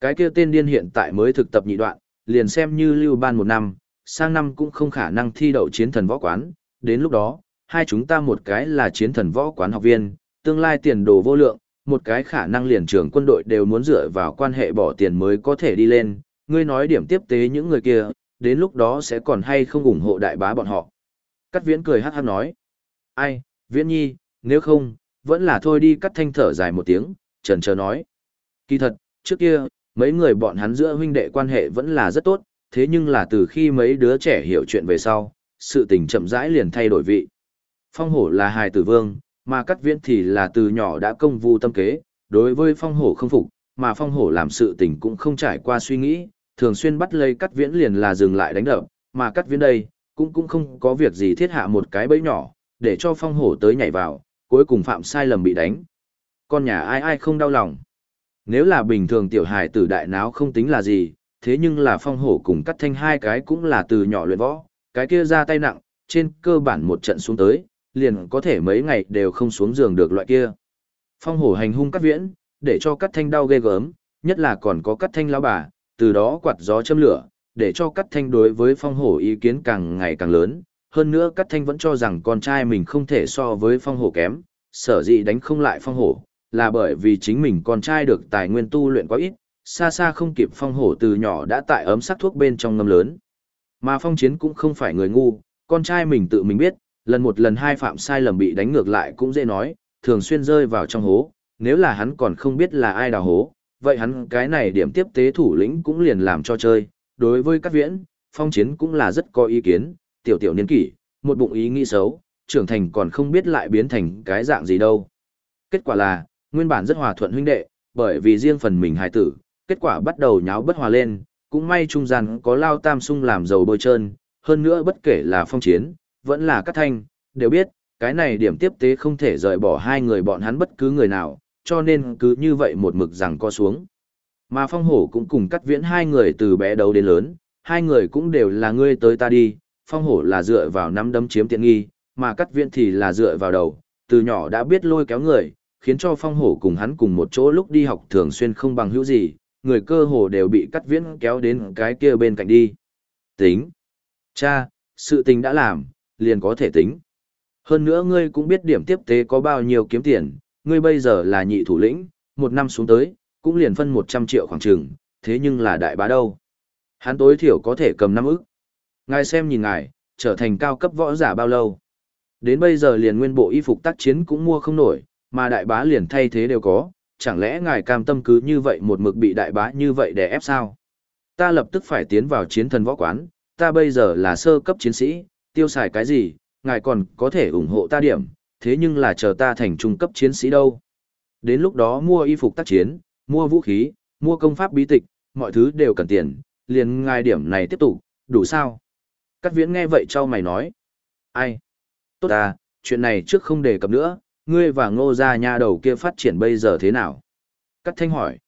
[SPEAKER 1] Cái kia tên điên hiện tại mới thực tập nhị đoạn, liền xem như lưu ban một năm, sang năm cũng không khả năng thi đậu chiến thần võ quán, đến lúc đó, hai chúng ta một cái là chiến thần võ quán học viên, tương lai tiền đồ vô lượng, một cái khả năng liền trưởng quân đội đều muốn dựa vào quan hệ bỏ tiền mới có thể đi lên, ngươi nói điểm tiếp tế những người kia, đến lúc đó sẽ còn hay không ủng hộ đại bá bọn họ. Cắt viễn cười hát hát nói, ai, viễn nhi, nếu không, vẫn là thôi đi cắt thanh thở dài một tiếng, trần chờ nói. Kỳ thật, trước kia, mấy người bọn hắn giữa huynh đệ quan hệ vẫn là rất tốt, thế nhưng là từ khi mấy đứa trẻ hiểu chuyện về sau, sự tình chậm rãi liền thay đổi vị. Phong hổ là hài tử vương, mà cắt viễn thì là từ nhỏ đã công vu tâm kế, đối với phong hổ không phục, mà phong hổ làm sự tình cũng không trải qua suy nghĩ, thường xuyên bắt lấy cắt viễn liền là dừng lại đánh đập, mà cắt viễn đây, cũng cũng không có việc gì thiết hạ một cái bẫy nhỏ, để cho phong hổ tới nhảy vào, cuối cùng phạm sai lầm bị đánh. Con nhà ai ai không đau lòng. Nếu là bình thường tiểu hài tử đại náo không tính là gì, thế nhưng là phong hổ cùng cắt thanh hai cái cũng là từ nhỏ luyện võ, cái kia ra tay nặng, trên cơ bản một trận xuống tới, liền có thể mấy ngày đều không xuống giường được loại kia. Phong hổ hành hung cắt viễn, để cho cắt thanh đau ghê gớm, nhất là còn có cắt thanh lão bà, từ đó quạt gió châm lửa, để cho cắt thanh đối với phong hổ ý kiến càng ngày càng lớn. Hơn nữa cắt thanh vẫn cho rằng con trai mình không thể so với phong hổ kém, sở dĩ đánh không lại phong hổ, là bởi vì chính mình con trai được tài nguyên tu luyện quá ít, xa xa không kịp phong hổ từ nhỏ đã tại ấm sắc thuốc bên trong ngâm lớn. Mà phong chiến cũng không phải người ngu, con trai mình tự mình biết, lần một lần hai phạm sai lầm bị đánh ngược lại cũng dễ nói, thường xuyên rơi vào trong hố, nếu là hắn còn không biết là ai đào hố, vậy hắn cái này điểm tiếp tế thủ lĩnh cũng liền làm cho chơi. Đối với các viễn, phong chiến cũng là rất có ý kiến, tiểu tiểu niên kỷ, một bụng ý nghĩ xấu, trưởng thành còn không biết lại biến thành cái dạng gì đâu. Kết quả là, nguyên bản rất hòa thuận huynh đệ, bởi vì riêng phần mình hài tử, kết quả bắt đầu nháo bất hòa lên, cũng may trung gian có lao tam sung làm dầu bôi trơn, hơn nữa bất kể là phong chiến, vẫn là các thanh, đều biết, cái này điểm tiếp tế không thể rời bỏ hai người bọn hắn bất cứ người nào, cho nên cứ như vậy một mực rằng co xuống. Mà phong hổ cũng cùng cắt viễn hai người từ bé đầu đến lớn, hai người cũng đều là ngươi tới ta đi, phong hổ là dựa vào nắm đấm chiếm tiện nghi, mà cắt viễn thì là dựa vào đầu, từ nhỏ đã biết lôi kéo người, khiến cho phong hổ cùng hắn cùng một chỗ lúc đi học thường xuyên không bằng hữu gì, người cơ hồ đều bị cắt viễn kéo đến cái kia bên cạnh đi. Tính. Cha, sự tình đã làm, liền có thể tính. Hơn nữa ngươi cũng biết điểm tiếp tế có bao nhiêu kiếm tiền, ngươi bây giờ là nhị thủ lĩnh, một năm xuống tới, cũng liền phân 100 triệu khoảng trường, thế nhưng là đại bá đâu. Hắn tối thiểu có thể cầm năm ức. Ngài xem nhìn ngài, trở thành cao cấp võ giả bao lâu. Đến bây giờ liền nguyên bộ y phục tác chiến cũng mua không nổi, mà đại bá liền thay thế đều có, chẳng lẽ ngài cam tâm cứ như vậy một mực bị đại bá như vậy để ép sao? Ta lập tức phải tiến vào chiến thần võ quán, ta bây giờ là sơ cấp chiến sĩ, tiêu xài cái gì, ngài còn có thể ủng hộ ta điểm, thế nhưng là chờ ta thành trung cấp chiến sĩ đâu. Đến lúc đó mua y phục tác chiến, mua vũ khí, mua công pháp bí tịch, mọi thứ đều cần tiền, liền ngài điểm này tiếp tục, đủ sao? Cát viễn nghe vậy cho mày nói. Ai? Tốt à, chuyện này trước không đề cập nữa, ngươi và ngô gia nha đầu kia phát triển bây giờ thế nào? Cát thanh hỏi.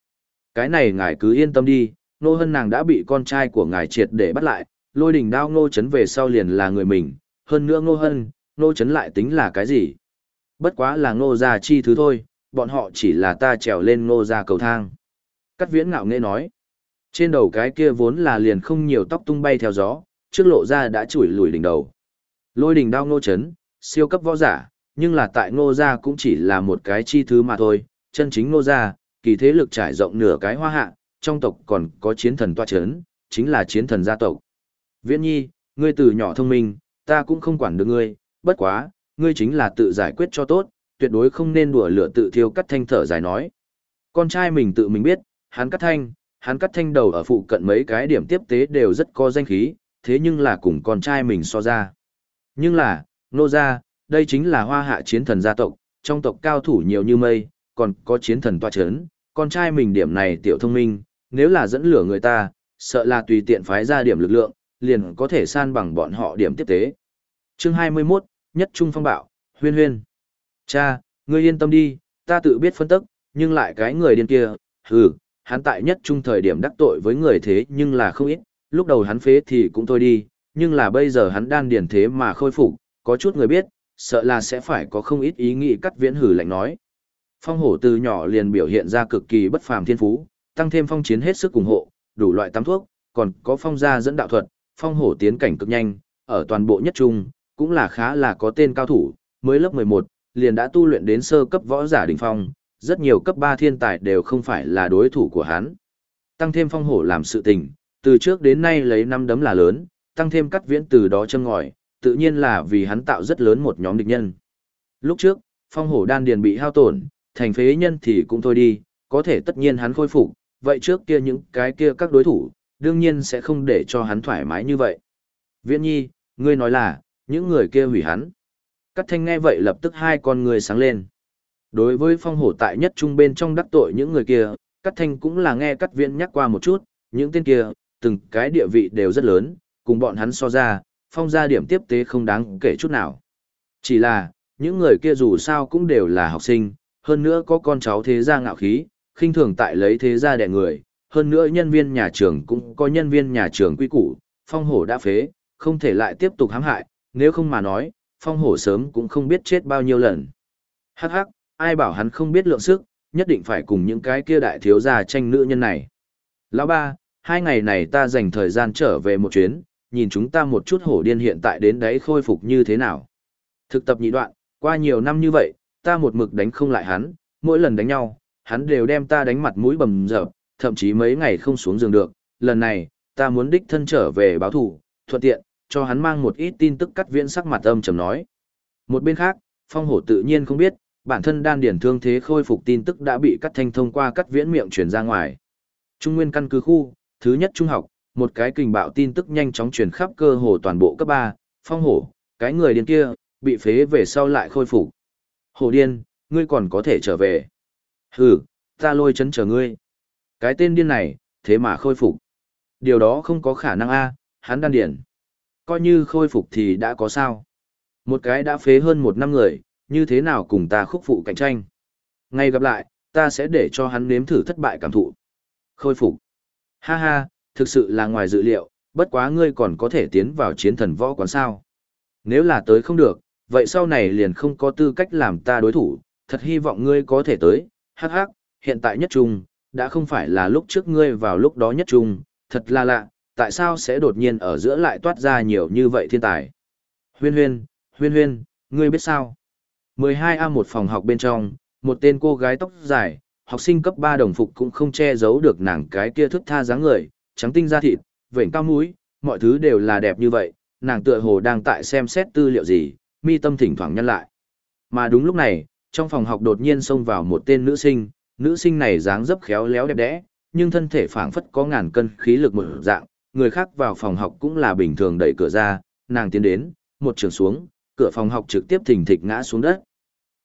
[SPEAKER 1] Cái này ngài cứ yên tâm đi, nô hân nàng đã bị con trai của ngài triệt để bắt lại, lôi đỉnh đao ngô chấn về sau liền là người mình, hơn nữa ngô hân, ngô chấn lại tính là cái gì? Bất quá là ngô gia chi thứ thôi, bọn họ chỉ là ta trèo lên ngô gia cầu thang. Cát viễn ngạo nghễ nói. Trên đầu cái kia vốn là liền không nhiều tóc tung bay theo gió, trước lộ ra đã chủi lùi đỉnh đầu. Lôi đỉnh đao ngô chấn, siêu cấp võ giả, nhưng là tại ngô gia cũng chỉ là một cái chi thứ mà thôi, chân chính ngô gia, kỳ thế lực trải rộng nửa cái hoa hạ, trong tộc còn có chiến thần toa chấn, chính là chiến thần gia tộc. Viễn nhi, ngươi từ nhỏ thông minh, ta cũng không quản được ngươi, bất quá, ngươi chính là tự giải quyết cho tốt, tuyệt đối không nên đùa lửa tự thiêu cắt thanh thở dài nói. Con trai mình tự mình biết, hắn cắt thanh, hắn cắt thanh đầu ở phụ cận mấy cái điểm tiếp tế đều rất có danh khí, thế nhưng là cùng con trai mình so ra. Nhưng là, nô gia, đây chính là hoa hạ chiến thần gia tộc, trong tộc cao thủ nhiều như mây, còn có chiến thần toa chấn, con trai mình điểm này tiểu thông minh, nếu là dẫn lửa người ta, sợ là tùy tiện phái ra điểm lực lượng, liền có thể san bằng bọn họ điểm tiếp tế. Chương 21, Nhất Trung Phong Bạo, Huyên Huyên. Cha, ngươi yên tâm đi, ta tự biết phân tức, nhưng lại cái người điên kia, hừ, hắn tại nhất trung thời điểm đắc tội với người thế nhưng là không ít, lúc đầu hắn phế thì cũng thôi đi, nhưng là bây giờ hắn đan điền thế mà khôi phục, có chút người biết, sợ là sẽ phải có không ít ý nghĩ cắt viễn hử lạnh nói. Phong hổ từ nhỏ liền biểu hiện ra cực kỳ bất phàm thiên phú, tăng thêm phong chiến hết sức ủng hộ, đủ loại tắm thuốc, còn có phong gia dẫn đạo thuật, phong hổ tiến cảnh cực nhanh, ở toàn bộ nhất trung, cũng là khá là có tên cao thủ, mới lớp 11, liền đã tu luyện đến sơ cấp võ giả đỉnh phong, rất nhiều cấp 3 thiên tài đều không phải là đối thủ của hắn. Tăng thêm phong hổ làm sự tình, từ trước đến nay lấy năm đấm là lớn, tăng thêm cắt viễn từ đó châm ngòi, tự nhiên là vì hắn tạo rất lớn một nhóm địch nhân. Lúc trước, phong hổ đan điền bị hao tổn, thành phế nhân thì cũng thôi đi, có thể tất nhiên hắn khôi phục, vậy trước kia những cái kia các đối thủ, đương nhiên sẽ không để cho hắn thoải mái như vậy. Viễn nhi, ngươi nói là, những người kia hủy hắn. Cắt thanh nghe vậy lập tức hai con người sáng lên. Đối với phong hổ tại nhất trung bên trong đắc tội những người kia, Cắt thanh cũng là nghe cắt viễn nhắc qua một chút, những tên kia, từng cái địa vị đều rất lớn, cùng bọn hắn so ra, phong gia điểm tiếp tế không đáng kể chút nào. Chỉ là, những người kia dù sao cũng đều là học sinh, hơn nữa có con cháu thế gia ngạo khí, khinh thường tại lấy thế gia đẻ người, hơn nữa nhân viên nhà trường cũng có nhân viên nhà trường quy củ, phong hổ đã phế, không thể lại tiếp tục hãm hại, nếu không mà nói, phong hổ sớm cũng không biết chết bao nhiêu lần. Hắc hắc, ai bảo hắn không biết lượng sức, nhất định phải cùng những cái kia đại thiếu gia tranh nữ nhân này. Lão ba, hai ngày này ta dành thời gian trở về một chuyến, nhìn chúng ta một chút hổ điên hiện tại đến đấy khôi phục như thế nào. Thực tập nhị đoạn, qua nhiều năm như vậy, ta một mực đánh không lại hắn, mỗi lần đánh nhau, hắn đều đem ta đánh mặt mũi bầm dập, thậm chí mấy ngày không xuống giường được. Lần này, ta muốn đích thân trở về báo thủ, thuận tiện, cho hắn mang một ít tin tức cắt viễn sắc mặt âm trầm nói. Một bên khác, phong hổ tự nhiên không biết, bản thân đan điển thương thế khôi phục tin tức đã bị cắt thanh thông qua cắt viễn miệng truyền ra ngoài. Trung nguyên căn cứ khu, thứ nhất trung học, một cái kình bạo tin tức nhanh chóng truyền khắp cơ hồ toàn bộ cấp 3, phong hổ, cái người điên kia, bị phế về sau lại khôi phục. Hổ điên, ngươi còn có thể trở về. Hừ, ta lôi chấn chờ ngươi. Cái tên điên này, thế mà khôi phục. Điều đó không có khả năng a, hắn đan điển. Coi như khôi phục thì đã có sao. Một cái đã phế hơn một năm người, như thế nào cùng ta khúc phụ cạnh tranh. Ngay gặp lại, ta sẽ để cho hắn nếm thử thất bại cảm thụ. Khôi phục. Ha ha, thực sự là ngoài dự liệu, bất quá ngươi còn có thể tiến vào chiến thần võ quán sao. Nếu là tới không được, vậy sau này liền không có tư cách làm ta đối thủ, thật hy vọng ngươi có thể tới, hắc hắc, hiện tại nhất trung, đã không phải là lúc trước ngươi vào lúc đó nhất trung, thật là lạ, tại sao sẽ đột nhiên ở giữa lại toát ra nhiều như vậy thiên tài. Huyên huyên, huyên huyên, ngươi biết sao? 12A một phòng học bên trong, một tên cô gái tóc dài, học sinh cấp 3 đồng phục cũng không che giấu được nàng cái kia thức tha dáng người, trắng tinh da thịt, vểnh cao mũi, mọi thứ đều là đẹp như vậy, nàng tựa hồ đang tại xem xét tư liệu gì, mi tâm thỉnh thoảng nhăn lại. Mà đúng lúc này, trong phòng học đột nhiên xông vào một tên nữ sinh, nữ sinh này dáng dấp khéo léo đẹp đẽ, nhưng thân thể phảng phất có ngàn cân khí lực một dạng, người khác vào phòng học cũng là bình thường đẩy cửa ra, nàng tiến đến, một trường xuống, cửa phòng học trực tiếp thình thịch ngã xuống đất.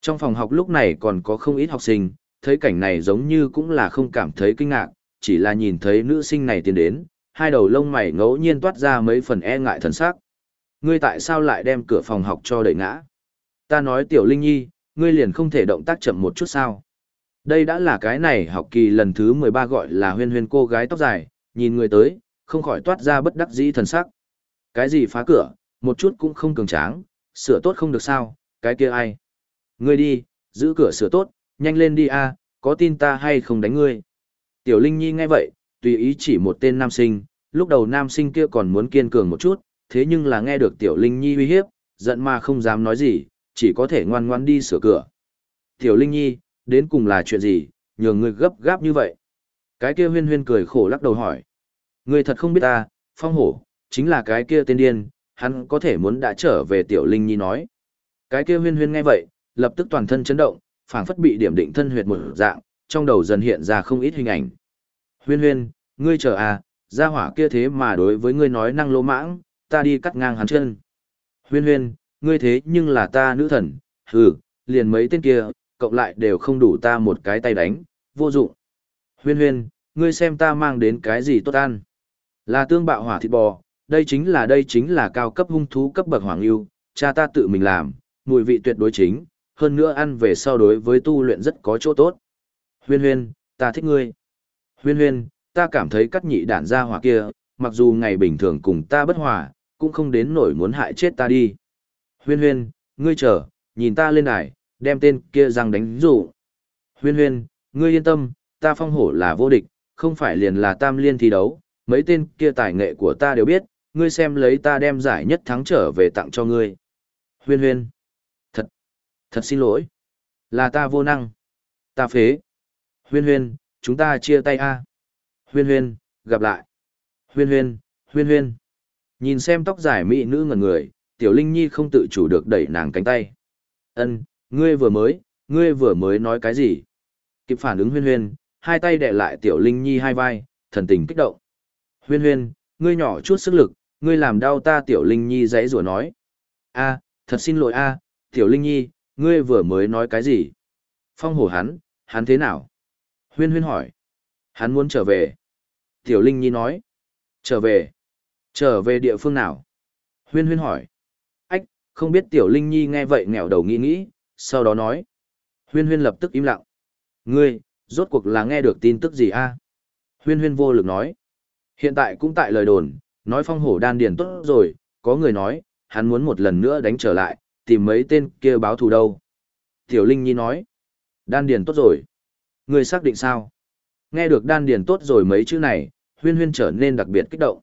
[SPEAKER 1] Trong phòng học lúc này còn có không ít học sinh, thấy cảnh này giống như cũng là không cảm thấy kinh ngạc, chỉ là nhìn thấy nữ sinh này tiến đến, hai đầu lông mày ngẫu nhiên toát ra mấy phần e ngại thần sắc. Ngươi tại sao lại đem cửa phòng học cho đẩy ngã? Ta nói tiểu linh nhi, ngươi liền không thể động tác chậm một chút sao? Đây đã là cái này học kỳ lần thứ 13 gọi là huyên huyên cô gái tóc dài, nhìn người tới, không khỏi toát ra bất đắc dĩ thần sắc. Cái gì phá cửa, một chút cũng không cường tráng, sửa tốt không được sao, cái kia ai? Ngươi đi, giữ cửa sửa tốt, nhanh lên đi a, có tin ta hay không đánh ngươi? Tiểu Linh Nhi nghe vậy, tùy ý chỉ một tên nam sinh, lúc đầu nam sinh kia còn muốn kiên cường một chút, thế nhưng là nghe được Tiểu Linh Nhi uy hiếp, giận mà không dám nói gì, chỉ có thể ngoan ngoan đi sửa cửa. Tiểu Linh Nhi, đến cùng là chuyện gì, nhường ngươi gấp gáp như vậy? Cái kia huyên huyên cười khổ lắc đầu hỏi. Ngươi thật không biết ta, phong hổ, chính là cái kia tên điên, hắn có thể muốn đã trở về Tiểu Linh Nhi nói. Cái kia huyên huyên nghe vậy, lập tức toàn thân chấn động, phảng phất bị điểm định thân huyệt một dạng, trong đầu dần hiện ra không ít hình ảnh. Huyên huyên, ngươi chờ à, gia hỏa kia thế mà đối với ngươi nói năng lỗ mãng, ta đi cắt ngang hắn chân. Huyên huyên, ngươi thế nhưng là ta nữ thần, hừ, liền mấy tên kia, cộng lại đều không đủ ta một cái tay đánh, vô dụng. Huyên huyên, ngươi xem ta mang đến cái gì tốt ăn. Là tương bạo hỏa thịt bò, đây chính là đây chính là cao cấp hung thú cấp bậc hoàng yêu, cha ta tự mình làm, mùi vị tuyệt đối chính, hơn nữa ăn về sau đối với tu luyện rất có chỗ tốt. Huyên huyên, ta thích ngươi. Huyên huyên, ta cảm thấy cắt nhị đản ra hỏa kia, mặc dù ngày bình thường cùng ta bất hòa, cũng không đến nổi muốn hại chết ta đi. Huyên huyên, ngươi chờ, nhìn ta lên đài, đem tên kia răng đánh rủ. Huyên huyên, ngươi yên tâm, ta phong hổ là vô địch, không phải liền là tam liên thi đấu, mấy tên kia tài nghệ của ta đều biết, ngươi xem lấy ta đem giải nhất thắng trở về tặng cho ngươi. Huyên huyên, thật xin lỗi, là ta vô năng, ta phế. Huyên huyên, chúng ta chia tay a. Huyên huyên, gặp lại. Huyên huyên, huyên huyên. Nhìn xem tóc dài mỹ nữ ngẩn người, tiểu linh nhi không tự chủ được đẩy nàng cánh tay. Ân, ngươi vừa mới, ngươi vừa mới nói cái gì? Kịp phản ứng huyên huyên, hai tay đè lại tiểu linh nhi hai vai, thần tình kích động. Huyên huyên, ngươi nhỏ chút sức lực, ngươi làm đau ta tiểu linh nhi dãy rủa nói. a thật xin lỗi a tiểu linh nhi, ngươi vừa mới nói cái gì? Phong hổ hắn, hắn thế nào? Huyên huyên hỏi. Hắn muốn trở về. Tiểu Linh Nhi nói. Trở về. Trở về địa phương nào? Huyên huyên hỏi. Ách, không biết Tiểu Linh Nhi nghe vậy nghèo đầu nghĩ nghĩ, sau đó nói. Huyên huyên lập tức im lặng. Ngươi, rốt cuộc là nghe được tin tức gì a? Huyên huyên vô lực nói. Hiện tại cũng tại lời đồn, nói phong hổ đan điền tốt rồi, có người nói, hắn muốn một lần nữa đánh trở lại, tìm mấy tên kia báo thù đâu. Tiểu Linh Nhi nói. Đan điền tốt rồi. Ngươi xác định sao? Nghe được đan điền tốt rồi mấy chữ này, huyên huyên trở nên đặc biệt kích động.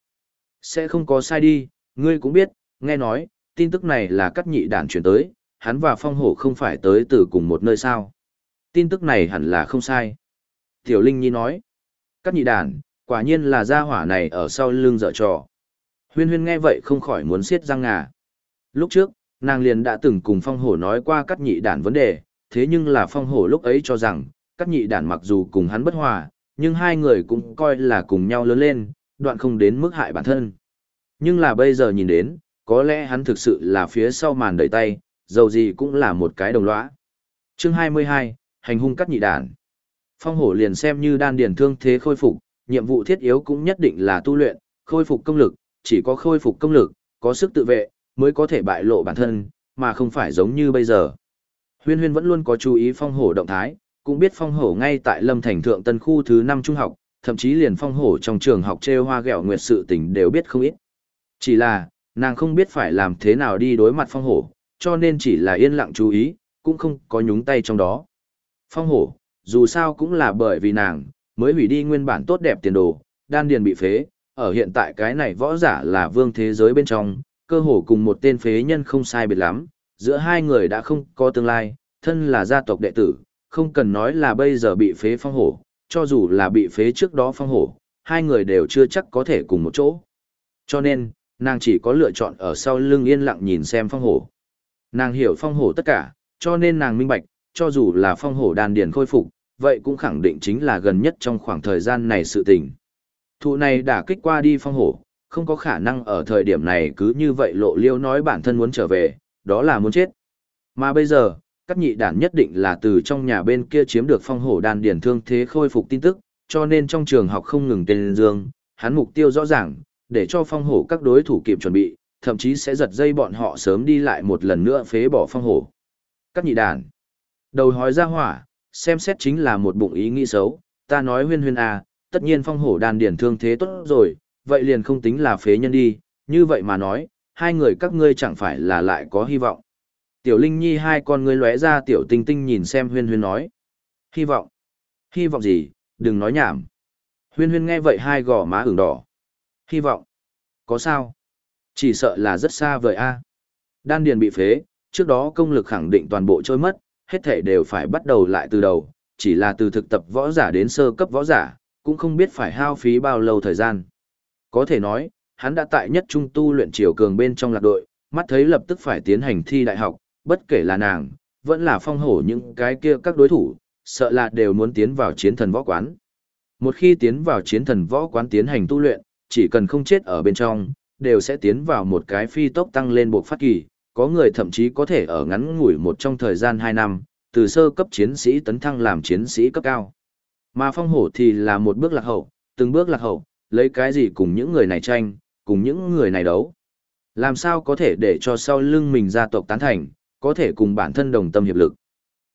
[SPEAKER 1] Sẽ không có sai đi, ngươi cũng biết, nghe nói, tin tức này là cắt nhị đản chuyển tới, hắn và phong hổ không phải tới từ cùng một nơi sao. Tin tức này hẳn là không sai. Tiểu Linh Nhi nói, cắt nhị đản, quả nhiên là gia hỏa này ở sau lưng dở trò. Huyên huyên nghe vậy không khỏi muốn siết răng ngà. Lúc trước, nàng liền đã từng cùng phong hổ nói qua cắt nhị đản vấn đề, thế nhưng là phong hổ lúc ấy cho rằng, cắt nhị đản mặc dù cùng hắn bất hòa, nhưng hai người cũng coi là cùng nhau lớn lên, đoạn không đến mức hại bản thân. Nhưng là bây giờ nhìn đến, có lẽ hắn thực sự là phía sau màn đẩy tay, dầu gì cũng là một cái đồng lõa. Chương 22, hành hung cắt nhị đản. Phong hổ liền xem như đan điền thương thế khôi phục, nhiệm vụ thiết yếu cũng nhất định là tu luyện, khôi phục công lực, chỉ có khôi phục công lực, có sức tự vệ, mới có thể bại lộ bản thân, mà không phải giống như bây giờ. Huyên huyên vẫn luôn có chú ý phong hổ động thái, cũng biết phong hổ ngay tại lâm thành thượng tân khu thứ năm trung học, thậm chí liền phong hổ trong trường học trêu hoa ghẹo nguyệt sự tình đều biết không ít. Chỉ là, nàng không biết phải làm thế nào đi đối mặt phong hổ, cho nên chỉ là yên lặng chú ý, cũng không có nhúng tay trong đó. Phong hổ, dù sao cũng là bởi vì nàng, mới hủy đi nguyên bản tốt đẹp tiền đồ, đan điền bị phế, ở hiện tại cái này võ giả là vương thế giới bên trong, cơ hồ cùng một tên phế nhân không sai biệt lắm, giữa hai người đã không có tương lai, thân là gia tộc đệ tử, không cần nói là bây giờ bị phế phong hổ, cho dù là bị phế trước đó phong hổ, hai người đều chưa chắc có thể cùng một chỗ. Cho nên, nàng chỉ có lựa chọn ở sau lưng yên lặng nhìn xem phong hổ. Nàng hiểu phong hổ tất cả, cho nên nàng minh bạch, cho dù là phong hổ đàn điển khôi phục, vậy cũng khẳng định chính là gần nhất trong khoảng thời gian này sự tình. Thụ này đã kích qua đi phong hổ, không có khả năng ở thời điểm này cứ như vậy lộ liêu nói bản thân muốn trở về, đó là muốn chết. Mà bây giờ, các nhị đản nhất định là từ trong nhà bên kia chiếm được phong hổ đan điển thương thế khôi phục tin tức, cho nên trong trường học không ngừng tên dương, hắn mục tiêu rõ ràng, để cho phong hổ các đối thủ kịp chuẩn bị, thậm chí sẽ giật dây bọn họ sớm đi lại một lần nữa phế bỏ phong hổ. Các nhị đàn. Đầu hói ra hỏa, xem xét chính là một bụng ý nghĩ xấu, ta nói huyên huyên à, tất nhiên phong hổ đàn điển thương thế tốt rồi, vậy liền không tính là phế nhân đi, như vậy mà nói, hai người các ngươi chẳng phải là lại có hy vọng. Tiểu Linh Nhi hai con ngươi lóe ra tiểu tinh tinh nhìn xem huyên huyên nói. Hy vọng? Hy vọng gì, đừng nói nhảm. Huyên huyên nghe vậy hai gò má ửng đỏ. Hy vọng? Có sao? Chỉ sợ là rất xa vời a. Đan điền bị phế, trước đó công lực khẳng định toàn bộ trôi mất, hết thể đều phải bắt đầu lại từ đầu, chỉ là từ thực tập võ giả đến sơ cấp võ giả, cũng không biết phải hao phí bao lâu thời gian. Có thể nói, hắn đã tại nhất trung tu luyện triều cường bên trong lạc đội, mắt thấy lập tức phải tiến hành thi đại học, bất kể là nàng, vẫn là phong hổ những cái kia các đối thủ, sợ là đều muốn tiến vào chiến thần võ quán. Một khi tiến vào chiến thần võ quán tiến hành tu luyện, chỉ cần không chết ở bên trong, đều sẽ tiến vào một cái phi tốc tăng lên buộc phát kỳ, có người thậm chí có thể ở ngắn ngủi một trong thời gian 2 năm, từ sơ cấp chiến sĩ tấn thăng làm chiến sĩ cấp cao. Mà phong hổ thì là một bước lạc hậu, từng bước lạc hậu, lấy cái gì cùng những người này tranh, cùng những người này đấu. Làm sao có thể để cho sau lưng mình gia tộc tán thành, có thể cùng bản thân đồng tâm hiệp lực.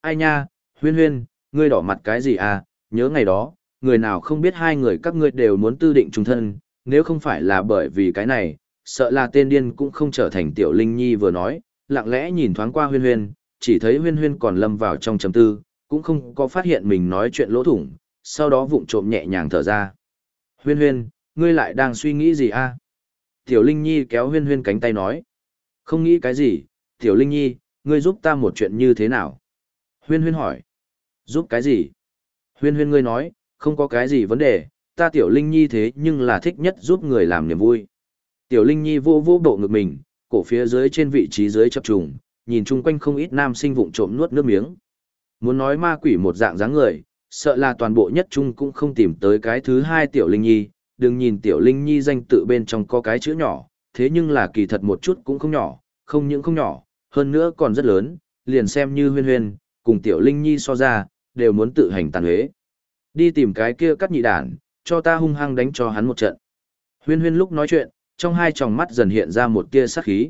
[SPEAKER 1] Ai nha, huyên huyên, ngươi đỏ mặt cái gì à, nhớ ngày đó, người nào không biết hai người các ngươi đều muốn tư định trung thân, nếu không phải là bởi vì cái này, sợ là tên điên cũng không trở thành tiểu linh nhi vừa nói, lặng lẽ nhìn thoáng qua huyên huyên, chỉ thấy huyên huyên còn lâm vào trong chấm tư, cũng không có phát hiện mình nói chuyện lỗ thủng, sau đó vụng trộm nhẹ nhàng thở ra. Huyên huyên, ngươi lại đang suy nghĩ gì a? Tiểu Linh Nhi kéo huyên huyên cánh tay nói. Không nghĩ cái gì, Tiểu Linh Nhi, ngươi giúp ta một chuyện như thế nào? Huyên huyên hỏi. Giúp cái gì? Huyên huyên ngươi nói, không có cái gì vấn đề, ta Tiểu Linh Nhi thế nhưng là thích nhất giúp người làm niềm vui. Tiểu Linh Nhi vô vô bộ ngực mình, cổ phía dưới trên vị trí dưới chập trùng, nhìn chung quanh không ít nam sinh vụng trộm nuốt nước miếng. Muốn nói ma quỷ một dạng dáng người, sợ là toàn bộ nhất trung cũng không tìm tới cái thứ hai Tiểu Linh Nhi, đừng nhìn Tiểu Linh Nhi danh tự bên trong có cái chữ nhỏ, thế nhưng là kỳ thật một chút cũng không nhỏ, không những không nhỏ, hơn nữa còn rất lớn, liền xem như huyên huyên, cùng Tiểu Linh Nhi so ra, đều muốn tự hành tàn huế. Đi tìm cái kia cắt nhị đản, cho ta hung hăng đánh cho hắn một trận. Huyên huyên lúc nói chuyện, trong hai tròng mắt dần hiện ra một tia sát khí.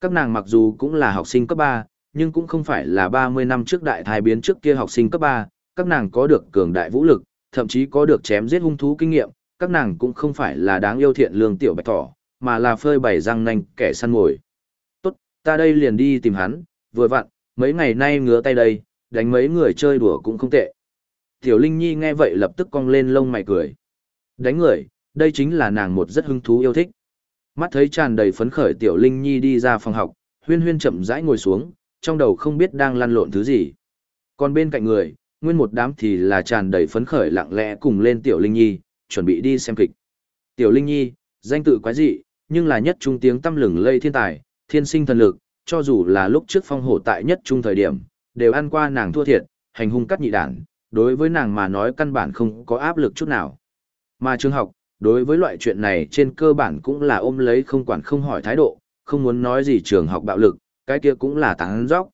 [SPEAKER 1] Các nàng mặc dù cũng là học sinh cấp 3, nhưng cũng không phải là 30 năm trước đại thai biến trước kia học sinh cấp 3, các nàng có được cường đại vũ lực, thậm chí có được chém giết hung thú kinh nghiệm, các nàng cũng không phải là đáng yêu thiện lương tiểu bạch thỏ, mà là phơi bày răng nanh kẻ săn mồi. Tốt, ta đây liền đi tìm hắn, vừa vặn, mấy ngày nay ngứa tay đây, đánh mấy người chơi đùa cũng không tệ. Tiểu Linh Nhi nghe vậy lập tức cong lên lông mày cười. Đánh người, đây chính là nàng một rất hứng thú yêu thích. Mắt thấy tràn đầy phấn khởi Tiểu Linh Nhi đi ra phòng học, huyên huyên chậm rãi ngồi xuống, trong đầu không biết đang lăn lộn thứ gì. Còn bên cạnh người, nguyên một đám thì là tràn đầy phấn khởi lặng lẽ cùng lên Tiểu Linh Nhi, chuẩn bị đi xem kịch. Tiểu Linh Nhi, danh tự quái dị, nhưng là nhất trung tiếng tâm lừng lây thiên tài, thiên sinh thần lực, cho dù là lúc trước phong hổ tại nhất trung thời điểm, đều ăn qua nàng thua thiệt, hành hung cắt nhị đản, đối với nàng mà nói căn bản không có áp lực chút nào. Mà trường học, đối với loại chuyện này trên cơ bản cũng là ôm lấy không quản không hỏi thái độ, không muốn nói gì trường học bạo lực, cái kia cũng là tán dốc.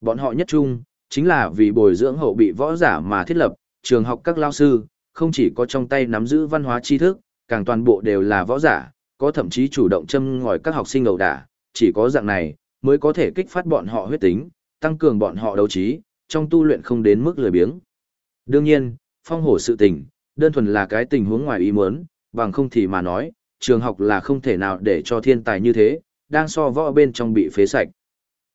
[SPEAKER 1] Bọn họ nhất trung, chính là vì bồi dưỡng hậu bị võ giả mà thiết lập, trường học các lao sư, không chỉ có trong tay nắm giữ văn hóa tri thức, càng toàn bộ đều là võ giả, có thậm chí chủ động châm ngòi các học sinh ẩu đả, chỉ có dạng này mới có thể kích phát bọn họ huyết tính, tăng cường bọn họ đấu trí, trong tu luyện không đến mức lười biếng. Đương nhiên, phong hổ sự tình, đơn thuần là cái tình huống ngoài ý muốn, bằng không thì mà nói, trường học là không thể nào để cho thiên tài như thế, đang so võ bên trong bị phế sạch.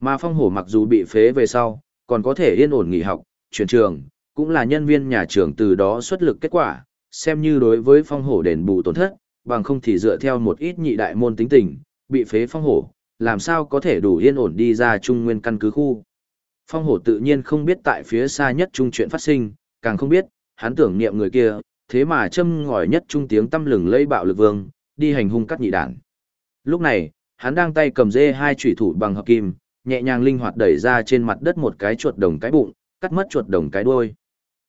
[SPEAKER 1] Mà phong hổ mặc dù bị phế về sau, còn có thể yên ổn nghỉ học, chuyển trường, cũng là nhân viên nhà trường từ đó xuất lực kết quả, xem như đối với phong hổ đền bù tổn thất, bằng không thì dựa theo một ít nhị đại môn tính tình, bị phế phong hổ, làm sao có thể đủ yên ổn đi ra trung nguyên căn cứ khu. Phong hổ tự nhiên không biết tại phía xa nhất trung chuyện phát sinh, càng không biết, hắn tưởng niệm người kia, thế mà châm ngòi nhất trung tiếng tâm lừng lây bạo lực vương, đi hành hung cắt nhị đảng. Lúc này, hắn đang tay cầm dê hai chủy thủ bằng hợp kim, nhẹ nhàng linh hoạt đẩy ra trên mặt đất một cái chuột đồng cái bụng, cắt mất chuột đồng cái đuôi.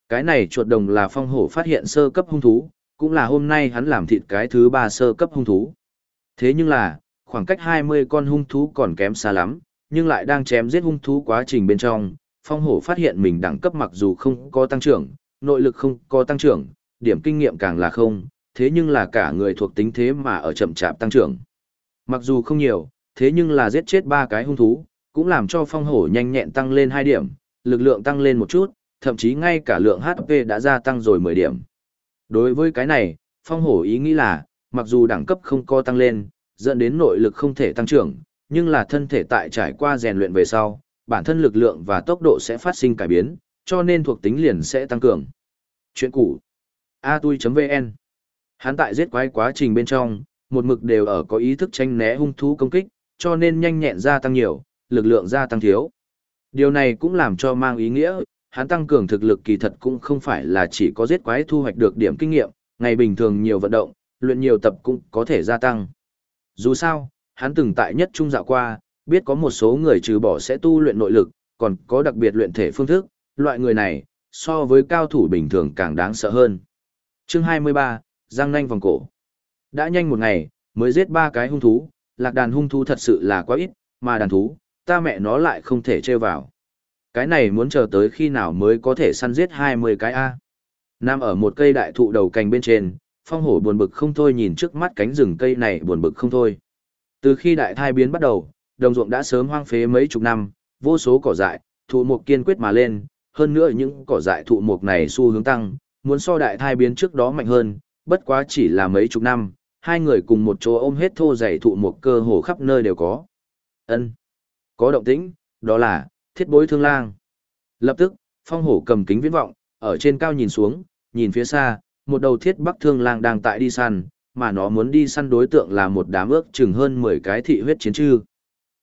[SPEAKER 1] Cái này chuột đồng là phong hổ phát hiện sơ cấp hung thú, cũng là hôm nay hắn làm thịt cái thứ ba sơ cấp hung thú. Thế nhưng là, khoảng cách 20 con hung thú còn kém xa lắm, nhưng lại đang chém giết hung thú quá trình bên trong, phong hổ phát hiện mình đẳng cấp mặc dù không có tăng trưởng, nội lực không có tăng trưởng, điểm kinh nghiệm càng là không, thế nhưng là cả người thuộc tính thế mà ở chậm chạp tăng trưởng. Mặc dù không nhiều, thế nhưng là giết chết ba cái hung thú, cũng làm cho phong hổ nhanh nhẹn tăng lên 2 điểm, lực lượng tăng lên một chút, thậm chí ngay cả lượng HP đã gia tăng rồi 10 điểm. Đối với cái này, phong hổ ý nghĩ là, mặc dù đẳng cấp không co tăng lên, dẫn đến nội lực không thể tăng trưởng, nhưng là thân thể tại trải qua rèn luyện về sau, bản thân lực lượng và tốc độ sẽ phát sinh cải biến, cho nên thuộc tính liền sẽ tăng cường. Chuyện cũ atui.vn Hắn tại giết quái quá trình bên trong, một mực đều ở có ý thức tranh né hung thú công kích, cho nên nhanh nhẹn gia tăng nhiều, lực lượng gia tăng thiếu. Điều này cũng làm cho mang ý nghĩa, hắn tăng cường thực lực kỳ thật cũng không phải là chỉ có giết quái thu hoạch được điểm kinh nghiệm, ngày bình thường nhiều vận động, luyện nhiều tập cũng có thể gia tăng. Dù sao, hắn từng tại nhất trung dạo qua, biết có một số người trừ bỏ sẽ tu luyện nội lực, còn có đặc biệt luyện thể phương thức, loại người này, so với cao thủ bình thường càng đáng sợ hơn. Chương 23, Giang nanh vòng cổ. Đã nhanh một ngày, mới giết ba cái hung thú, lạc đàn hung thú thật sự là quá ít, mà đàn thú, ta mẹ nó lại không thể trêu vào. Cái này muốn chờ tới khi nào mới có thể săn giết 20 cái A. Nam ở một cây đại thụ đầu cành bên trên, phong hổ buồn bực không thôi nhìn trước mắt cánh rừng cây này buồn bực không thôi. Từ khi đại thai biến bắt đầu, đồng ruộng đã sớm hoang phế mấy chục năm, vô số cỏ dại, thụ mục kiên quyết mà lên, hơn nữa những cỏ dại thụ mục này xu hướng tăng, muốn so đại thai biến trước đó mạnh hơn, bất quá chỉ là mấy chục năm, hai người cùng một chỗ ôm hết thô dày thụ mục cơ hồ khắp nơi đều có. Ân, có động tĩnh, đó là, thiết bối thương lang. Lập tức, phong hổ cầm kính viễn vọng, ở trên cao nhìn xuống, nhìn phía xa, một đầu thiết bắc thương lang đang tại đi săn, mà nó muốn đi săn đối tượng là một đám ước chừng hơn 10 cái thị huyết chiến trư.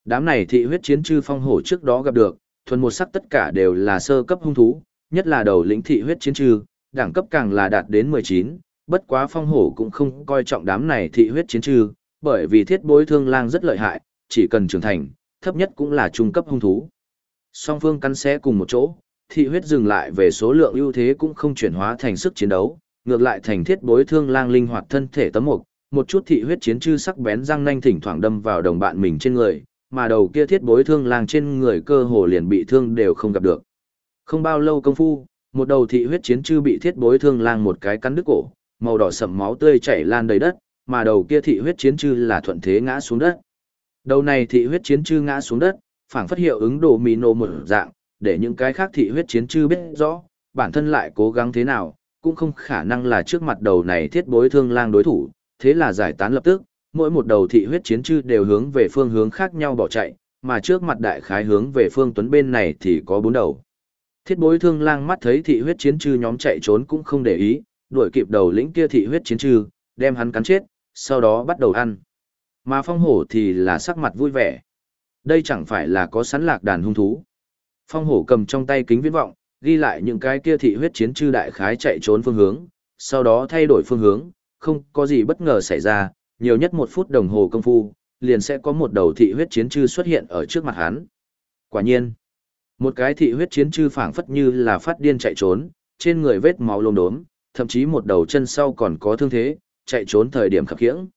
[SPEAKER 1] Đám này thị huyết chiến trư phong hổ trước đó gặp được, thuần một sắc tất cả đều là sơ cấp hung thú, nhất là đầu lĩnh thị huyết chiến trư, đẳng cấp càng là đạt đến 19, bất quá phong hổ cũng không coi trọng đám này thị huyết chiến trư, bởi vì thiết bối thương lang rất lợi hại, chỉ cần trưởng thành, thấp nhất cũng là trung cấp hung thú. Song phương cắn xé cùng một chỗ, thị huyết dừng lại về số lượng ưu thế cũng không chuyển hóa thành sức chiến đấu, ngược lại thành thiết bối thương lang linh hoạt thân thể tấm mục, một chút thị huyết chiến chư sắc bén răng nanh thỉnh thoảng đâm vào đồng bạn mình trên người, mà đầu kia thiết bối thương lang trên người cơ hồ liền bị thương đều không gặp được. Không bao lâu công phu, một đầu thị huyết chiến chư bị thiết bối thương lang một cái cắn đứt cổ, màu đỏ sẫm máu tươi chảy lan đầy đất, mà đầu kia thị huyết chiến chư là thuận thế ngã xuống đất. Đầu này thị huyết chiến chư ngã xuống đất, phảng phất hiệu ứng đồ mì nổ một dạng, để những cái khác thị huyết chiến chư biết rõ, bản thân lại cố gắng thế nào, cũng không khả năng là trước mặt đầu này thiết bối thương lang đối thủ, thế là giải tán lập tức, mỗi một đầu thị huyết chiến chư đều hướng về phương hướng khác nhau bỏ chạy, mà trước mặt đại khái hướng về phương tuấn bên này thì có bốn đầu. Thiết bối thương lang mắt thấy thị huyết chiến chư nhóm chạy trốn cũng không để ý, đuổi kịp đầu lĩnh kia thị huyết chiến chư, đem hắn cắn chết, sau đó bắt đầu ăn. Mà phong hổ thì là sắc mặt vui vẻ. Đây chẳng phải là có sẵn lạc đàn hung thú. Phong hổ cầm trong tay kính viễn vọng, ghi lại những cái kia thị huyết chiến chư đại khái chạy trốn phương hướng, sau đó thay đổi phương hướng, không có gì bất ngờ xảy ra, nhiều nhất một phút đồng hồ công phu, liền sẽ có một đầu thị huyết chiến chư xuất hiện ở trước mặt hắn. Quả nhiên, một cái thị huyết chiến chư phảng phất như là phát điên chạy trốn, trên người vết máu lốm đốm, thậm chí một đầu chân sau còn có thương thế, chạy trốn thời điểm khập khiễng.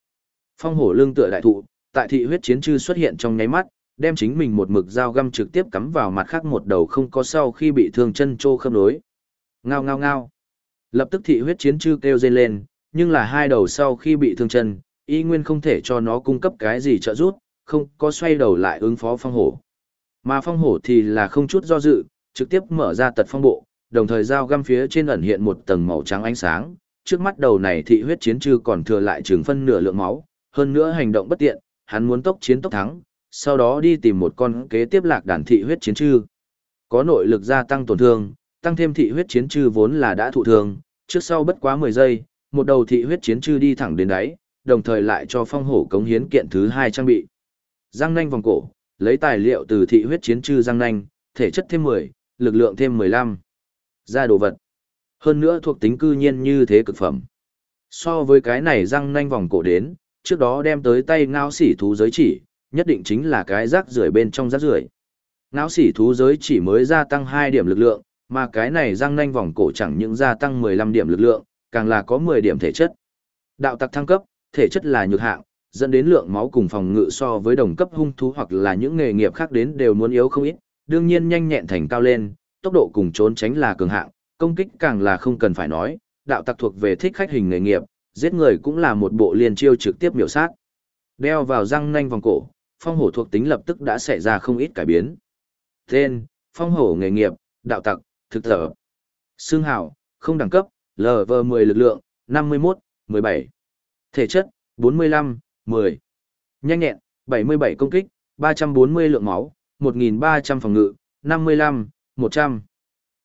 [SPEAKER 1] Phong hổ lưng tựa đại thụ, tại thị huyết chiến chư xuất hiện trong nháy mắt, đem chính mình một mực dao găm trực tiếp cắm vào mặt khác một đầu không có sau khi bị thương chân trô khớp nối. Ngao ngao ngao. Lập tức thị huyết chiến chư kêu dây lên, nhưng là hai đầu sau khi bị thương chân, y nguyên không thể cho nó cung cấp cái gì trợ giúp, không có xoay đầu lại ứng phó phong hổ. Mà phong hổ thì là không chút do dự, trực tiếp mở ra tật phong bộ, đồng thời dao găm phía trên ẩn hiện một tầng màu trắng ánh sáng, trước mắt đầu này thị huyết chiến chư còn thừa lại trường phân nửa lượng máu, hơn nữa hành động bất tiện, hắn muốn tốc chiến tốc thắng, sau đó đi tìm một con kế tiếp lạc đàn thị huyết chiến chư. Có nội lực gia tăng tổn thương, tăng thêm thị huyết chiến chư vốn là đã thụ thương, trước sau bất quá 10 giây, một đầu thị huyết chiến chư đi thẳng đến đáy, đồng thời lại cho phong hổ cống hiến kiện thứ hai trang bị. Giang nanh vòng cổ, lấy tài liệu từ thị huyết chiến chư giang nanh, thể chất thêm 10, lực lượng thêm 15. Ra đồ vật. Hơn nữa thuộc tính cư nhiên như thế cực phẩm. So với cái này răng nanh vòng cổ đến, trước đó đem tới tay ngao sỉ thú giới chỉ, nhất định chính là cái rác rưởi bên trong rác rưởi. Ngao sỉ thú giới chỉ mới gia tăng 2 điểm lực lượng, Mà cái này răng nanh vòng cổ chẳng những gia tăng 15 điểm lực lượng, càng là có 10 điểm thể chất. Đạo tặc thăng cấp, thể chất là nhược hạng, dẫn đến lượng máu cùng phòng ngự so với đồng cấp hung thú hoặc là những nghề nghiệp khác đến đều muốn yếu không ít, đương nhiên nhanh nhẹn thành cao lên, tốc độ cùng trốn tránh là cường hạng, công kích càng là không cần phải nói, đạo tặc thuộc về thích khách hình nghề nghiệp, giết người cũng là một bộ liên chiêu trực tiếp miểu sát. Đeo vào răng nanh vòng cổ, phong hổ thuộc tính lập tức đã xảy ra không ít cải biến. Tên, phong hổ nghề nghiệp, đạo tặc, thực thở. Xương hào, không đẳng cấp, LV10 lực lượng, 51, 17. Thể chất, 45, 10. Nhanh nhẹn, 77 công kích, 340 lượng máu, 1.300 phòng ngự, 55, 100.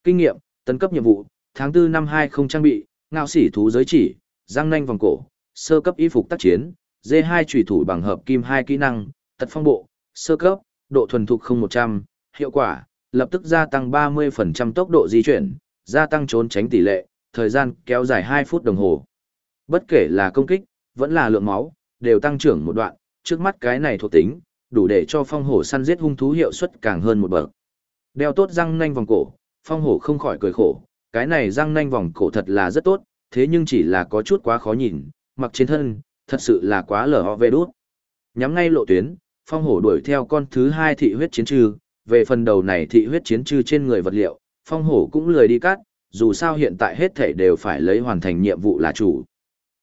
[SPEAKER 1] Kinh nghiệm, tấn cấp nhiệm vụ, tháng 4 năm 20 trang bị, ngạo sỉ thú giới chỉ, răng nanh vòng cổ, sơ cấp y phục tác chiến, D2 chủy thủ bằng hợp kim 2 kỹ năng, tật phong bộ, sơ cấp, độ thuần thục 0100, hiệu quả, lập tức gia tăng 30% tốc độ di chuyển, gia tăng trốn tránh tỷ lệ, thời gian kéo dài 2 phút đồng hồ. Bất kể là công kích, vẫn là lượng máu, đều tăng trưởng một đoạn, trước mắt cái này thuộc tính, đủ để cho phong hổ săn giết hung thú hiệu suất càng hơn một bậc. Đeo tốt răng nanh vòng cổ, phong hổ không khỏi cười khổ, cái này răng nanh vòng cổ thật là rất tốt, thế nhưng chỉ là có chút quá khó nhìn, mặc trên thân, thật sự là quá lở ho về đút. Nhắm ngay lộ tuyến, phong hổ đuổi theo con thứ hai thị huyết chiến trư, về phần đầu này thị huyết chiến trư trên người vật liệu, phong hổ cũng lười đi cắt, dù sao hiện tại hết thể đều phải lấy hoàn thành nhiệm vụ là chủ.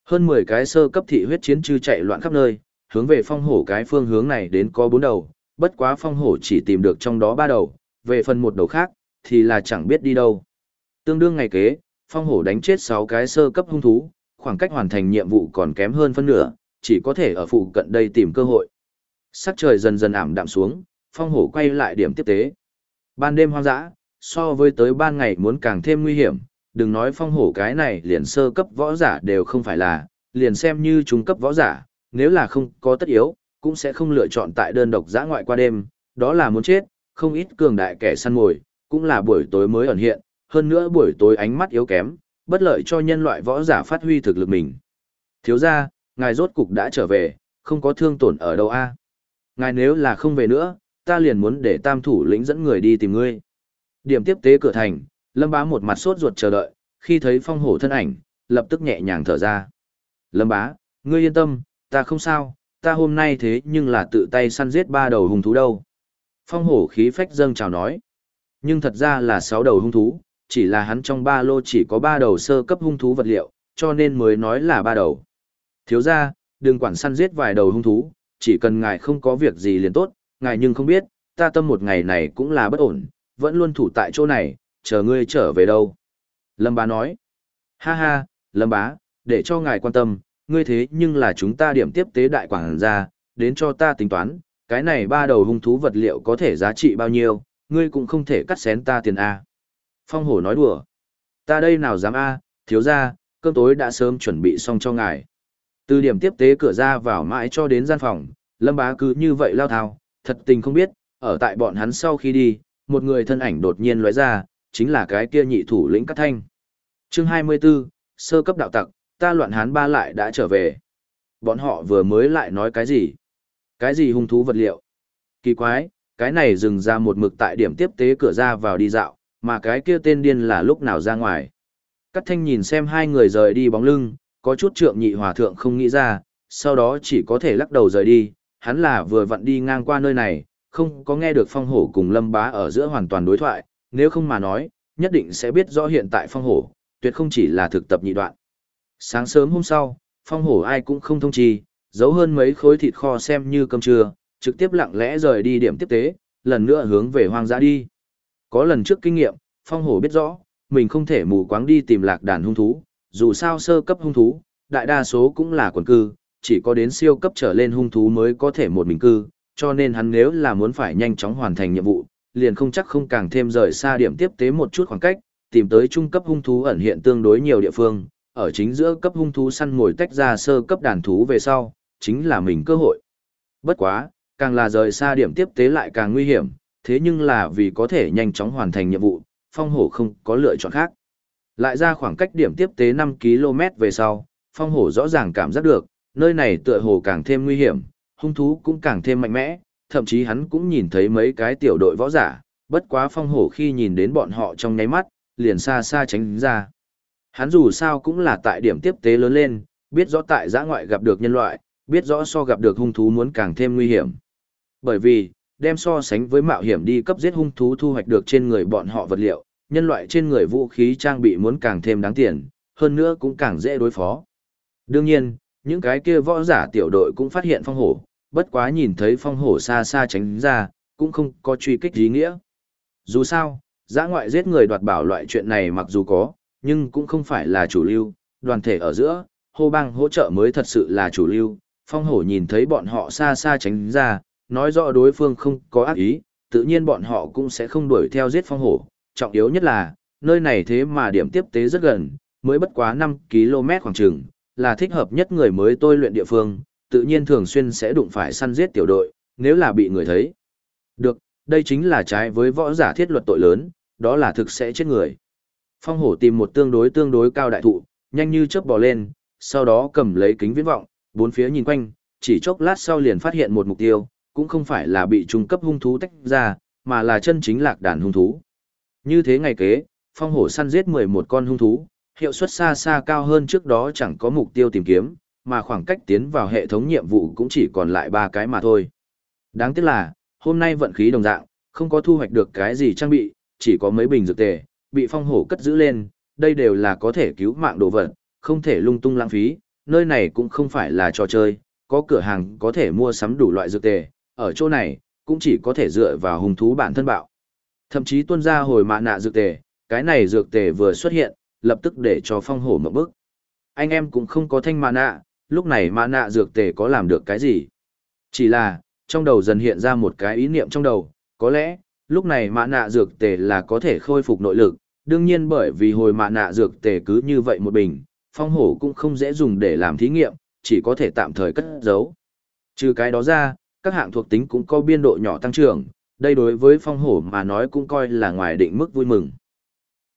[SPEAKER 1] Hơn 10 cái sơ cấp thị huyết chiến trư chạy loạn khắp nơi, hướng về phong hổ cái phương hướng này đến có bốn đầu, bất quá phong hổ chỉ tìm được trong đó ba đầu, về phần một đầu khác, thì là chẳng biết đi đâu. Tương đương ngày kế, phong hổ đánh chết 6 cái sơ cấp hung thú, khoảng cách hoàn thành nhiệm vụ còn kém hơn phân nửa, chỉ có thể ở phụ cận đây tìm cơ hội. Sắc trời dần dần ảm đạm xuống, phong hổ quay lại điểm tiếp tế. Ban đêm hoang dã, so với tới ban ngày muốn càng thêm nguy hiểm, đừng nói phong hổ cái này liền sơ cấp võ giả đều không phải là, liền xem như trung cấp võ giả, nếu là không có tất yếu, cũng sẽ không lựa chọn tại đơn độc giã ngoại qua đêm, đó là muốn chết, không ít cường đại kẻ săn mồi, cũng là buổi tối mới ẩn hiện, hơn nữa buổi tối ánh mắt yếu kém, bất lợi cho nhân loại võ giả phát huy thực lực mình. Thiếu ra, ngài rốt cục đã trở về, không có thương tổn ở đâu a Ngài nếu là không về nữa, ta liền muốn để tam thủ lĩnh dẫn người đi tìm ngươi. Điểm tiếp tế cửa thành, Lâm Bá một mặt sốt ruột chờ đợi, khi thấy phong hổ thân ảnh, lập tức nhẹ nhàng thở ra. Lâm Bá, ngươi yên tâm, ta không sao, ta hôm nay thế nhưng là tự tay săn giết ba đầu hung thú đâu. Phong hổ khí phách dâng chào nói. Nhưng thật ra là sáu đầu hung thú, chỉ là hắn trong ba lô chỉ có ba đầu sơ cấp hung thú vật liệu, cho nên mới nói là ba đầu. Thiếu ra, đừng quản săn giết vài đầu hung thú, chỉ cần ngài không có việc gì liền tốt, ngài nhưng không biết, ta tâm một ngày này cũng là bất ổn, vẫn luôn thủ tại chỗ này, chờ ngươi trở về đâu. Lâm bá nói, ha ha, Lâm bá, để cho ngài quan tâm, ngươi thế nhưng là chúng ta điểm tiếp tế đại quảng ra, đến cho ta tính toán, cái này ba đầu hung thú vật liệu có thể giá trị bao nhiêu, ngươi cũng không thể cắt xén ta tiền A. Phong hổ nói đùa. Ta đây nào dám A, thiếu ra, cơm tối đã sớm chuẩn bị xong cho ngài. Từ điểm tiếp tế cửa ra vào mãi cho đến gian phòng, lâm bá cứ như vậy lao thao, thật tình không biết, ở tại bọn hắn sau khi đi, một người thân ảnh đột nhiên lóe ra, chính là cái kia nhị thủ lĩnh Cát thanh. Chương 24, sơ cấp đạo tặc, ta loạn hán ba lại đã trở về. Bọn họ vừa mới lại nói cái gì? Cái gì hung thú vật liệu? Kỳ quái, cái này dừng ra một mực tại điểm tiếp tế cửa ra vào đi dạo, mà cái kia tên điên là lúc nào ra ngoài. Cắt thanh nhìn xem hai người rời đi bóng lưng, có chút trượng nhị hòa thượng không nghĩ ra, sau đó chỉ có thể lắc đầu rời đi, hắn là vừa vặn đi ngang qua nơi này, không có nghe được phong hổ cùng lâm bá ở giữa hoàn toàn đối thoại, nếu không mà nói, nhất định sẽ biết rõ hiện tại phong hổ, tuyệt không chỉ là thực tập nhị đoạn. Sáng sớm hôm sau, phong hổ ai cũng không thông trì, giấu hơn mấy khối thịt kho xem như cơm trưa, trực tiếp lặng lẽ rời đi điểm tiếp tế, lần nữa hướng về hoang dã đi. Có lần trước kinh nghiệm, phong hổ biết rõ, mình không thể mù quáng đi tìm lạc đàn hung thú, dù sao sơ cấp hung thú, đại đa số cũng là quần cư, chỉ có đến siêu cấp trở lên hung thú mới có thể một mình cư, cho nên hắn nếu là muốn phải nhanh chóng hoàn thành nhiệm vụ, liền không chắc không càng thêm rời xa điểm tiếp tế một chút khoảng cách, tìm tới trung cấp hung thú ẩn hiện tương đối nhiều địa phương, ở chính giữa cấp hung thú săn ngồi tách ra sơ cấp đàn thú về sau, chính là mình cơ hội. Bất quá, càng là rời xa điểm tiếp tế lại càng nguy hiểm, thế nhưng là vì có thể nhanh chóng hoàn thành nhiệm vụ, phong hổ không có lựa chọn khác. Lại ra khoảng cách điểm tiếp tế 5 km về sau, phong hổ rõ ràng cảm giác được, nơi này tựa hồ càng thêm nguy hiểm, hung thú cũng càng thêm mạnh mẽ, thậm chí hắn cũng nhìn thấy mấy cái tiểu đội võ giả, bất quá phong hổ khi nhìn đến bọn họ trong nháy mắt, liền xa xa tránh ra. Hắn dù sao cũng là tại điểm tiếp tế lớn lên, biết rõ tại giã ngoại gặp được nhân loại, biết rõ so gặp được hung thú muốn càng thêm nguy hiểm. Bởi vì, đem so sánh với mạo hiểm đi cấp giết hung thú thu hoạch được trên người bọn họ vật liệu, nhân loại trên người vũ khí trang bị muốn càng thêm đáng tiền, hơn nữa cũng càng dễ đối phó. Đương nhiên, những cái kia võ giả tiểu đội cũng phát hiện phong hổ, bất quá nhìn thấy phong hổ xa xa tránh ra, cũng không có truy kích ý nghĩa. Dù sao, giã ngoại giết người đoạt bảo loại chuyện này mặc dù có, nhưng cũng không phải là chủ lưu, đoàn thể ở giữa, hô bang hỗ trợ mới thật sự là chủ lưu. Phong hổ nhìn thấy bọn họ xa xa tránh ra, nói rõ đối phương không có ác ý, tự nhiên bọn họ cũng sẽ không đuổi theo giết phong hổ. Trọng yếu nhất là, nơi này thế mà điểm tiếp tế rất gần, mới bất quá 5 km khoảng trường, là thích hợp nhất người mới tôi luyện địa phương, tự nhiên thường xuyên sẽ đụng phải săn giết tiểu đội, nếu là bị người thấy. Được, đây chính là trái với võ giả thiết luật tội lớn, đó là thực sẽ chết người. Phong hổ tìm một tương đối tương đối cao đại thụ, nhanh như chớp bò lên, sau đó cầm lấy kính viễn vọng, bốn phía nhìn quanh, chỉ chốc lát sau liền phát hiện một mục tiêu, cũng không phải là bị trung cấp hung thú tách ra, mà là chân chính lạc đàn hung thú. Như thế ngày kế, phong hổ săn giết 11 con hung thú, hiệu suất xa xa cao hơn trước đó chẳng có mục tiêu tìm kiếm, mà khoảng cách tiến vào hệ thống nhiệm vụ cũng chỉ còn lại ba cái mà thôi. Đáng tiếc là, hôm nay vận khí đồng dạng, không có thu hoạch được cái gì trang bị, chỉ có mấy bình dược tề, bị phong hổ cất giữ lên, đây đều là có thể cứu mạng đồ vật, không thể lung tung lãng phí, nơi này cũng không phải là trò chơi, có cửa hàng có thể mua sắm đủ loại dược tề, ở chỗ này, cũng chỉ có thể dựa vào hung thú bản thân bạo. Thậm chí tuân ra hồi mạ nạ dược tề, cái này dược tề vừa xuất hiện, lập tức để cho phong hổ một bước. Anh em cũng không có thanh mạ nạ, lúc này mạ nạ dược tề có làm được cái gì? Chỉ là, trong đầu dần hiện ra một cái ý niệm trong đầu, có lẽ, lúc này mạ nạ dược tề là có thể khôi phục nội lực, đương nhiên bởi vì hồi mạ nạ dược tề cứ như vậy một bình, phong hổ cũng không dễ dùng để làm thí nghiệm, chỉ có thể tạm thời cất giấu. Trừ cái đó ra, các hạng thuộc tính cũng có biên độ nhỏ tăng trưởng, đây đối với phong hổ mà nói cũng coi là ngoài định mức vui mừng.